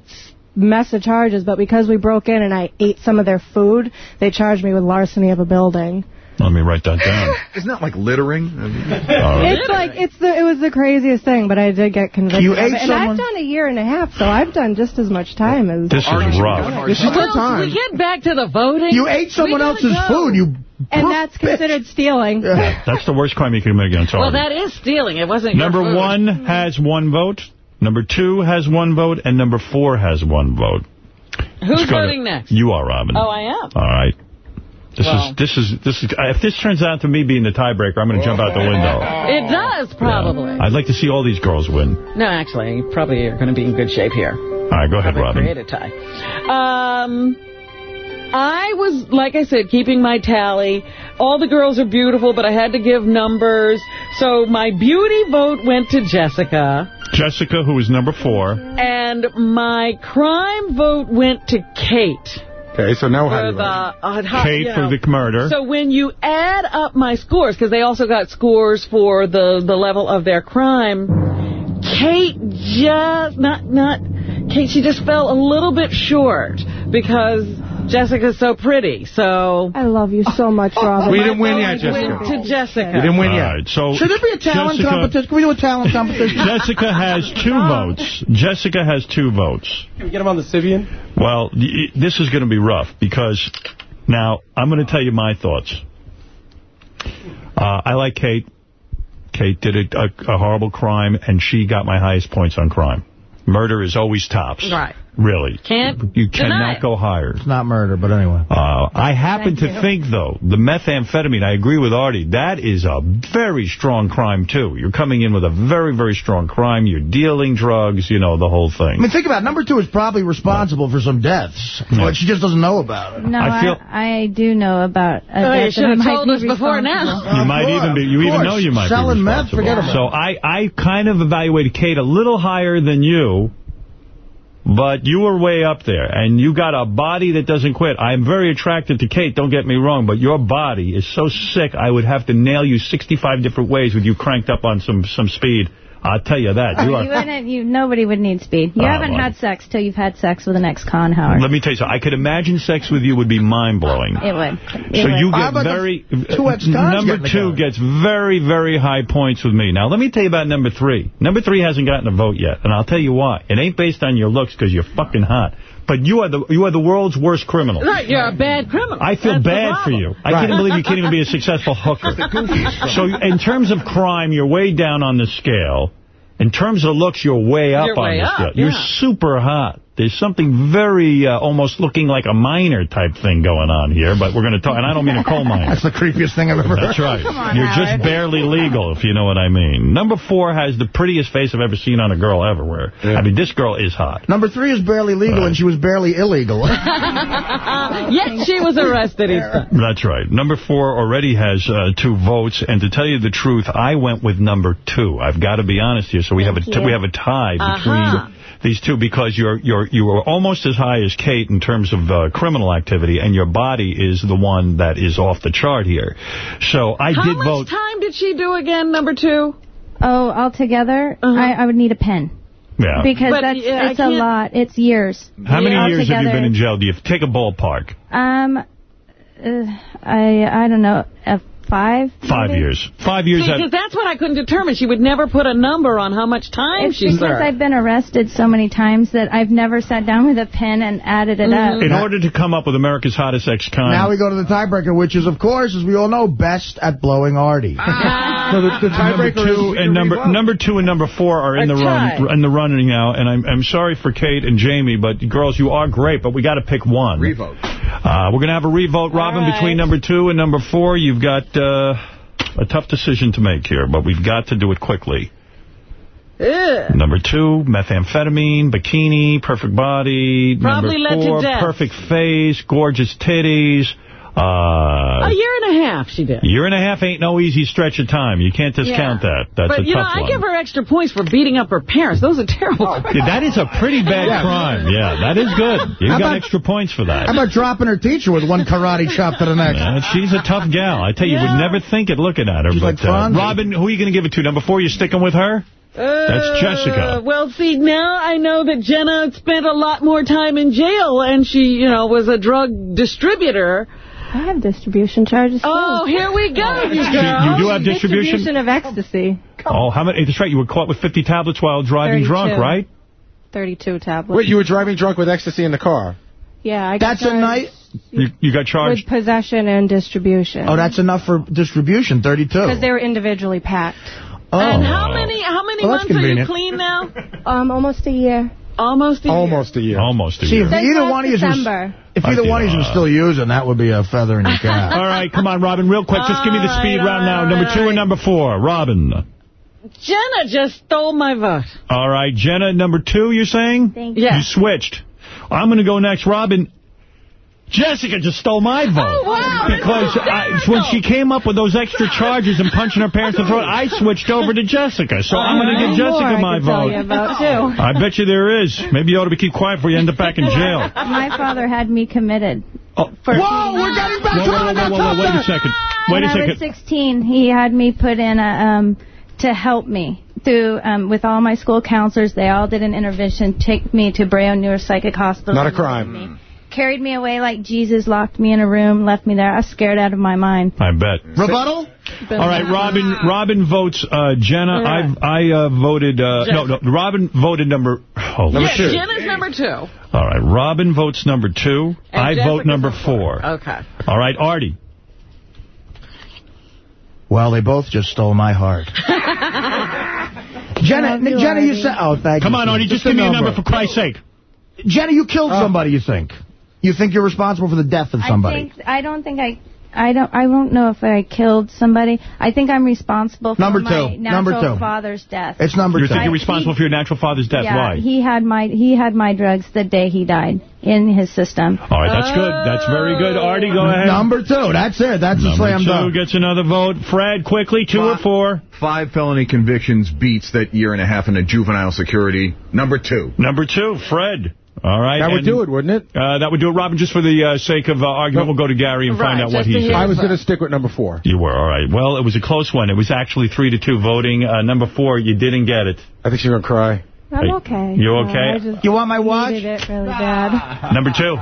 mess of charges, but because we broke in and I ate some of their food, they charged me with larceny of a building. Let me write that down. Isn't that like littering? It's like it's the it was the craziest thing, but I did get convicted. You ate it. and someone- I've done a year and a half, so I've done just as much time as. This is rough. This is Well, time. we get back to the voting. You ate someone else's go. food. You and that's considered stealing. That's the worst crime you can commit against Well, Artie. that is stealing. It wasn't your Number food. one has one vote. Number two has one vote. And number four has one vote. Who's Let's to- voting next? You are, Robin. Oh, I am. All right. This Well. is this is this is. If this turns out to me being the tiebreaker, I'm going to jump out the window. It does, probably. I'd like to see all these girls win. No, actually, you probably are going to be in good shape here. All right, go ahead, Robin. Create a tie. Um, I was, like I said, keeping my tally. All the girls are beautiful, but I had to give numbers. So my beauty vote went to Jessica. Jessica, who is number four. And my crime vote went to Kate. Okay, so now how do you uh, Kate you for the murder. So when you add up my scores, because they also got scores for the, the level of their crime, Kate just, not, not, Kate, she just fell a little bit short because Jessica's so pretty. So I love you so much, Robin. We didn't win yet, Jessica. to Jessica. You didn't win yet. right, so Should there be a talent Jessica, competition? Can we do a talent competition? Jessica has two votes. Jessica has two votes. Can we get him on the Sivian? Well, this is going to be rough because now I'm going to tell you my thoughts. Uh, I like Kate. Kate did a, a, a horrible crime, and she got my highest points on crime. Murder is always tops. Right. Really. Can't You cannot it. go higher. It's not murder, but anyway. Uh, I happen Thank to you. think, though, the methamphetamine, I agree with Artie, that is a very strong crime, too. You're coming in with a very, very strong crime. You're dealing drugs, you know, the whole thing. I mean, think about it. Number two is probably responsible for some deaths, Yeah. but she just doesn't know about it. No, I I, feel- I, do know about. Uh, Oh, you should have might told be us before now. You Of might course, even be, you even know you might Selling be meth, forget about so it. I, I kind of evaluated Kate a little higher than you, but you were way up there, and you got a body that doesn't quit. I'm very attracted to Kate, don't get me wrong, but your body is so sick, I would have to nail you 65 different ways with you cranked up on some, some speed. I'll tell you that. You oh, You are, wouldn't, you, nobody would need speed. You Oh, haven't well. had sex till you've had sex with an ex-con, Howard. let me tell you something. I could imagine sex with you would be mind-blowing. It would. It So would. you How get very... two uh, ex-cons Number getting two gets very, very high points with me. Now, let me tell you about number three. Number three hasn't gotten a vote yet, and I'll tell you why. It ain't based on your looks because you're fucking hot. But you are the you are the world's worst criminal. Right, you're a bad criminal. I feel That's bad for you. I Right. can't believe you can't even be a successful hooker. So in terms of crime, you're way down on the scale. In terms of looks, you're way up You're on way the up, scale. yeah. You're super hot. There's something very, uh, almost looking like a miner type thing going on here, but we're going to talk, and I don't mean a coal miner. That's the creepiest thing I've ever heard. That's right. On, You're Howard. just barely legal, if you know what I mean. Number four has the prettiest face I've ever seen on a girl everywhere. I mean, this girl is hot. Number three is barely legal, and she was barely illegal. Yet she was arrested. That's right. Number four already has uh, two votes, and to tell you the truth, I went with number two. I've got to be honest here. So we have a you. we have a tie between Uh-huh. These two because you're you're you are almost as high as Kate in terms of uh, criminal activity, and your body is the one that is off the chart here. So I How did much vote. time did she do again, number two? Oh, altogether, Uh-huh. I, I would need a pen. Yeah. Because But, that's yeah, it's a lot. It's years. How many Yeah. years have you been in jail? Do you take a ballpark? Um, uh, I I don't know, uh, five. Five maybe? years. Five years. See, because that's what I couldn't determine. She would never put a number on how much time It's she because served. I've been arrested so many times that I've never sat down with a pen and added it up. in order to come up with America's hottest ex-con. now we go to the tiebreaker, which is, of course, as we all know, best at blowing Artie. So the, the Number tiebreaker two is and number number two and number four are in A the tie. run in the running now, and I'm I'm sorry for Kate and Jamie, but girls, you are great, but we got to pick one. Revote. Uh, we're gonna have a revote, Robin, right. between number two and number four. You've got uh, a tough decision to make here, but we've got to do it quickly. Ugh. Number two, methamphetamine, bikini, perfect body. Probably number four, perfect face, gorgeous titties. Uh, A year and a half she did. A year and a half ain't no easy stretch of time. You can't discount that. That's but, a you know, tough I give her extra points for beating up her parents. Those are terrible. Yeah, that is a pretty bad crime. Yeah, that is good. You How got about- extra points for that. How about dropping her teacher with one karate chop to the next? Yeah, she's a tough gal. I tell you, you would never think it looking at her. She's but like Fonzie. uh, Robin, who are you going to give it to? Number four, you sticking with her? That's Jessica. Uh, well, see, now I know that Jenna spent a lot more time in jail, and she, you know, was a drug distributor. I have distribution charges. Oh, too. here we go, you You, you do have distribution? Distribution of ecstasy. Oh, how many? That's right. You were caught with 50 tablets while driving 32. drunk, right? 32 tablets. Wait, you were driving drunk with ecstasy in the car? Yeah, I got That's a night. You, you got with charged? possession and distribution. Oh, that's enough for distribution, 32. Because they were individually packed. Oh. And how many how many Well, that's months are you clean now? Um, almost a year. Almost a year. Almost a year. Almost a See, year. if Since either last one of you was, December. If either one of you was uh, still using, that would be a feather in your cap. All right, come on, Robin, real quick. Just give me the speed All right, round now. Number two and number four. Robin. Jenna just stole my vote. All right, Jenna, number two, you're saying? Thank you. You switched. I'm going to go next. Robin, Jessica just stole my vote. Oh, wow. Because I, when she came up with those extra charges and punching her parents in the throat, I switched over to Jessica. So I'm going to give Jessica More I my tell vote. you about, too. I bet you there is. Maybe you ought to be keep quiet before you end up back in jail. My father had me committed. Oh. Whoa, we're getting back Whoa, to whoa, whoa, that. whoa, whoa, wait a second. Wait when a I was 16, he had me put in a um to help me through um with all my school counselors. They all did an intervention, take me to Brea Neuropsychic Hospital. Not a crime. Carried me away like Jesus, locked me in a room, left me there. I was scared out of my mind. I bet. Rebuttal? All right, Robin. Robin votes uh, Jenna. I I uh, voted. Uh, no, no. Robin voted number. Oh, yeah, shit. Jenna's number two. All right. Robin votes number two. And I vote number number four. Okay. All right, Artie. Well, they both just stole my heart. Jenna, you, Jenna, you said, oh, thank Come you. Come on, Artie. Just, a give me a number for Christ's sake. Jenna, you killed somebody, you think? You think you're responsible for the death of somebody? I think I don't think I I don't I don't know if I killed somebody. I think I'm responsible for Number my two. Number two. father's death. It's number You two. think you're responsible for your natural father's death? yeah, Why? he had my he had my drugs the day he died in his system. All right, that's good. That's very good. Oh. Artie, go ahead. Number two. That's it. That's a Number slam two dunk. gets another vote. Fred, quickly, two or four. Five felony convictions beats that year and a half in a juvenile security. Number two. Number two, Fred. All right. That would do it, wouldn't it? Uh, that would do it, Robin. Just for the uh, sake of uh, argument, we'll go to Gary and find out what just he said. I was going to stick with number four. You were, all right. Well, it was a close one. It was actually three to two voting. Uh, number four, you didn't get it. I think you're going to cry. I'm okay. you No, okay? I just You want my watch? needed it really bad. Number two,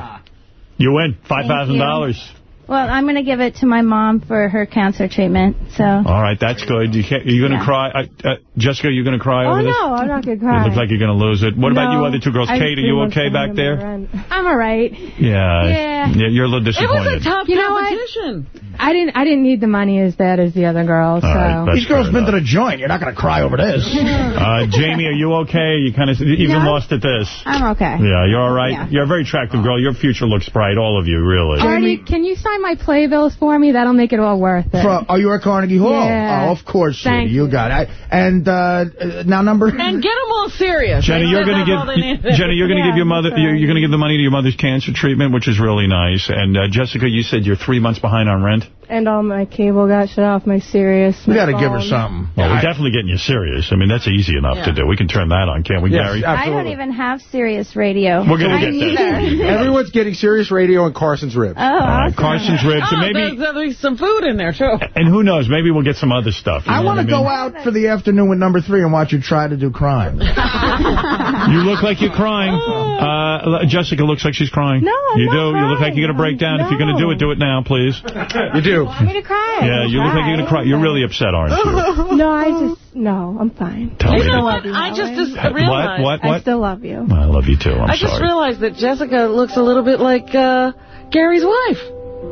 you win. $5,000. Well, I'm going to give it to my mom for her cancer treatment. So All right, that's good. You can't, you're going to Yeah. cry. Uh, uh, Jessica, you're going to cry Oh, over this? no, I'm not going to cry. It cry. looks like you're going to lose it. What about you other two girls? I Kate, are you okay back there? I'm all right. Yeah. Yeah. You're a little disappointed. It was a tough You know what? competition. I didn't I didn't need the money as bad as the other girls. So All right, that's These girls fair been to the joint. You're not going to cry over this. Uh, Jamie, are you okay? You kind of even No. lost at this. I'm okay. Yeah, you're all right. Yeah. You're a very attractive girl. Your future looks bright, all of you, really. Artie, can you sign my playbills for me? That'll make it all worth it. From, are you at Carnegie Hall? Yeah. Oh, of course, sweetie. Thank you. you. got it. And uh, uh, now number... And get them all serious. Jenny, you're going to that's all they give. Jenny, you're going to Yeah, give your mother that's you're, you're going to give the money to your mother's cancer treatment, which is really nice. And uh, Jessica, you said you're three months behind on rent. And all my cable got shut off, my Sirius. We got to give her something. Well, we're definitely getting you serious. I mean, that's easy enough to do. We can turn that on, can't we, Yes, Gary? I don't even have Sirius radio. We're going to get there. Everyone's getting Sirius Radio and Carson's Ribs. Oh, All right, awesome. Carson's ribs, Oh, and maybe, there's, there's some food in there, too. and who knows, maybe we'll get some other stuff. I want to go mean? out for the afternoon with number three and watch you try to do crime. You look like you're crying. Uh, Jessica looks like she's crying. No, I'm You not do. You look like you're going to break down. If you're going to do it, do it now, please. You do. Want me to cry? Yeah, you look like you're going to cry. You're really upset, aren't you? No, I just no, I'm fine. Tell You me. know what? I just, just What? realized. What? I still love you. I love you too. I'm I just realized that Jessica looks a little bit like uh, Gary's wife.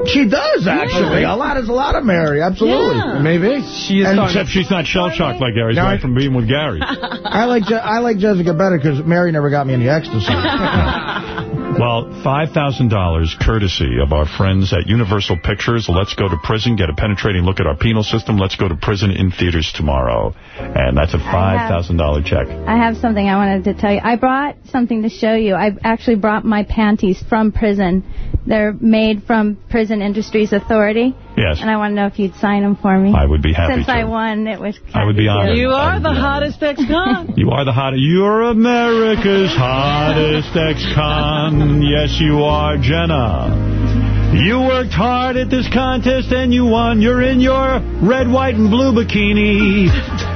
She does, actually. A lot is a lot of Mary, absolutely. Yeah. Maybe. She is And Except she's not shell-shocked like Gary's No, wife from being with Gary. I like Je I like Jessica better because Mary never got me any ecstasy. Well, $5,000 courtesy of our friends at Universal Pictures. Let's go to prison, get a penetrating look at our penal system. Let's go to prison in theaters tomorrow. And that's a $5,000 check. I have something I wanted to tell you. I brought something to show you. I actually brought my panties from prison. They're made from Prison Industries Authority. Yes. And I want to know if you'd sign them for me. I would be happy Since to. I won, it was I would be honored. You are the hottest ex-con. You are the hottest. You're America's hottest ex-con. Yes, you are, Jenna. You worked hard at this contest and you won. You're in your red, white, and blue bikini.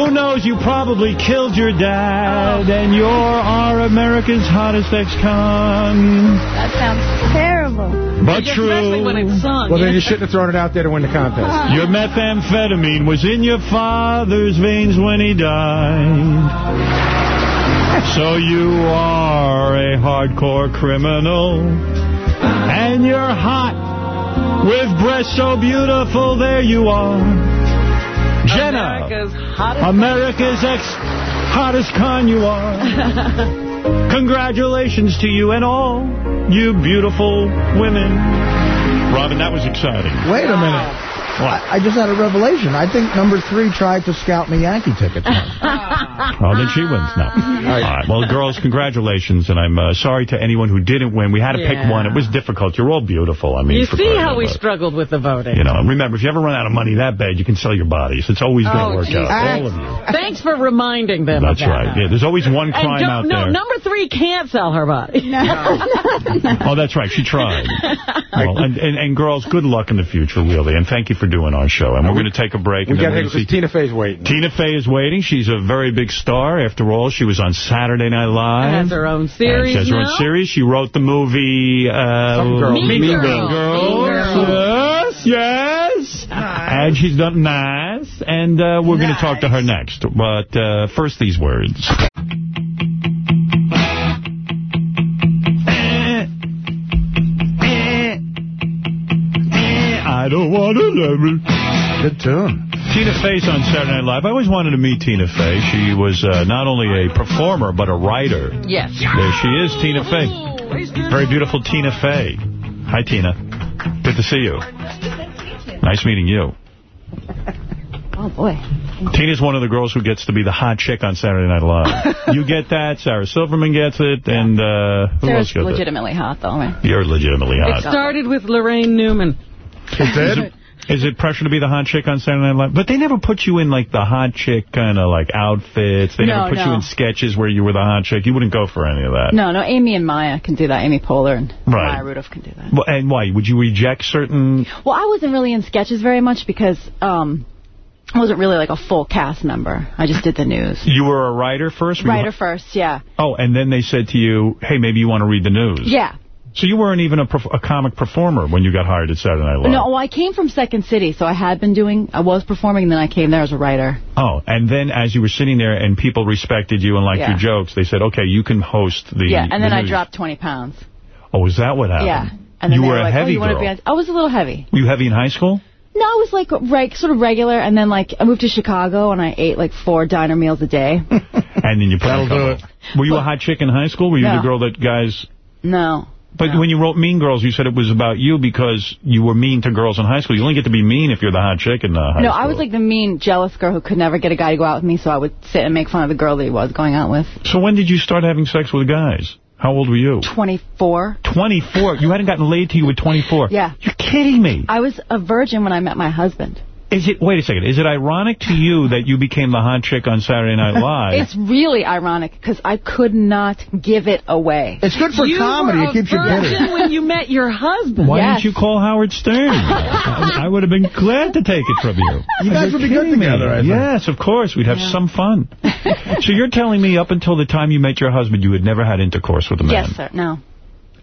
Who Who knows, you probably killed your dad, oh. and you're our America's hottest ex-con. That sounds terrible. But true. Especially when it's sung. Well, then you shouldn't have thrown it out there to win the contest. Your methamphetamine was in your father's veins when he died. So you are a hardcore criminal. And you're hot with breasts so beautiful. There you are. Jenna. America's hottest. America's ex hottest con you are. Congratulations to you and all you beautiful women. Robin, that was exciting. Wait a minute. I, I just had a revelation. I think number three tried to scout me Yankee tickets. Oh, then she wins now. All right. Well, girls, congratulations, and I'm uh, sorry to anyone who didn't win. We had to pick one. It was difficult. You're all beautiful. I mean, You see how we struggled with the voting. You know, and remember, if you ever run out of money that bad, you can sell your bodies. It's always going to Oh, work geez. out. All of you. Thanks for reminding them That's of that. right. Yeah, there's always one crime don't- out no, there. number three can't sell her body. No. Oh, that's right. She tried. Well, and, and, and girls, good luck in the future, really. And thank you for doing our show. And we're going to take a break. We and got we're to see- Tina Fey's waiting. Tina Fey is waiting. She's a very big star. After all, she was on Saturday Night Live. Has her own series And she has her own now. series. She wrote the movie uh, Some Girl. Mean Mean Girls. Girls. Yes, yes. And she's done nice. And uh, we're going to talk to her next. But uh, first, these words. I don't want to love Good tune. Tina Fey's on Saturday Night Live. I always wanted to meet Tina Fey. She was uh, not only a performer, but a writer. Yes. There she is, Tina Fey. Very beautiful Tina Fey. Hi, Tina. Good to see you. Nice meeting you. Oh, boy. Tina's one of the girls who gets to be the hot chick on Saturday Night Live. you get that. Sarah Silverman gets it. And uh, who Sarah's else gets legitimately hot, though, right? it? You're legitimately hot. It hot. started with Lorraine Newman. Is it, is it pressure to be the hot chick on Saturday Night Live? But they never put you in, like, the hot chick kind of, like, outfits. They No, never put you in sketches where you were the hot chick. You wouldn't go for any of that. No, no, Amy and Maya can do that. Amy Poehler and Right. Maya Rudolph can do that. Well, and why? Would you reject certain... Well, I wasn't really in sketches very much because um, I wasn't really like a full cast member. I just did the news. You were a writer first? Were Writer first, yeah. Oh, and then they said to you, hey, maybe you want to read the news. Yeah. So you weren't even a, perf- a comic performer when you got hired at Saturday Night Live? No, well, I came from Second City, so I had been doing, I was performing, and then I came there as a writer. Oh, and then as you were sitting there and people respected you and liked Yeah. your jokes, they said, okay, you can host the yeah, and the then I dropped 20 pounds. Oh, is that what happened? Yeah. And then you they were were a like, oh, heavy oh, you want to girl. be on... I was a little heavy. Were you heavy in high school? No, I was like reg, sort of regular, and then like I moved to Chicago and I ate like four diner meals a day. And then you put on a couple. Were you a hot chick in high school? Were you No. the girl that guys... no. But when you wrote Mean Girls, you said it was about you because you were mean to girls in high school. You only get to be mean if you're the hot chick in uh, high no, school. I was like the mean, jealous girl who could never get a guy to go out with me, so I would sit and make fun of the girl that he was going out with. So when did you start having sex with guys? How old were you? 24. 24. You hadn't gotten laid till you were 24. Yeah. You're kidding me. I was a virgin when I met my husband. Is it? Wait a second. Is it ironic to you that you became the hot chick on Saturday Night Live? It's really ironic because I could not give it away. It's good for you comedy. It keeps you a bitter. when you met your husband. Why Yes. didn't you call Howard Stern? I, I would have been glad to take it from you. You guys would be good kidding me. together, I think. Yes, of course. We'd have some fun. so you're telling me up until the time you met your husband, you had never had intercourse with a man? Yes, sir. No.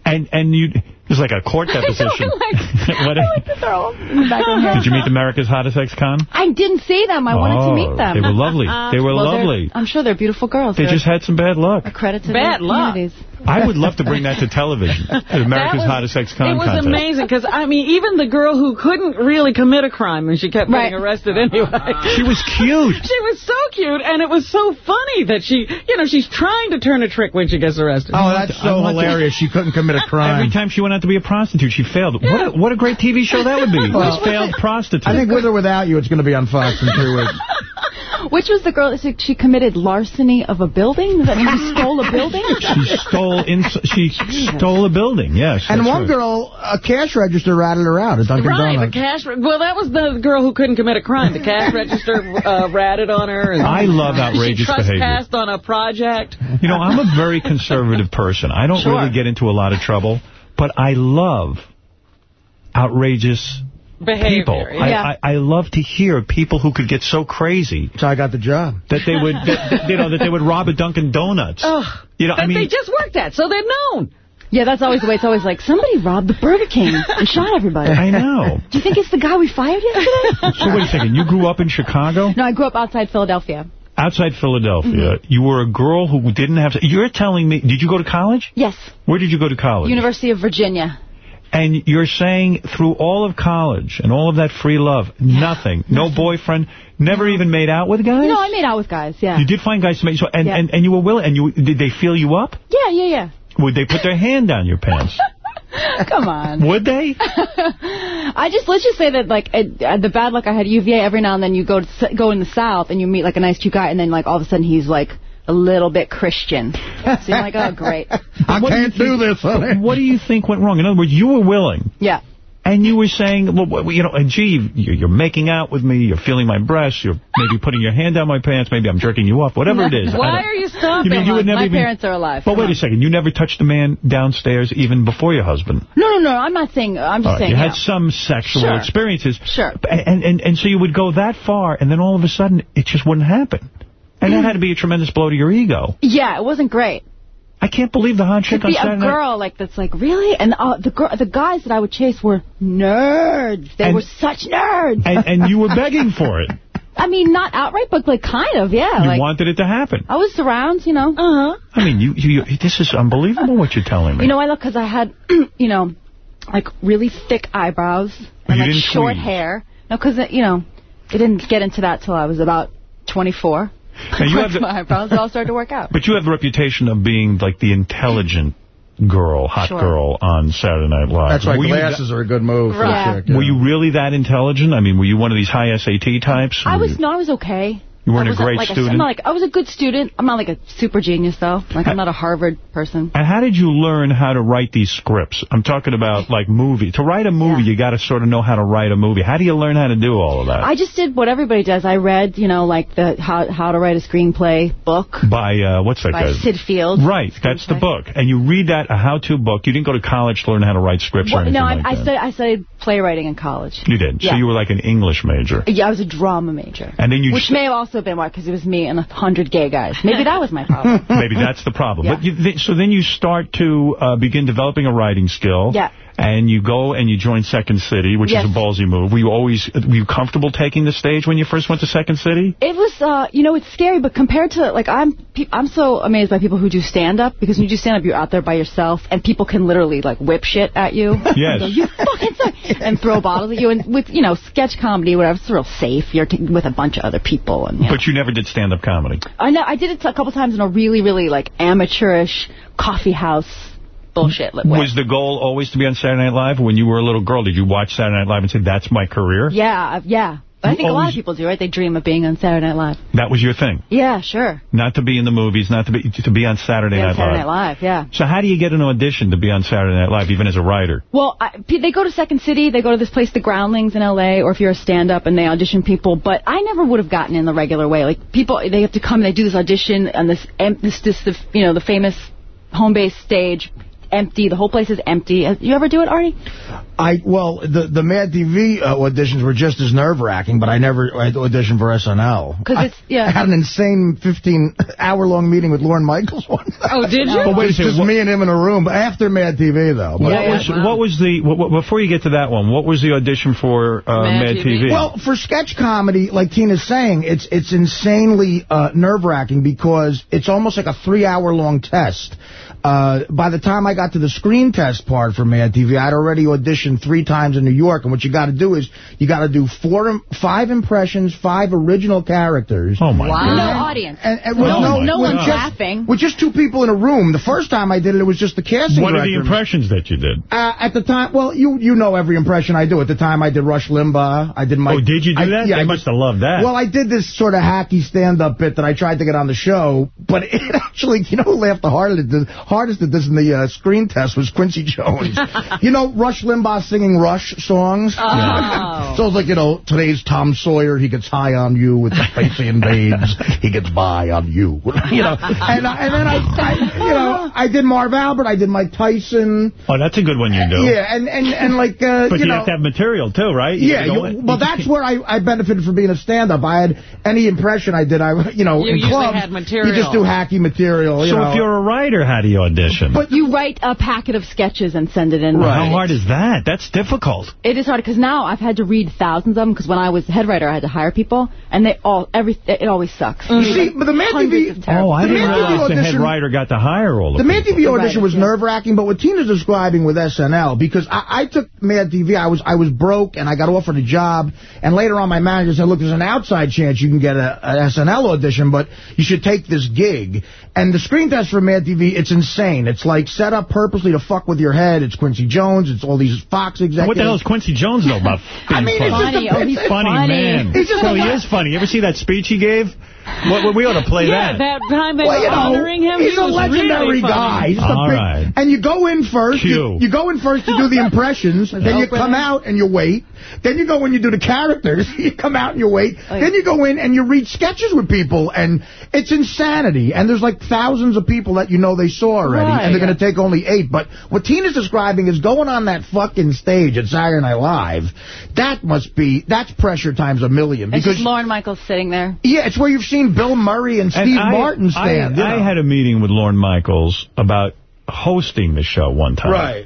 And and you it's like a court deposition. What- Throw 'em the back of my head. did you meet America's Hottest Ex-Con? I didn't see them. I wanted to Oh, meet them. they were lovely. They were Well, lovely. I'm sure they're beautiful girls. They They're just had some bad luck. a credit to Bad their luck. Communities. I would love to bring that to television. America's was- Hottest Sex Con It was contest. amazing because, I mean, even the girl who couldn't really commit a crime and she kept Right. getting arrested anyway. She was cute. She was so cute, and it was so funny that she, you know, she's trying to turn a trick when she gets arrested. Oh, that's so hilarious. She couldn't commit a crime. Every time she went out to be a prostitute, she failed. What, a, what a great TV show that would be. Well, failed prostitute. I think with or without you, it's going to be on Fox in three weeks. Which was the girl that said she committed larceny of a building? Does that mean she stole a building? She stole in, she stole a building, yes. And one right. girl, a cash register ratted her out at Dunkin' Right, the Donuts. cash. re- Well, that was the girl who couldn't commit a crime. The cash register uh, ratted on her. And I love outrageous she behavior. trespassed on a project. You know, I'm a very conservative person. I don't Sure. really get into a lot of trouble, but I love outrageous Behavior, people. I, yeah. I, I love to hear people who could get so crazy. So I got the job. That they would, that, that, you know, that they would rob a Dunkin' Donuts. Ugh, You know, that I mean- they just worked at, so they're known. Yeah, that's always the way. It's always like, somebody robbed the Burger King and shot everybody. I know. Do you think it's the guy we fired yesterday? So wait a second. You grew up in Chicago? no, I grew up outside Philadelphia. Outside Philadelphia. Mm-hmm. You were a girl who didn't have... You're telling me... Did you go to college? Yes, Where did you go to college? University of Virginia. And you're saying through all of college and all of that free love, nothing, no boyfriend, never even made out with guys? No, I made out with guys, yeah. You did find guys to make... So, and, Yeah. and, and you were willing... And you did they feel you up? Yeah, yeah, yeah. Would they put their hand down your pants? Come on. Would they? I just let's just say that like at, at uh, the bad luck I had at UVA every now and then you go to, go in the South and you meet like a nice cute guy and then like all of a sudden he's like a little bit Christian. So you're like, oh great. I can't do this. What do you think went wrong? In other words, you were willing. Yeah. And you were saying, well, well, you know, gee, you're you're making out with me, you're feeling my breasts, you're maybe putting your hand down my pants, maybe I'm jerking you off, whatever it is. Why are you stopping? You mean you would never My even- parents are alive. But Come wait on. a second, you never touched a man downstairs even before your husband? No, no, no. I'm not saying. I'm just All right, saying. you had some sexual Sure. experiences. Sure. And, and, and so you would go that far, and then all of a sudden, it just wouldn't happen. And that had to be a tremendous blow to your ego. Yeah, it wasn't great. I can't believe the hot To chick on be a Saturday night. girl like that's like really, and uh, the girl, the guys that I would chase were nerds. They And- were such nerds. And, and you were begging for it. I mean, not outright, but like kind of, yeah. You like wanted it to happen. I was around, you know. Uh huh. I mean, you, you, you this is unbelievable what you're telling me. You know, I look because I had, you know, like really thick eyebrows and you like didn't short tweeze. hair. No, because you know, I didn't get into that till I was about 24. Now, you have the- my eyebrows all started to work out. But you have the reputation of being like the intelligent girl, hot Sure. girl on Saturday Night Live. That's why Were you glasses are a good move for a chick. Were you really that intelligent? I mean, were you one of these high SAT types? I was you- no, I was okay. You weren't I a great like student? Like I was a good student. I'm not like a super genius though. Like I'm not a Harvard person. And how did you learn how to write these scripts? I'm talking about like movie. To write a movie, you got to sort of know how to write a movie. How do you learn how to do all of that? I just did what everybody does. I read, you know, like the how how to write a screenplay book By, uh, what's that by guy? Sid Field. Right, that's the book. And you read that, a how-to book. You didn't go to college to learn how to write scripts or anything no, I, like I that. studied I studied playwriting in college. You did. So you were like an English major. Yeah, I was a drama major. And then you Which may have also been why, because it was me and a hundred gay guys. Maybe that was my problem. Maybe that's the problem. Yeah. But you, th so then you start to uh, begin developing a writing skill. Yeah. And you go and you join Second City, which Yes. is a ballsy move. Were you always were you comfortable taking the stage when you first went to Second City? It was, uh, you know, it's scary, but compared to, like, I'm I'm so amazed by people who do stand-up, because when you do stand-up, you're out there by yourself, and people can literally, like, whip shit at you. Yes. Go, you fucking suck, and throw bottles at you. And with, you know, sketch comedy, whatever, it's real safe. You're with a bunch of other people. and you know. But you never did stand-up comedy. I know, I did it a couple times in a really, really, like, amateurish coffee house bullshit. Was the goal always to be on Saturday Night Live? When you were a little girl, did you watch Saturday Night Live and say, that's my career? Yeah, uh, yeah. I think a lot of people do, right? They dream of being on Saturday Night Live. That was your thing. Yeah, sure. Not to be in the movies, not to be to be on Saturday on Night Saturday Live. Night Live, yeah. So how do you get an audition to be on Saturday Night Live, even as a writer? Well, I, they go to Second City, they go to this place, The Groundlings in L.A., or if you're a stand-up and they audition people, but I never would have gotten in the regular way. Like, people, they have to come, and they do this audition on this, this, this, the, you know, the famous home-based stage, empty, the whole place is empty. Uh, You ever do it, Artie? I well, the the Mad TV uh, auditions were just as nerve wracking, but I never I auditioned for SNL. 'Cause I- it's- yeah. I had an insane 15 hour long meeting with Lauren Michaels one. Oh, did you? But wait a it's just what- me and him in a room. But after Mad TV though. But- what was what was the what, what- before you get to that one? What was the audition for uh, Mad, TV? Well, for sketch comedy, like Tina's saying, it's it's insanely uh, nerve wracking because it's almost like a three hour long test. Uh, by the time I got to the screen test part for Mad TV, I'd already auditioned three times in New York, and what you got to do is you got to do four, im- five impressions, five original characters. Oh my No audience. And, and no, with no, no with one's just, laughing. With just two people in a room. The first time I did it, it was just the casting what are the impressions that you did? Uh, at the time, well, you you know every impression I do. At the time, I did Rush Limbaugh. I did Mike. Oh, did you do I- that? Yeah, they I must did- have loved that. Well, I did this sort of hacky stand-up bit that I tried to get on the show, but it actually, you know who laughed the hardest at this, hardest at this in the uh, screen test was Quincy Jones. you know Rush Limbaugh singing Rush songs? Oh. so it's like, you know, today's Tom Sawyer, he gets high on you with the Spacian babes. He gets by on you. you know, and, I- and then I, I, you know, I did Marv Albert, I did Mike Tyson. Oh, that's a good one you do. Yeah, and, and, and like, uh, But you, you know. have to have material, too, right? You Yeah, you, well, that's where I, I benefited from being a stand-up. I had any impression I did, I you know, You in usually clubs, had material. you just do hacky material. You So know. if you're a writer, how do you audition? But you write a packet of sketches and send it in. Well, How hard is that? That's difficult. It is hard because now I've had to read thousands of them because when I was head writer, I had to hire people, and they all every it always sucks. You see, but the Mad TV, Oh, I didn't Mad TV realize the head writer got to hire all The of Mad people. TV audition was nerve-wracking, but what Tina's describing with SNL, because I, I took Mad TV, I was I was broke, and I got offered a job, and later on my manager said, look, there's an outside chance you can get a, an SNL audition, but you should take this gig. And the screen test for Mad TV, it's insane. It's like set up purposely to fuck with your head. It's Quincy Jones, it's all these Fox executives. What the hell is Quincy Jones know about being I mean, it's funny? just a- Funny, oh, he's funny, funny. man. He's just well, a- he is funny. You ever see that speech he gave? What, what- we ought to play yeah, that. that time they Well, were you know, honoring him, he's he a legendary really guy. He's just a All big- right. And you go in first. You, you go in first to do the impressions. then you come out and you wait. Then you go in you do the characters. You come out and you wait. Oh, then you go in and you read sketches with people. And it's insanity. And there's like thousands of people that you know they saw already. Right. And they're going to take only eight. But what Tina's describing is going on that fucking stage at Saturday Night Live. That must be, that's pressure times a million. It's Because just Lauren Michaels sitting there. yeah, it's where you've seen Bill Murray and Steve I- Martin I, stand. you I had a meeting with Lorne Michaels about hosting the show one time. Right.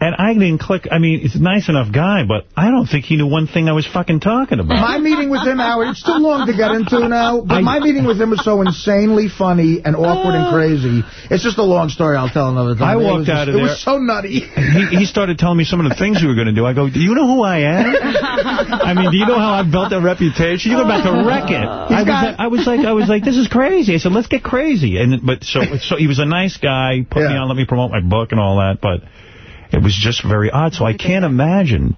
And I didn't click. I mean, he's a nice enough guy, but I don't think he knew one thing I was fucking talking about. My meeting with him, Howard, it's too long to get into now, but my meeting with him was so insanely funny and awkward and crazy. It's just a long story I'll tell another time. I walked out just- of It was so nutty. he, he started telling me some of the things we were going to do. I go, do you know who I am? I mean, do you know how I've built a reputation? You're about to wreck it. I was, like, I was like, I was like, this is crazy. I said, let's get crazy. And but so so he was a nice guy, put me on, let me promote my book and all that, but it was just very odd. So I can't imagine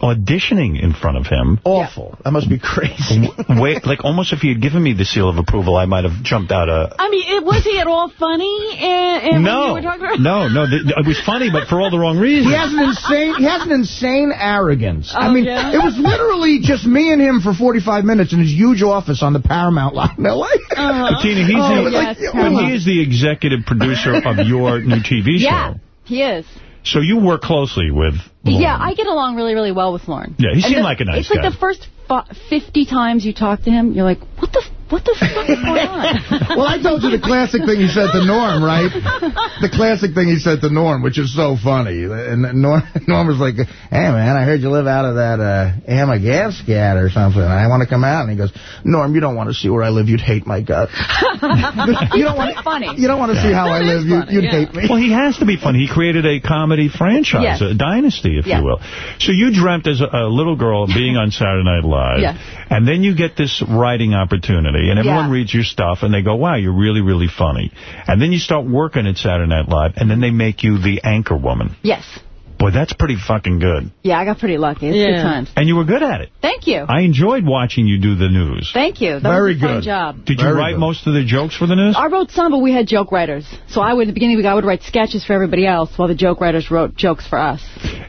auditioning in front of him. Awful. That must be crazy. Wait, like almost if he had given me the seal of approval, I might have jumped out a. I mean, it, was he at all funny? And, and No, were talking no, no. It was funny, but for all the wrong reasons. He has an insane, he has an insane arrogance. I Oh, mean, yeah? it was literally just me and him for 45 minutes in his huge office on the Paramount lot in L.A. But uh-huh. Tina, he's Oh, the, yes, but he is the executive producer of your new TV show. Yeah, he is. So you work closely with Lauren. Yeah, I get along really, really well with Lauren. Yeah, he seemed the- like a nice It's like guy. the first 50 times you talk to him, you're like, what the what the fuck is going on? well, I told you the classic thing he said to Norm, right? The classic thing he said to Norm, which is so funny. And Norm, Norm was like, hey, man, I heard you live out of that uh, Amagascat or something. I want to come out. And he goes, Norm, you don't want to see where I live. You'd hate my gut. you don't want funny. You don't want to see how I live. You, you'd yeah. hate me. Well, he has to be funny. He created a comedy franchise, Yes. a dynasty, if Yeah. you will. So you dreamt as a, a little girl of being on Saturday Night Live, Yes. and then you get this writing opportunity, and everyone Yeah. reads your stuff, and they go, wow, you're really, really funny. And then you start working at Saturday Night Live, and then they make you the anchor woman. yes. Boy, that's pretty fucking good. Yeah, I got pretty lucky. It's good times. And you were good at it. Thank you. I enjoyed watching you do the news. Thank you. That Very was a fun good. job. Did you write most of the jokes for the news? I wrote some, but we had joke writers. So I would, at the beginning of the week, I would write sketches for everybody else while the joke writers wrote jokes for us.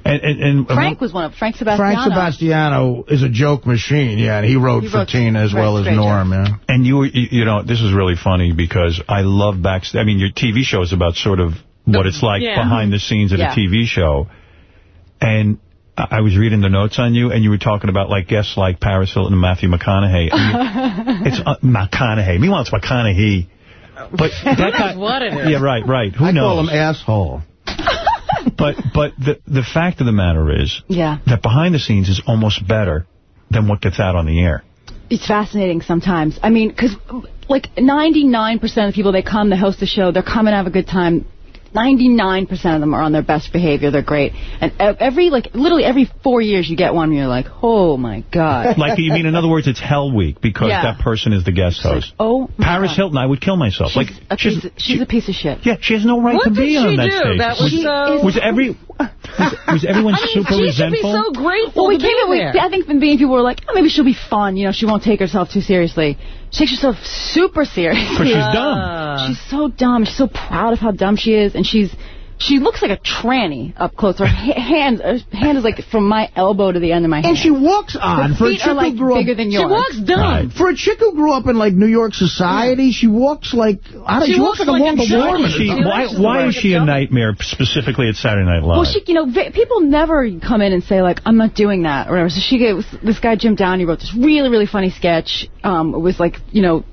And, and, and Frank was one of Frank Sebastiano. Frank Sebastiano is a joke machine, yeah, and he wrote He for wrote Tina as well as straight Norm, yeah. And you, were- you you know, this is really funny because I love backstage. I mean, your TV show is about sort of what it's like Yeah. behind the scenes at Yeah. a TV show. And I I was reading the notes on you, and you were talking about like guests like Paris Hilton and Matthew McConaughey. And you- it's uh, McConaughey. Meanwhile, it's McConaughey. But that guy, what it is. Yeah, right, right. Who I knows? call him asshole. But but the the fact of the matter is Yeah. that behind the scenes is almost better than what gets out on the air. It's fascinating sometimes. I mean, because like 99% of the people, they come, they host the show, they're coming to have a good time. 99% of them are on their best behavior. They're great. And every, like, literally every four years you get one and you're like, oh, my God. Like, you mean, in other words, it's hell week because Yeah. that person is the guest host. Oh, my Paris God. Hilton, I would kill myself. She's, like, a piece of, she's a piece of shit. Yeah, she has no right What to be on that do? stage. That was was, so- was every was, was everyone I mean, super she should be so grateful Well, we to came be in, we. I think from being people were like, oh, maybe she'll be fun. You know, she won't take herself too seriously. She takes herself super seriously. 'Cause she's dumb. She's so dumb. She's so proud of how dumb she is, and she's She looks like a tranny up close. Her hand, her hand is like from my elbow to the end of my hand. And she walks on. Her for a feet chick are like who grew bigger up, than yours. She walks dumb. For a chick who grew up in like New York society, she walks like I don't, She she, walks, walks like, like a a Woman. or She, why why is she a nightmare specifically at Saturday Night Live? Well, she, you know, vi- people never come in and say like, "I'm not doing that" or whatever. So she gave this guy Jim Downey wrote this really, really funny sketch. Um, it was like, you know, s-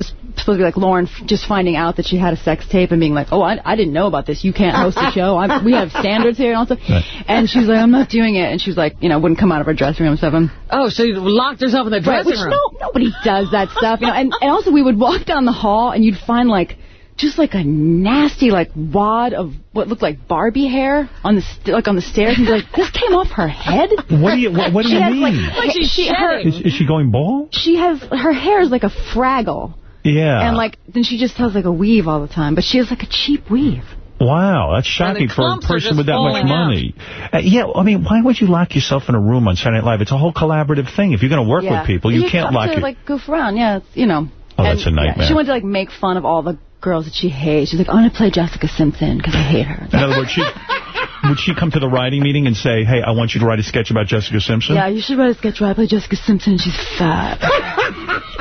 supposed to be like Lorne just finding out that she had a sex tape and being like, "Oh, I, I didn't know about this. You can't host a show. i we have standards here and all stuff." And she's like, "I'm not doing it." And she was like, you know, wouldn't come out of her dressing room. Seven. Oh, she locked herself in the Right, dressing which room. no, nobody does that stuff, you know. And, and also, we would walk down the hall, and you'd find like just like a nasty like wad of what looked like Barbie hair on the st- like on the stairs, and be like, this came off her head. What do you what, what do She you has, mean? Like, like she, she, her, is, is she going bald? she has her hair is like a fraggle, Yeah. and like then she just has like a weave all the time, but she has like a cheap weave. Wow, that's shocking for a person with that much money. Uh, yeah, I mean, why would you lock yourself in a room on Saturday Night Live? It's a whole collaborative thing. If you're going to work yeah. with people, you, can't come lock to, it. like goof around. Yeah, you know. Oh, that's And, a yeah, nightmare. she wanted to like make fun of all the girls that she hates. She's like, I'm gonna play Jessica Simpson because I hate her. In other words, she, would she come to the writing meeting and say, hey, I want you to write a sketch about Jessica Simpson? Yeah, you should write a sketch where I play Jessica Simpson and she's fat.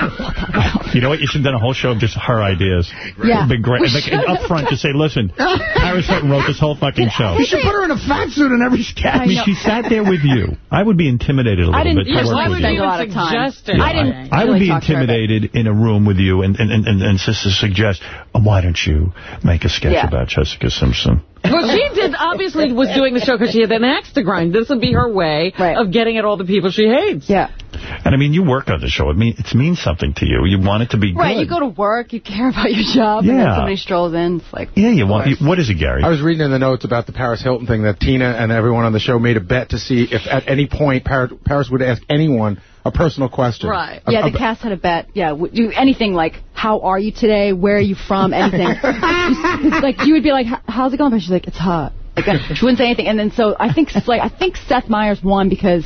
You know what? You should have done a whole show of just her ideas. Yeah. It'd great. We Like, up front, just say, listen, Paris Hilton wrote this whole fucking show. You should put her in a fat suit in every sketch. I mean, she sat there with you. I would be intimidated a little I didn't. bit to Yes, I would you. spend a lot of time. Yeah, I didn't. I would really be talk to intimidated in a room with you and and, and, and, and to suggest, oh, why don't you make a sketch Yeah. about Jessica Simpson? Well, she did obviously was doing the show because she had an axe to grind. This would be her way of getting at all the people she hates. Yeah. And I mean, you work on the show. It mean it means something to you. You want it to be Right, good. you go to work, you care about your job, and then Yeah. somebody strolls in. It's like, yeah, you want. You, what is it, Gary? I was reading in the notes about the Paris Hilton thing that Tina and everyone on the show made a bet to see if at any point Par- Paris would ask anyone a personal question. Right. A- Yeah, a- the cast had a bet. Yeah, would do anything like, how are you today? Where are you from? Anything. Like you would be like, how's it going? But she's like, it's hot. Like, uh, she wouldn't say anything. And then so I think like I think Seth Meyers won because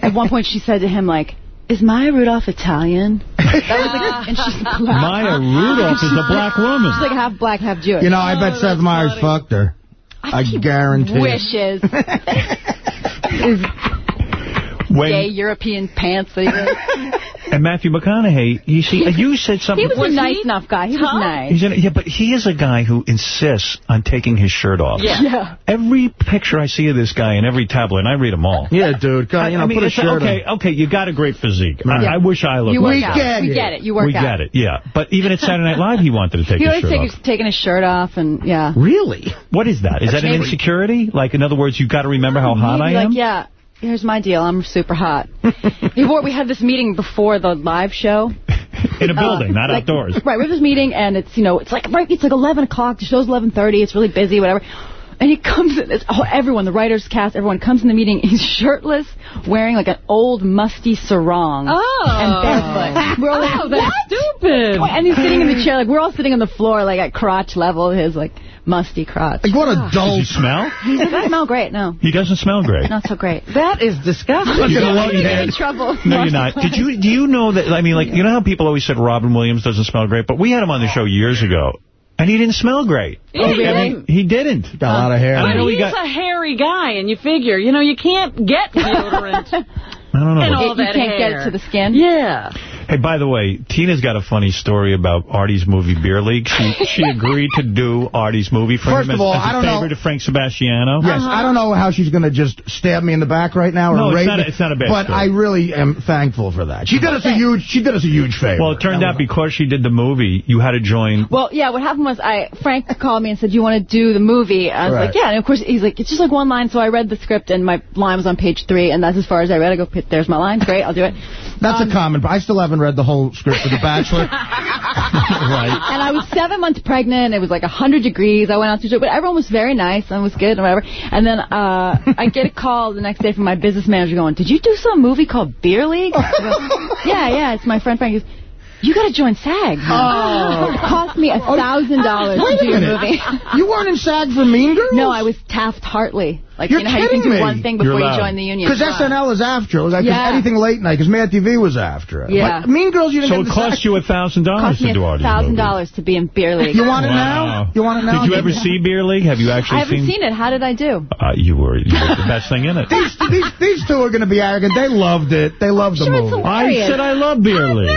at one point she said to him like, is Maya Rudolph Italian? That was like, and she's black. Maya Rudolph is a black woman. She's like half black, half Jewish. You know, I bet Seth Meyers fucked her. I, guarantee. Wishes. His When- gay European pants that he wears. And Matthew McConaughey, you see, you said something. He was, a nice enough guy. He was nice. He's in, yeah, but he is a guy who insists on taking his shirt off. Yeah. Yeah. Every picture I see of this guy in every tabloid, and I read them all. Yeah, dude. God, you know, I mean, put a it's- shirt okay, on. okay, you got a great physique. I, Yeah. I wish I looked You like work that. out. We get it. You work we out. get it, yeah. But even at Saturday Night Live, he wanted to take He his shirt take, off. taking his shirt off and yeah. Really? What is that? Is that an insecurity? Like, in other words, you got to remember how hot I am? Like, yeah, here's my deal. I'm super hot. before we had this meeting before the live show. In a uh, building, not like- outdoors. Right, we have this meeting and it's you know it's like right it's like 11 o'clock. The show's 11:30. It's really busy, whatever. And he comes in, it's, oh, everyone, the writers, cast, everyone comes in the meeting. He's shirtless, wearing like an old musty sarong. Oh. And barefoot. Oh, we're all like, Oh, that's stupid. And he's sitting in the chair, like we're all sitting on the floor, like at crotch level, his like musty crotch. Like, what a dull... Does he smell? He doesn't smell great, no. He doesn't smell great. Not so great. That is disgusting. Look at I'm him, in trouble. No, you're not. Did you do you know that? I mean, like you know how people always said Robin Williams doesn't smell great, but we had him on the show years ago, and he didn't smell great. Oh, really? I mean, he didn't. Got a lot of hair. I know he he's got. a hairy guy, and you figure, you know, you can't get deodorant I don't know. and all You that can't get it to the skin? Yeah. Hey, by the way, Tina's got a funny story about Artie's movie Beer League. She she agreed to do Artie's movie for First him of as, all, as a I don't know- favor to Frank Sebastiano. Yes, I don't know how she's going to just stab me in the back right now or No, it's not a- it's not a bad But story. I really am thankful for that. She did us a huge. She did us a huge favor. Well, it turned out because she did the movie, you had to join. Well, yeah, what happened was I Frank called me and said, "Do you want to do the movie?" I was Right. like, "Yeah." And of course, he's like, "It's just like one line." So I read the script, and my line was on page three, and that's as far as I read. I go, "There's my line. Great, I'll do it." That's Um, a common. But I still haven't read the whole script for The Bachelor. right. And I was seven months pregnant. It was like 100 degrees. I went out to show, but everyone was very nice and was good and whatever. And then uh, I get a call the next day from my business manager going, "Did you do some movie called Beer League?" Go, yeah, yeah. It's my friend Frank. Goes, You got to join SAG. Oh. it cost me a thousand dollars Wait to do a movie. You weren't in SAG for Mean Girls? No, I was Taft Hartley. Like You're you know how you kidding can do me. one thing before you join the union. Because SNL is after it. Like, 'cause Yeah. anything late night, because Mad TV was after it. Yeah. But mean Girls, you didn't So get it cost you a thousand dollars cost me to do a Artie's thousand movie. dollars to be in Beer League. You want it Wow. now? You want it now? Did you ever see Beer League? Have you actually I haven't seen? seen it. How did I do? Uh, you were you were the best thing in it. These, these, these two are going to be arrogant. They loved it. They loved the Sure, it's movie. I said I love Beer League.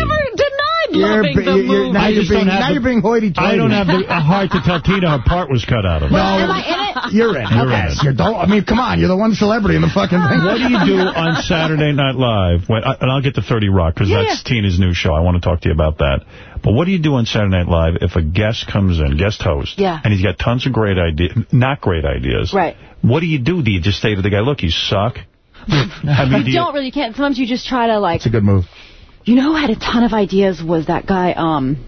Denied You're loving the you're- movie. now I you're just being, don't have now the- you're being hoity-toity. I don't have the a heart to tell Tina her part was cut out of it. No, Am I in it? You're in it. You're in yes, it. you're don't. I mean, come on. You're the one celebrity in the fucking thing. What do you do on Saturday Night Live? When, and I'll get to 30 Rock, because Yeah, that's Tina's new show. I want to talk to you about that. But what do you do on Saturday Night Live if a guest comes in, guest host, Yeah. and he's got tons of great ideas, not great ideas? Right. What do you do? Do you just say to the guy, look, you suck? I mean, do you you, don't really you can't. Sometimes you just try to like. It's a good move. You know who had a ton of ideas was that guy, um,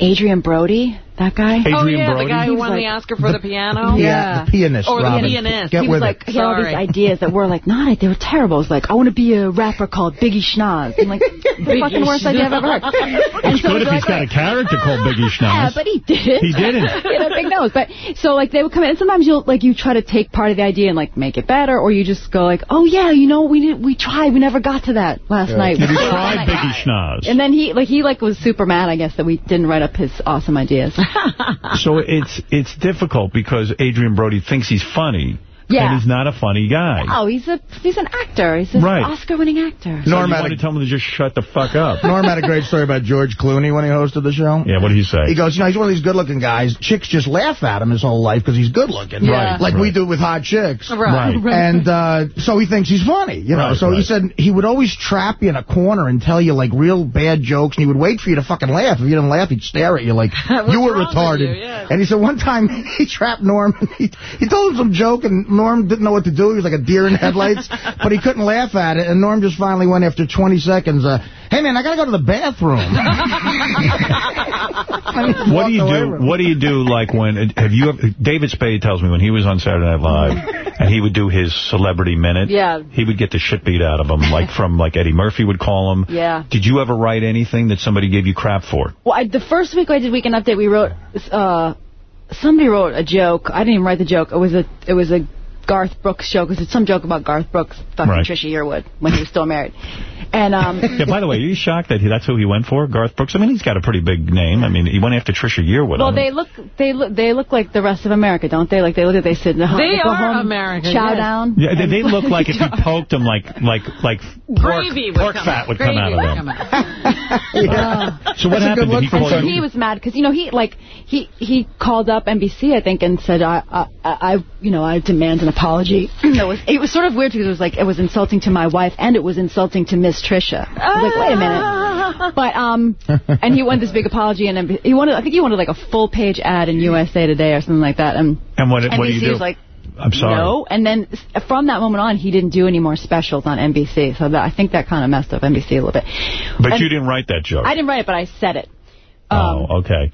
Adrien Brody. That guy. oh, yeah, Brody? the guy who won like- the Oscar for the piano. Yeah, the pianist, Or the Robin. pianist. Get he was like, it. he had all these ideas that were like, not, it, they were terrible. It was like, I want to be a rapper called Biggie Schnoz. I'm like, the fucking worst idea I've ever heard. And it's so good if be he's like, got a character called Biggie Schnoz. Yeah, but he didn't. He didn't. he had a big nose. But so like they would come in, and sometimes you'll like you try to take part of the idea and like make it better, or you just go like, oh yeah, you know, we did, we tried, we never got to that last night. Have you We tried. Biggie Schnoz? And then he like he like was super mad, I guess, that we didn't write up his awesome ideas. So it's it's difficult because Adrien Brody thinks he's funny, Yeah. and he's not a funny guy. oh, he's a he's an actor. He's an Right. Oscar-winning actor. So Norm you had want a- to tell him to just shut the fuck up. Norm had a great story about George Clooney when he hosted the show. Yeah, what did he say? He goes, you know, he's one of these good-looking guys. Chicks just laugh at him his whole life because he's good-looking. Yeah. Like Right. we do with hot chicks. Right. right. And uh, so he thinks he's funny, you know. Right, so he said he would always trap you in a corner and tell you, like, real bad jokes, and he would wait for you to fucking laugh. If you didn't laugh, he'd stare at you like you were retarded. you? Yeah. And he said one time he trapped Norm. And he, he told him some joke, and Norm didn't know what to do. He was like a deer in headlights, but he couldn't laugh at it. And Norm just finally went after 20 seconds, uh, hey, man, I got to go to the bathroom. What do you do? from. What do you do? Like when have you? Ever, David Spade tells me when he was on Saturday Night Live and he would do his celebrity minute. Yeah. He would get the shit beat out of him, like from like Eddie Murphy would call him. Yeah. Did you ever write anything that somebody gave you crap for? Well, I, the first week I did Weekend Update, we wrote, uh, somebody wrote a joke. I didn't even write the joke. It was a, it was a Garth Brooks joke. It was some joke about Garth Brooks fucking Right. Trisha Yearwood when he was still married. And, um, Yeah. By the way, are you shocked that he, that's who he went for, Garth Brooks? I mean, he's got a pretty big name. I mean, he went after Trisha Yearwood. well, I they look, they look, they look like the rest of America, don't they? Like they look at, they sit in the home, They go are home, America, chow yes. down. yeah, they, they look like if you poked them, like like like pork, Gravy would pork come fat out. would come out of would them. come out. So what That's a happened? good he look for call so he was mad because you know he like he he called up NBC I think and said I I, I you know I demand an apology. it was it was sort of weird because it was like it was insulting to my wife and it was insulting to Miss Trisha. I was like wait a minute. But um and he wanted this big apology and he wanted I think he wanted like a full page ad in USA Today or something like that and And what, NBC what do you do? was like I'm sorry. no, and then from that moment on, he didn't do any more specials on NBC. So that, I think that kind of messed up NBC a little bit. But And you didn't write that joke. I didn't write it, but I said it. Um, oh, okay.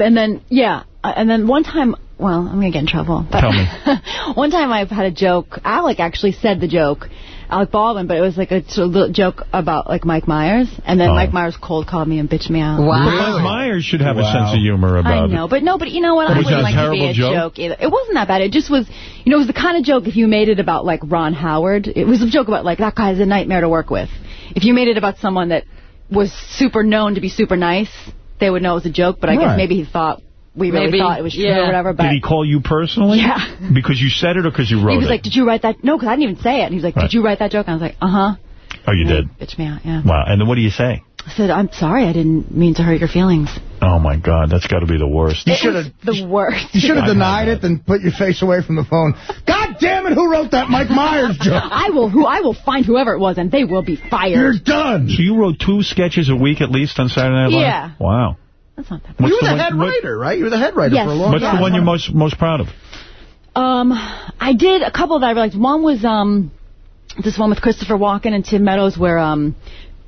And then, yeah, uh, and then one time, well, I'm going to get in trouble. But Tell me. one time I had a joke. Alec actually said the joke, Alec Baldwin, but it was like a little joke about like Mike Myers. And then Oh. Mike Myers cold called me and bitched me out. Wow. But Mike Myers should have a sense of humor About. I know, it. but no, but you know what? Was I wouldn't a like to be terrible a joke? joke either. It wasn't that bad. It just was, you know, it was the kind of joke if you made it about like Ron Howard. It was a joke about like that guy's a nightmare to work with. If you made it about someone that was super known to be super nice, they would know it was a joke. But I Right. guess maybe he thought we really Maybe, thought it was true yeah. or whatever. But Did he call you personally? Yeah. Because you said it or because you wrote it? he was it? like, "Did you write that?" No, because I didn't even say it. And he was like, Right. "Did you write that joke?" And I was like, "Uh huh." oh, you did? Bitch me out. Yeah. Wow. And then what do you say? I said, "I'm sorry. I didn't mean to hurt your feelings." Oh, my God. That's got to be the worst. You should have the worst. you should have denied it and put your face away from the phone. God damn it, who wrote that Mike Myers joke? I will who I will find whoever it was and they will be fired. You're done. So you wrote two sketches a week at least on Saturday Night Live? Yeah. Wow. That's not that What's you were the, one- head what- writer, right? You were the head writer Yes. for a long What's time. the one you're most most proud of? Um, I did a couple that I realized. One was um, this one with Christopher Walken and Tim Meadows, where um,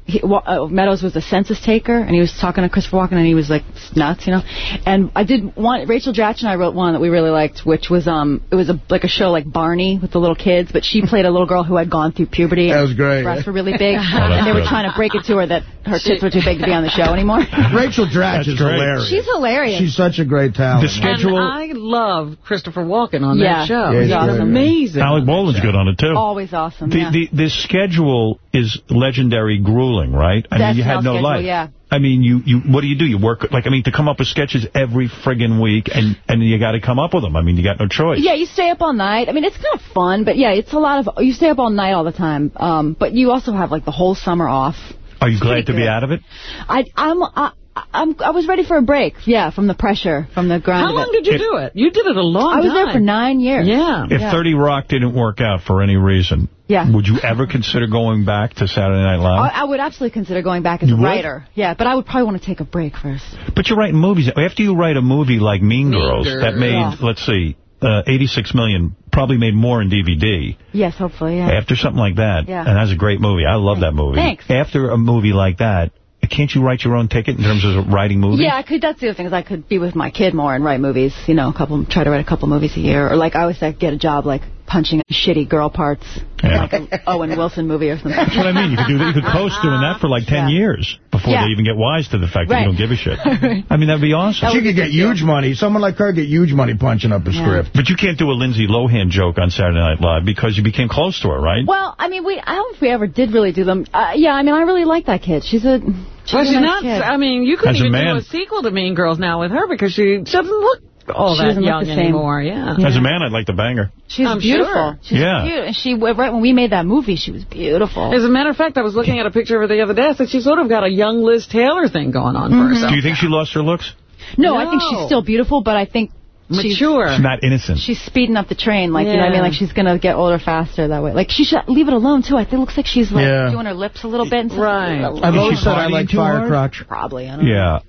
he, uh, Meadows was a census taker, and he was talking to Christopher Walken, and he was like nuts, you know. And I did one. Rachel Dratch and I wrote one that we really liked, which was um, it was a like a show like Barney with the little kids, but she played a little girl who had gone through puberty. That was great. Her breasts were really big, that's and they were good. trying to break it to her that her tits were too big to be on the show anymore. Rachel Dratch That's is great. hilarious. She's hilarious. She's such a great talent. The schedule- And I love Christopher Walken on Yeah. that show. Yeah, he's He's great. amazing. Alec Baldwin's good on it, too. Always awesome. The, yeah. the the schedule is legendary grueling, right? I The mean, you had no schedule, life. yeah. I mean, you, you what do you do? You work, like, I mean, to come up with sketches every friggin' week, and, and you got to come up with them. I mean, you got no choice. Yeah, you stay up all night. I mean, it's kind of fun, but yeah, it's a lot of, you stay up all night all the time. Um, but you also have like the whole summer off. Are you glad to be out of it? I, I'm, I, I'm, I was ready for a break. Yeah, from the pressure, from the grind. How long did you do it? You did it a long I was there for nine years. Yeah. If yeah. 30 Rock didn't work out for any reason, Yeah. would you ever consider going back to Saturday Night Live? I, I would absolutely consider going back as You a would? writer. Yeah, but I would probably want to take a break first. But you're writing movies. After you write a movie like Mean Girls, Girls. that made, Yeah. let's see, uh, 86 million, probably made more in DVD. Yes, hopefully, yeah. After something like that, Yeah. and that's a great movie. I love that movie. Thanks. After a movie like that, can't you write your own ticket in terms of writing movies? Yeah, I could. That's the other thing is I could be with my kid more and write movies. You know, a couple, try to write a couple movies a year, or like I always like get a job like punching shitty girl parts, Yeah. like an Owen Wilson movie or something. That's what I mean. You could do that. You could coast doing that for like 10 Yeah. years before Yeah. they even get wise to the fact that you don't give a shit. I mean, that'd be awesome. She could get huge money. Someone like her get huge money punching up a script. But you can't do a Lindsay Lohan joke on Saturday Night Live because you became close to her, right? Well, I mean, we I don't know if we ever did really do them. Uh, yeah, I mean, I really like that kid. She's a she's Well, she's nice not. kid. I mean, you couldn't As even man- do a sequel to Mean Girls now with her because she doesn't look all She that doesn't look young the same. anymore. Yeah. As a man, I'd like to bang her. She's I'm beautiful. sure. She's Yeah. beautiful. And she right when we made that movie, she was beautiful. As a matter of fact, I was looking at a picture of her the other day. I said she sort of got a young Liz Taylor thing going on Mm-hmm. for herself. Do you think she lost her looks? no, I think she's still beautiful, but I think she's Mature. She's not innocent. She's speeding up the train, like you know what I mean, like she's gonna get older faster that way. Like she should leave it alone too. I think it looks like she's like Yeah. doing her lips a little bit. And stuff. Right. I've always she said I like too hard? Firecrotch. Probably. I don't know.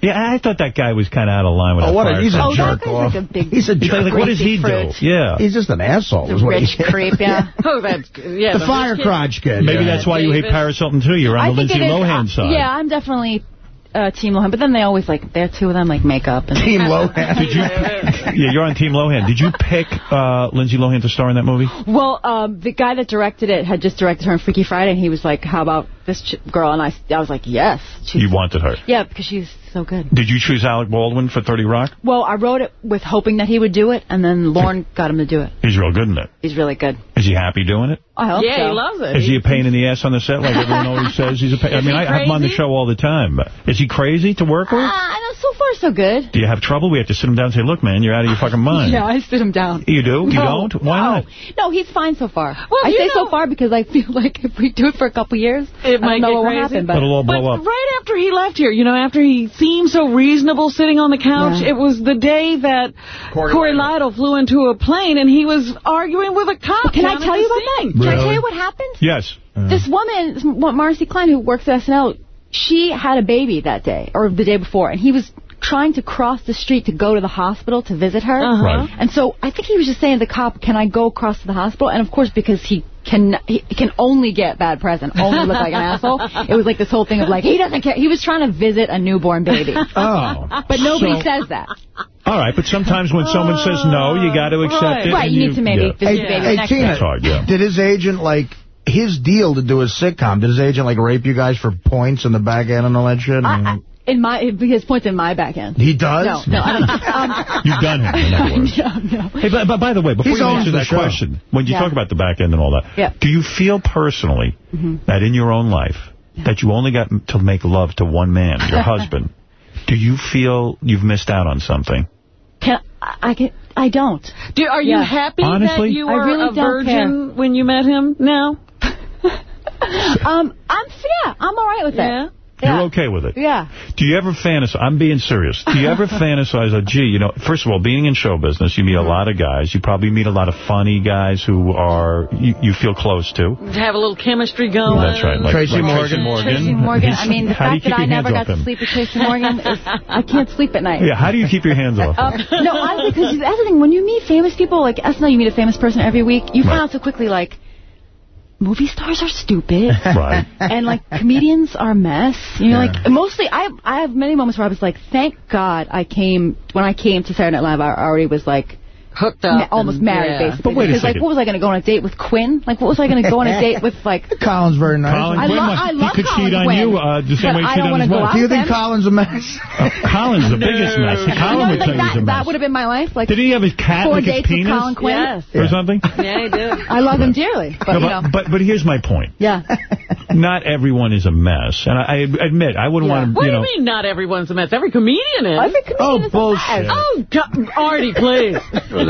Yeah. Yeah, I thought that guy was kind of out of line with Oh, that what a, fire he's a Oh, jerk guy's off. like a big he's a He's jerk. like, what does he do? Yeah. He's just an asshole. Is what Rich he creep, yeah. Oh, that's yeah. The rich fire crotch kid. Maybe yeah. that's why you hate David. Paris Hilton, too. You're I on the Lindsay. Lohan uh, side. Yeah, I'm definitely uh, Team Lohan, but then they always like they're two of them like makeup and Team Lohan. Did you? yeah, you're on Team Lohan. Did you pick uh, Lindsay Lohan to star in that movie? Well, um, the guy that directed it had just directed her in Freaky Friday, and he was like, "How about this ch- girl?" And I, I was like, "Yes." She's, You wanted her. yeah, because she's so good. Did you choose Alec Baldwin for 30 Rock? Well, I wrote it with hoping that he would do it, and then Lorne got him to do it. He's real good in it. He's really good. Is he happy doing it? I hope Yeah, so. he loves it. Is he a pain in the ass on the set like everyone always says? He's a pain. I mean, he I have him on the show all the time. Is he crazy to work with? Uh, I know. So far, so good. Do you have trouble? We have to sit him down and say, look, man, you're out of your fucking mind. yeah, I sit him down. You do? You don't? Why no. not? No, he's fine so far. Well, I say know- so far because I feel like if we do it for a couple years, It I might don't know get what will happen. But It'll all But blow up. right after he left here, you know, after he seemed so reasonable sitting on the couch, Yeah. it was the day that Cory Cory, Lidle. Lidle flew into a plane and he was arguing with a cop. Can I tell you about that? scene. Can I tell you what happened? Yes. This woman, Marci Klein, who works at SNL, she had a baby that day, or the day before, and he was trying to cross the street to go to the hospital to visit her. Uh-huh. Right. And so I think he was just saying to the cop, can I go across to the hospital? And of course, because he can he can only get bad present, only look like an asshole, it was like this whole thing of like, he doesn't care. He was trying to visit a newborn baby. Oh. But nobody So- says that. All right, but sometimes when someone says no, you got to accept Right. it. Right, and you need to maybe yeah. visit Hey, the baby hey next Tina, hard, yeah. did his agent, like, his deal to do a sitcom, did his agent, like, rape you guys for points in the back end and all that shit? I, I, in my, his point's in my back end. he does? No, no, I don't. Um, You've done him, in other words. no, no. Hey, but, but by the way, before He's you answer that show. question, when you Yeah. talk about the back end and all that, Yeah. do you feel personally that in your own life that you only got to make love to one man, your husband? Do you feel you've missed out on something? Can I, I can I don't. Do, are you happy Honestly? that you I were really a don't virgin when you met him now? Um, I'm yeah, I'm all right with that. Yeah. You're okay with it? Yeah. Do you ever fantasize? I'm being serious. Do you ever fantasize, oh, gee, you know, first of all, being in show business, you meet a lot of guys. You probably meet a lot of funny guys who are you, you feel close to. Have a little chemistry going. That's right. Like, Tracy like Morgan. Morgan. Tracy Morgan. He's- I mean, the how do you fact that I never got off to sleep with Tracy Morgan is I can't sleep at night. Yeah, how do you keep your hands off him? Um, no, honestly, because that's the thing. When you meet famous people, like SNL, you meet a famous person every week. You find Right. out so quickly, like, movie stars are stupid. Right. And like comedians are a mess. You know, like mostly I I have many moments where I was like, thank God I came when I came to Saturday Night Live. I already was like hooked ma- up, almost and- married yeah. basically. But wait a because like what was I going to go on a date with Quinn? Like what was I going to go on a date with like Colin's very nice. Colin I Quinn, lo- I love he could Colin cheat on Quinn, you uh, the same but way he I cheated don't on wanna his go wife. out Do you think then? Colin's a mess? Uh, Colin's the biggest mess. You Colin know, would like say he's that, a that would have been my life. Like Did he have his cat four like his dates penis? with Colin Quinn? Yes. Or something? Yeah, he did. I love him dearly, but No, you but, know, but but here's my point. yeah. Not everyone is a mess, and I, I admit I wouldn't want to. What do you mean not everyone's a mess? Every comedian is. Every comedian Oh, is a bullshit. mess. Oh, God, Artie, please.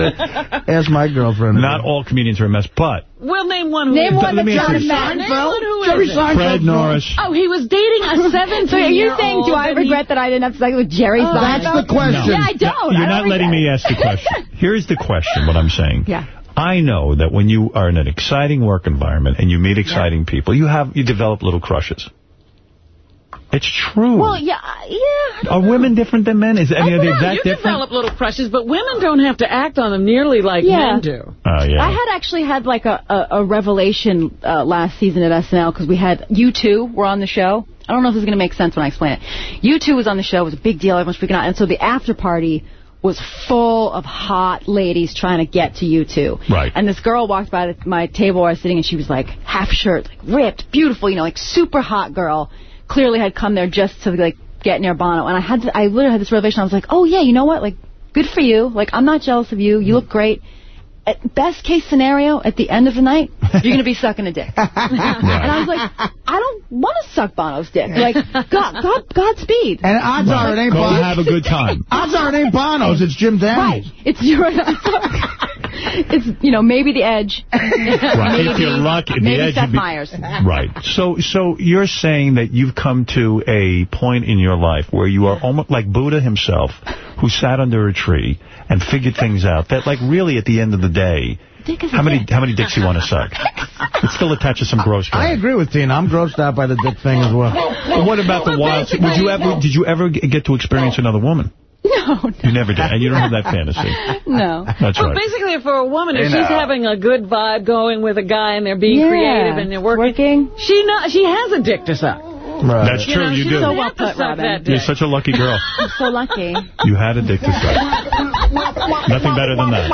Ask my girlfriend. not all comedians are a mess, but Well, name one Name one let me that's not a mess. Name one who Jerry. Seinfeld. Fred Norris. Oh, he was dating a 17 So are you saying, do I regret that I didn't have sex with Jerry Oh, Seinfeld? that's the question. Yeah, I don't. You're I not don't letting regret me ask the question. Here's the question, what I'm saying. Yeah. I know that when you are in an exciting work environment and you meet exciting people, you have you develop little crushes. It's true. Well, yeah, yeah. are women different than men? Is I mean, are they Well, that you different? develop little crushes, but women don't have to act on them nearly like Yeah. men do. Oh yeah. I had actually had like a, a, a revelation uh, last season at SNL because we had U2 were on the show. I don't know if this is going to make sense when I explain it. U2 was on the show. It was a big deal. Everyone's freaking out. And so the after party was full of hot ladies trying to get to U2. Right. And this girl walked by the, my table where I was sitting and she was like half shirt, like ripped, beautiful, you know, like super hot girl. Clearly had come there just to like get near Bono. And I had to, I literally had this revelation. I was like, oh yeah, you know what? Like, good for you. Like, I'm not jealous of you. You look great at best case scenario, at the end of the night, you're going to be sucking a dick. And I was like, I don't want to suck Bono's dick. Like, God, God, Godspeed. And odds are it ain't Go Bono. have a good time. Odds are it ain't Bono's. It's Jim Right. It's your. it's you know maybe the edge. Right. Maybe, If you're lucky, the edge Seth would be- Meyers. Right. So so you're saying that you've come to a point in your life where you are almost like Buddha himself, who sat under a tree and figured things out. That like really at the end of the day, Dick is a how many dick. how many dicks you want to suck? It still attaches some gross. I agree with Tina. I'm grossed out by the dick thing as well. But what about the wild? Would you ever? Did you ever get to experience another woman? No, You never did, and you don't have that fantasy. no. That's Well, right. basically, for a woman, if Hey, she's now. having a good vibe going with a guy and they're being Yeah. creative and they're working, she know, she has a dick to suck. That's You true. know, you do. So well put, suck Robin. You're such a lucky girl. I'm so lucky. You had a dick to suck. Nothing better than that.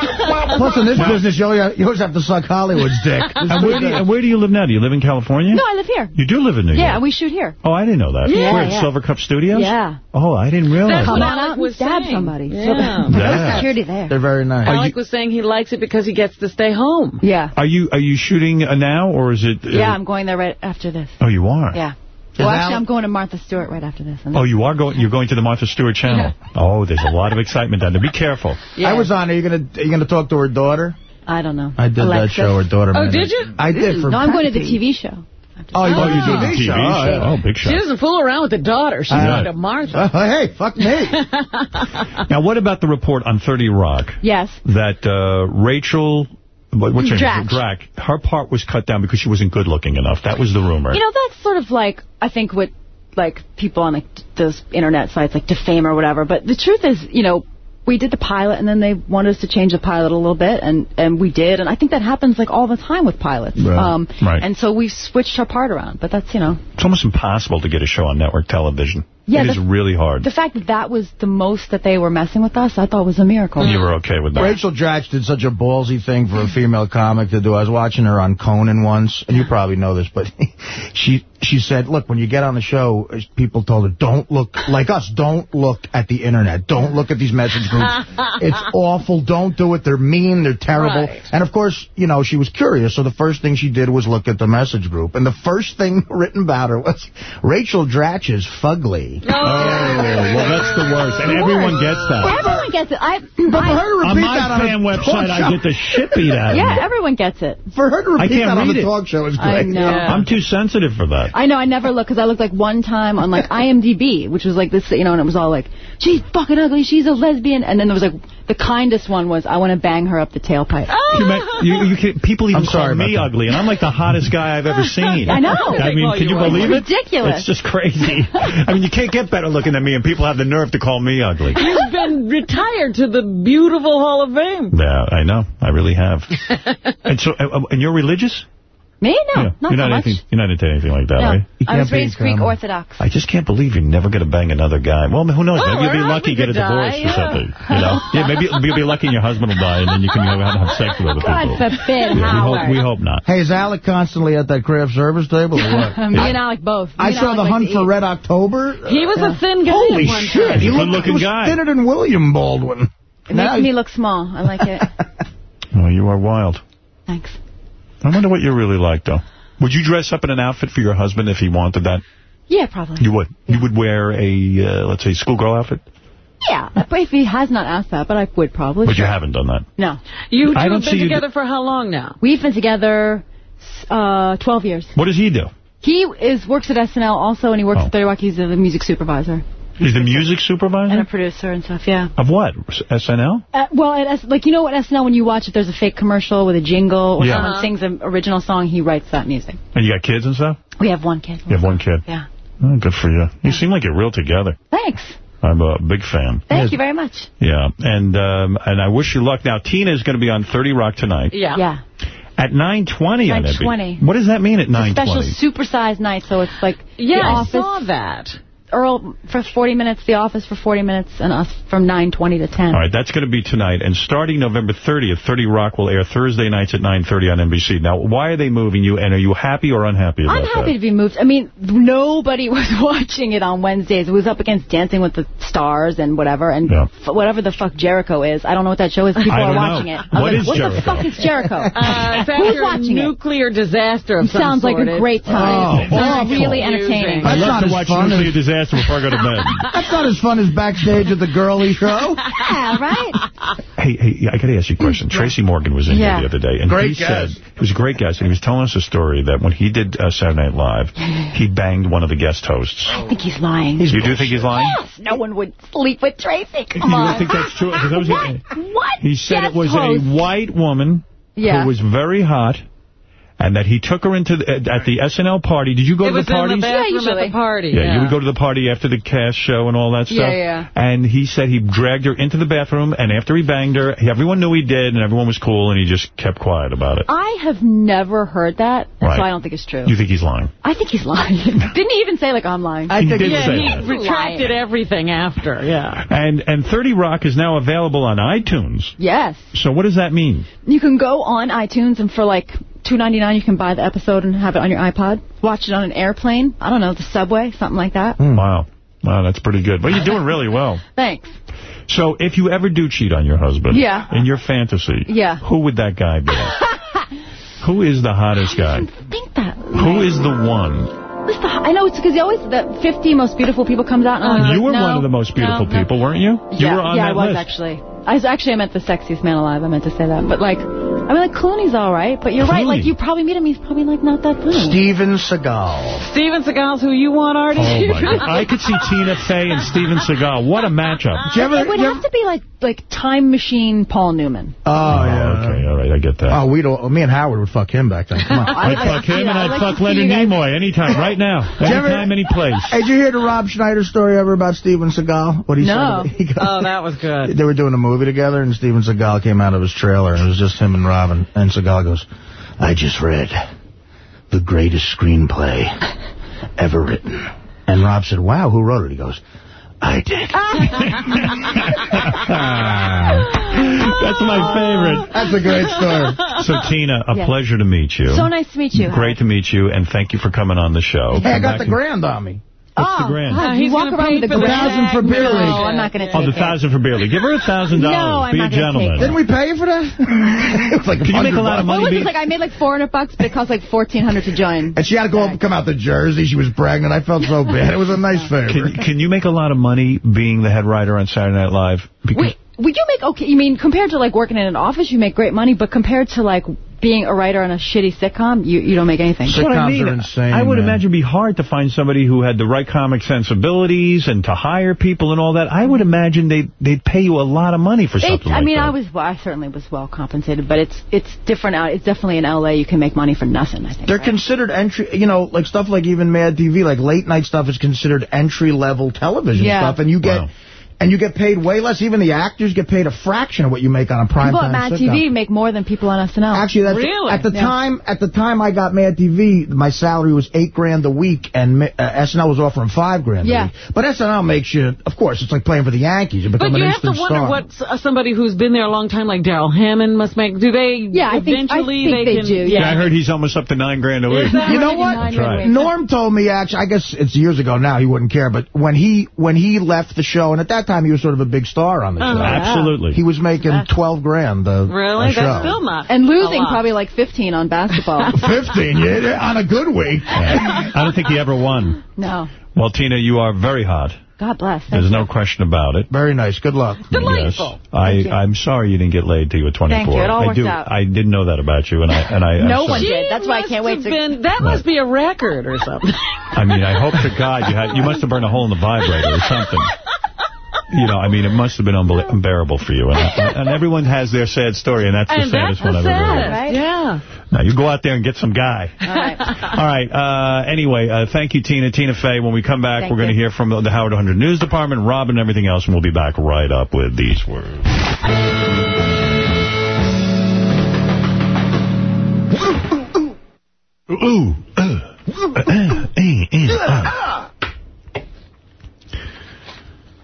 Plus, in this business, you always have to suck Hollywood's dick. And where, do you, and where do you live now? Do you live in California? No, I live here. You do live in New York? Yeah, we shoot here. Oh, I didn't know that. Yeah, Where, at yeah. Silvercup Studios? Yeah. Oh, I didn't realize That's Come what that. on Alec out was and stab saying. somebody. Yeah. Yeah. Security there. They're very nice. Alec was saying he likes it because he gets to stay home. Yeah. Are you are you shooting uh, now, or is it... uh, Yeah, I'm going there right after this. Oh, you are? Yeah. Well, actually, I'm going to Martha Stewart right after this. Oh, you are going. You're going to the Martha Stewart channel. Oh, there's a lot of excitement down there. Be careful. Yeah. I was on. Are you gonna Are you gonna talk to her daughter? I don't know. I did Alexis. that show. Her daughter. Oh, made did you? I did for. No, I'm going to the TV show. Oh, you Oh, do you do the the TV TV show? show. Oh, yeah. Oh, big show. She doesn't fool around with the daughter. She's Uh, going to Martha. Uh, hey, fuck me. Now, what about the report on 30 Rock Yes. that uh, Rachel... what- What's her name? Drac. Her part was cut down because she wasn't good looking enough. That was the rumor. You know, that's sort of like, I think what, like, people on like, those internet sites, like Defamer or whatever. But the truth is, you know, we did the pilot, and then they wanted us to change the pilot a little bit, and, and we did. And I think that happens, like, all the time with pilots. Right. Um, Right. And so we switched our part around. But that's, you know, It's almost impossible to get a show on network television. Yeah, it is the- really hard. the fact that that was the most that they were messing with us, I thought was a miracle. You were okay with that. Rachel Dratch did such a ballsy thing for a female comic to do. I was watching her on Conan once, and you probably know this, but she she said, look, when you get on the show, people told her, don't look, like us, don't look at the internet. Don't look at these message groups. it's awful. Don't do it. They're mean. They're terrible. Right. And, of course, you know, she was curious, so the first thing she did was look at the message group. And the first thing written about her was, Rachel Dratch is fugly. Oh, well, that's the worst. And everyone gets that. Everyone gets it. I, But for I- her to On repeat my that on a fan talk website, I show- get the shit beat out of me. yeah, everyone gets it. For her to I repeat can't that on read the it. talk show is I great. know. I'm too sensitive for that. I know, I never look, because I looked like one time on like IMDb, which was like this, you know, and it was all like, she's fucking ugly, she's a lesbian, and then there was like, the kindest one was, I want to bang her up the tailpipe. You, met, you, you can, people even I'm sorry call me that. ugly, and I'm like the hottest guy I've ever seen. I know. I mean, They can you you believe it? Ridiculous. It's just crazy. I mean, you can't get better looking than me, and people have the nerve to call me ugly. You've been retired to the beautiful Hall of Fame. Yeah, I know. I really have. and so, uh, uh, and you're religious? Me? No, Yeah. not you're so not much. anything. You're not into anything like that, No. right? I was raised Greek Orthodox. I just can't believe you're never going to bang another guy. Well, who knows? Oh, maybe you'll be lucky to get a husband divorce die, or yeah. something. You know? yeah, maybe you'll be lucky and your husband will die, and then you can have, have sex with other God people. forbid, Yeah, we, hope, we hope not. Hey, is Alec constantly at that craft service table or what? Me and Alec both. Me I saw Alec the hunt for eat. Red October. He was a thin guy Holy shit. He looked, Good-looking he was guy. thinner than William Baldwin. It makes me look small. I like it. Oh, you are wild. Thanks. I wonder what you're really like, though. Would you dress up in an outfit for your husband if he wanted that? Yeah, probably. You would. You would wear a, uh, let's say, schoolgirl outfit? Yeah, but if he has not asked that, but I would probably. But you haven't done that. No. You two I don't have been together for how long now? We've been together uh, 12 years. What does he do? He is works at SNL also, and he works Oh. at 30 Rock. He's the music supervisor He's the music supervisor? and a producer and stuff, yeah. Of what? SNL? Uh, well, at S- like, you know what SNL, when you watch, if there's a fake commercial with a jingle or Yeah. someone sings an original song, he writes that music. And you got kids and stuff? We have one kid. You have one kid? Yeah. Oh, good for you. You seem like you're real together. Thanks. I'm a big fan. Thank you very much. Yeah, and um, and I wish you luck. Now, Tina is going to be on 30 Rock tonight Yeah. Yeah. at 9.20 on 9:20. What does that mean at 9.20? Special 9.20? supersized night, so it's like Yeah, The I Office. saw that. Earl for 40 minutes, The Office for 40 minutes, and us from 9.20 to 10. All right, that's going to be tonight. And starting November 30th, 30 Rock will air Thursday nights at 9.30 on NBC. Now, why are they moving you, and are you happy or unhappy about I'm happy that? to be moved. I mean, nobody was watching it on Wednesdays. It was up against Dancing with the Stars and whatever, and Yeah. f- whatever the fuck Jericho is. I don't know what that show is. People I are don't watching know. it. I was What like, is what Jericho? the fuck is Jericho? Uh, it's Who's after a watching it? nuclear disaster of It some sounds like a great time. Oh, It sounds awful. really entertaining. I That's love to watch nuclear as- disaster before I go to bed. That's not as fun as backstage at the girly show. Yeah, right? Hey, hey, I got to ask you a question. Tracy Morgan was in Yeah. here the other day, and Great he guest. said he was a great guest, and he was telling us a story that when he did uh, Saturday Night Live, he banged one of the guest hosts. I think he's lying. you do think he's lying? Yes, no one would sleep with Tracy. Come You on. don't think that's true? 'Cause that was- what? What? He said Guest it was host? a white woman Yeah. who was very hot, and that he took her into the, at at the SNL party. Did you go It to was the parties? in the bathroom usually. at the party. Yeah, you would go to the party after the cast show and all that stuff. Yeah, yeah. And he said he dragged her into the bathroom, and after he banged her, everyone knew he did, and everyone was cool, and he just kept quiet about it. I have never heard that, Right. so I don't think it's true. You think he's lying? I think he's lying. Didn't he even say, like, I'm lying? I He think did yeah, say he that. retracted everything after. Yeah. And and 30 Rock is now available on iTunes. Yes. So what does that mean? You can go on iTunes and for like two ninety nine, you can buy the episode and have it on your iPod. Watch it on an airplane. I don't know, the subway, something like that. Hmm. Wow. Wow, that's pretty good. Well, you're doing really well. Thanks. So if you ever do cheat on your husband, Yeah. in your fantasy, Yeah. who would that guy be? who is the hottest guy? Think that. Who is the one? I know it's because you always the 50 most beautiful people comes out. And I'm like, you were no, one of the most beautiful no, no. people, weren't you? You yeah, were on yeah, that I was list. actually. I was actually I meant the sexiest man alive. I meant to say that, but like, I mean, like Clooney's all right, but you're right. Like you probably meet him, he's probably like not that funny. Steven Seagal. Steven Seagal's who you want, Artie? Oh, my God. I could see Tina Fey and Steven Seagal. What a matchup. Did you ever, it would you have to be like like Time Machine Paul Newman. Oh, yeah. Oh, okay, all right, I get that. Oh, we don't. Me and Howard would fuck him back then. Come on. I'd fuck him and I'd I'd like fuck see Leonard you Nimoy anytime, right now. you ever- Anytime, any place. Hey, did you hear the Rob Schneider story ever about Steven Seagal? What he No. said? He goes- Oh, that was good. They were doing a movie together, and Steven Seagal came out of his trailer, and it was just him and Robin. And Seagal goes, I just read the greatest screenplay ever written. And Rob said, wow, who wrote it? He goes, I did. That's my favorite. That's a great story. So, Tina, a Yeah. pleasure to meet you. So nice to meet you. Great to meet you, and thank you for coming on the show. Hey, I got the and- grand on me. What's oh, the grand? God, He's walk gonna around pay with a the thousand for beer No, league. I'm not going to take Oh, the it. thousand for beer league. Give her a thousand No, dollars. I'm Be a not gonna gentleman. take it. Didn't we pay you for that? it was like Can you make a lot of What money? was Be- Like I made like 400 bucks, but it cost like 1400 to join. And she had to go up and come out to Jersey. She was pregnant. I felt so bad. It was a nice favor. Can, can you make a lot of money being the head writer on Saturday Night Live? Because Wait, would you make okay? You mean compared to like working in an office, you make great money, but compared to like being a writer on a shitty sitcom, you you don't make anything. That's what I Sitcoms mean. are insane, I would man. imagine it'd be hard to find somebody who had the right comic sensibilities and to hire people and all that. I would imagine they'd, they'd pay you a lot of money for It's, something I like mean, that. I was well, I certainly was well compensated, but it's it's different out. It's definitely in L.A. You can make money for nothing. I think. They're right? considered entry, you know, like stuff like even Mad TV, like late night stuff is considered entry level television Yeah. stuff, and you get Wow. And you get paid way less. Even the actors get paid a fraction of what you make on a prime People time at Mad sitcom. TV make more than people on SNL. Actually, that's at the Yeah. time. At the time I got Mad TV, my salary was eight grand a week, and uh, SNL was offering five grand Yeah. a week. But SNL makes you, of course, it's like playing for the Yankees. You become But an you have to wonder star. what uh, somebody who's been there a long time, like Darrell Hammond, must make. Do they? Yeah, I think- I think they can, do, Yeah, I heard he's almost up to nine grand a week. You know what? That's right. Norm told me actually. I guess it's years ago now. He wouldn't care. But when he when he left the show, and at that time he was sort of a big star on the Oh, show. yeah. Absolutely. He was making twelve grand. A, Really? a show. That's still not. And losing probably like 15 on basketball. 15, yeah, on a good week. I don't think he ever won. no. Well, Tina, you are very hot. God bless. There's no question about it. Very nice. Good luck. Delightful. Yes. I, you. I'm sorry you didn't get laid till you were 24. Thank you. It all I worked do. out. I didn't know that about you, and I and I. No one did. That's why I can't wait to. been- that must be a record or something. I mean, I hope to God you had. You must have burned a hole in the vibrator or something. You know, I mean, it must have been unbearable for you. And, and everyone has their sad story, and that's the and that's saddest the one I've ever heard. saddest. Yeah. Now, you go out there and get some guy. All right. All right. Uh, anyway, uh, thank you, Tina. Tina Fey. When we come back, Thank we're going to hear from the Howard 100 News Department, Rob, and everything else, and we'll be back right up with these words. Ooh. uh, uh,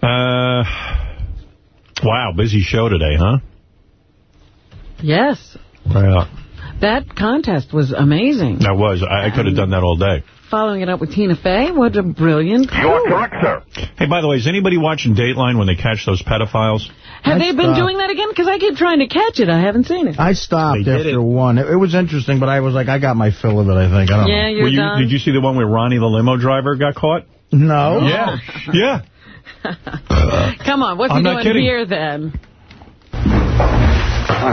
uh, wow, busy show today, huh? Yes. Right. That contest was amazing. That was. I, I could have done that all day. Following it up with Tina Fey, what a brilliant crew. correct, sir. Hey, by the way, is anybody watching Dateline when they catch those pedophiles? Have I they been stopped. doing that again? Because I keep trying to catch it. I haven't seen it. I stopped They after it. one. It, it was interesting, but I was like, I got my fill of it, I think. I don't Yeah, know. you're Were you, done. did you see the one where Ronnie the limo driver got caught? No. Yeah. Yeah. Come on, what's I'm he not doing kidding. here then?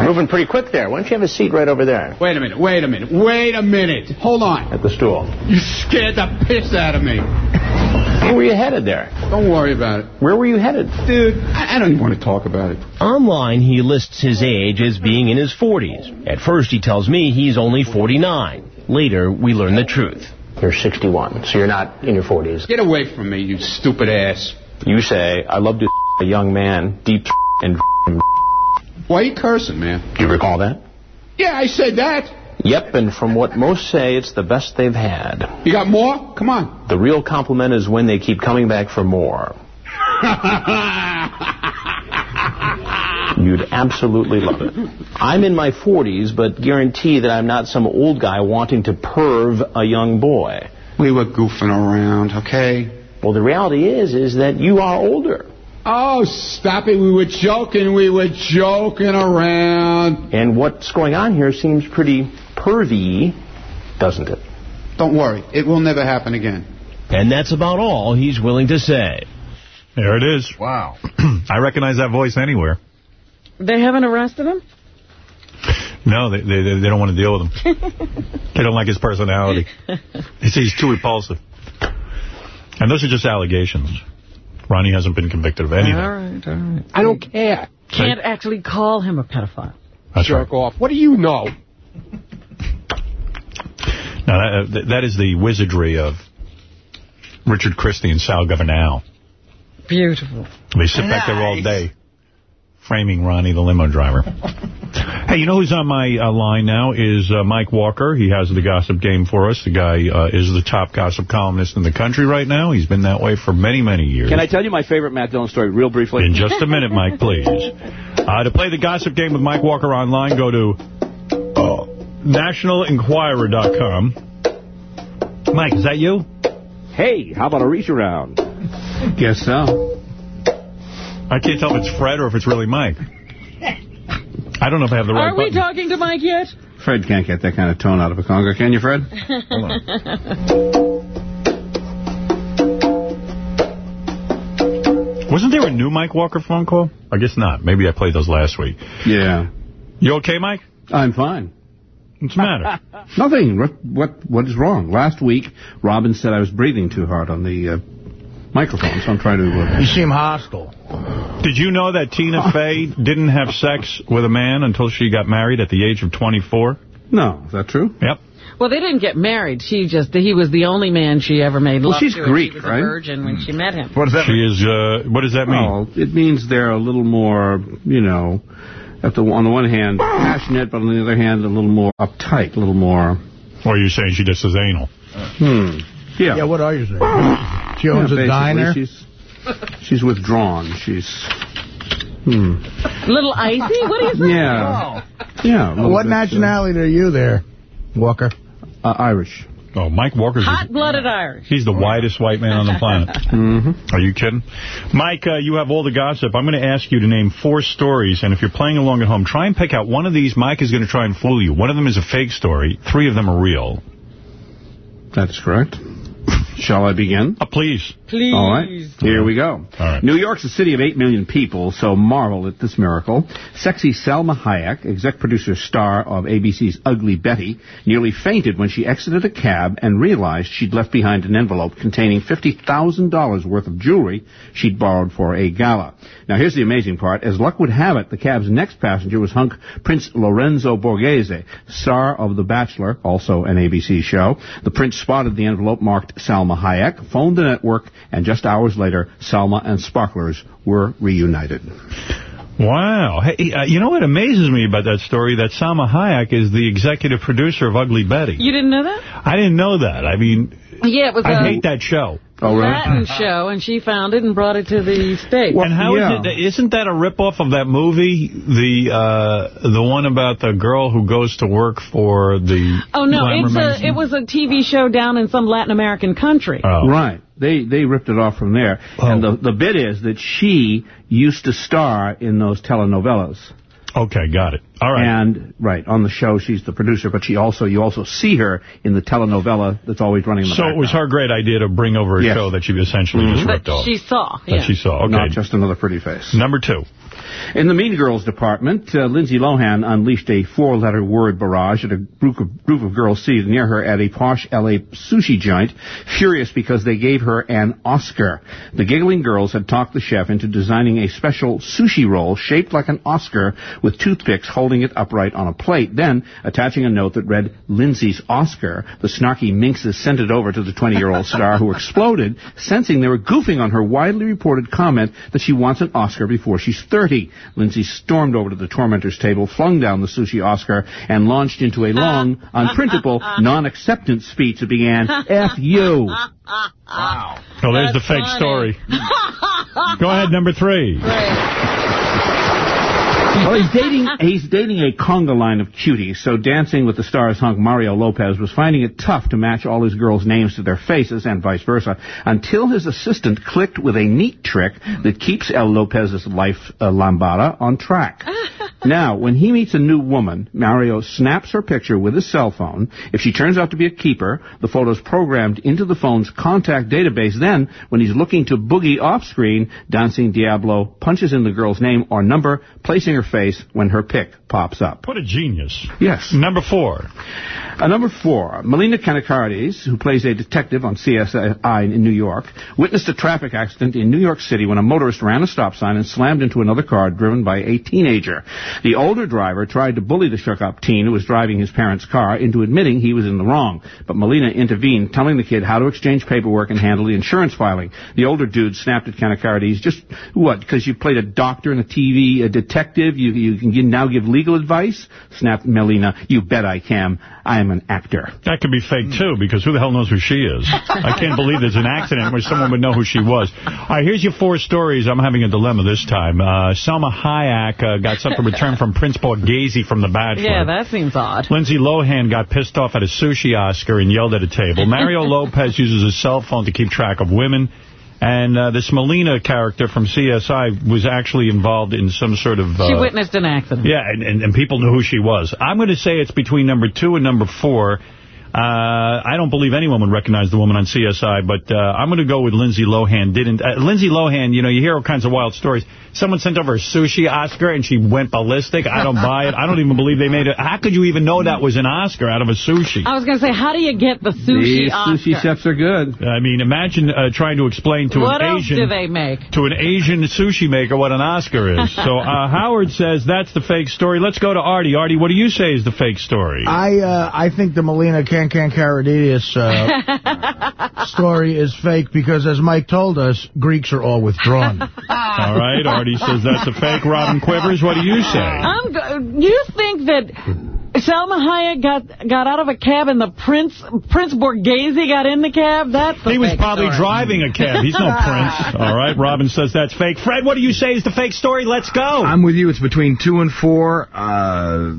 Moving pretty quick there. Why don't you have a seat right over there? Wait a minute, wait a minute, wait a minute. Hold on. At the stool. You scared the piss out of me. Where were you headed there? Don't worry about it. Where were you headed? Dude, I, I don't even want to talk about it. Online, he lists his age as being in his 40s. At first, he tells me he's only 49. Later, we learn the truth. You're 61, so you're not in your 40s. Get away from me, you stupid ass. You say, I love to a young man, deep and Why are you cursing, man? Do you recall that? Yeah, I said that. Yep, and from what most say, it's the best they've had. You got more? Come on. The real compliment is when they keep coming back for more. You'd absolutely love it. I'm in my 40s, but guarantee that I'm not some old guy wanting to perv a young boy. we were goofing around, okay? Well, the reality is, is that you are older. Oh, stop it. We were joking. We were joking around. And what's going on here seems pretty pervy, doesn't it? Don't worry. It will never happen again. And that's about all he's willing to say. There it is. Wow. I recognize that voice anywhere. They haven't arrested him? No, they they, they don't want to deal with him. they don't like his personality. They say he's too repulsive. And those are just allegations. Ronnie hasn't been convicted of anything. All right, all right. I don't care. Can't actually call him a pedophile. That's right. Jerk off. What do you know? Now, that, uh, that is the wizardry of Richard Christie and Sal Governale. Beautiful. They sit back there all day framing Ronnie the limo driver. hey, you know who's on my uh, line now is uh, Mike Walker. He has the gossip game for us. The guy uh, is the top gossip columnist in the country right now. He's been that way for many, many years. Can I tell you my favorite Matt Dillon story real briefly? In just a minute, Mike, please. Uh, to play the gossip game with Mike Walker online, go to uh, nationalenquirer.com. Mike, is that you? Hey, how about a reach around? Guess so. I can't tell if it's Fred or if it's really Mike. I don't know if I have the right Are we button. talking to Mike yet? Fred can't get that kind of tone out of a conga, can you, Fred? Wasn't there a new Mike Walker phone call? I guess not. Maybe I played those last week. Yeah. You okay, Mike? I'm fine. What's the matter? Nothing. What, what What is wrong? Last week, Robin said I was breathing too hard on the uh, microphone, so I'm trying to... Uh, You seem hostile. Did you know that Tina Fey didn't have sex with a man until she got married at the age of 24? no, is that true? Yep. Well, they didn't get married. She just, he was the only man she ever made Well, love she's to. and Greek, she was right? a virgin when she met him. What does that she mean? Is, uh, what does that mean? Well, it means they're a little more, you know, at the on the one hand passionate, but on the other hand a little more uptight, a little more. Or you're saying she just is anal? Hmm. Yeah. Yeah, what are you saying? She owns Yeah, a diner? She's, she's withdrawn. She's. Hmm. Little icy? What are you saying? Yeah. Yeah. What bit, uh, nationality are you there, Walker? Uh, Irish. Oh, Mike Walker's... Hot-blooded Irish. He's the whitest white man on the planet. Mm-hmm. Are you kidding? Mike, uh, you have all the gossip. I'm going to ask you to name four stories, and if you're playing along at home, try and pick out one of these. Mike is going to try and fool you. One of them is a fake story. Three of them are real. That's correct. Shall I begin? Uh, please. Please. All right. Here we go. New York's a city of 8 million people, so marvel at this miracle. Sexy Salma Hayek, exec producer star of ABC's Ugly Betty, nearly fainted when she exited a cab and realized she'd left behind an envelope containing $50,000 worth of jewelry she'd borrowed for a gala. Now, here's the amazing part. As luck would have it, the cab's next passenger was hunk Prince Lorenzo Borghese, star of The Bachelor, also an ABC show. The prince spotted the envelope marked Salma Hayek, phoned the network, and just hours later, Salma and Sparklers were reunited. Wow. Hey, uh, you know what amazes me about that story? That Salma Hayek is the executive producer of Ugly Betty. You didn't know that? I didn't know that. I mean, Yeah, it was I a hate that show. Latin show, and she found it and brought it to the States. and how is it? Isn't that a ripoff of that movie? The uh, the one about the girl who goes to work for the Oh, no, it's a, it was a TV show down in some Latin American country. Oh. Right. They they ripped it off from there. And the the bit is that she used to star in those telenovelas. Okay, got it. All right. And right on the show, she's the producer, but she also you also see her in the telenovela that's always running in the So it was her great idea to bring over a Yes. show that she essentially just Mhm. ripped That off. she saw. That she saw. Okay. Not just another pretty face. Number two. In the Mean Girls department, uh, Lindsay Lohan unleashed a four-letter word barrage at a group of, group of girls seated near her at a posh L.A. sushi joint, furious because they gave her an Oscar. The giggling girls had talked the chef into designing a special sushi roll shaped like an Oscar with toothpicks holding it upright on a plate. Then, attaching a note that read, Lindsay's Oscar, the snarky minxes sent it over to the 20-year-old star who exploded, sensing they were goofing on her widely reported comment that she wants an Oscar before she's 30. Lindsay stormed over to the tormentor's table, flung down the sushi Oscar, and launched into a long, unprintable, non-acceptance speech that began, F you. Wow. Oh, there's the fake story. Go ahead, number three. Well, he's dating he's dating a conga line of cuties, so Dancing with the Stars hunk Mario Lopez was finding it tough to match all his girls' names to their faces and vice versa, until his assistant clicked with a neat trick that keeps El Lopez's life uh, lambada on track. now, when he meets a new woman, Mario snaps her picture with his cell phone. If she turns out to be a keeper, the photo's programmed into the phone's contact database. Then, when he's looking to boogie off screen, Dancing Diablo punches in the girl's name or number, placing her face when her pic pops up. What a genius. Yes. Number four. Uh, number four, Melina Kanakaredes, who plays a detective on CSI in New York, witnessed a traffic accident in New York City when a motorist ran a stop sign and slammed into another car driven by a teenager. The older driver tried to bully the shook-up teen who was driving his parents' car into admitting he was in the wrong, but Melina intervened, telling the kid how to exchange paperwork and handle the insurance filing. The older dude snapped at Kanakaredes, just what, because you played a doctor and a TV, a detective, you, you can give, now give legal advice? Snapped Melina, you bet I can. I am an actor. That could be fake, too, because who the hell knows who she is? I can't believe there's an accident where someone would know who she was. All right, here's your four stories. I'm having a dilemma this time. Uh, Salma Hayek uh, got something returned from Prince Borghese from The Bachelor. Yeah, that seems odd. Lindsay Lohan got pissed off at a sushi Oscar and yelled at a table. Mario Lopez uses his cell phone to keep track of women. And uh, this Melina character from CSI was actually involved in some sort of... Uh, She witnessed an accident. yeah, and, and, and people knew who she was. I'm going to say it's between number two and number four. Uh, I don't believe anyone would recognize the woman on CSI, but uh, I'm going to go with Lindsay Lohan. Didn't uh, Lindsay Lohan, you know, you hear all kinds of wild stories. Someone sent over a sushi Oscar and she went ballistic. I don't buy it. I don't even believe they made it. How could you even know that was an Oscar out of a sushi? I was going to say, how do you get the sushi These Oscar? sushi chefs are good. I mean, imagine uh, trying to explain to what an else Asian do they make? to an Asian sushi maker what an Oscar is. So uh, Howard says that's the fake story. Let's go to Artie. Artie, what do you say is the fake story? I uh, I think the Melina Can Can Karadidis uh, story is fake because, as Mike told us, Greeks are all withdrawn. All right, Artie says that's a fake. Robin Quivers, what do you say? I'm you think that Selma Hayek got got out of a cab and the Prince Prince Borghese got in the cab? That's the He was probably story. driving a cab. He's no prince. All right, Robin says that's fake. Fred, what do you say is the fake story? Let's go. I'm with you. It's between two and four. Uh.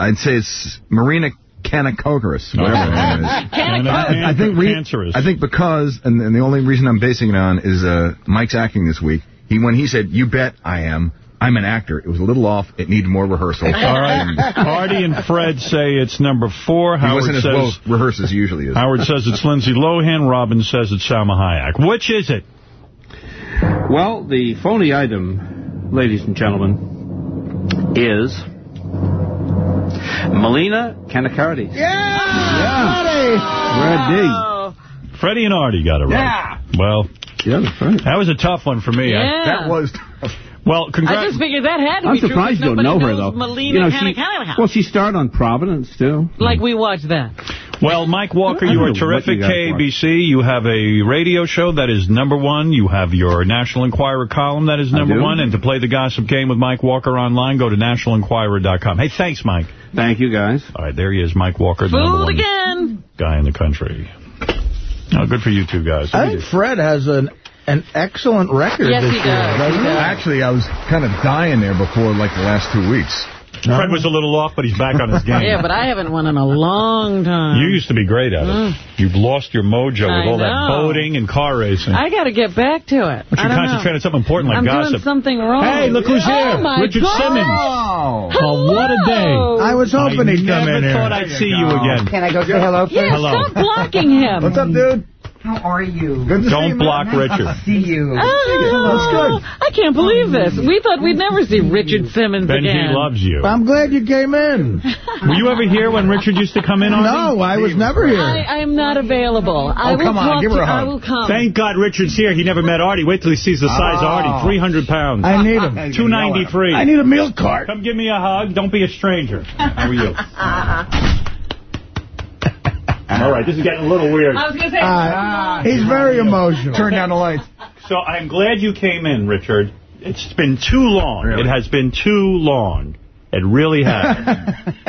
I'd say it's Marina Canacocaris, whatever her name is. I, I think re- I think because, and, and the only reason I'm basing it on is uh, Mike's acting this week. He when he said, "You bet I am." I'm an actor. It was a little off. It needed more rehearsal. All right. Artie and Fred say it's number four. He Howard wasn't as says well rehearsed as he usually is. Howard says it's Lindsay Lohan. Robin says it's Salma Hayek. Which is it? Well, the phony item, ladies and gentlemen, is Melina Kanakaredes. Freddie. Freddie and Artie got it right. Yeah. Well, yeah. that was a tough one for me. I- Yeah. that was Well, congrats. I just figured that had to I'm be true. surprised you don't Nobody know her, knows though. Melina You know, she, well, she starred on Providence, too. Like we watched that. Well, Mike Walker, you are terrific, you guys watch. KBC. You have a radio show that is number one. You have your National Enquirer column that is number one. And to play the gossip game with Mike Walker online, go to nationalenquirer.com. Hey, thanks, Mike. Thank you, guys. All right, there he is, Mike Walker, the number Fooled one again. guy in the country. Oh, good for you two guys. I think Fred has an an excellent record Yes, this he year. does. doesn't? Actually, I was kind of dying there before, like, the last two weeks. Fred was a little off, but he's back on his game. Yeah, but I haven't won in a long time. You used to be great at it. Mm. You've lost your mojo I with all that boating and car racing. I got to get back to it. Why don't I you don't concentrate know. on something important like I'm gossip? doing something wrong. Hey, look who's here. Oh, my Richard God. Simmons. Oh, what a day. I was hoping he'd come never in here. I never thought I'd see you again. Can I go say hello first? Yeah, Hello. stop blocking him. What's up, dude? How are you? Good to Don't you, block Nice Richard. to see you. Oh, That's good. I can't believe this. We thought we'd never see Richard Simmons Benji again. loves you. I'm glad you came in. Were you ever here when Richard used to come in on No, I was never here. I, I am not available. Oh, I Oh, will come on, talk give her a hug. I will come. Thank God Richard's here. He never met Artie. Wait till he sees the size of Artie. 300 pounds. I need him. 293. I need a meal cart. Come give me a hug. Don't be a stranger. How are you? All right, this is getting a little weird. I was going to say, Uh, he's very emotional. Turn down the lights. So I'm glad you came in, Richard. It's been too long. It has been too long. It really has.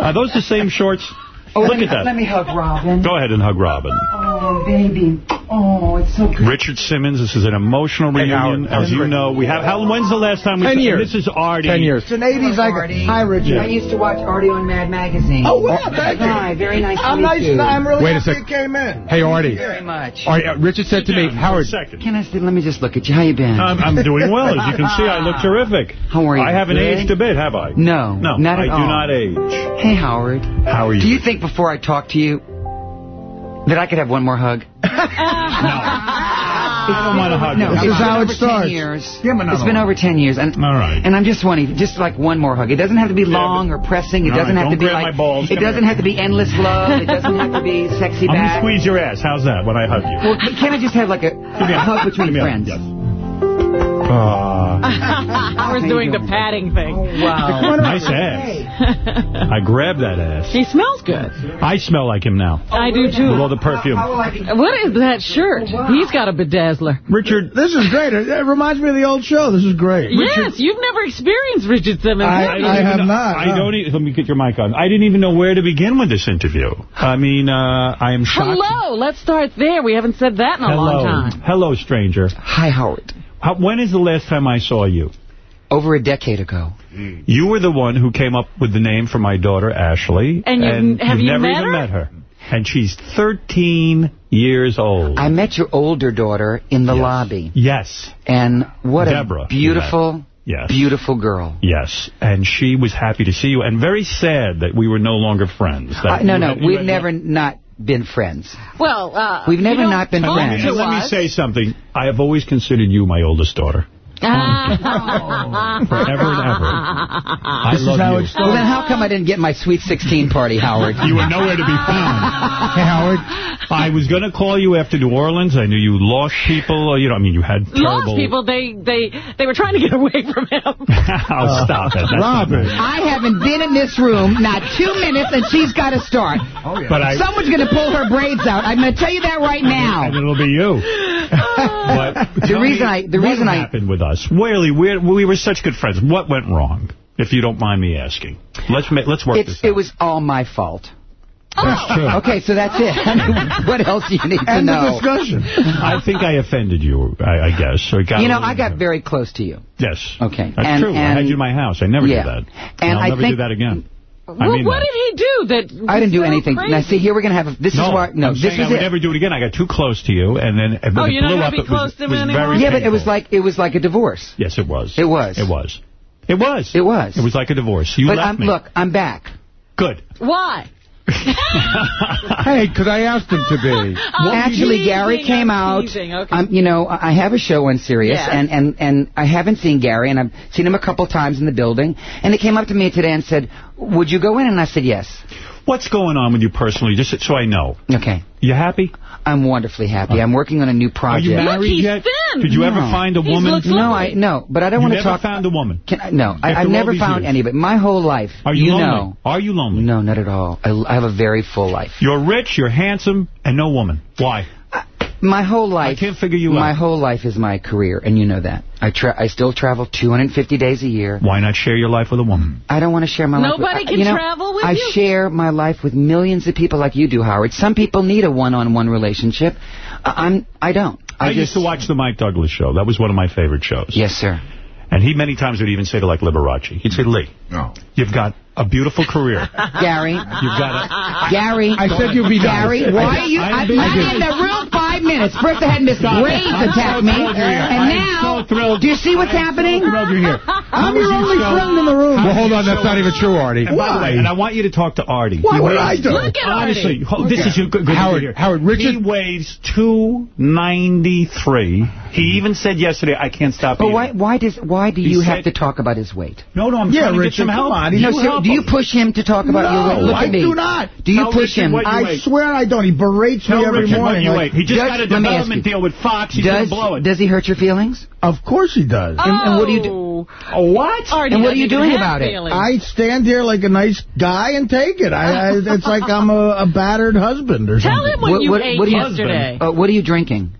Are those the same shorts? Look me, at that. Let me hug Robin. Go ahead and hug Robin. Oh, baby. Oh, it's so good. Richard Simmons, this is an emotional reunion. Howard. As you know, we have. How, when's the last time we Ten saw- years. This is Artie. Ten years. It's an 80s icon. Artie. Hi, Richard. I used to watch Artie on Mad Magazine. Oh, well, thank you. Hi, very nice to I'm meet nice. you. I'm really Wait a happy sec. you came in. Hey, Artie. very much. Artie uh, Richard said to me, Down for a Howard, second. Can I see, let me just look at you. How you been? I'm, I'm doing well. As you can see, I look terrific. How are you? I haven't Good? aged a bit, have I? No, No, not at I at do not age. Hey, Howard. How are you? Do you think before I talk to you that I could have one more hug? No, I don't want to hug No, it's is how it over starts. years. Him another It's been over 10 years. And, All right. And I'm just wanting, just like one more hug. It doesn't have to be long or pressing. It doesn't have to be like. my balls. It Come doesn't here. have to be endless love. It doesn't have to be sexy I'm going to squeeze your ass. How's that when I hug you? Well, can I just have like a, a a- hug between a- friends? yes. Ah, I was doing the doing? patting thing. Wow. nice ass. I grabbed that ass. he smells good. I smell like him now. I do, With too. all the perfume. How will I be? What is that shirt? He's got a bedazzler. Richard, This is great. It, it reminds me of the old show. This is great. Yes, you've never experienced Richard Simmons. I- have? I don't have even know- not, I no. don't. e- Let me get your mic on. I didn't even know where to begin with this interview. I mean, uh, I am shocked. Hello, let's start there. We haven't said that in a Hello. long time. Hello, stranger. Hi, Howard. How, when is the last time I saw you? Over a decade ago. You were the one who came up with the name for my daughter, Ashley. And you've- have you've you never met even her? met her. And she's 13 years old. I met your older daughter in the Yes. lobby. Yes. And what Deborah, a beautiful, Yes. beautiful girl. Yes. And she was happy to see you and very sad that we were no longer friends. Uh, no, no, had- we've had- never not been friends. Well, uh, We've never don't been friends. to And let me say something. I have always considered you my oldest daughter. Forever and ever. I this love is how you. Well, then how come I didn't get my Sweet 16 party, Howard? you were nowhere to be found. hey, Howard. I was going to call you after New Orleans. I knew you lost people. Uh, you know, I mean, you had terrible... Lost people. They they they were trying to get away from him. oh, stop it. That's Robert. I haven't been in this room not two minutes, and she's got to start. Oh, yeah. But I... Someone's going to pull her braids out. I'm going to tell you that right now. And it'll be you. but the reason I... The reason I happened with us? us. Whaley, we we were such good friends. What went wrong, if you don't mind me asking? Let's make, let's work it's, this out. It was all my fault. That's true. Okay, so that's it. What else do you need End to know? End discussion. I think I offended you, I, I guess. So you know, I got very close to you. Yes. Okay. That's and, true. And I had you in my house. I never yeah. did that. And, and I'll I never do that again. I mean what that. did he do that I didn't do so anything. Crazy? Now, see, here we're going to have... A, this no, is why... No, this is I would it. never do it again. I got too close to you, and then... But oh, it you're blew not going to be close to me anymore? Yeah, but it was, like, it was like a divorce. Yes, it was. It was. It was. It was. It was. It was like a divorce. You but left I'm, me. Look, I'm back. Good. Why? hey, because I asked him to be. Actually, teasing, Gary came out. Okay. um, you know, I have a show on Sirius, yeah. and, and, and I haven't seen Gary, and I've seen him a couple times in the building. And he came up to me today and said, would you go in? And I said, yes. What's going on with you personally, just so I know? Okay. You happy? I'm wonderfully happy. I'm working on a new project. Are you married Look, yet? Thin. Did you no. ever find a woman? No, I no, but I don't want to talk. You never found a woman? Can I, no, After I, have never found years. any, but my whole life. Are you, you lonely? Know, Are you lonely? No, not at all. I, I have a very full life. You're rich, you're handsome, and no woman. Why? My whole life. I can't figure you my out. My whole life is my career, and you know that. I tra I still travel 250 days a year. Why not share your life with a woman? I don't want to share my Nobody life. Nobody can you know, travel with I you. I share my life with millions of people like you do, Howard. Some people need a one-on-one -on -one relationship. I I'm, I don't. I, I just, used to watch the Mike Douglas show. That was one of my favorite shows. Yes, sir. And he many times would even say to like Liberace, he'd say, Lee, no. you've got a beautiful career. Gary. You've got a... Gary. I, I said you'd be Gary, done. why are you... I, I, I'm in the room, five minutes. First, I had Miss Graves attack me. And now, so do you see what's happening? I'm your only friend in the room. Well, hold on. That's not even true, Artie. Why? and I want you to talk to Artie. Why would I do? Look at Honestly, this is your good Howard, Howard Richard. He weighs 293. He even said yesterday, I can't stop But why, why, does, why do you have to talk about his weight? No, no, I'm yeah, trying to get some help. On. do you push him to talk about your weight? Look at me. do not. Do you push him? I swear I don't. He berates me every morning. He just got a development deal with Fox. He's does, blow it. Does he hurt your feelings? Of course he does. Oh. And, and, what do you do? Oh. What? Artie, and what are you doing about feelings. it? I stand here like a nice guy and take it. I, I, it's like I'm a, a, battered husband or Tell something. Tell him what, what you what, ate what yesterday. Uh, what are you drinking?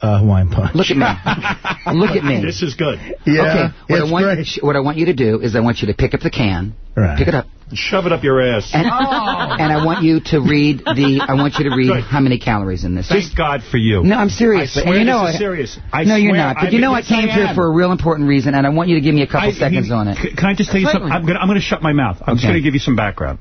a Hawaiian Punch. Look at me. Look at me. This is good. Yeah. Okay. What, I want, you, what I want you to do is I want you to pick up the can. Right. Pick it up. Shove it up your ass. And, oh. and I want you to read the. I want you to read good. how many calories in this. Thank Just, God for you. No, I'm serious. I swear you know, this is serious. I no, you're not. But I you know, I came here for a real important reason, and I want you to give me a couple I, seconds he, on it. Can I just tell you something? I'm going to shut my mouth. I'm okay. just going to give you some background.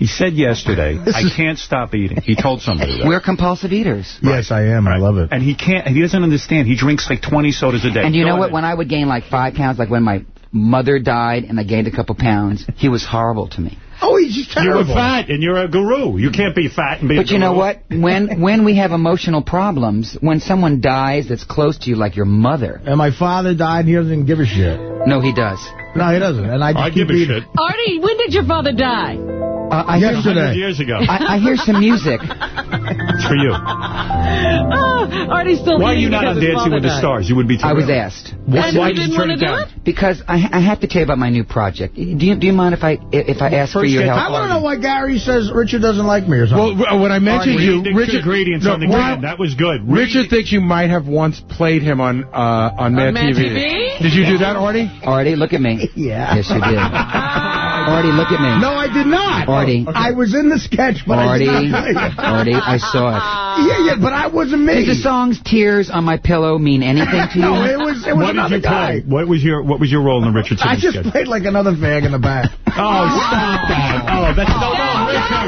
He said yesterday, I can't stop eating. He told somebody that. We're compulsive eaters. Right. Yes, I am. Right. I love it. And he can't. He doesn't understand. He drinks like 20 sodas a day. And you Go know what? Ahead. When I would gain like five pounds, like when my mother died and I gained a couple pounds, he was horrible to me. Oh, he's just terrible. You're fat, and you're a guru. You can't be fat and be But you guru. know what? When when we have emotional problems, when someone dies that's close to you, like your mother. And my father died, and he doesn't give a shit. No, he does. No, he doesn't. And I, I give a shit. Artie, when did your father die? Uh, I Yesterday. Hear, years ago. I, I, hear some music. it's for you. Oh, Artie's still Why are you not on Dancing with the Stars? You would be thrilled. I was asked. Why, you did you turn it down? It? Because I, I, have to tell you about my new project. Do you, do you mind if I if I ask First for your help? I want to know why Gary says Richard doesn't like me or something. Well, when I mentioned Artie, you, Richard... Ingredients no, on the ground. That was good. Richard thinks you might have once played him on uh, on on Mad TV. TV. Did you do that, Artie? Artie, look at me. yeah. Yes, you did. Artie, look at me. No, I did not. Artie. Oh, okay. I was in the sketch, but Artie, I Artie, I saw it. Yeah, yeah, but I wasn't me. Did the songs Tears on My Pillow mean anything to you? no, it was, it was what another guy. Play? What was, your, what was your role in the Richard sketch? I just sketch? played like another fag in the back. oh, stop that. Oh, that's so wrong. Richard.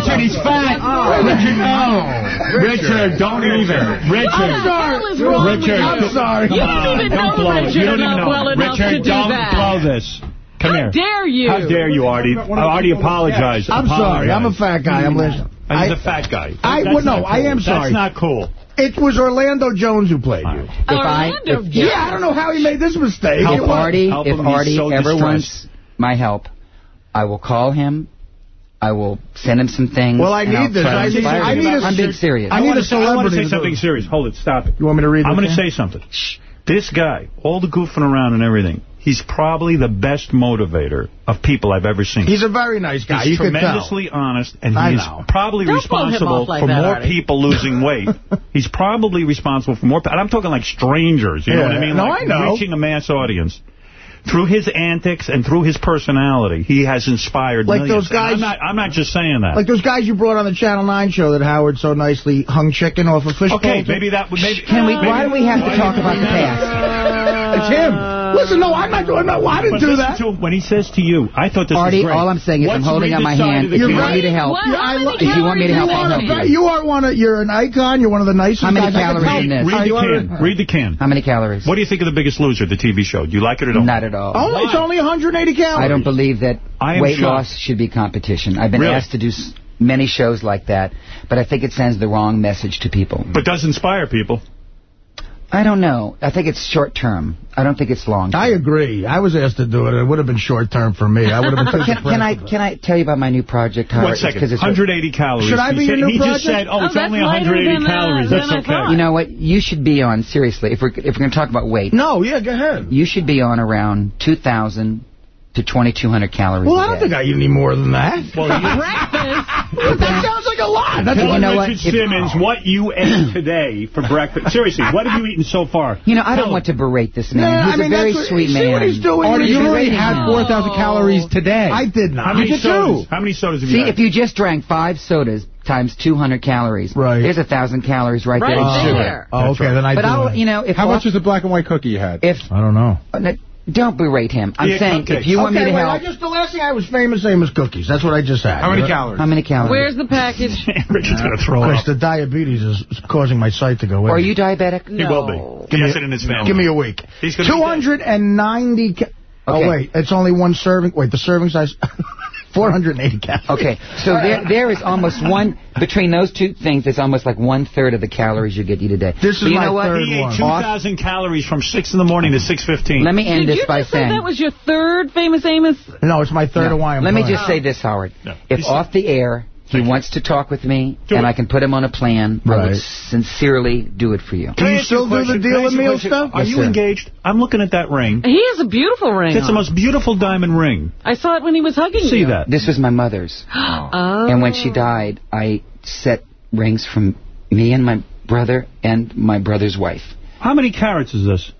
Richard, he's oh. fat. Oh, Richard, no. Richard, don't even. Richard. I'm sorry. Richard. I'm sorry. You don't even know Richard, enough well enough to do that. Richard don't blow this. Come How here. dare you? How dare you, Artie? I uh, already apologized. I'm sorry. I'm a fat guy. I'm listening. I'm a fat guy. I, well, no, cool. I am sorry. That's not cool. It was Orlando Jones who played you. If Orlando I, if, yeah, yeah, I don't know how he made this mistake. Help Artie. Help if Artie so ever wants my help, I will call him. I will send him some things. Well, I need this. I need, I need a, I'm being serious. I, I need a celebrity. I want to say something serious. Hold it. Stop it. You want me to read I'm going to say something. Shh. This guy, all the goofing around and everything, he's probably the best motivator of people I've ever seen. He's a very nice guy. He's you could tell. tremendously honest, and I he's know. probably Don't responsible like for that, more Artie. people losing weight. he's probably responsible for more. And I'm talking like strangers. You know what I mean? No, like I know. Reaching a mass audience. Through his antics and through his personality, he has inspired Like millions. those guys- I'm not, I'm not just saying that. Like those guys you brought on the Channel 9 show that Howard so nicely hung chicken off a fish okay, maybe that would... Maybe, Can we? Why do we have to talk about the past? It's him. Listen, no, I'm not doing that. I didn't But do that. to when he says to you, I thought this Artie, was great. all I'm saying is I'm holding read out my hand. If you want me to help, Yeah, if you want me to help, you I'll are help you. You are one of, you're an icon. You're one of the nicest How many guys. Calories in this? Read the you can. Read the can. How many calories? What do you think of the Biggest Loser, the TV show? Do you like it or don't? Not at all. Only, it's only 180 calories. I don't believe that weight shocked. loss should be competition. I've been Really? asked to do many shows like that, but I think it sends the wrong message to people. But does inspire people. I don't know. I think it's short term. I don't think it's long. I agree. I was asked to do it. It would have been short term for me. I would have been too Can, can I about it. can I tell you about my new project? Howard? One It's second. 'cause it's a- 180 calories. Should I be your said- new He project? just said, oh, Oh, it's only 180 than, uh, calories. than That's okay. You know what? You should be on seriously. If we're if we're going to talk about weight, No, yeah, go ahead. you should be on around 2,000 to 2,200 calories. Well, I don't think I eat any more than that. Well, you- that sounds like a lot. That's Tell you know what? Richard If- Simmons what you ate today for breakfast. Seriously, what have you eaten so far? You know, I Tell don't want to berate this man. Yeah, He's I mean, a very what- sweet see man. what he's doing? Artie, you You're already had 4,000 calories today. I did not. How many You did sodas? too. How many sodas have you See, had? if you just drank five sodas times 200 calories, Right. there's a thousand calories right, Right there. in Oh, there. Oh, okay, then I But do I'll, you know, if How much was the black and white cookie you had? if I don't know. Uh, uh, no, don't berate him. I'm Yeah, saying okay. if you want okay, me to wait, help, I just the last thing I was famous, same as cookies. That's what I just had. How many calories? how many calories? Where's the package? Richard's going to throw Chris, up. the diabetes is causing my sight to go in. Are you diabetic? He will be. Give he me has a- it in his family. Give me a week. He's gonna 290. Ca- Okay. Oh, wait. It's only one serving. Wait, the serving size? 480 calories. Okay, so there there is almost one between those two things. It's almost like one third of the calories you get eat a day. This is you my know what? third He ate one. 2,000 calories from 6 in the morning to 6.15. Let me end Did this by say saying. that was your third famous Amos? No, it's my third No. Hawaiian Let me just say this, Howard. No. If He's- off the air he wants to talk with me Do and it. I can put him on a plan, I would Right. sincerely do it for you. Can I you still do the deal Can I and ask you a meal stuff? Are Yes, you sir. engaged? I'm looking at that ring. He has a beautiful ring. It's the most beautiful diamond ring. I saw it when he was hugging See you. that? This was my mother's. Oh. And when she died, I set rings from me and my brother and my brother's wife. How many carats is this?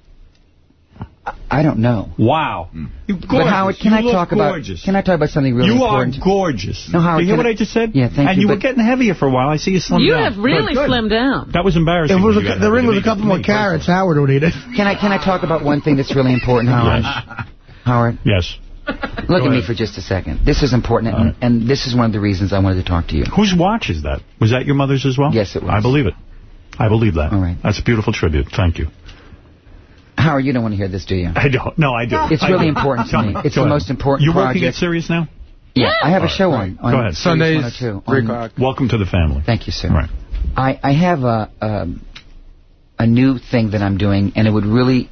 I don't know. Wow. Mm. You gorgeous. But Howard, can you I look talk gorgeous. about can I talk about something really you important? are gorgeous. No, Howard, Do you hear what I- I just said? Yeah, thank and you, you were getting heavier for a while. I see you slimmed You down. have really Good. slimmed down. That was embarrassing. It was a, you the ring was a couple more carrots, Howard would eat it. Can I can I talk about one thing that's really important, Howard? Howard, Yes. look at me for just a second. This is important, and, uh-huh. and this is one of the reasons I wanted to talk to you. Whose watch is that? Was that your mother's as well? Yes, it was. I believe it. I believe that. All right. That's a beautiful tribute. Thank you. Howard, you don't want to hear this, do you? I don't. No, I do. It's really do. important to me. me. It's Go the ahead. most important You're working at project. Sirius now? Yeah, I have a show right, on. on Go ahead. Sirius Sundays, 102, 3 on- o'clock. Welcome to the family. Thank you, sir. Right. I, I have a, um, a new thing that I'm doing, and it would really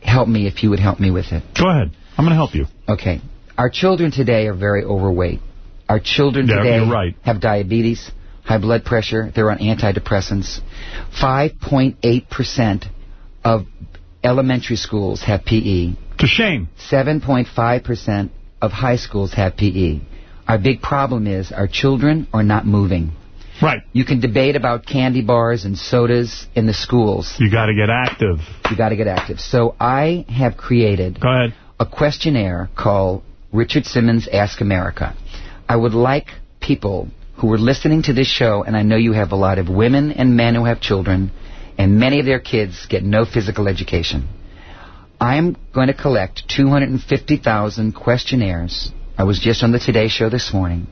help me if you would help me with it. Go ahead. I'm going to help you. Okay. Our children today are very overweight. Our children Yeah, today right. have diabetes, high blood pressure, they're on antidepressants. 5.8% of elementary schools have PE. It's a shame. 7.5% of high schools have PE. Our big problem is our children are not moving. Right. You can debate about candy bars and sodas in the schools. You got to get active. You got to get active. So I have created Go ahead. a questionnaire called Richard Simmons Ask America. I would like people who are listening to this show, and I know you have a lot of women and men who have children, and many of their kids get no physical education. I'm going to collect 250,000 questionnaires. I was just on the Today Show this morning,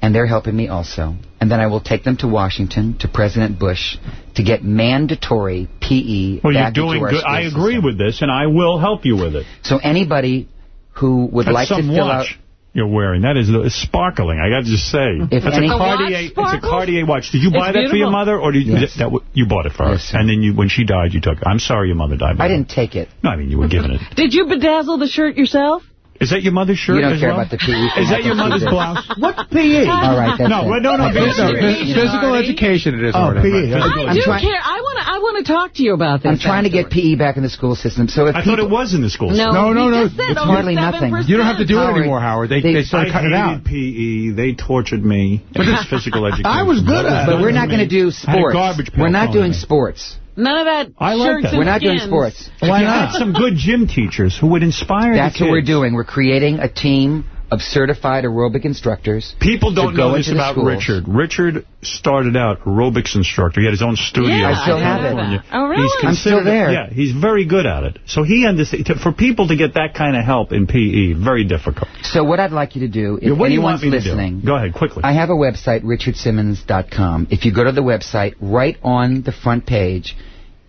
and they're helping me also. And then I will take them to Washington, to President Bush, to get mandatory PE Well, you're doing good. I agree system. with this, and I will help you with it. So anybody who would That's like to fill watch. out you're wearing. That is sparkling. I got to just say. If it's, any, a Cartier, watch it's a Cartier watch. Did you buy it's that beautiful. for your mother? or did you, yes. that, You bought it for her. Yes, and then you, when she died, you took it. I'm sorry your mother died. I didn't take it. No, I mean, you were given it. did you bedazzle the shirt yourself? Is that your mother's shirt You don't care well? about the PE. Is that your mother's blouse? What PE? All right, that's no, it. No, no, no. Physical education it is. Oh, PE. I do care. I want to I want to talk to you about this. I'm trying to get PE back in the school system. So if I thought it was in the school system. No, no, no. It's hardly nothing. You don't have to do it anymore, Howard. They, they, started cutting it out. PE. They tortured me. But it's physical education. I was good at it. But we're not going to do sports. We're not doing sports. None of that I like that. We're not skins. doing sports. Why not? some good gym teachers who would inspire That's what we're doing. We're creating a team of certified aerobic instructors. People don't know this about schools. Richard. Richard started out aerobics instructor. He had his own studio. Yeah, I still have it. Oh, really? He's I'm still there. Yeah, he's very good at it. So he understands. For people to get that kind of help in PE, very difficult. So what I'd like you to do, if yeah, anyone's do listening, go ahead quickly. I have a website, richardsimmons.com. If you go to the website, right on the front page,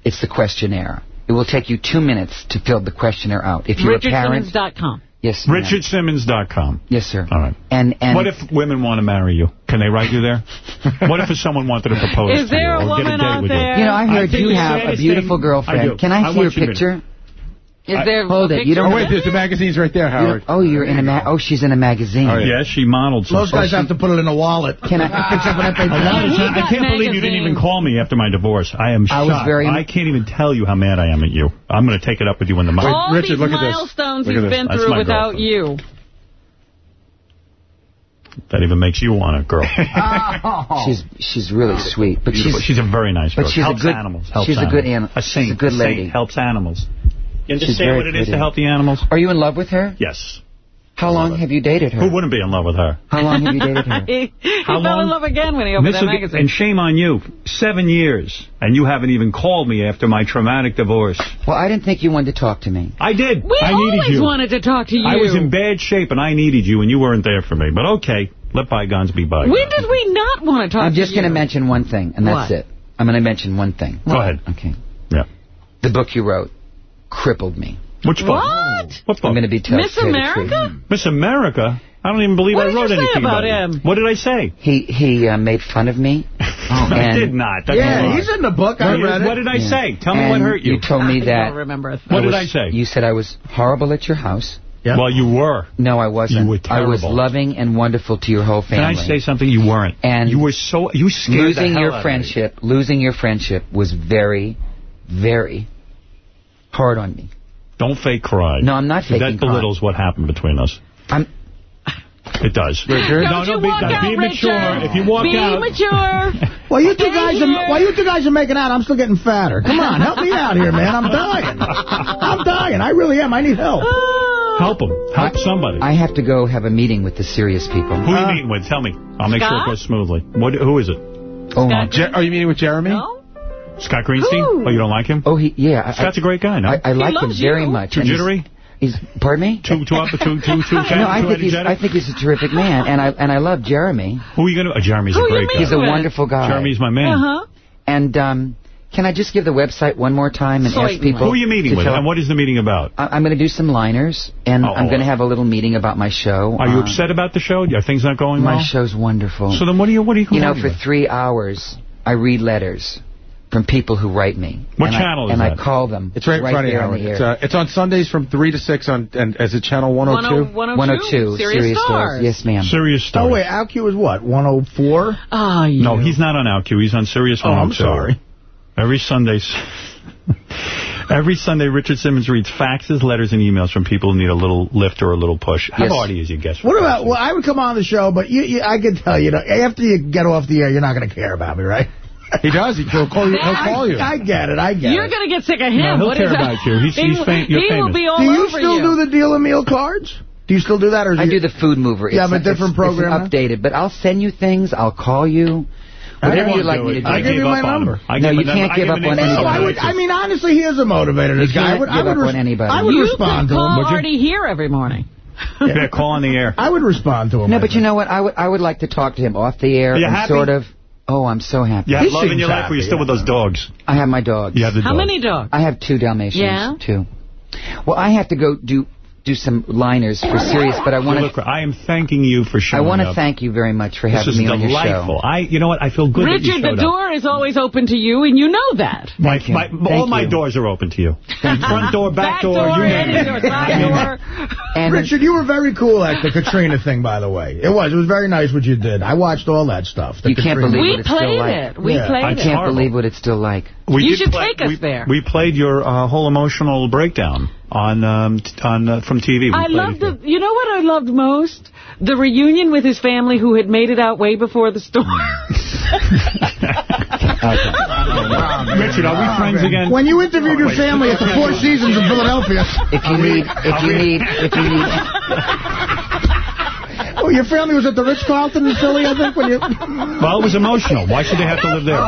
it's the questionnaire. It will take you two minutes to fill the questionnaire out. If you're Richard a parent... RichardSimmons.com. Yes, ma'am. RichardSimmons.com. Yes, sir. All right. And, and What if women want to marry you? Can they write you there? what if someone wanted to propose Is there a woman out there? You? you know, I heard I you have a beautiful thing, girlfriend. I Can I see I your picture? Is there Hold it. You don't oh, wait, there's the magazines right there, Howard. You oh, you're in a mag. oh, she's in a magazine. Oh, yeah. Yes, she modeled some Most guys have to put it in a wallet. Can I fix up what I can't magazine. believe you didn't even call me after my divorce. I am shocked. I was very... I can't even tell you how mad I am at you. I'm going to take it up with you in the... Wait, All Richard, look at this. milestones look at he's been That's through without girlfriend. you. That even makes you want a girl. Oh. She's she's really sweet, but she's she's a very nice girl. But she's helps a good animals. Helps she's animals. a good animal. A saint. She's a good lady. Saint helps animals. You understand what it pretty. is to help the animals? Are you in love with her? Yes. How long have you dated her? Who wouldn't be in love with her? How long have you dated her? he, he fell long? in love again when he opened that magazine. And shame on you. Seven years. And you haven't even called me after my traumatic divorce. Well, I didn't think you wanted to talk to me. I did. We I always wanted to talk to you. I was in bad shape and I needed you and you weren't there for me. But okay, let bygones be bygones. When did we not want to talk I'm just going to mention one thing, and that's it. I'm going to mention one thing. Go what? ahead. Okay. Yeah. The book you wrote crippled me. Which book? What? What book? I'm going to be tough. Miss America? Miss America? I don't even believe what I wrote anything about, about him. What did I say? He he uh, made fun of me. oh, I did not. That's yeah, he's in the book. What I read it. What did I yeah. say? Tell and me what hurt you. You told me that. I don't remember. What was, did I say? You said I was horrible at your house. Yeah. Well, you were. No, I wasn't. You were terrible. I was loving and wonderful to your whole family. Can I say something? You weren't. And you were so you scared losing your friendship. Losing your friendship was very, very hard on me. Don't fake cry. No, I'm not faking That belittles cry. what happened between us. I'm... It does. Richard? No, no, be, out, be mature. Richard. If you walk be out. Be mature. well, you two guys are while you two guys are making out, I'm still getting fatter. Come on, help me out here, man. I'm dying. I'm dying. I really am. I need help. Oh. Help them. Help I, somebody. I have to go have a meeting with the Sirius people. Who uh, are you uh, meeting with? Tell me. I'll make Scott? sure it goes smoothly. What? Who is it? Oh, Jer are you meeting with Jeremy? No? Scott Greenstein? Who? Oh, you don't like him? Oh, he yeah. Scott's I, a great guy, no? I, I like him very you. much. Too jittery? He's, pardon me? Too too up, too too too. too no, I think he's I think he's a terrific man, and I and I love Jeremy. Who are you gonna? Oh, Jeremy's Who a great guy. He's a wonderful guy. Jeremy's my man. Uh huh. And um, can I just give the website one more time and Certainly. ask people? Who are you meeting with, and what is the meeting about? I am going to do some liners, and -oh. I'm going to have a little meeting about my show. Are you um, upset about the show? Are things not going my well? My show's wonderful. So then, what are you? What are you? You know, for about? three hours, I read letters from people who write me. What and channel I, is and that? And I call them. It's right, right Friday, Howard. It's, uh, it's, on Sundays from 3 to 6 on and as a channel 102? 102, 102 Sirius, Sirius Stars. Stars. Yes, ma'am. Sirius Stars. Oh, wait, AlQ is what, 104? Ah, you. No, he's not on AlQ. He's on Sirius Monday. 102. Oh, I'm sorry. Every Sunday... Every Sunday, Richard Simmons reads faxes, letters, and emails from people who need a little lift or a little push. How yes. is your guess? What about, well, I would come on the show, but you, you, I can tell you, know, after you get off the air, you're not going to care about me, right? He does. He'll call you. He'll call you. I, I get it. I get it. You're going to get sick of him. No, he'll what care about you. He's, he's fam he famous. will be all over you. Do you still you. do the deal of meal cards? Do you still do that? or do I do the Food Mover. Yeah, it's, but different it's, program. It's updated. But I'll send you things. I'll call you. Whatever you like me to do. I give you my number. No, you can't give up on anybody. I mean, honestly, he is a motivator, this guy. I would give up on anybody. I would respond to him. You could call already here every morning. Yeah. call on the air. I would respond to him. No, but you know what? I would I would like to talk to him off the air and sort of Oh, I'm so happy. You have He love in your life, or you happy, still with those dogs? I have my dogs. You have the How dog. many dogs? I have two Dalmatians. Yeah? Two. Well, I have to go do do some liners for Sirius, but I want Look, to. I am thanking you for sharing. I want to thank you very much for This having is me on your show. delightful. show. I, you know what? I feel good that you Richard, the showed up. door is always open to you, and you know that. My, you. my, Thank all my doors are open to you. Front door, back, Back door, you name any it. door, side door. And Richard, you were very cool at the Katrina thing, by the way. It was. It was very nice what you did. I watched all that stuff. the you can't Katrina- believe We what it's still played like. it. We Yeah. played I it. can't horrible. believe what it's still like. We You should play- take us we, there. We played your uh, whole emotional breakdown on um, t- on uh, from TV. I loved it. the. You know what I loved most? The reunion with his family, who had made it out way before the storm. Richard, are we friends again? When you interviewed your family at the Four Seasons in Philadelphia. If you need, if you need, if you need, Oh, your family was at the Ritz-Carlton in Philly, I think, when you... Well, it was emotional. Why should they have to live there?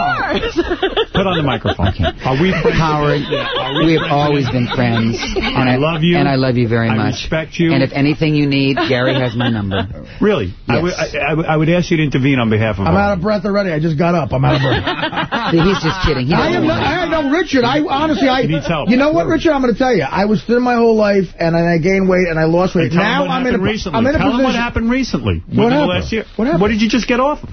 Put on the microphone. Are we friends? Howard, again? Are we we have always been friends. And I love you. And I love you very I much. I respect you. And if anything you need, Gary has my number. Really? I, would, I, I would- I would ask you to intervene on behalf of I'm out of breath already. I just got up. I'm out of breath. See, he's just kidding. He I doesn't am not, I know, Richard. I honestly, I. He needs help. You know what, Richard? I'm going to tell you. I was thin my whole life, and I gained weight, and I lost weight. Hey, tell now him what I'm in a. happened recently. I'm in a tell him position. what happened recently. What Within the happened? last year. What happened? What did you just get off of?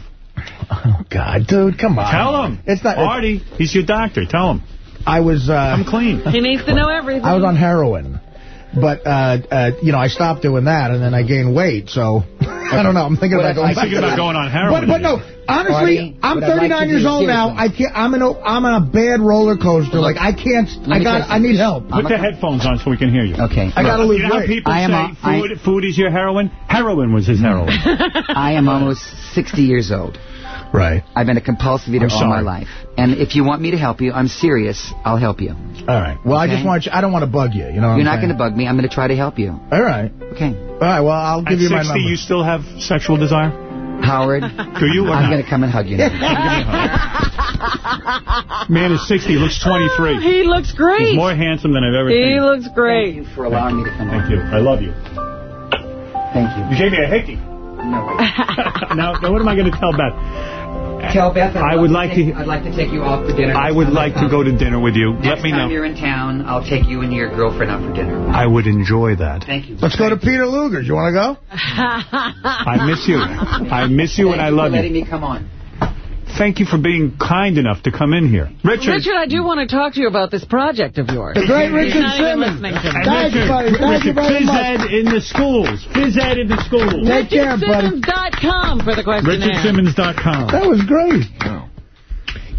Oh God, dude, come on. Tell him. It's not. Artie, he's your doctor. Tell him. I was. Uh, I'm clean. he needs to know everything. I was on heroin. But, uh, uh, you know, I stopped doing that, and then I gained weight, so... I don't know. I'm thinking about going I'm back thinking about going on heroin. But, but no, honestly, Artie, I'm what I'd like 39 years old now. I can't. I'm in a. I'm on a bad roller coaster. Like I can't. I got. I need help. Put the headphones on so we can hear you. Okay. I gotta You lose know how weight. people I am say a- I- food, food is your heroin? Heroin was his heroin. I am almost 60 years old. Right. I've been a compulsive eater I'm all my life. And if you want me to help you, I'm serious. I'll help you. All right. Well, I just want you. I don't want to bug you. You know. You're not going to bug me. I'm going to try to help you. All right. Okay. All right. Well, I'll give At you my 60, number. you still have sexual desire? Howard, Do you I'm going to come and hug you now. Man is 60, looks 23. He looks great. He's more handsome than I've ever He seen. looks great. Thank you for allowing me to come Thank on. you. I love you. Thank you. You gave me a hickey. No, now, now, what am I going to tell Beth? Tell Beth I'd I love would to like take- to- I'd like to take you out for dinner. I would like to go to dinner with you. Next Let me know. Next time you're in town, I'll take you and your girlfriend out for dinner. I would enjoy that. Thank you. Let's go to Peter Luger's. You want to go? I miss you. I miss you and Thank I you love for letting you. me come on. Thank you for being kind enough to come in here. Richard. Richard, I do mm. want to talk to you about this project of yours. The great Richard Simmons. listening to me. And Thank you, buddy. Thank you very phys much. ed in the schools. Phys ed in the schools. Take care, buddy. RichardSimmons.com for the questionnaire. RichardSimmons.com. That was great. Oh.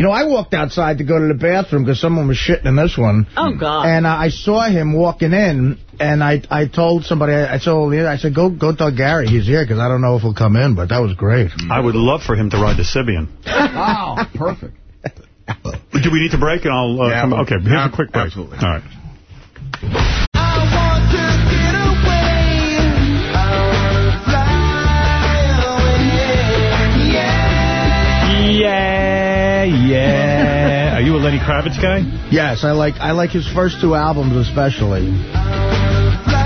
You know, I walked outside to go to the bathroom because someone was shitting in this one. Oh, God. And uh, I saw him walking in, and I I told somebody, I, I told I said, go go tell Gary he's here because I don't know if he'll come in, but that was great. I would love for him to ride the Sybian. Wow, perfect. Do we need to break? And I'll uh, Yeah, come. well, Okay, here's a quick break. absolutely. All right. You a Lenny Kravitz guy? Yes, I like I like his first two albums especially.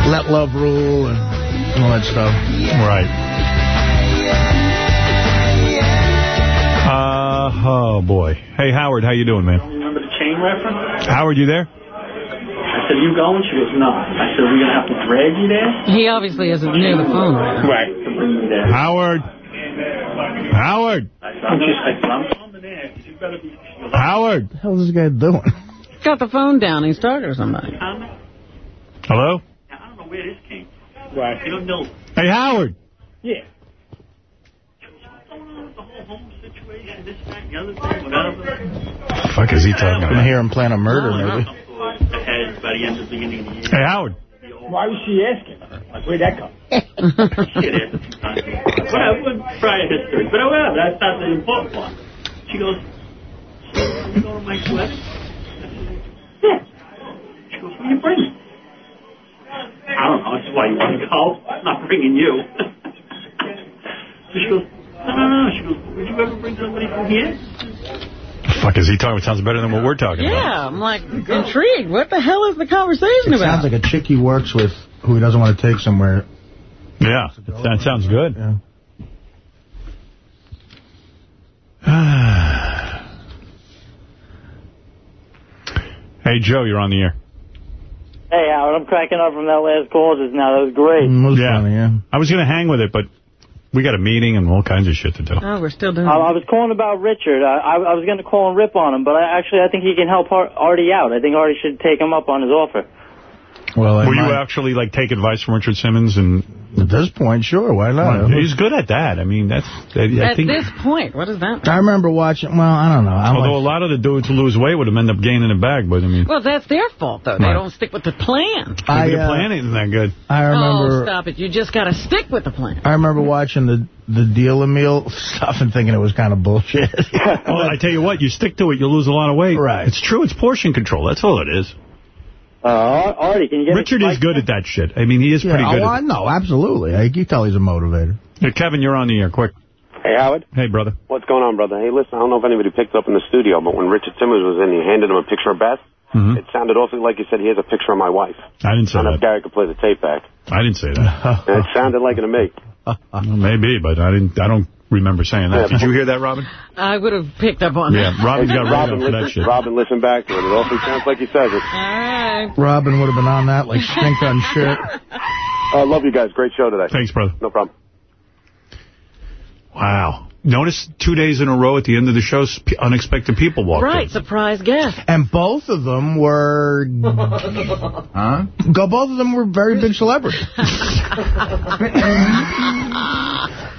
Let Love Rule and all that stuff. Right. Uh, oh, boy. Hey, Howard, how you doing, man? Remember the chain reference? Howard, you there? I said, you going? She goes, no. I said, we're going to have to drag you there? He obviously isn't near the phone right. Right. To bring you there. Howard. Howard. And she's like, well, I'm Howard. What the hell is this guy doing? He's got the phone down. He's talking to somebody. Um, Hello? I don't know where this came from. Right. You don't know. Hey, Howard. Yeah. What's going on with the whole home situation, this, that, the other thing, whatever? fuck is he talking about? I hear him plan a murder, maybe. Ahead by the end of the beginning of the year. Hey, Howard. Why was she asking? Like, where'd that come? she had asked a few times. Whatever, prior history. But whatever, that's not the important part. She goes, so, to Mike's wedding? I yeah. She goes, who you bringing? I don't know. I said, why, you want to go? I'm not bringing you. so she goes, no, no, no. She goes, would you ever bring somebody from here? Fuck is he talking? It sounds better than what we're talking about. Yeah, I'm like intrigued. What the hell is the conversation It about? sounds like a chick he works with who he doesn't want to take somewhere. Yeah, that sounds good. Yeah. hey, Joe, you're on the air. Hey, Howard, I'm cracking up from that last call just now. That was great. yeah. yeah. I was going to hang with it, but we got a meeting and all kinds of shit to do. Oh, we're still doing I, I was calling about Richard. I, I, I was going to call and rip on him, but I, actually I think he can help Ar- Artie out. I think Artie should take him up on his offer. Well, I Will you actually like take advice from Richard Simmons? And At this point, sure, why not? Well, he's good at that. I mean, that's. I, I At think. this point, what is that? I remember watching, well, I don't know. I'm Although a lot of the dudes who lose weight would have ended up gaining it back, but I mean, Well, that's their fault, though. They don't stick with the plan. I, maybe the uh, plan isn't that good. I remember. Oh, stop it. You just got to stick with the plan. I remember watching the the Deal-A-Meal stuff and thinking it was kind of bullshit. well, I tell you what, you stick to it, you'll lose a lot of weight. Right. It's true. It's portion control. That's all it is. Uh, Artie, can you get Richard is good at that shit. I mean, he is pretty good oh, at I know, absolutely. I, you can tell he's a motivator. Hey, Kevin, you're on the air. Quick. Hey, Howard. Hey, brother. What's going on, brother? Hey, listen, I don't know if anybody picked up in the studio, but when Richard Simmons was in, he handed him a picture of Beth. Mhm. It sounded awfully like he said he has a picture of my wife. I didn't say I don't know that. if Gary could play the tape back. I didn't say that. It sounded like it to me. Well, maybe, but I didn't. I don't remember saying that. Did you hear that, Robin? I would have picked up on Yeah, that. Robin's got Robin, radar for that listen, shit. Robin, listen back to it. It also sounds like he says it. All right. Robin would have been on that like stink on shit. I love you guys. Great show today. Thanks, brother. No problem. Wow. Notice two days in a row at the end of the show, unexpected people walked Right, surprise guest. And both of them were... huh? Go, both of them were very big celebrities.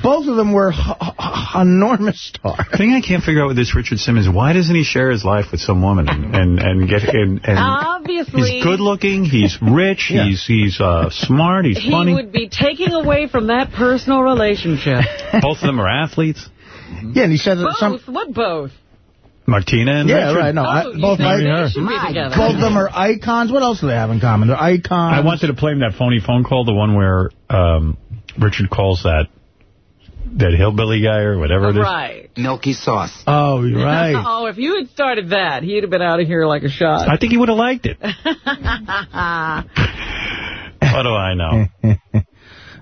both of them were h- h- enormous stars. The thing I can't figure out with this Richard Simmons, why doesn't he share his life with some woman and and, and get and, and Obviously, he's good looking, he's rich, he's he's uh, smart, he's he funny. would be taking away from that personal relationship. Both of them are athletes. Yeah, and he said that both? some... What both? Martina and Yeah, Richard. right. No, Oh, you both, I, they should be together. both of them are icons. What else do they have in common? They're icons. I wanted to play him that phony phone call, the one where um, Richard calls that that hillbilly guy or whatever it is. Right. Milky sauce. Oh, you're right. oh, if you had started that, he'd have been out of here like a shot. I think he would have liked it. What do I know?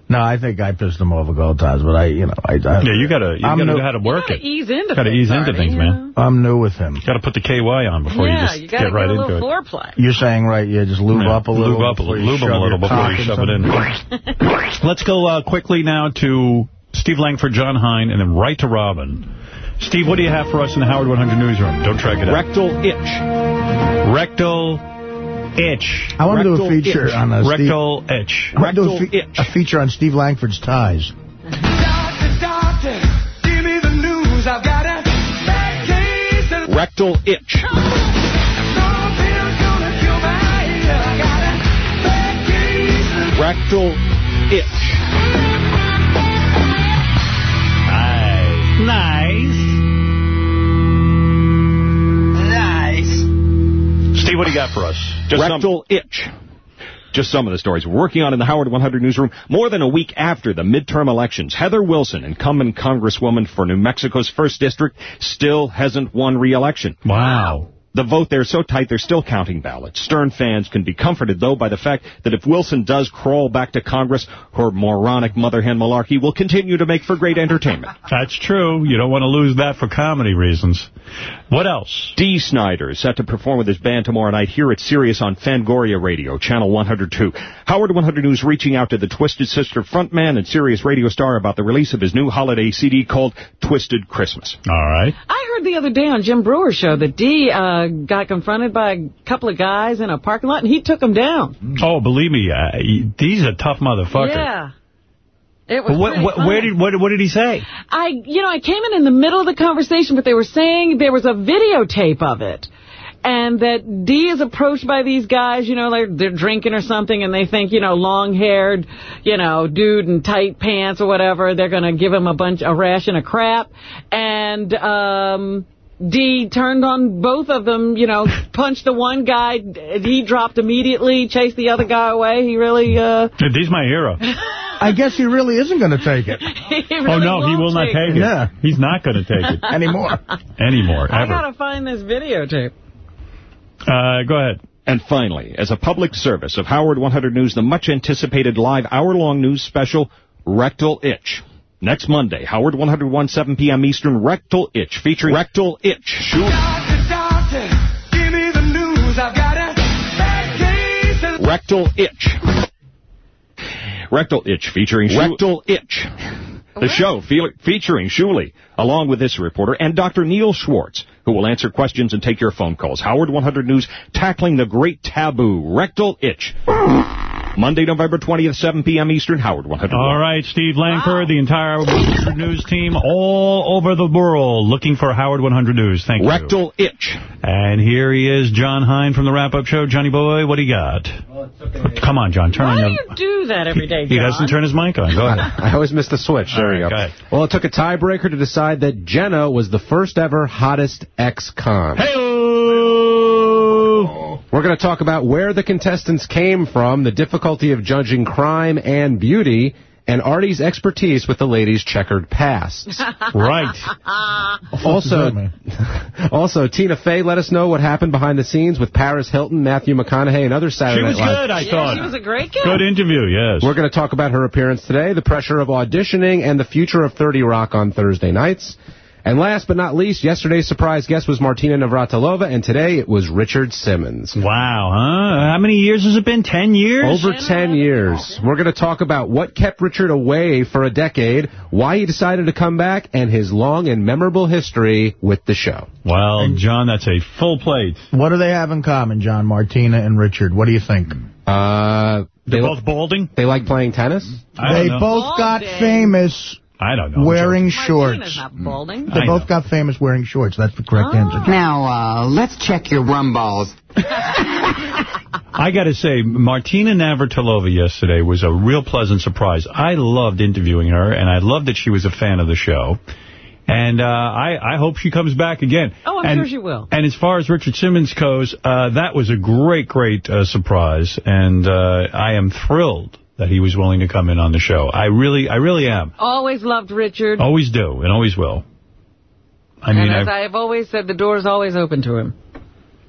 no, I think I pissed him off a couple times, but I, you know, I. I Yeah, you gotta you I'm gotta new- know how to work it. ease into Gotta things, ease into Artie, things, you man. I'm new with him. You Got to put the KY on before yeah, you just you gotta get right a into little it. foreplay. You're saying right? Yeah, just lube Yeah, up a little. Lube up a little, lube him a little before you shove it in. Let's go uh, quickly now to Steve Langford, John Hein, and then right to Robin. Steve, what do you have for us in the Howard 100 newsroom? Don't track it out. Rectal itch. Rectal itch. I want to do a feature itch. on a Steve, Rectal itch. I want to do a, rectal fe- a feature on Steve Langford's ties. Rectal itch. Rectal itch. Nice. Nice. Steve, what do you got for us? Just Rectal itch. Just some of the stories we're working on in the Howard 100 newsroom. More than a week after the midterm elections, Heather Wilson, incumbent congresswoman for New Mexico's 1st District, still hasn't won re-election. Wow. The vote there is so tight they're still counting ballots. Stern fans can be comforted, though, by the fact that if Wilson does crawl back to Congress, her moronic mother hen malarkey will continue to make for great entertainment. That's true. You don't want to lose that for comedy reasons. What else? Dee Snider is set to perform with his band tomorrow night here at Sirius on Fangoria Radio, Channel 102. Howard 100 News reaching out to the Twisted Sister frontman and Sirius radio star about the release of his new holiday CD called Twisted Christmas. All right. I heard the other day on Jim Breuer's show that Dee uh, got confronted by a couple of guys in a parking lot, and he took them down. Oh, believe me, uh, he- he's a tough motherfucker. Yeah. It was What, what, where did what, what did he say? I, you know, I came in in the middle of the conversation, but they were saying there was a videotape of it. And that Dee is approached by these guys, you know, like they're drinking or something, and they think, you know, long-haired, you know, dude in tight pants or whatever, they're going to give him a bunch, a ration of crap. And, um... Dee turned on both of them, you know, punched the one guy. He dropped immediately, chased the other guy away. He really, uh... He's my hero. I guess he really isn't going to take it. he oh, no, he won't not take it. Yeah. He's not going to take it. Anymore. Anymore, ever. I gotta find this videotape. Uh, go ahead. And finally, as a public service of Howard 100 News, the much anticipated live hour-long news special, Rectal Itch. Next Monday, Howard 101, 7 p.m. Eastern, Rectal Itch, featuring Rectal Itch. Rectal Itch. Rectal Itch featuring Shul- Rectal Itch. The show fe- featuring Shuli, along with this reporter, and Dr. Neil Schwartz, who will answer questions and take your phone calls. Howard 100 News tackling the great taboo, rectal itch. Monday, November 20th, 7 p.m. Eastern, Howard 100. All right, Steve Langford, the entire 100 News team, all over the world, looking for Howard 100 News. Thank you. Rectal itch. And here he is, John Hein from the Wrap-Up Show. Johnny boy, what do you got? Come on, John, turn Why on do your... you do that every day, He doesn't turn his mic on. Go ahead. I always miss the switch. There we All go. go. Well, it took a tiebreaker to decide that Jenna was the first ever hottest ex-con. We're going to talk about where the contestants came from, the difficulty of judging crime and beauty, and Artie's expertise with the ladies' checkered pasts. right. Also, also, Tina Fey let us know what happened behind the scenes with Paris Hilton, Matthew McConaughey, and other Saturday She was Night Live. good, I yeah, thought. she was a great kid. Good interview, yes. We're going to talk about her appearance today, the pressure of auditioning, and the future of 30 Rock on Thursday nights. And last but not least, yesterday's surprise guest was Martina Navratilova, and today it was Richard Simmons. Wow, huh? How many years has it been? Ten years? Over 10 years. We're going to talk about what kept Richard away for a decade, why he decided to come back, and his long and memorable history with the show. Well, John, that's a full plate. What do they have in common, John, Martina, and Richard? What do you think? Uh, They're both balding? They like playing tennis? I They know. both got famous I don't know. wearing Martina's shorts. not balding. They I both know. got famous wearing shorts. That's the correct answer. Now, uh, let's check your rum balls. I got to say, Martina Navratilova yesterday was a real pleasant surprise. I loved interviewing her, and I loved that she was a fan of the show. And uh, I, I hope she comes back again. Oh, I'm and, sure she will. And as far as Richard Simmons goes, uh, that was a great, great uh, surprise. And uh, I am thrilled that he was willing to come in on the show. I really, I really am. Always loved Richard. Always do, and always will. I mean, as I've- I've always said, the door's always open to him.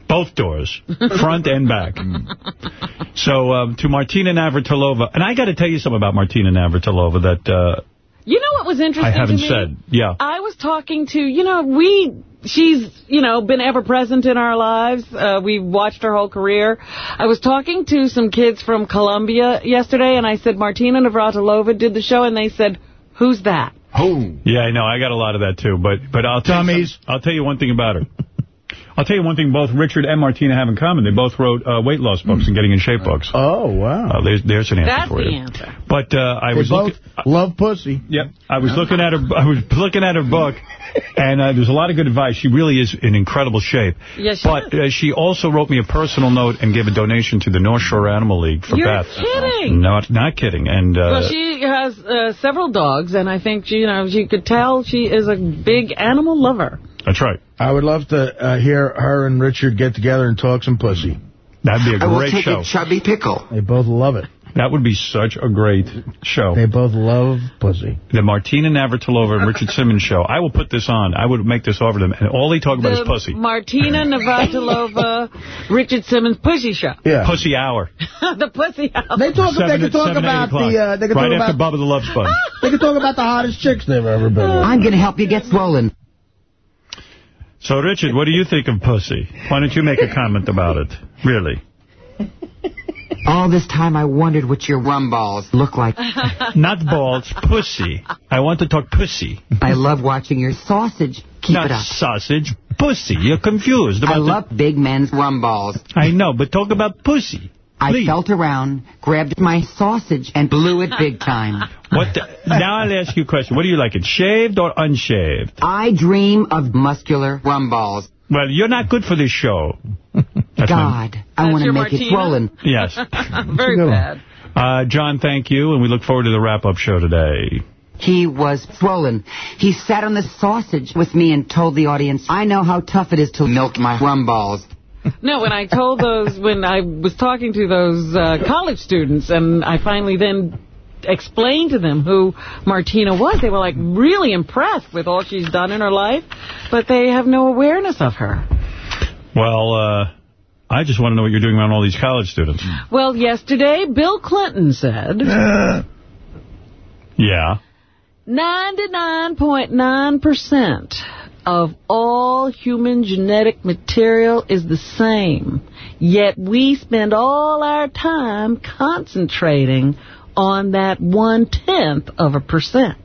Both doors, front and back. So um, to Martina Navratilova, and I got to tell you something about Martina Navratilova that uh, You know what was interesting I haven't said. Yeah. I was talking to, you know, we, she's, you know, been ever present in our lives. Uh, we watched her whole career. I was talking to some kids from Columbia yesterday, and I said, Martina Navratilova did the show, and they said, who's that? Oh. Yeah, I know. I got a lot of that, too. But but I'll tell you I'll tell you one thing about her. I'll tell you one thing both Richard and Martina have in common. They both wrote uh, weight loss books and getting in shape books. Oh, wow. Uh, there's, there's an answer That's for the answer. But uh, I They was both looking... love pussy. Yep. I was looking at her I was looking at her book, and uh, there's a lot of good advice. She really is in incredible shape. Yes, she But uh, she also wrote me a personal note and gave a donation to the North Shore Animal League for You're Beth. kidding. Not, not kidding. And uh, well, she has uh, several dogs, and I think, she, you know, she could tell she is a big animal lover. That's right. I would love to uh, hear her and Richard get together and talk some pussy. That'd be a I will great take show. a chubby pickle. They both love it. That would be such a great show. They both love pussy. The Martina Navratilova and Richard Simmons show. I will put this on. I would make this over to them. And all they talk about is pussy. Martina Navratilova, Richard Simmons Pussy Show. Yeah. Pussy hour. the Pussy Hour. They talk. Seven they to- can talk seven about o'clock. the. Uh, they can right talk after about. Bubba the Love Sponge. They can talk about the hottest chicks they've ever been with. I'm going to help you get swollen. So, Richard, what do you think of pussy? Why don't you make a comment about it? Really? All this time I wondered what your rum balls look like. Not balls, pussy. I want to talk pussy. I love watching your sausage. Keep Not it up. sausage, pussy. You're confused about I the- love big men's rum balls. I know, but talk about pussy. I felt around, grabbed my sausage, and blew it big time. What? The, now I'll ask you a question. What do you like, it shaved or unshaved? I dream of muscular rum balls. Well, you're not good for this show. That's my- God, I want to your make it Martina? swollen. Yes. Very bad. Uh, John, thank you, and we look forward to the wrap-up show today. He was swollen. He sat on the sausage with me and told the audience, I know how tough it is to milk my rum balls. No, when I told those, when I was talking to those uh, college students, and I finally then explained to them who Martina was, they were like really impressed with all she's done in her life, but they have no awareness of her. Well, uh, I just want to know what you're doing around all these college students. Well, yesterday, Bill Clinton said Yeah. 99.9% of all human genetic material is the same. Yet we spend all our time concentrating on that one-tenth of a percent.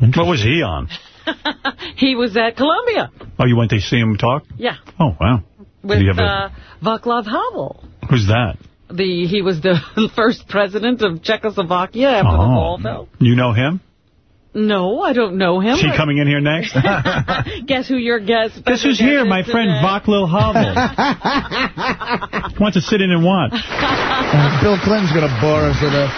What was he on? he was at Columbia. Oh, you went to see him talk? Yeah. Oh, wow. With Did a, uh, Václav Havel. who's that? The He was the first president of Czechoslovakia after the wall Oh, fell. you know him? No, I don't know him. Is he coming in here next? Guess who your guest Guess who's here? My friend Václav Havel. wants to sit in and watch. Bill Clinton's going to bore us to death.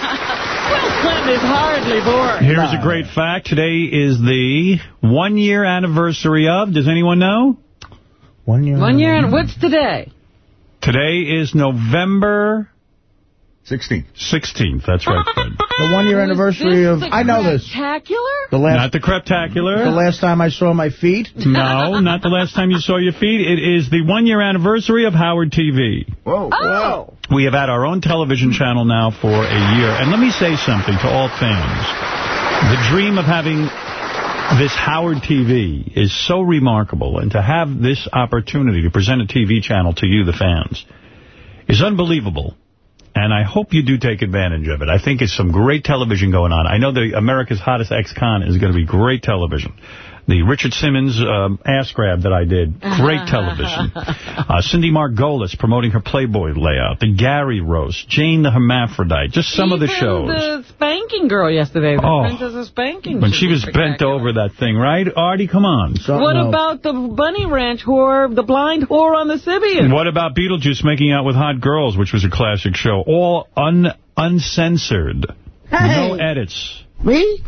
Bill Clinton is hardly boring. Here's a great fact. Today is the one-year anniversary of, does anyone know? One year. One year, and what's today? Today is November... 16th. 16th, that's right, Fred. The one-year anniversary of... I know this. The last, Not the Creptacular. the last time I saw my feet. No, not the last time you saw your feet. It is the one-year anniversary of Howard TV. Whoa. Oh. We have had our own television channel now for a year. And let me say something to all fans. The dream of having this Howard TV is so remarkable. And to have this opportunity to present a TV channel to you, the fans, is unbelievable. And I hope you do take advantage of it. I think it's some great television going on. I know the America's Hottest Ex-Con is going to be great television. The Richard Simmons um, ass grab that I did, great television. Uh, Cindy Margolis promoting her Playboy layout. The Gary roast. Jane the Hermaphrodite. Just some of the Even shows. the spanking girl yesterday, the Oh. Princess of Spanking. When should she be was bent over that thing, right? Artie, come on. What about the Bunny Ranch whore, the blind whore on the Sybian? What about Beetlejuice making out with hot girls, which was a classic show? All un uncensored. No edits. Me?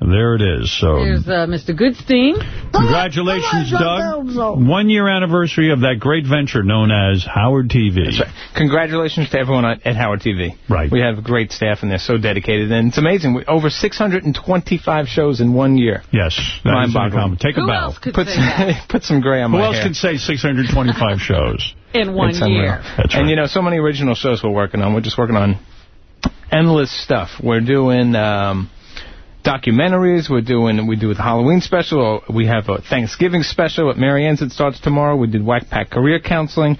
There it is. So Here's uh, Mr. Goodstein. congratulations, Doug. One year anniversary of that great venture known as Howard TV. Right. Congratulations to everyone at at Howard TV. Right. We have a great staff and they're so dedicated. And it's amazing. We, over 625 shows in one year. Yes. Mind-boggling. uncommon. Take a Who bow. else could Put, say that put some gray on Who my else hair. can say 625 shows? in one It's year? That's And you know, so many original shows we're working on. We're just working on endless stuff. We're doing um, documentaries. We're doing we do the Halloween special. We have a Thanksgiving special at Marianne's that starts tomorrow. We did Wack Pack Career Counseling,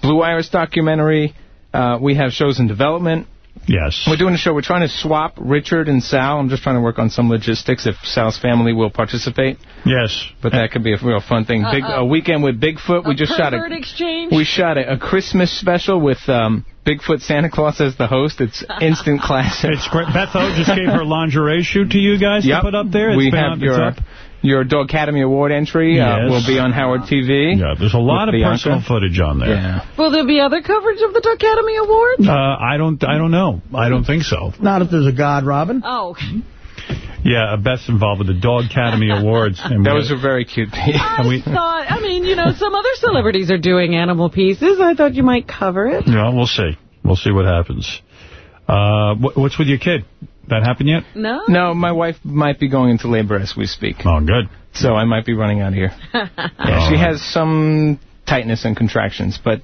Blue Iris documentary. Uh, we have shows in development. Yes. We're doing a show. We're trying to swap Richard and Sal. I'm just trying to work on some logistics if Sal's family will participate. Yes. But that could be a real fun thing. Big Uh-oh. a weekend with Bigfoot. We just shot pervert a exchange? we shot a, a Christmas special with um, Bigfoot Santa Claus as the host. It's instant classic. It's great. Beth O just gave her lingerie shoot to you guys Yep. to put up there. It's we been have up, your up. your Dog Academy Award entry. Uh, Yes. will be on Howard TV. Yeah, there's a lot of Bianca. personal footage on there. Yeah. Will there be other coverage of the Academy Awards? Uh, I don't. I don't know. I don't think so. Not if there's a God, Robin. Oh, Yeah, best involved with the Dog Academy Awards. And That was a very cute piece. and we, thought, I mean, you know, some other celebrities are doing animal pieces. I thought you might cover it. yeah, we'll see. We'll see what happens. Uh, what, what's with your kid? That happened yet? No? No, my wife might be going into labor as we speak. Oh, good. So I might be running out of here. Yeah, she has some tightness and contractions, but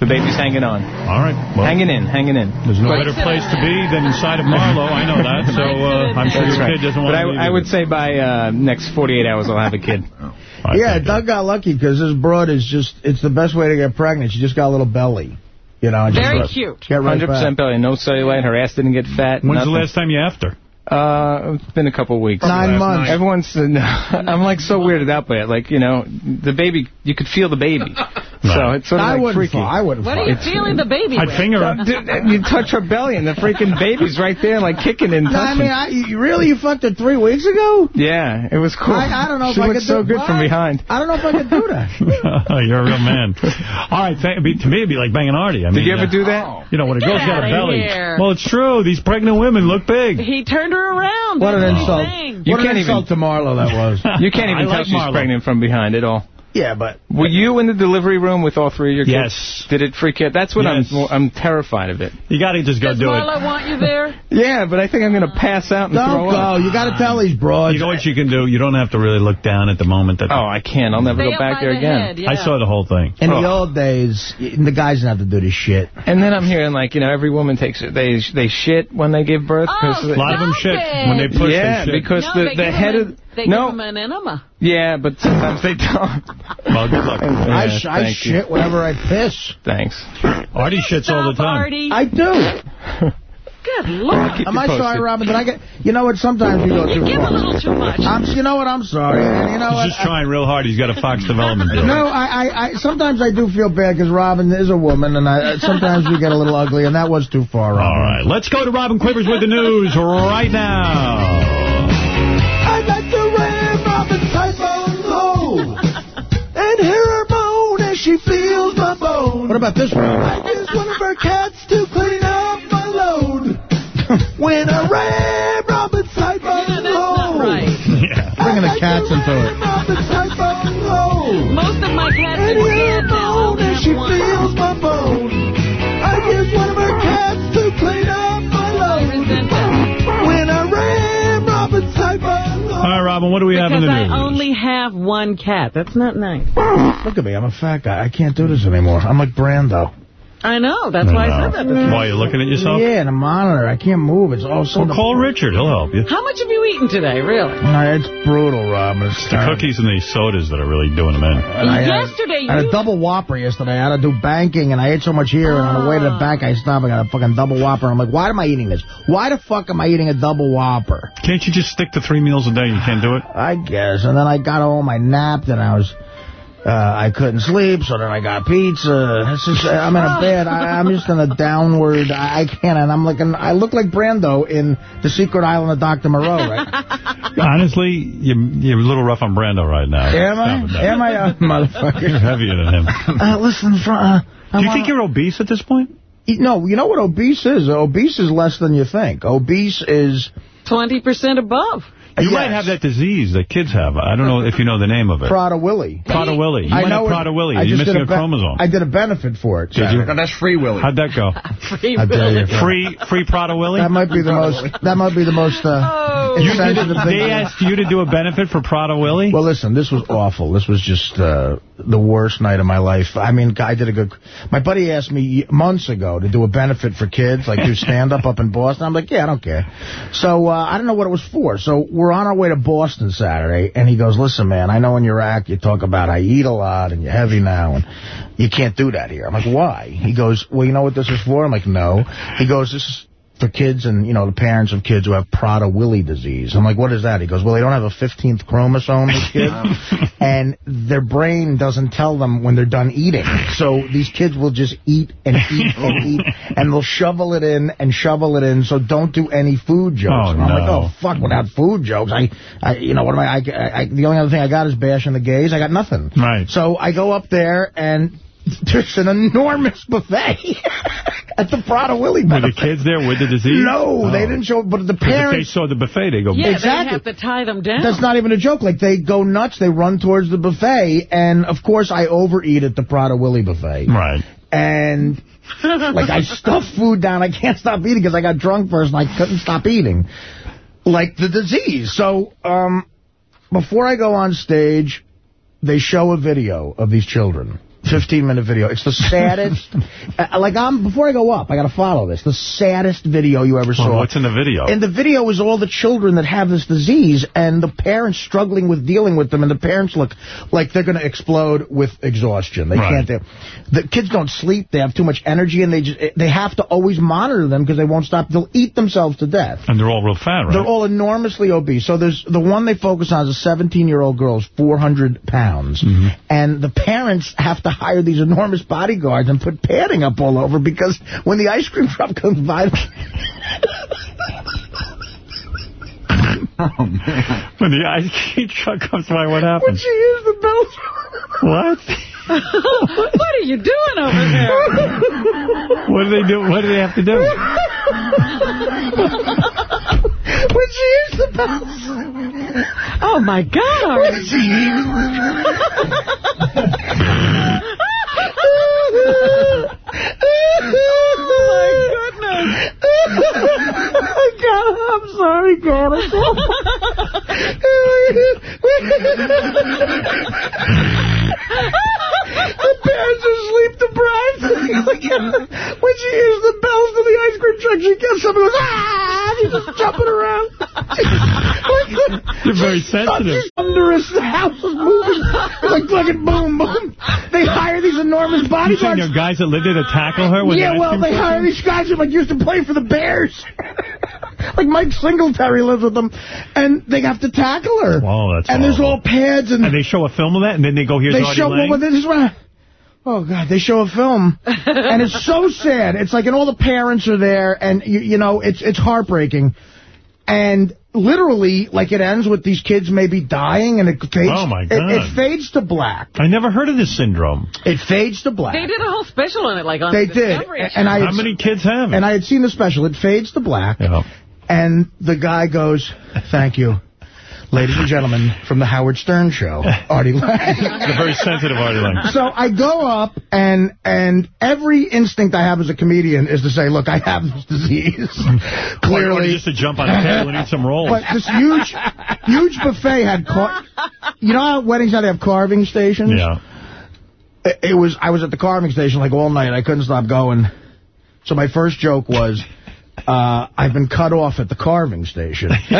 the baby's hanging on. All right. Well, hanging in, hanging in. There's no But- better place to be than inside of Marlowe. I know that. So uh, I'm sure That's your right. kid doesn't want But to I, leave I would say by uh, next 48 hours I'll have a kid. yeah, Doug got lucky because this broad is just, it's the best way to get pregnant. She just got a little belly. You know, and just Very cute. Get right 100% back. belly, no cellulite. Her ass didn't get fat. When's nothing. the last time you after? Uh, it's been a couple of weeks. Nine months. Everyone's, I'm like so weirded out by it. Like, you know, the baby, you could feel the baby. So it's sort of I like wouldn't freaky. fall. I wouldn't What fall. are you feeling the baby I'd with? finger her. Dude, you touch her belly and the freaking baby's right there, like kicking and No, I mean, I, you, really, you fucked her three weeks ago? yeah, it was cool. I, I don't know she if I went could so do good from behind. I don't know if I could do that. You're a real man. All right, th- be- to me, it'd be like banging Artie. I mean, Did you ever uh, do that? You know, when a Get girl's got a belly. here. Well, it's true. These pregnant women look big. He turned her around. What an That's insult. thing. You what can't an even- insult to Marlo that was. You can't even I tell like she's Marlo. pregnant from behind at all. Yeah, but Were you in the delivery room with all three of your kids? Yes. Did it freak you out? That's what Yes. I'm I'm terrified of it. You got to just go Does do Marla it. want you there? Yeah, but I think I'm going to pass out and don't throw go. up. You got to tell these broads. You know what you can do? You don't have to really look down at the moment. That Oh, I can't. I'll never go back there the again. head, yeah. I saw the whole thing. In the Oh. old days, the guys didn't have to do this shit. And then I'm hearing like you know every woman takes it. They they shit when they give birth. Oh, 'cause Oh, they- A lot of them shit it. when they push. yeah, they shit. because No, the the head of They no. give him an enema. Yeah, but sometimes they don't. Well, good luck. I, sh I thank you. shit whenever I piss. Thanks. Artie shits all the time. Artie. I do. Good luck. Am I sorry, Robin? Did I get... You know what? Sometimes you go too give far. a little too much. I'm, you know what? I'm sorry. And you know what? He's just trying real hard. He's got a Fox development deal. No, I, I, I sometimes I do feel bad because Robin is a woman, and I uh, sometimes we get a little ugly, and that was too far. Robin. All right, let's go to Robin Quivers with the news right now. What about this one? I use one of her cats to clean up my load. when I ram Robin Typhoon low. Right. Yeah. Bringing the cats into it. Robin Typhoon low. Most of my cats And are hear her dead now. moan Only she one. feels my bone. I use one of her cats to clean up my load. When I ram Robin Typhoon low. All right, Robin, what do we have in Because the I only have one cat. That's not nice. Look at me. I'm a fat guy. I can't do this anymore. I'm like Brando. I know. That's why I said that. This Why, you looking at yourself? Yeah, and a monitor. I can't move. It's all so... Well, call Richard. He'll help you. How much have you eaten today, really? No, it's brutal, Robin. It's The cookies and the sodas that are really doing them in. I had- Yesterday, I had a double Whopper yesterday. I had to do banking, and I ate so much here, and on the way to the ah. bank, I stopped. I got a fucking double Whopper. I'm like, why am I eating this? Why the fuck am I eating a double Whopper? Can't you just stick to three meals a day? You can't do it? I guess. And then I got home, I napped, and I was... Uh, I couldn't sleep, so then I got pizza. Just, I'm in a bed. I, I'm just in a downward. I, I can't. And I'm like, looking. I look like Brando in The Secret Island of Dr. Moreau, right? Honestly, you, you're a little rough on Brando right now. Am I? Stop it. Am I a motherfucker? You're heavier than him. Uh, listen, fr- uh, Do you think you're obese at this point? No, you know what obese is? Obese is less than you think. Obese is... 20% above. You might have that disease that kids have. I don't know if you know the name of it. Prada Willy. Prada Willy. You I might know have it. Prada Willy. You're missing a, be- chromosome. I did a benefit for it. Did you? Saturday. that's Free Willy. How'd that go? Free I tell you. Free free Prada Willy? That might be the most. That might be the most. Uh, You did, they asked you to do a benefit for Prada Willy? Well, listen, this was awful. This was just uh, the worst night of my life. I mean, I did a good... My buddy asked me months ago to do a benefit for kids, like do stand-up up in Boston. I'm like, yeah, I don't care. So uh, I don't know what it was for. So we're on our way to Boston Saturday, and he goes, listen, man, I know in your act you talk about I eat a lot and you're heavy now, and you can't do that here. I'm like, why? He goes, well, you know what this is for? I'm like, no. He goes, this is for kids and, you know, the parents of kids who have Prader-Willi disease. I'm like, what is that? He goes, well, they don't have a 15th chromosome, these kids, and their brain doesn't tell them when they're done eating. So these kids will just eat and eat and eat, and they'll shovel it in and shovel it in, so don't do any food jokes. Oh, and I'm like, oh, fuck, without food jokes. I, I you know, what am I, I, I, the only other thing I got is bashing the gays. I got nothing. Right. So I go up there, and there's an enormous buffet at the Prada Willy Were the kids there with the disease? No, Oh. they didn't show, but the 'Cause if they parents... saw the buffet, they go, Yeah, Exactly. they have to tie them down. That's not even a joke. Like, they go nuts. They run towards the buffet. And, of course, I overeat at the Prada Willy buffet. Right. And, like, I stuff food down. I can't stop eating because I got drunk first and I couldn't stop eating. Like the disease. So, um, before I go on stage, they show a video of these children. 15-minute video. It's the saddest. uh, like, I'm before I go up, I got to follow this. The saddest video you ever Well, saw. what's in the video? And the video is all the children that have this disease and the parents struggling with dealing with them. And the parents look like they're going to explode with exhaustion. They Right. can't. They, the kids don't sleep. They have too much energy, and they just they have to always monitor them because they won't stop. They'll eat themselves to death. and they're all real fat, right? They're all enormously obese. So there's the one they focus on is a 17-year-old girl is 400 pounds. Mm-hmm. And the parents have to hire these enormous bodyguards and put padding up all over because when the ice cream truck comes by... Oh, man. when the ice cream truck comes by, what when happens? she hears the bells... What? what are you doing over there? What do they do? What do they have to do? when she hears the bells... Oh, my God, When she hears... Oh, my God, I'm sorry, God. the parents are sleep deprived. when she hears the bells to the ice cream truck, she gets up and goes, ah! She's just jumping around. You're very sensitive. Thunderous. The house was moving. like fucking boom, boom. They hire these enormous You saying bodyguards. there are guys that live there to tackle her? when Yeah, well, they truck hire comes? these guys that like used to play for the Bears. like Mike Singletary lives with them, and they have to tackle her. Oh, that's And there's all pads and And they show a film of that, and then they go, here's they Artie show Lange. well, this is what. Oh God, they show a film, and it's so sad. It's like, and all the parents are there, and you, you know, it's it's heartbreaking, and literally, like it ends with these kids maybe dying, and it fades. Oh, my God. It, fades to black. I never heard of this syndrome. It fades to black. They did a whole special on it, like on They the did, Discovery and I Channel. had How many kids have it? And I had seen the special. It fades to black, and the guy goes, "Thank you." Ladies and gentlemen, from the Howard Stern Show, Artie Lange. It's a very sensitive Artie Lange. So I go up, and and every instinct I have as a comedian is to say, look, I have this disease. Or- Or Clearly. just to jump on a table and eat some rolls. But this huge, huge buffet had, car you know how weddings now they have carving stations? Yeah. It, it was, I was at the carving station like all night. I couldn't stop going. So my first joke was, uh, I've been cut off at the carving station.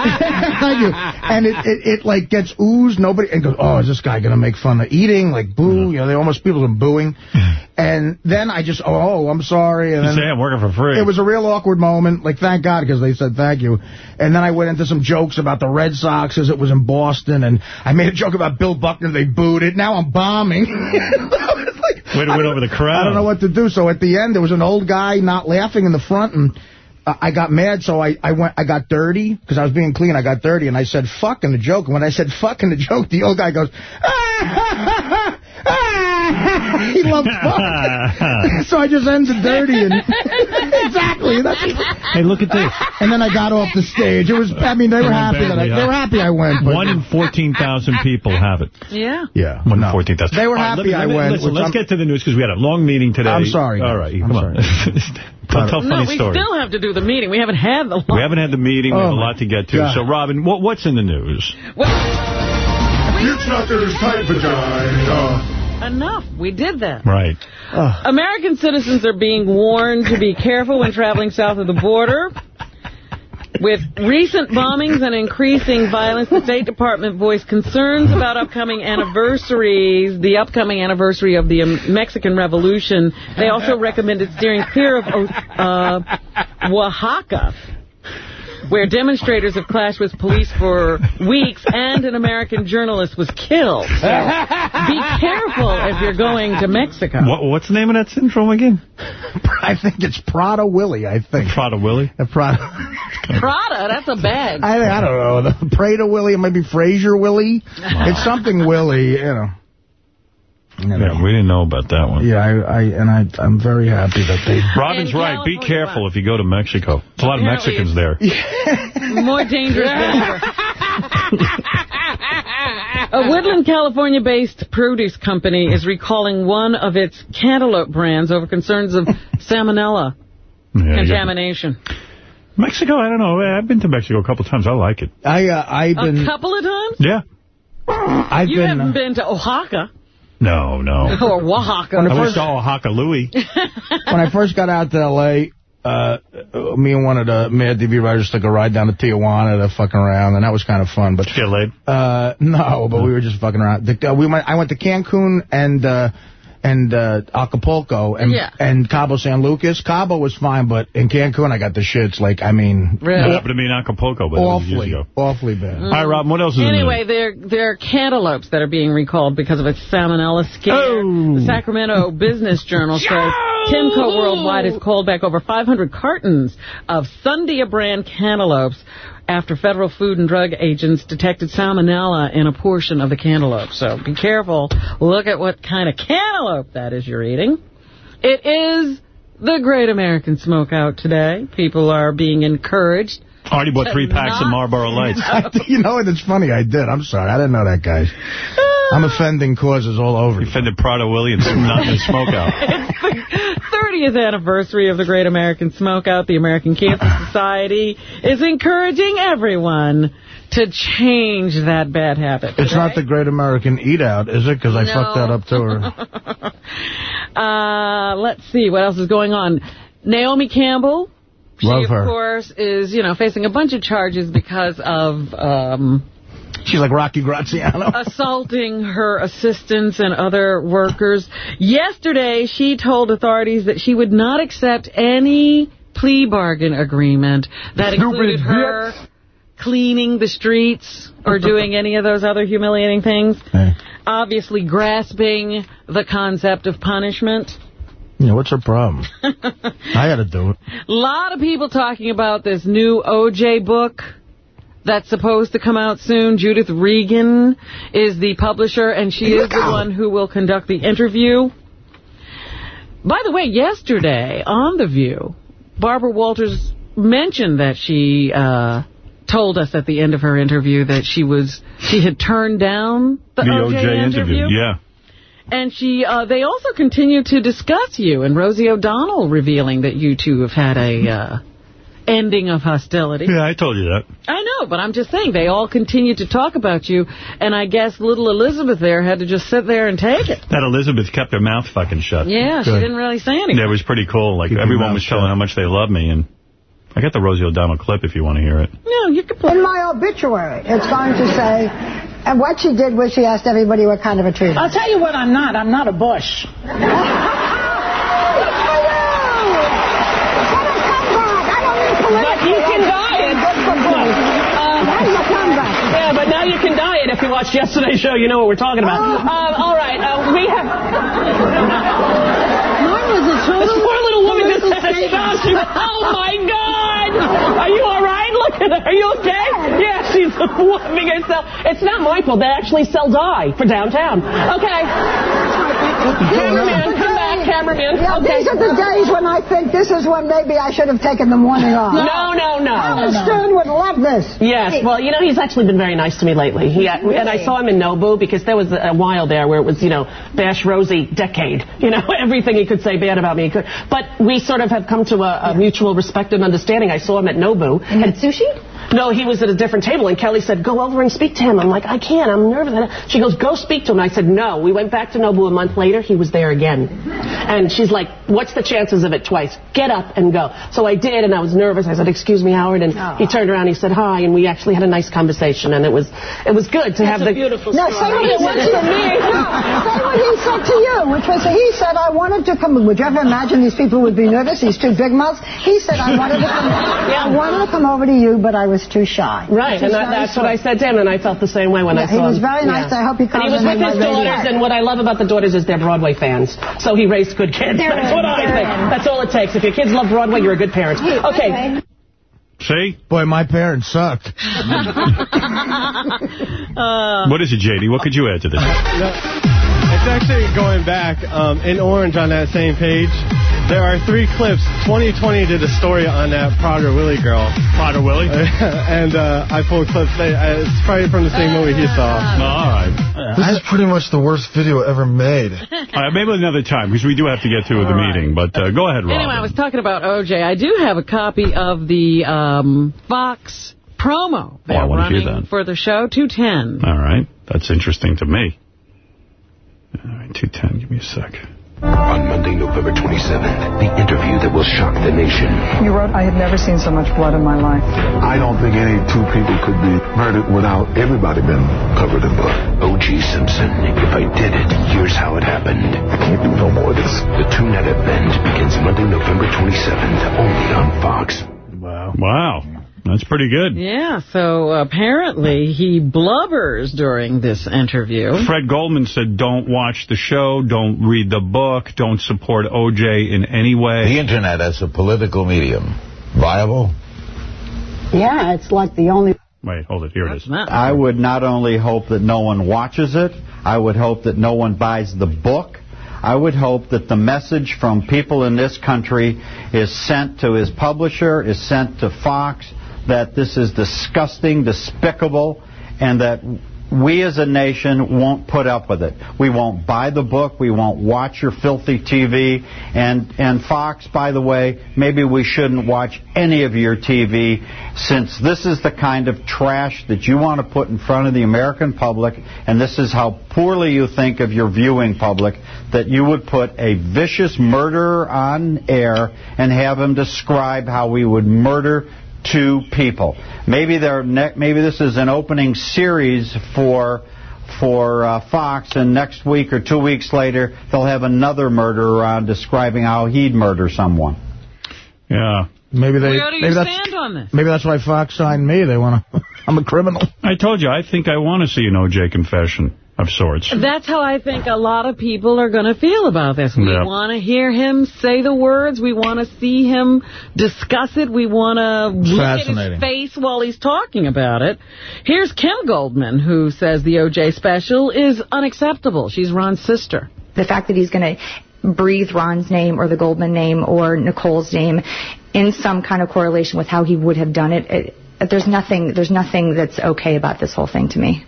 Thank you. And it, it, it, like, gets oozed. Nobody, and goes, oh, is this guy going to make fun of eating? Like, boo. You know, they almost, people are booing. And then I just, oh, I'm sorry. And You then say I'm working for free. It was a real awkward moment. Like, thank God, because they said thank you. And then I went into some jokes about the Red Sox as it was in Boston. And I made a joke about Bill Buckner. They booed it. Now I'm bombing. Way to win over the crowd. I don't know what to do. So at the end, there was an old guy not laughing in the front, and I got mad. So I, I went, I got dirty because I was being clean. I got dirty, and I said "fuck" in the joke. And when I said "fuck" in the joke, the old guy goes, ah, he loved fuck. so I just ended dirty, and exactly. That's, Hey, look at this. and then I got off the stage. It was, I mean, they were happy that I, they were happy I went. But One in 14,000 people have it. Yeah. Yeah. One in 14,000. They were All right, happy let me- I let went, Listen, let's I'm- get to the news because we had a long meeting today. I'm sorry, All right, I'm come on. tell tell a No, funny we story. still have to do the meeting. We haven't had the We haven't had the meeting. We have a Oh, lot to get to. God. So, Robin, what, what's in the news? It's not there's tight vagina. Enough. We did that. Right. American citizens are being warned to be careful when traveling south of the border. With recent bombings and increasing violence, the State Department voiced concerns about upcoming anniversaries, the upcoming anniversary of the um, Mexican Revolution. They also recommended steering clear of uh, Oaxaca, where demonstrators have clashed with police for weeks and an American journalist was killed. So be careful if you're going to Mexico. What, what's the name of that syndrome again? I think it's Prada Willie, I think. Prada Willie? Uh, Prada. Prada, that's a bag. I, I don't know. The Prada Willie, maybe Fraser Willie. It's something Willie, you know. Yeah, we didn't know about that one. Yeah, I, I and I, I'm very happy that they. Robin's right. Be careful if you go to Mexico. There's a lot of Apparently Mexicans there. More dangerous than ever. A Woodland, California-based produce company is recalling one of its cantaloupe brands over concerns of salmonella Yeah, contamination. Mexico, I don't know. I've been to Mexico a couple of times. I like it. I, uh, I've been... A couple of times? Yeah. I've you been. haven't been to Oaxaca No, no. or Oaxaca. When I I went first- to Oaxaca Louis. when I first got out to L.A., uh, me and one of the Mad TV writers took a ride down to Tijuana to fucking around, and that was kind of fun. But Get laid? Uh, no, but we were just fucking around. The, uh, we went. I went to Cancun and uh, and uh, Acapulco and Yeah. and Cabo San Lucas. Cabo was fine, but in Cancun I got the shits. Like I mean, That happened to me in Acapulco, but that was years awfully, ago. awfully bad. All right, Robin, what else is in Anyway, news? there there are cantaloupes that are being recalled because of a salmonella scare. Oh. The Sacramento Business Journal says Timco Worldwide has called back over 500 cartons of Sundia brand cantaloupes after federal food and drug agents detected salmonella in a portion of the cantaloupe. So be careful. Look at what kind of cantaloupe that is you're eating. It is the Great American Smokeout today. People are being encouraged I Already bought three packs of Marlboro Lights. you know, and it's funny. I did. I'm sorry. I didn't know that, guys. I'm offending causes all over. You offended Prada Williams, and not in the smokeout. It's the 30th anniversary of the Great American Smokeout. The American Cancer Society is encouraging everyone to change that bad habit. It's not the Great American Eat Out, is it? Because I No. fucked that up to her. Uh, let's see what else is going on. Naomi Campbell She, Love of her. course, is, you know, facing a bunch of charges because of um, She's like Rocky Graziano. assaulting her assistants and other workers. Yesterday, she told authorities that she would not accept any plea bargain agreement that included her cleaning the streets or doing any of those other humiliating things. Obviously grasping the concept of punishment. Yeah, what's her problem? I got to do it. A lot of people talking about this new OJ book that's supposed to come out soon. Judith Regan is the publisher, and she is the one who will conduct the interview. By the way, yesterday on The View, Barbara Walters mentioned that she uh, told us at the end of her interview that she was she had turned down the, The OJ, OJ interview, yeah. And she, uh, they also continue to discuss you and Rosie O'Donnell revealing that you two have had a uh, ending of hostility. Yeah, I told you that. I know, but I'm just saying they all continued to talk about you, and I guess little Elizabeth there had to just sit there and take it. That Elizabeth kept her mouth fucking shut. Yeah, she didn't really say anything. Yeah, it was pretty cool. Like, Keep everyone was telling how much they love me, and I got the Rosie O'Donnell clip if you want to hear it. No, you can play. In my obituary, it's going to say, and what she did was she asked everybody what kind of a tree. I'll tell you what I'm not. I'm not a bush. you can diet. Um, Yeah, but now you can diet if you watched yesterday's show. You know what we're talking about. Oh. Um, all right, uh, we have. Mine was a total This poor little woman just political said, statement. "Stop." She went, oh my God! Are you all right? Look at her. Are you okay? Yeah, she's loving herself. It's not my fault. They actually sell dye for downtown. Okay. Cameraman, come back, cameraman. Yeah, okay. these are the days when I think this is when maybe I should have taken the morning off. No, no, no. Howard Stern would love this. Yes, well, you know, he's actually been very nice to me lately. He, uh, And I saw him in Nobu because there was a while there where it was, you know, Bash Rosie decade. You know, everything he could say bad about me. Could. But we sort of have come to a, a mutual respect and understanding. I saw him at Nobu. And had sushi? No, he was at a different table, and Kelly said, go over and speak to him. I'm like, I can't, I'm nervous. She goes, go speak to him. I said, no. We went back to Nobu a month later. He was there again. And she's like, what's the chances of it twice? Get up and go. So I did, and I was nervous. I said, excuse me, Howard. And he turned around, he said hi, and we actually had a nice conversation, and it was it was good to have the... beautiful No, say what he It said for me. No, say what he said to you, which was he said I wanted to come. Would you ever imagine these people would be nervous? These two big mouths. He said I wanted to come. yeah. I wanted to come over to you, but I was too shy. Right, Which and that, very that's what I said to him, and I felt the same way when Yeah, I saw him. was very nice. I hope he And he was with his daughters, and what I love about the daughters is they're Broadway fans. So he raised good kids. They're that's in, what I they're think. in. That's all it takes. If your kids love Broadway, you're a good parent. Okay. See? Boy, my parents sucked. what is it, J.D.? What could you add to this? It's actually going back um, in orange on that same page. There are three clips. 2020 did a story on that Prager Willie girl. Prager Willie? and uh, I pulled clips. They, uh, it's probably from the same movie he saw. all right. This is pretty much the worst video ever made. All right, maybe another time, because we do have to get to the meeting. But uh, go ahead, Rob. Anyway, I was talking about OJ. I do have a copy of the um, Fox promo Oh, I they're wanna hear running that. for the show, 210. All right. That's interesting to me. All right, 210. Give me a sec. On Monday, November 27th, the interview that will shock the nation. You wrote, I have never seen so much blood in my life. I don't think any two people could be murdered without everybody being covered in blood. O.J. Simpson, if I did it, here's how it happened. I can't do no more of this. The two-night event begins Monday, November 27th, only on Fox. Wow. Wow. That's pretty good. Yeah, so apparently he blubbers during this interview. Fred Goldman said, don't watch the show, don't read the book, don't support O.J. in any way. The Internet as a political medium, viable? Yeah, it's like the only... Wait, hold it. Here it is. I would not only hope that no one watches it, I would hope that no one buys the book. I would hope that the message from people in this country is sent to his publisher, is sent to Fox, that this is disgusting, despicable, and that we as a nation won't put up with it. We won't buy the book. We won't watch your filthy TV. And, and Fox, by the way, maybe we shouldn't watch any of your TV since this is the kind of trash that you want to put in front of the American public, and this is how poorly you think of your viewing public, that you would put a vicious murderer on air and have him describe how we would murder two people. Maybe they're ne- maybe this is an opening series for for uh, Fox, and next week or two weeks later they'll have another murderer on describing how he'd murder someone. Yeah. Maybe they. Where do you maybe that's, stand on this? Maybe that's why Fox signed me. They want to. I'm a criminal. I told you, I think I want to see an O.J. confession of sorts. That's how I think a lot of people are going to feel about this. We Yeah. want to hear him say the words. We want to see him discuss it. We want to look at his face while he's talking about it. Here's Kim Goldman, who says the O.J. special is unacceptable. She's Ron's sister. the fact that he's going to breathe Ron's name or the Goldman name or Nicole's name in some kind of correlation with how he would have done it, it there's nothing there's nothing that's okay about this whole thing to me.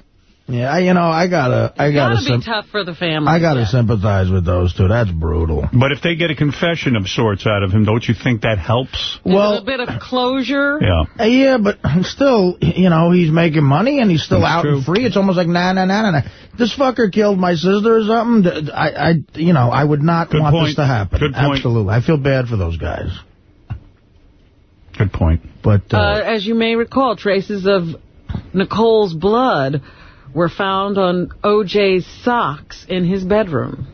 Yeah, I, you know, I gotta, I gotta, Gotta be tough for the family. I gotta sympathize with those two. That's brutal. But if they get a confession of sorts out of him, don't you think that helps? Well, a little bit of closure. Yeah. Uh, Yeah, but still, you know, he's making money and he's still That's out true. and free. It's almost like, nah, nah, nah, nah, nah. This fucker killed my sister or something. I, I, you know, I would not Good want point. this to happen. Good point. Absolutely. I feel bad for those guys. Good point. But, uh, Uh, as you may recall, traces of Nicole's blood were found on O.J.'s socks in his bedroom.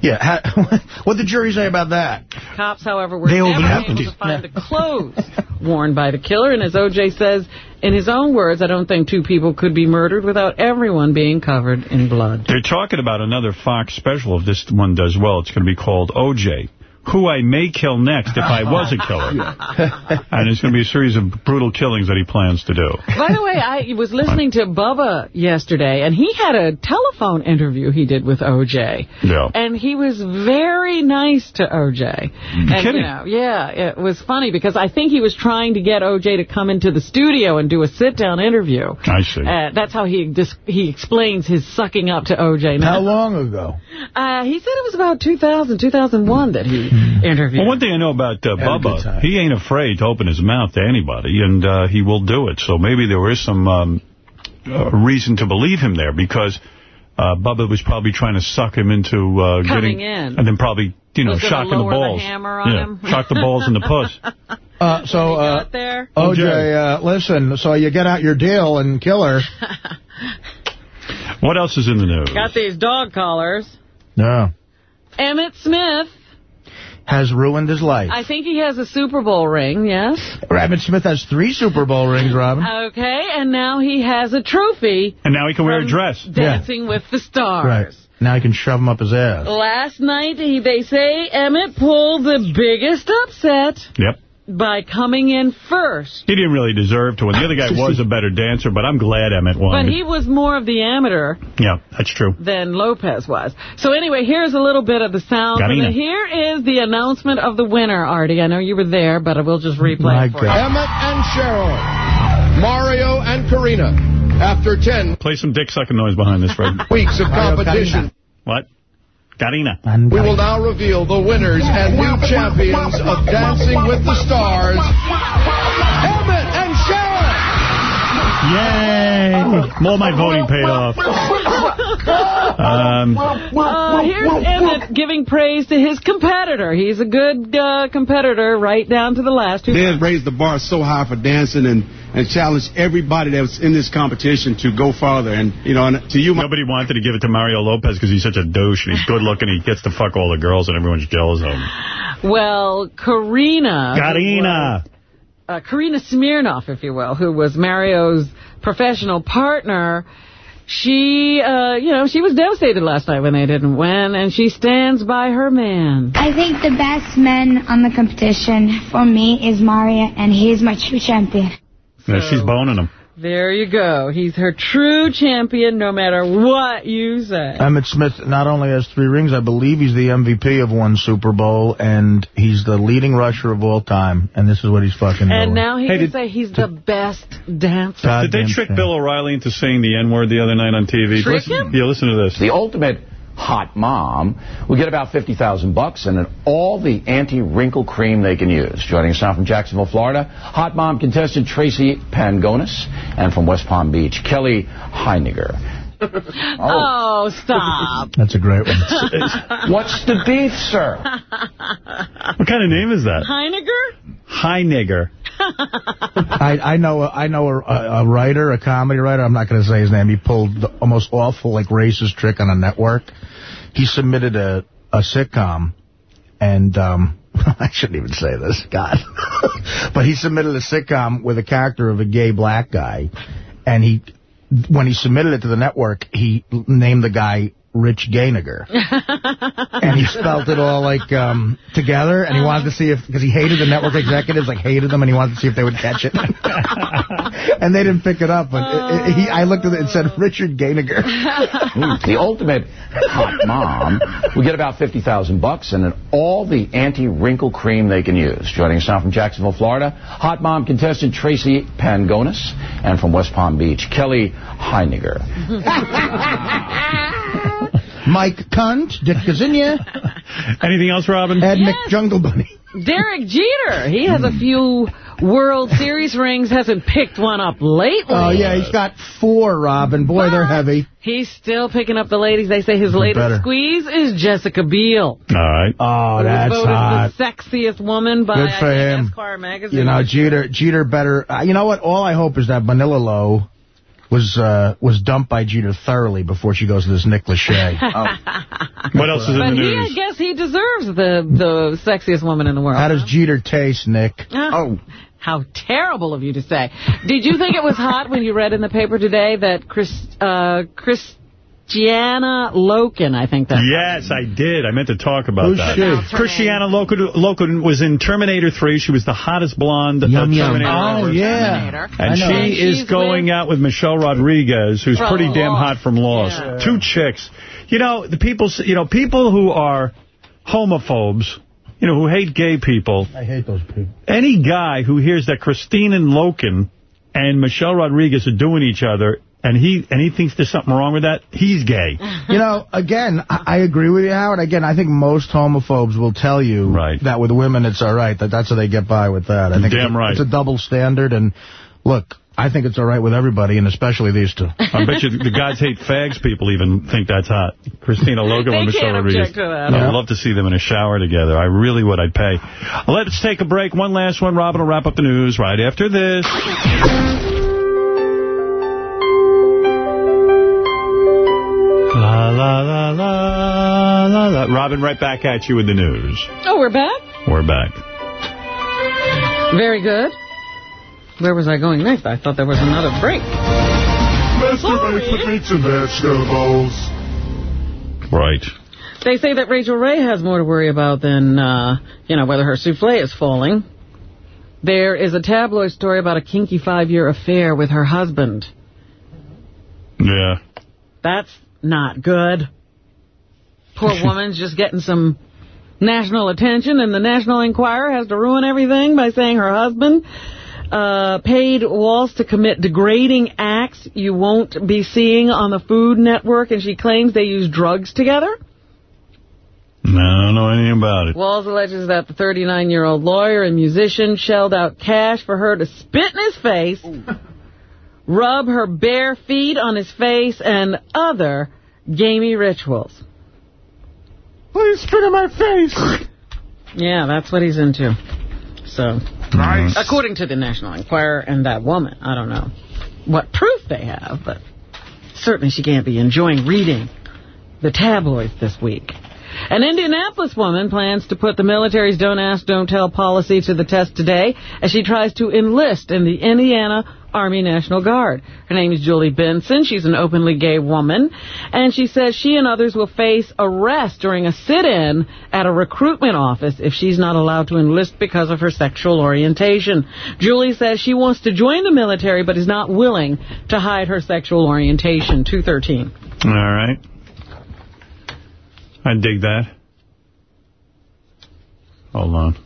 yeah, ha- what did the jury say about that? Cops, however, were They never able it. to find the clothes worn by the killer. And as O.J. says, in his own words, I don't think two people could be murdered without everyone being covered in blood. They're talking about another Fox special. If this one does well, it's going to be called O.J., Who I May Kill Next If I Was a Killer. and it's going to be a series of brutal killings that he plans to do. By the way, I was listening to Bubba yesterday, and he had a telephone interview he did with O.J. Yeah. And he was very nice to O.J. And, kidding. You know, yeah, it was funny because I think he was trying to get O.J. to come into the studio and do a sit-down interview. I see. Uh, that's how he dis- he explains his sucking up to O.J. Now. How long ago? uh, he said it was about 2000, 2001 that he interviewed. Well, one thing I know about uh, Had a good Bubba, he ain't afraid to open his mouth to anybody, and uh, he will do it. So maybe there is some um, uh, reason to believe him there, because uh, Bubba was probably trying to suck him into uh, Coming getting, in. and then probably, you know, Was gonna shocking the lower the balls. hammer on yeah, him. shock the balls in the puss. Uh, so, uh, there? OJ, uh, listen, so you get out your deal and kill her. What else is in the news? Got these dog collars. No. Emmitt Smith. Has ruined his life. I think he has a Super Bowl ring, yes? Rabbit Smith has three Super Bowl rings, Robin. Okay, and now he has a trophy. And now he can wear a dress. Dancing with the Stars. Right. Now he can shove him up his ass. Last night, he, they say Emmitt pulled the biggest upset Yep. By coming in first. He didn't really deserve to, and the other guy was a better dancer, but I'm glad Emmitt won. But he was more of the amateur yeah, that's true. than Lopez was. So anyway, here's a little bit of the sound. Karina. And here is the announcement of the winner, Artie. I know you were there, but I will just replay My it for you. Emmitt and Cheryl, Mario and Karina. After 10 Play some dick sucking noise behind this, Fred. weeks of competition, what? Karina. we will now reveal the winners and new champions of Dancing with the Stars, Emmitt and Cheryl. Yay! More my voting paid off. Um, Uh, here's Emmitt giving praise to his competitor. He's a good uh, competitor right down to the last. They raised the bar so high for dancing and, and challenge everybody that was in this competition to go farther. And, you know, and to you, my nobody wanted to give it to Mario Lopez because he's such a douche and he's good looking. And he gets to fuck all the girls and everyone's jealous of him. Well, Karina. Karina. Uh, Karina Smirnoff, if you will, who was Mario's professional partner. She, uh, you know, she was devastated last night when they didn't win, and she stands by her man. I think the best man on the competition for me is Mario, and he is my true champion. Yeah, she's boning him. There you go. He's her true champion no matter what you say. Emmitt Smith not only has three rings, I believe he's the MVP of one Super Bowl, and he's the leading rusher of all time, and this is what he's fucking And doing. now he Hey, can did- say he's the best dancer. Did they trick Bill O'Reilly into saying the N-word the other night on TV? Trick listen, him? Yeah, listen to this. The ultimate hot mom will get about 50000 bucks and all the anti-wrinkle cream they can use. Joining us now from Jacksonville, Florida, hot mom contestant Tracy Pangonis, and from West Palm Beach, Kelly Heiniger. Oh, stop. That's a great one. What's the beef, sir? What kind of name is that? Heiniger? Hi, nigger. I, I know a, I know a, a writer, a comedy writer. I'm not going to say his name. He pulled the almost awful, like, racist trick on a network. He submitted a, a sitcom, and um, I shouldn't even say this, God. but he submitted a sitcom with a character of a gay black guy, and he, when he submitted it to the network, he named the guy Rich Gainiger. and he spelt it all like um, together, and he wanted to see if because he hated the network executives, like hated them, and he wanted to see if they would catch it. and they didn't pick it up, but it, it, he, I looked at it and said Richard Gainiger. the ultimate hot mom will get about 50000 bucks and then all the anti-wrinkle cream they can use. Joining us now from Jacksonville, Florida, hot mom contestant Tracy Pangonis, and from West Palm Beach, Kelly Heiniger. Mike Cunt, Dick Gazinia. Anything else, Robin? Ed McJungle Bunny. Derek Jeter. He has a few World Series rings, hasn't picked one up lately. Oh, yeah, he's got four, Robin. Boy, they're heavy. He's still picking up the ladies. They say his They're latest better. squeeze is Jessica Biel. All right. Oh, who that's voted hot. the sexiest woman by Good for him. Esquire magazine. You know, Jeter, Jeter better. Uh, you know what? All I hope is that Minnillo was uh, was dumped by Jeter thoroughly before she goes to this Nick Lachey. What else is in but the he, news? I guess he deserves the the sexiest woman in the world. How does Jeter taste, Nick? Oh. How terrible of you to say. Did you think it was hot when you read in the paper today that Chris, uh, Kristanna Loken, I think that Yes, I did. I meant to talk about Who's that. she? Kristanna Loken, Loken was in Terminator 3. She was the hottest blonde of Yum, yum. Terminator Oh, ever. yeah. Terminator. And she And is going with- out with Michelle Rodriguez, who's From pretty damn hot from Lost. Yeah. Two chicks. You know, the people, you know, people who are homophobes, you know, who hate gay people, I hate those people. any guy who hears that Kristanna Loken and Michelle Rodriguez are doing each other, and he and he thinks there's something wrong with that, he's gay. You know, again, I, I agree with you, Howard. Again, I think most homophobes will tell you Right. that with women it's all right, that that's how they get by with that. I think Damn it's a, right. It's a double standard, and look, I think it's all right with everybody, and especially these two. I bet you the guys hate fags people even think that's hot. Kristanna Loken and Michelle can't Rodriguez. object to that. I'd Yeah. love to see them in a shower together. I really would. I'd pay. Let's take a break. One last one. Robin will wrap up the news right after this. La, la, la, la, la, la. Robin, right back at you with the news. Oh, we're back? We're back. Very good. Where was I going next? I thought there was another break. Masturbate with meats and vegetables. Right. They say that Rachael Ray has more to worry about than, uh, you know, whether her souffle is falling. There is a tabloid story about a kinky five-year affair with her husband. Yeah. That's not good. Poor woman's just getting some national attention, and the National Enquirer has to ruin everything by saying her husband uh, paid Walls to commit degrading acts you won't be seeing on the Food Network, and she claims they use drugs together. No, I don't know anything about it. Walls alleges that the 39-year-old lawyer and musician shelled out cash for her to spit in his face, rub her bare feet on his face, and other gamey rituals. Please spit in my face. Yeah, that's what he's into. So, Nice. according to the National Enquirer and that woman, I don't know what proof they have, but certainly she can't be enjoying reading the tabloids this week. An Indianapolis woman plans to put the military's don't ask, don't tell policy to the test today as she tries to enlist in the Indiana Army National Guard. Her name is Julie Benson. She's an openly gay woman. And she says she and others will face arrest during a sit-in at a recruitment office if she's not allowed to enlist because of her sexual orientation. Julie says she wants to join the military but is not willing to hide her sexual orientation. 213. All right. I dig that. Hold on.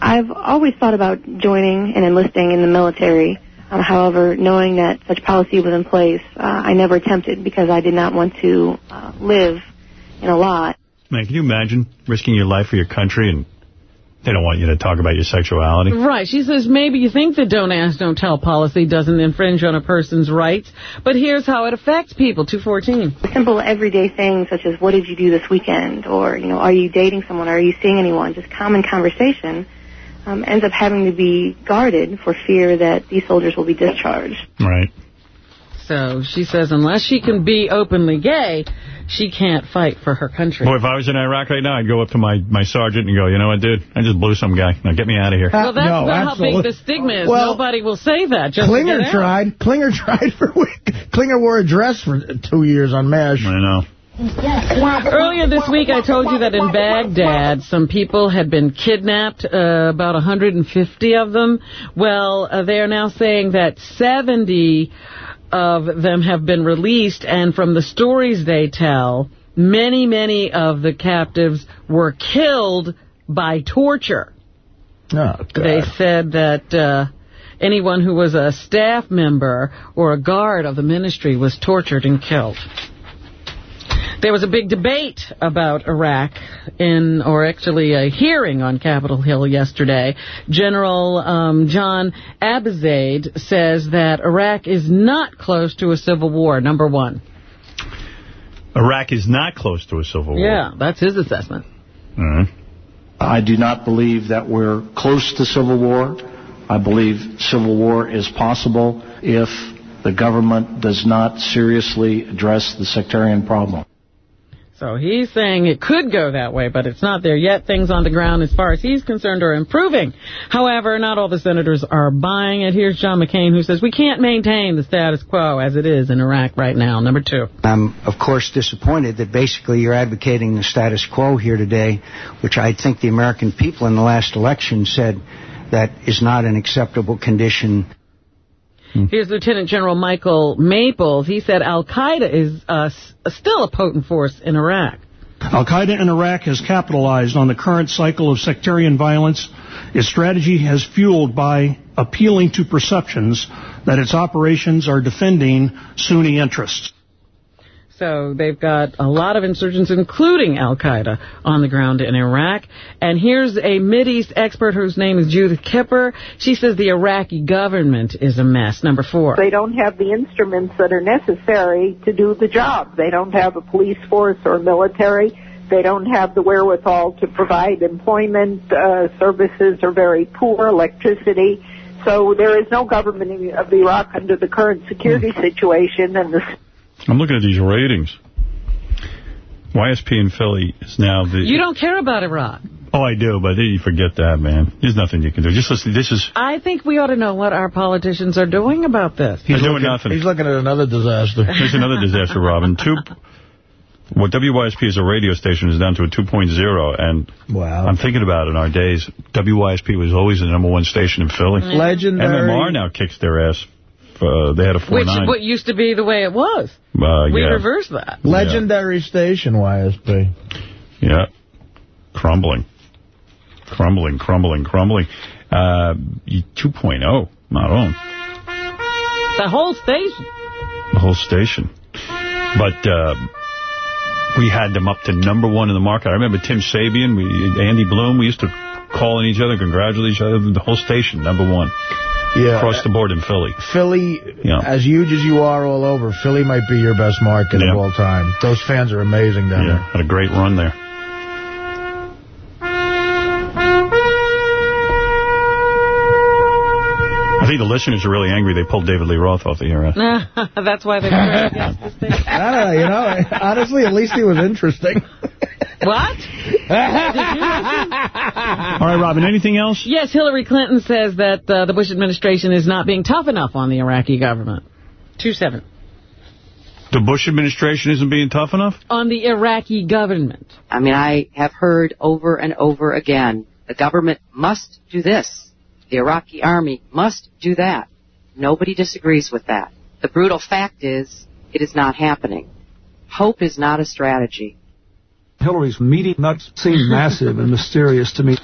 I've always thought about joining and enlisting in the military. Uh, however, knowing that such policy was in place, uh, I never attempted because I did not want to uh, live in a lot. Man, can you imagine risking your life for your country and they don't want you to talk about your sexuality? Right. She says maybe you think the don't ask, don't tell policy doesn't infringe on a person's rights, but here's how it affects people. 214. Simple everyday things such as what did you do this weekend or, you know, are you dating someone? Are you seeing anyone? Just common conversation um, ends up having to be guarded for fear that these soldiers will be discharged. Right. So she says unless she can be openly gay, she can't fight for her country. Boy, if I was in Iraq right now, I'd go up to my, my sergeant and go, you know what, dude? I just blew some guy. Now get me out of here. Well, that's No, not how big the stigma is. Well, Nobody will say that. Just to Klinger tried. Klinger tried for a week. Klinger wore a dress for two years on MASH. I know. Earlier this week, I told you that in Baghdad, some people had been kidnapped, uh, about 150 of them. Well, uh, they are now saying that 70 of them have been released, and from the stories they tell, many, many of the captives were killed by torture. Oh, They said that uh, anyone who was a staff member or a guard of the ministry was tortured and killed. There was a big debate about Iraq in, or actually a hearing on Capitol Hill yesterday. General um, John Abizaid says that Iraq is not close to a civil war, number one. Iraq is not close to a civil war. Yeah, that's his assessment. I do not believe that we're close to civil war. I believe civil war is possible if the government does not seriously address the sectarian problem. So he's saying it could go that way, but it's not there yet. Things on the ground, as far as he's concerned, are improving. However, not all the senators are buying it. Here's John McCain, who says we can't maintain the status quo as it is in Iraq right now. Number two. I'm, of course, disappointed that basically you're advocating the status quo here today, which I think the American people in the last election said that is not an acceptable condition. Here's Lieutenant General Michael Maples. He said Al-Qaeda is uh, still a potent force in Iraq. Al-Qaeda in Iraq has capitalized on the current cycle of sectarian violence. Its strategy has fueled by appealing to perceptions that its operations are defending Sunni interests. So they've got a lot of insurgents, including Al-Qaeda, on the ground in Iraq. And here's a Mideast expert whose name is Judith Kipper. She says the Iraqi government is a mess. Number four. They don't have the instruments that are necessary to do the job. They don't have a police force or military. They don't have the wherewithal to provide employment. Uh, services are very poor, electricity. So there is no government of Iraq under the current security situation, and the I'm looking at these ratings. YSP in Philly is now the... You don't care about Iraq. Oh, I do, but you forget that, man. There's nothing you can do. Just listen. This is... I think we ought to know what our politicians are doing about this. He's doing nothing. He's looking at another disaster. There's another disaster, Robin. Two... What WYSP is a radio station is down to a 2.0, and wow. I'm thinking about it in our days. WYSP was always the number one station in Philly. Legendary. MMR now kicks their ass. Uh, they had a Which 4.9. what used to be the way it was. Uh, we yeah. reversed that. Legendary station, YSP. Yeah. Crumbling. Crumbling, crumbling, crumbling. Uh, 2.0, not on. The whole station. The whole station. But uh, we had them up to number one in the market. I remember Tim Sabean, we, Andy Bloom, we used to call on each other, congratulate each other. The whole station, number one. Yeah. Across the board in Philly. Philly, Yeah. as huge as you are all over, Philly might be your best market Yeah. of all time. Those fans are amazing down Yeah, had a great run there. I think the listeners are really angry they pulled David Lee Roth off the air. That's why they were against the station. there. I don't know, you know, honestly, at least he was interesting. What? All right, Robin, anything else? Yes, Hillary Clinton says that uh, the Bush administration is not being tough enough on the Iraqi government. 2-7. The Bush administration isn't being tough enough? On the Iraqi government. I mean, I have heard over and over again, the government must do this. The Iraqi army must do that. Nobody disagrees with that. The brutal fact is, it is not happening. Hope is not a strategy. Hillary's meaty nuts seem massive and mysterious to me.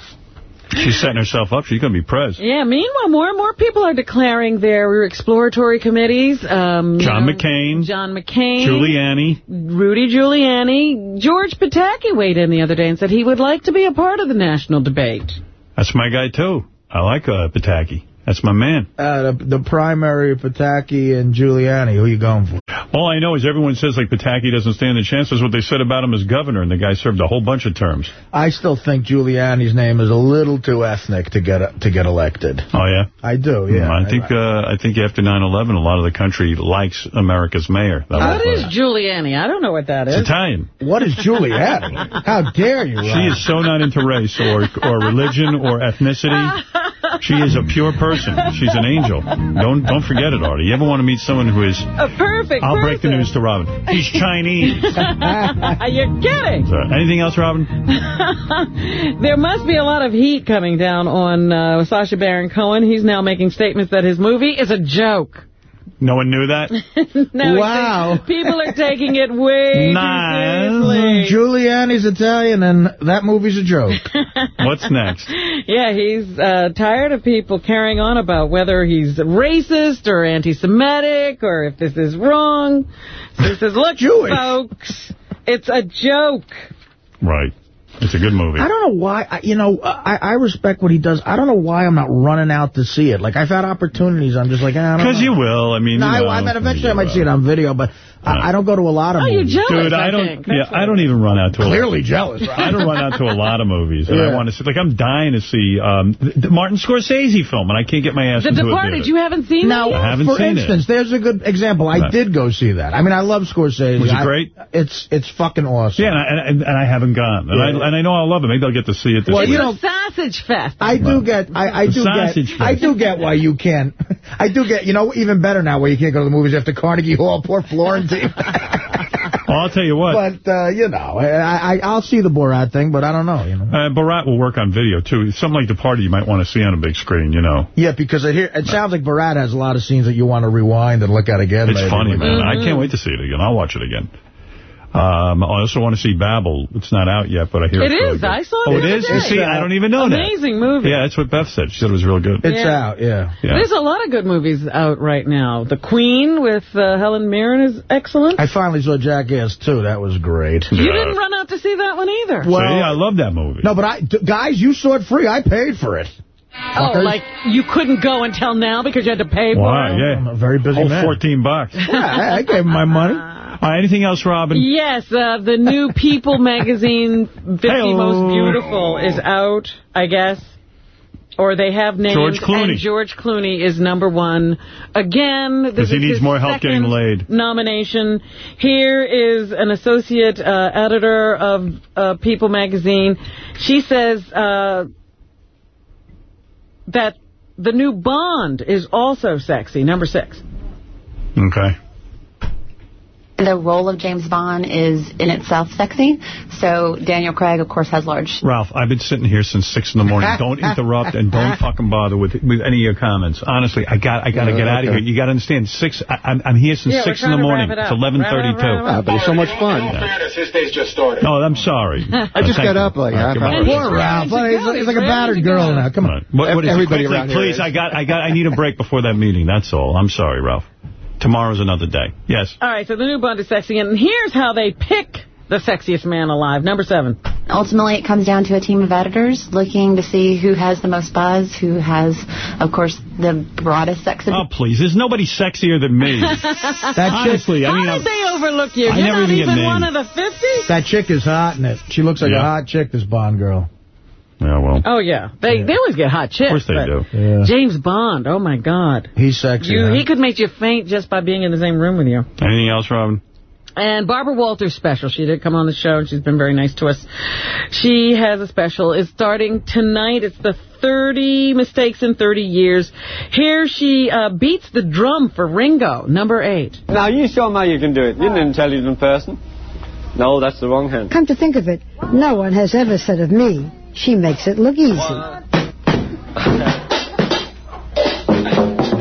She's setting herself up. She's going to be pres. Yeah, meanwhile, more and more people are declaring their exploratory committees. Um, John you know, McCain. John McCain. Giuliani. Rudy Giuliani. George Pataki weighed in the other day and said he would like to be a part of the national debate. That's my guy, too. I like uh, Pataki. That's my man. Uh, the, the primary, Pataki and Giuliani. Who are you going for? All I know is everyone says, like, Pataki doesn't stand a chance. That's what they said about him as governor, and the guy served a whole bunch of terms. I still think Giuliani's name is a little too ethnic to get to get elected. Oh, yeah? I do, yeah. I think uh, I think after 9/11, a lot of the country likes America's mayor. That What was, Giuliani? I don't know what that It's is. Italian. What is Giuliani? How dare you? She is so not into race or or religion or ethnicity. She is a pure person. She's an angel. Don't don't forget it, Artie. You ever want to meet someone who is... A perfect I'll break the news to Robin. He's Chinese. You're kidding. So, anything else, Robin? there must be a lot of heat coming down on uh, Sacha Baron Cohen. He's now making statements that his movie is a joke. No one knew that? Now he Wow. People are taking it way Nah. too seriously. Giuliani's Italian, and that movie's a joke. What's next? Yeah, he's uh, tired of people carrying on about whether he's racist or anti-Semitic or if this is wrong. So he says, look, folks, it's a joke. Right. It's a good movie. I don't know why, I, you know, I, I respect what he does. I don't know why I'm not running out to see it. Like, I've had opportunities. I'm just like, ah, I don't know. Because you will. I mean, No, you I, know, I mean, eventually I might will. see it on video, but I, I don't go to a lot of Oh, you're movies. jealous, Dude, I, I don't. think. Yeah, I don't even run out to. Clearly a, jealous, right? I don't run out to a lot of movies, and I want to see. Like I'm dying to see um, the Martin Scorsese film, and I can't get my ass The into Departed, it. you haven't seen Now, it yet? I haven't for seen it. instance, there's a good example. I Right. did go see that. I mean, I love Scorsese. Was it I- great? it's it's fucking awesome. Yeah, and I, and, and I haven't gone, and, Yeah. I, and I know I'll love it. Maybe I'll get to see it this Well, week. you know, Sausage Fest. I do get, I, I do sausage get, fest. I do get why you can't. I do get, you know, even better now where you can't go to the movies after Carnegie Hall. Poor Florentine. Well, I'll tell you what. but uh, you know, I, I I'll see the Borat thing, but I don't know. You know. Uh, Borat will work on video, too. Something like The Party you might want to see on a big screen, you know. Yeah, because it, it sounds like Borat has a lot of scenes that you want to rewind and look at again. It's maybe. funny, man. I Mm-hmm. can't wait to see it again. I'll watch it again. Um, I also want to see Babel. It's not out yet, but I hear It it's really is. good. I saw it Oh, it the other is? day. You see, I don't even know that. Amazing movie. Yeah, that's what Beth said. She said it was real good. It's Yeah. out, yeah. Yeah. There's a lot of good movies out right now. The Queen with uh, Helen Mirren is excellent. I finally saw Jackass 2. That was great. You didn't run out to see that one either. Well- See, I love that movie. No, but I, d- guys, you saw it free. I paid for it. oh, fuckers. like you couldn't go until now because you had to pay for Why? it? Yeah. I'm a very busy Whole man. 14 bucks. Yeah, I, I gave him my money. Right, anything else, Robin? Yes, uh, the new People magazine 50 Hey-o. Most Beautiful is out, I guess. Or they have named. George Clooney. And George Clooney is number one. Again, this he is needs more help getting laid. nomination. Here is an associate uh, editor of uh, People magazine. She says uh, that the new Bond is also sexy, number six. Okay. The role of James Bond is in itself sexy. So Daniel Craig, of course, has large. Ralph, I've been sitting here since 6 in the morning. Don't interrupt and don't fucking bother with with any of your comments. Honestly, I got I got to Yeah, get out of here. You got to understand, 6. I, I'm, I'm here since Yeah, 6 in the morning. it It's up. 11.32. Wrap it up, wrap it up. Ah, but it's so much fun. His day's just started. No, I'm sorry. I just got up like half hour. Poor Ralph. He's, like- he's like a battered girl now. Come on. What, what is? Everybody Quickly, around here Please. I got, I got, I need a break before that meeting. That's all. I'm sorry, Ralph. Tomorrow's another day. Yes. All right, so the new Bond is sexy, and here's how they pick the sexiest man alive. Number seven. Ultimately, it comes down to a team of editors looking to see who has the most buzz, who has, of course, the broadest sex appeal. Oh, please. There's nobody sexier than me. That chick, Honestly, I How mean, did they overlook you? I You're never not even even one of the 50? that chick is hot in it. She looks like Yeah. a hot chick, this Bond girl. Yeah, well, Oh, yeah. They they always get hot chicks. of course they do. Yeah. James Bond, oh, my God. He's sexy. You, huh? he could make you faint just by being in the same room with you. Anything else, Robin? And Barbara Walters' special, she did come on the show, and she's been very nice to us. She has a special. It's starting tonight. It's the 30 Mistakes in 30 Years. Here she uh, beats the drum for Ringo, number eight. Now, you show me how you can do it. You're an intelligent person. No, that's the wrong hand. Come to think of it, no one has ever said of me, she makes it look easy.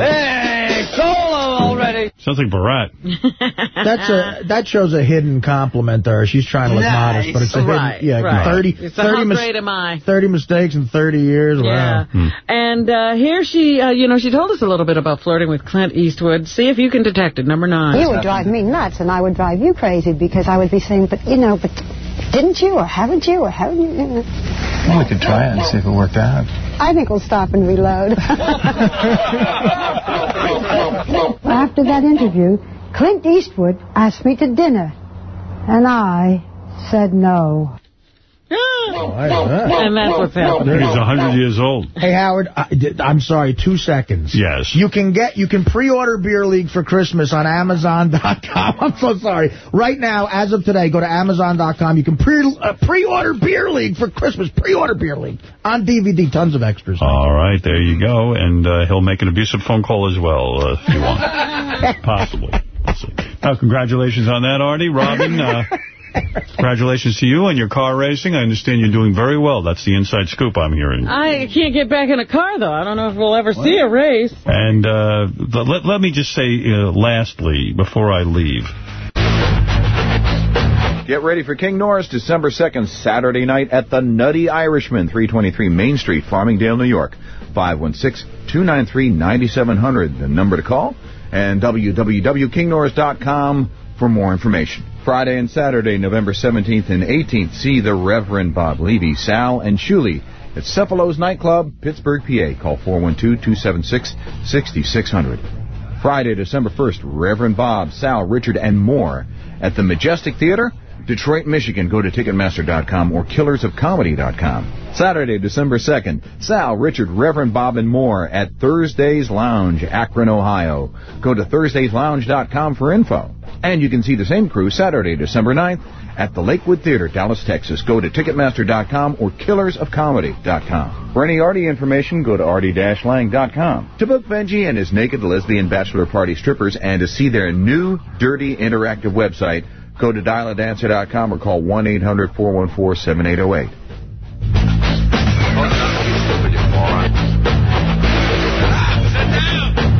Hey, solo already. Sounds like Borat. That's a that shows a hidden compliment there. She's trying to look Nice. modest, but it's a Right, hidden. Yeah, right. 30, It's 30, how mis- great am I? 30 mistakes in 30 years. Yeah. Wow. And uh, here she, uh, you know, she told us a little bit about flirting with Clint Eastwood. See if you can detect it, number nine. You would drive me nuts, and I would drive you crazy because I would be saying, but, you know, but didn't you, or haven't you, or haven't you? you. Well, we could try it and see if it worked out. I think we'll stop and reload. After that interview, Clint Eastwood asked me to dinner, and I said no. And that's what's happening. He's 100 years old. Hey Howard, I, am sorry, two seconds. Yes. You can get you can pre-order Beer League for Christmas on Amazon.com. I'm so sorry. Right now, as of today, go to Amazon.com. You can pre uh, pre-order Beer League for Christmas. Pre-order Beer League on DVD. Tons of extras. All right, there you go. And uh, he'll make an abusive phone call as well, uh, if you want. Possibly. We'll. Now, congratulations on that, Artie. Robin, uh, congratulations to you on your car racing. I understand you're doing very well. That's the inside scoop I'm hearing. I can't get back in a car, though. I don't know if we'll ever see a race. And uh, let, let me just say, uh, lastly, before I leave, Get ready for King Norris December 2nd, Saturday night at the Nutty Irishman, 323 Main Street, Farmingdale, New York. 516-293-9700, the number to call, and www.kingnorris.com for more information. Friday and Saturday, November 17th and 18th, see the Reverend Bob Levy, Sal, and Shuli at Cefalo's Nightclub, Pittsburgh, PA. Call 412-276-6600. Friday, December 1st, Reverend Bob, Sal, Richard, and more at the Majestic Theater, Detroit, Michigan. Go to Ticketmaster.com or KillersOfComedy.com. Saturday, December 2nd, Sal, Richard, Reverend Bob, and more at Thursday's Lounge, Akron, Ohio. Go to ThursdaysLounge.com for info. And you can see the same crew Saturday, December 9th at the Lakewood Theater, Dallas, Texas. Go to Ticketmaster.com or KillersOfComedy.com. For any Artie information, go to Artie-Lange.com. To book Benji and his naked lesbian bachelor party strippers and to see their new, dirty, interactive website, Go to dialadancer.com or call 1-800-414-7808.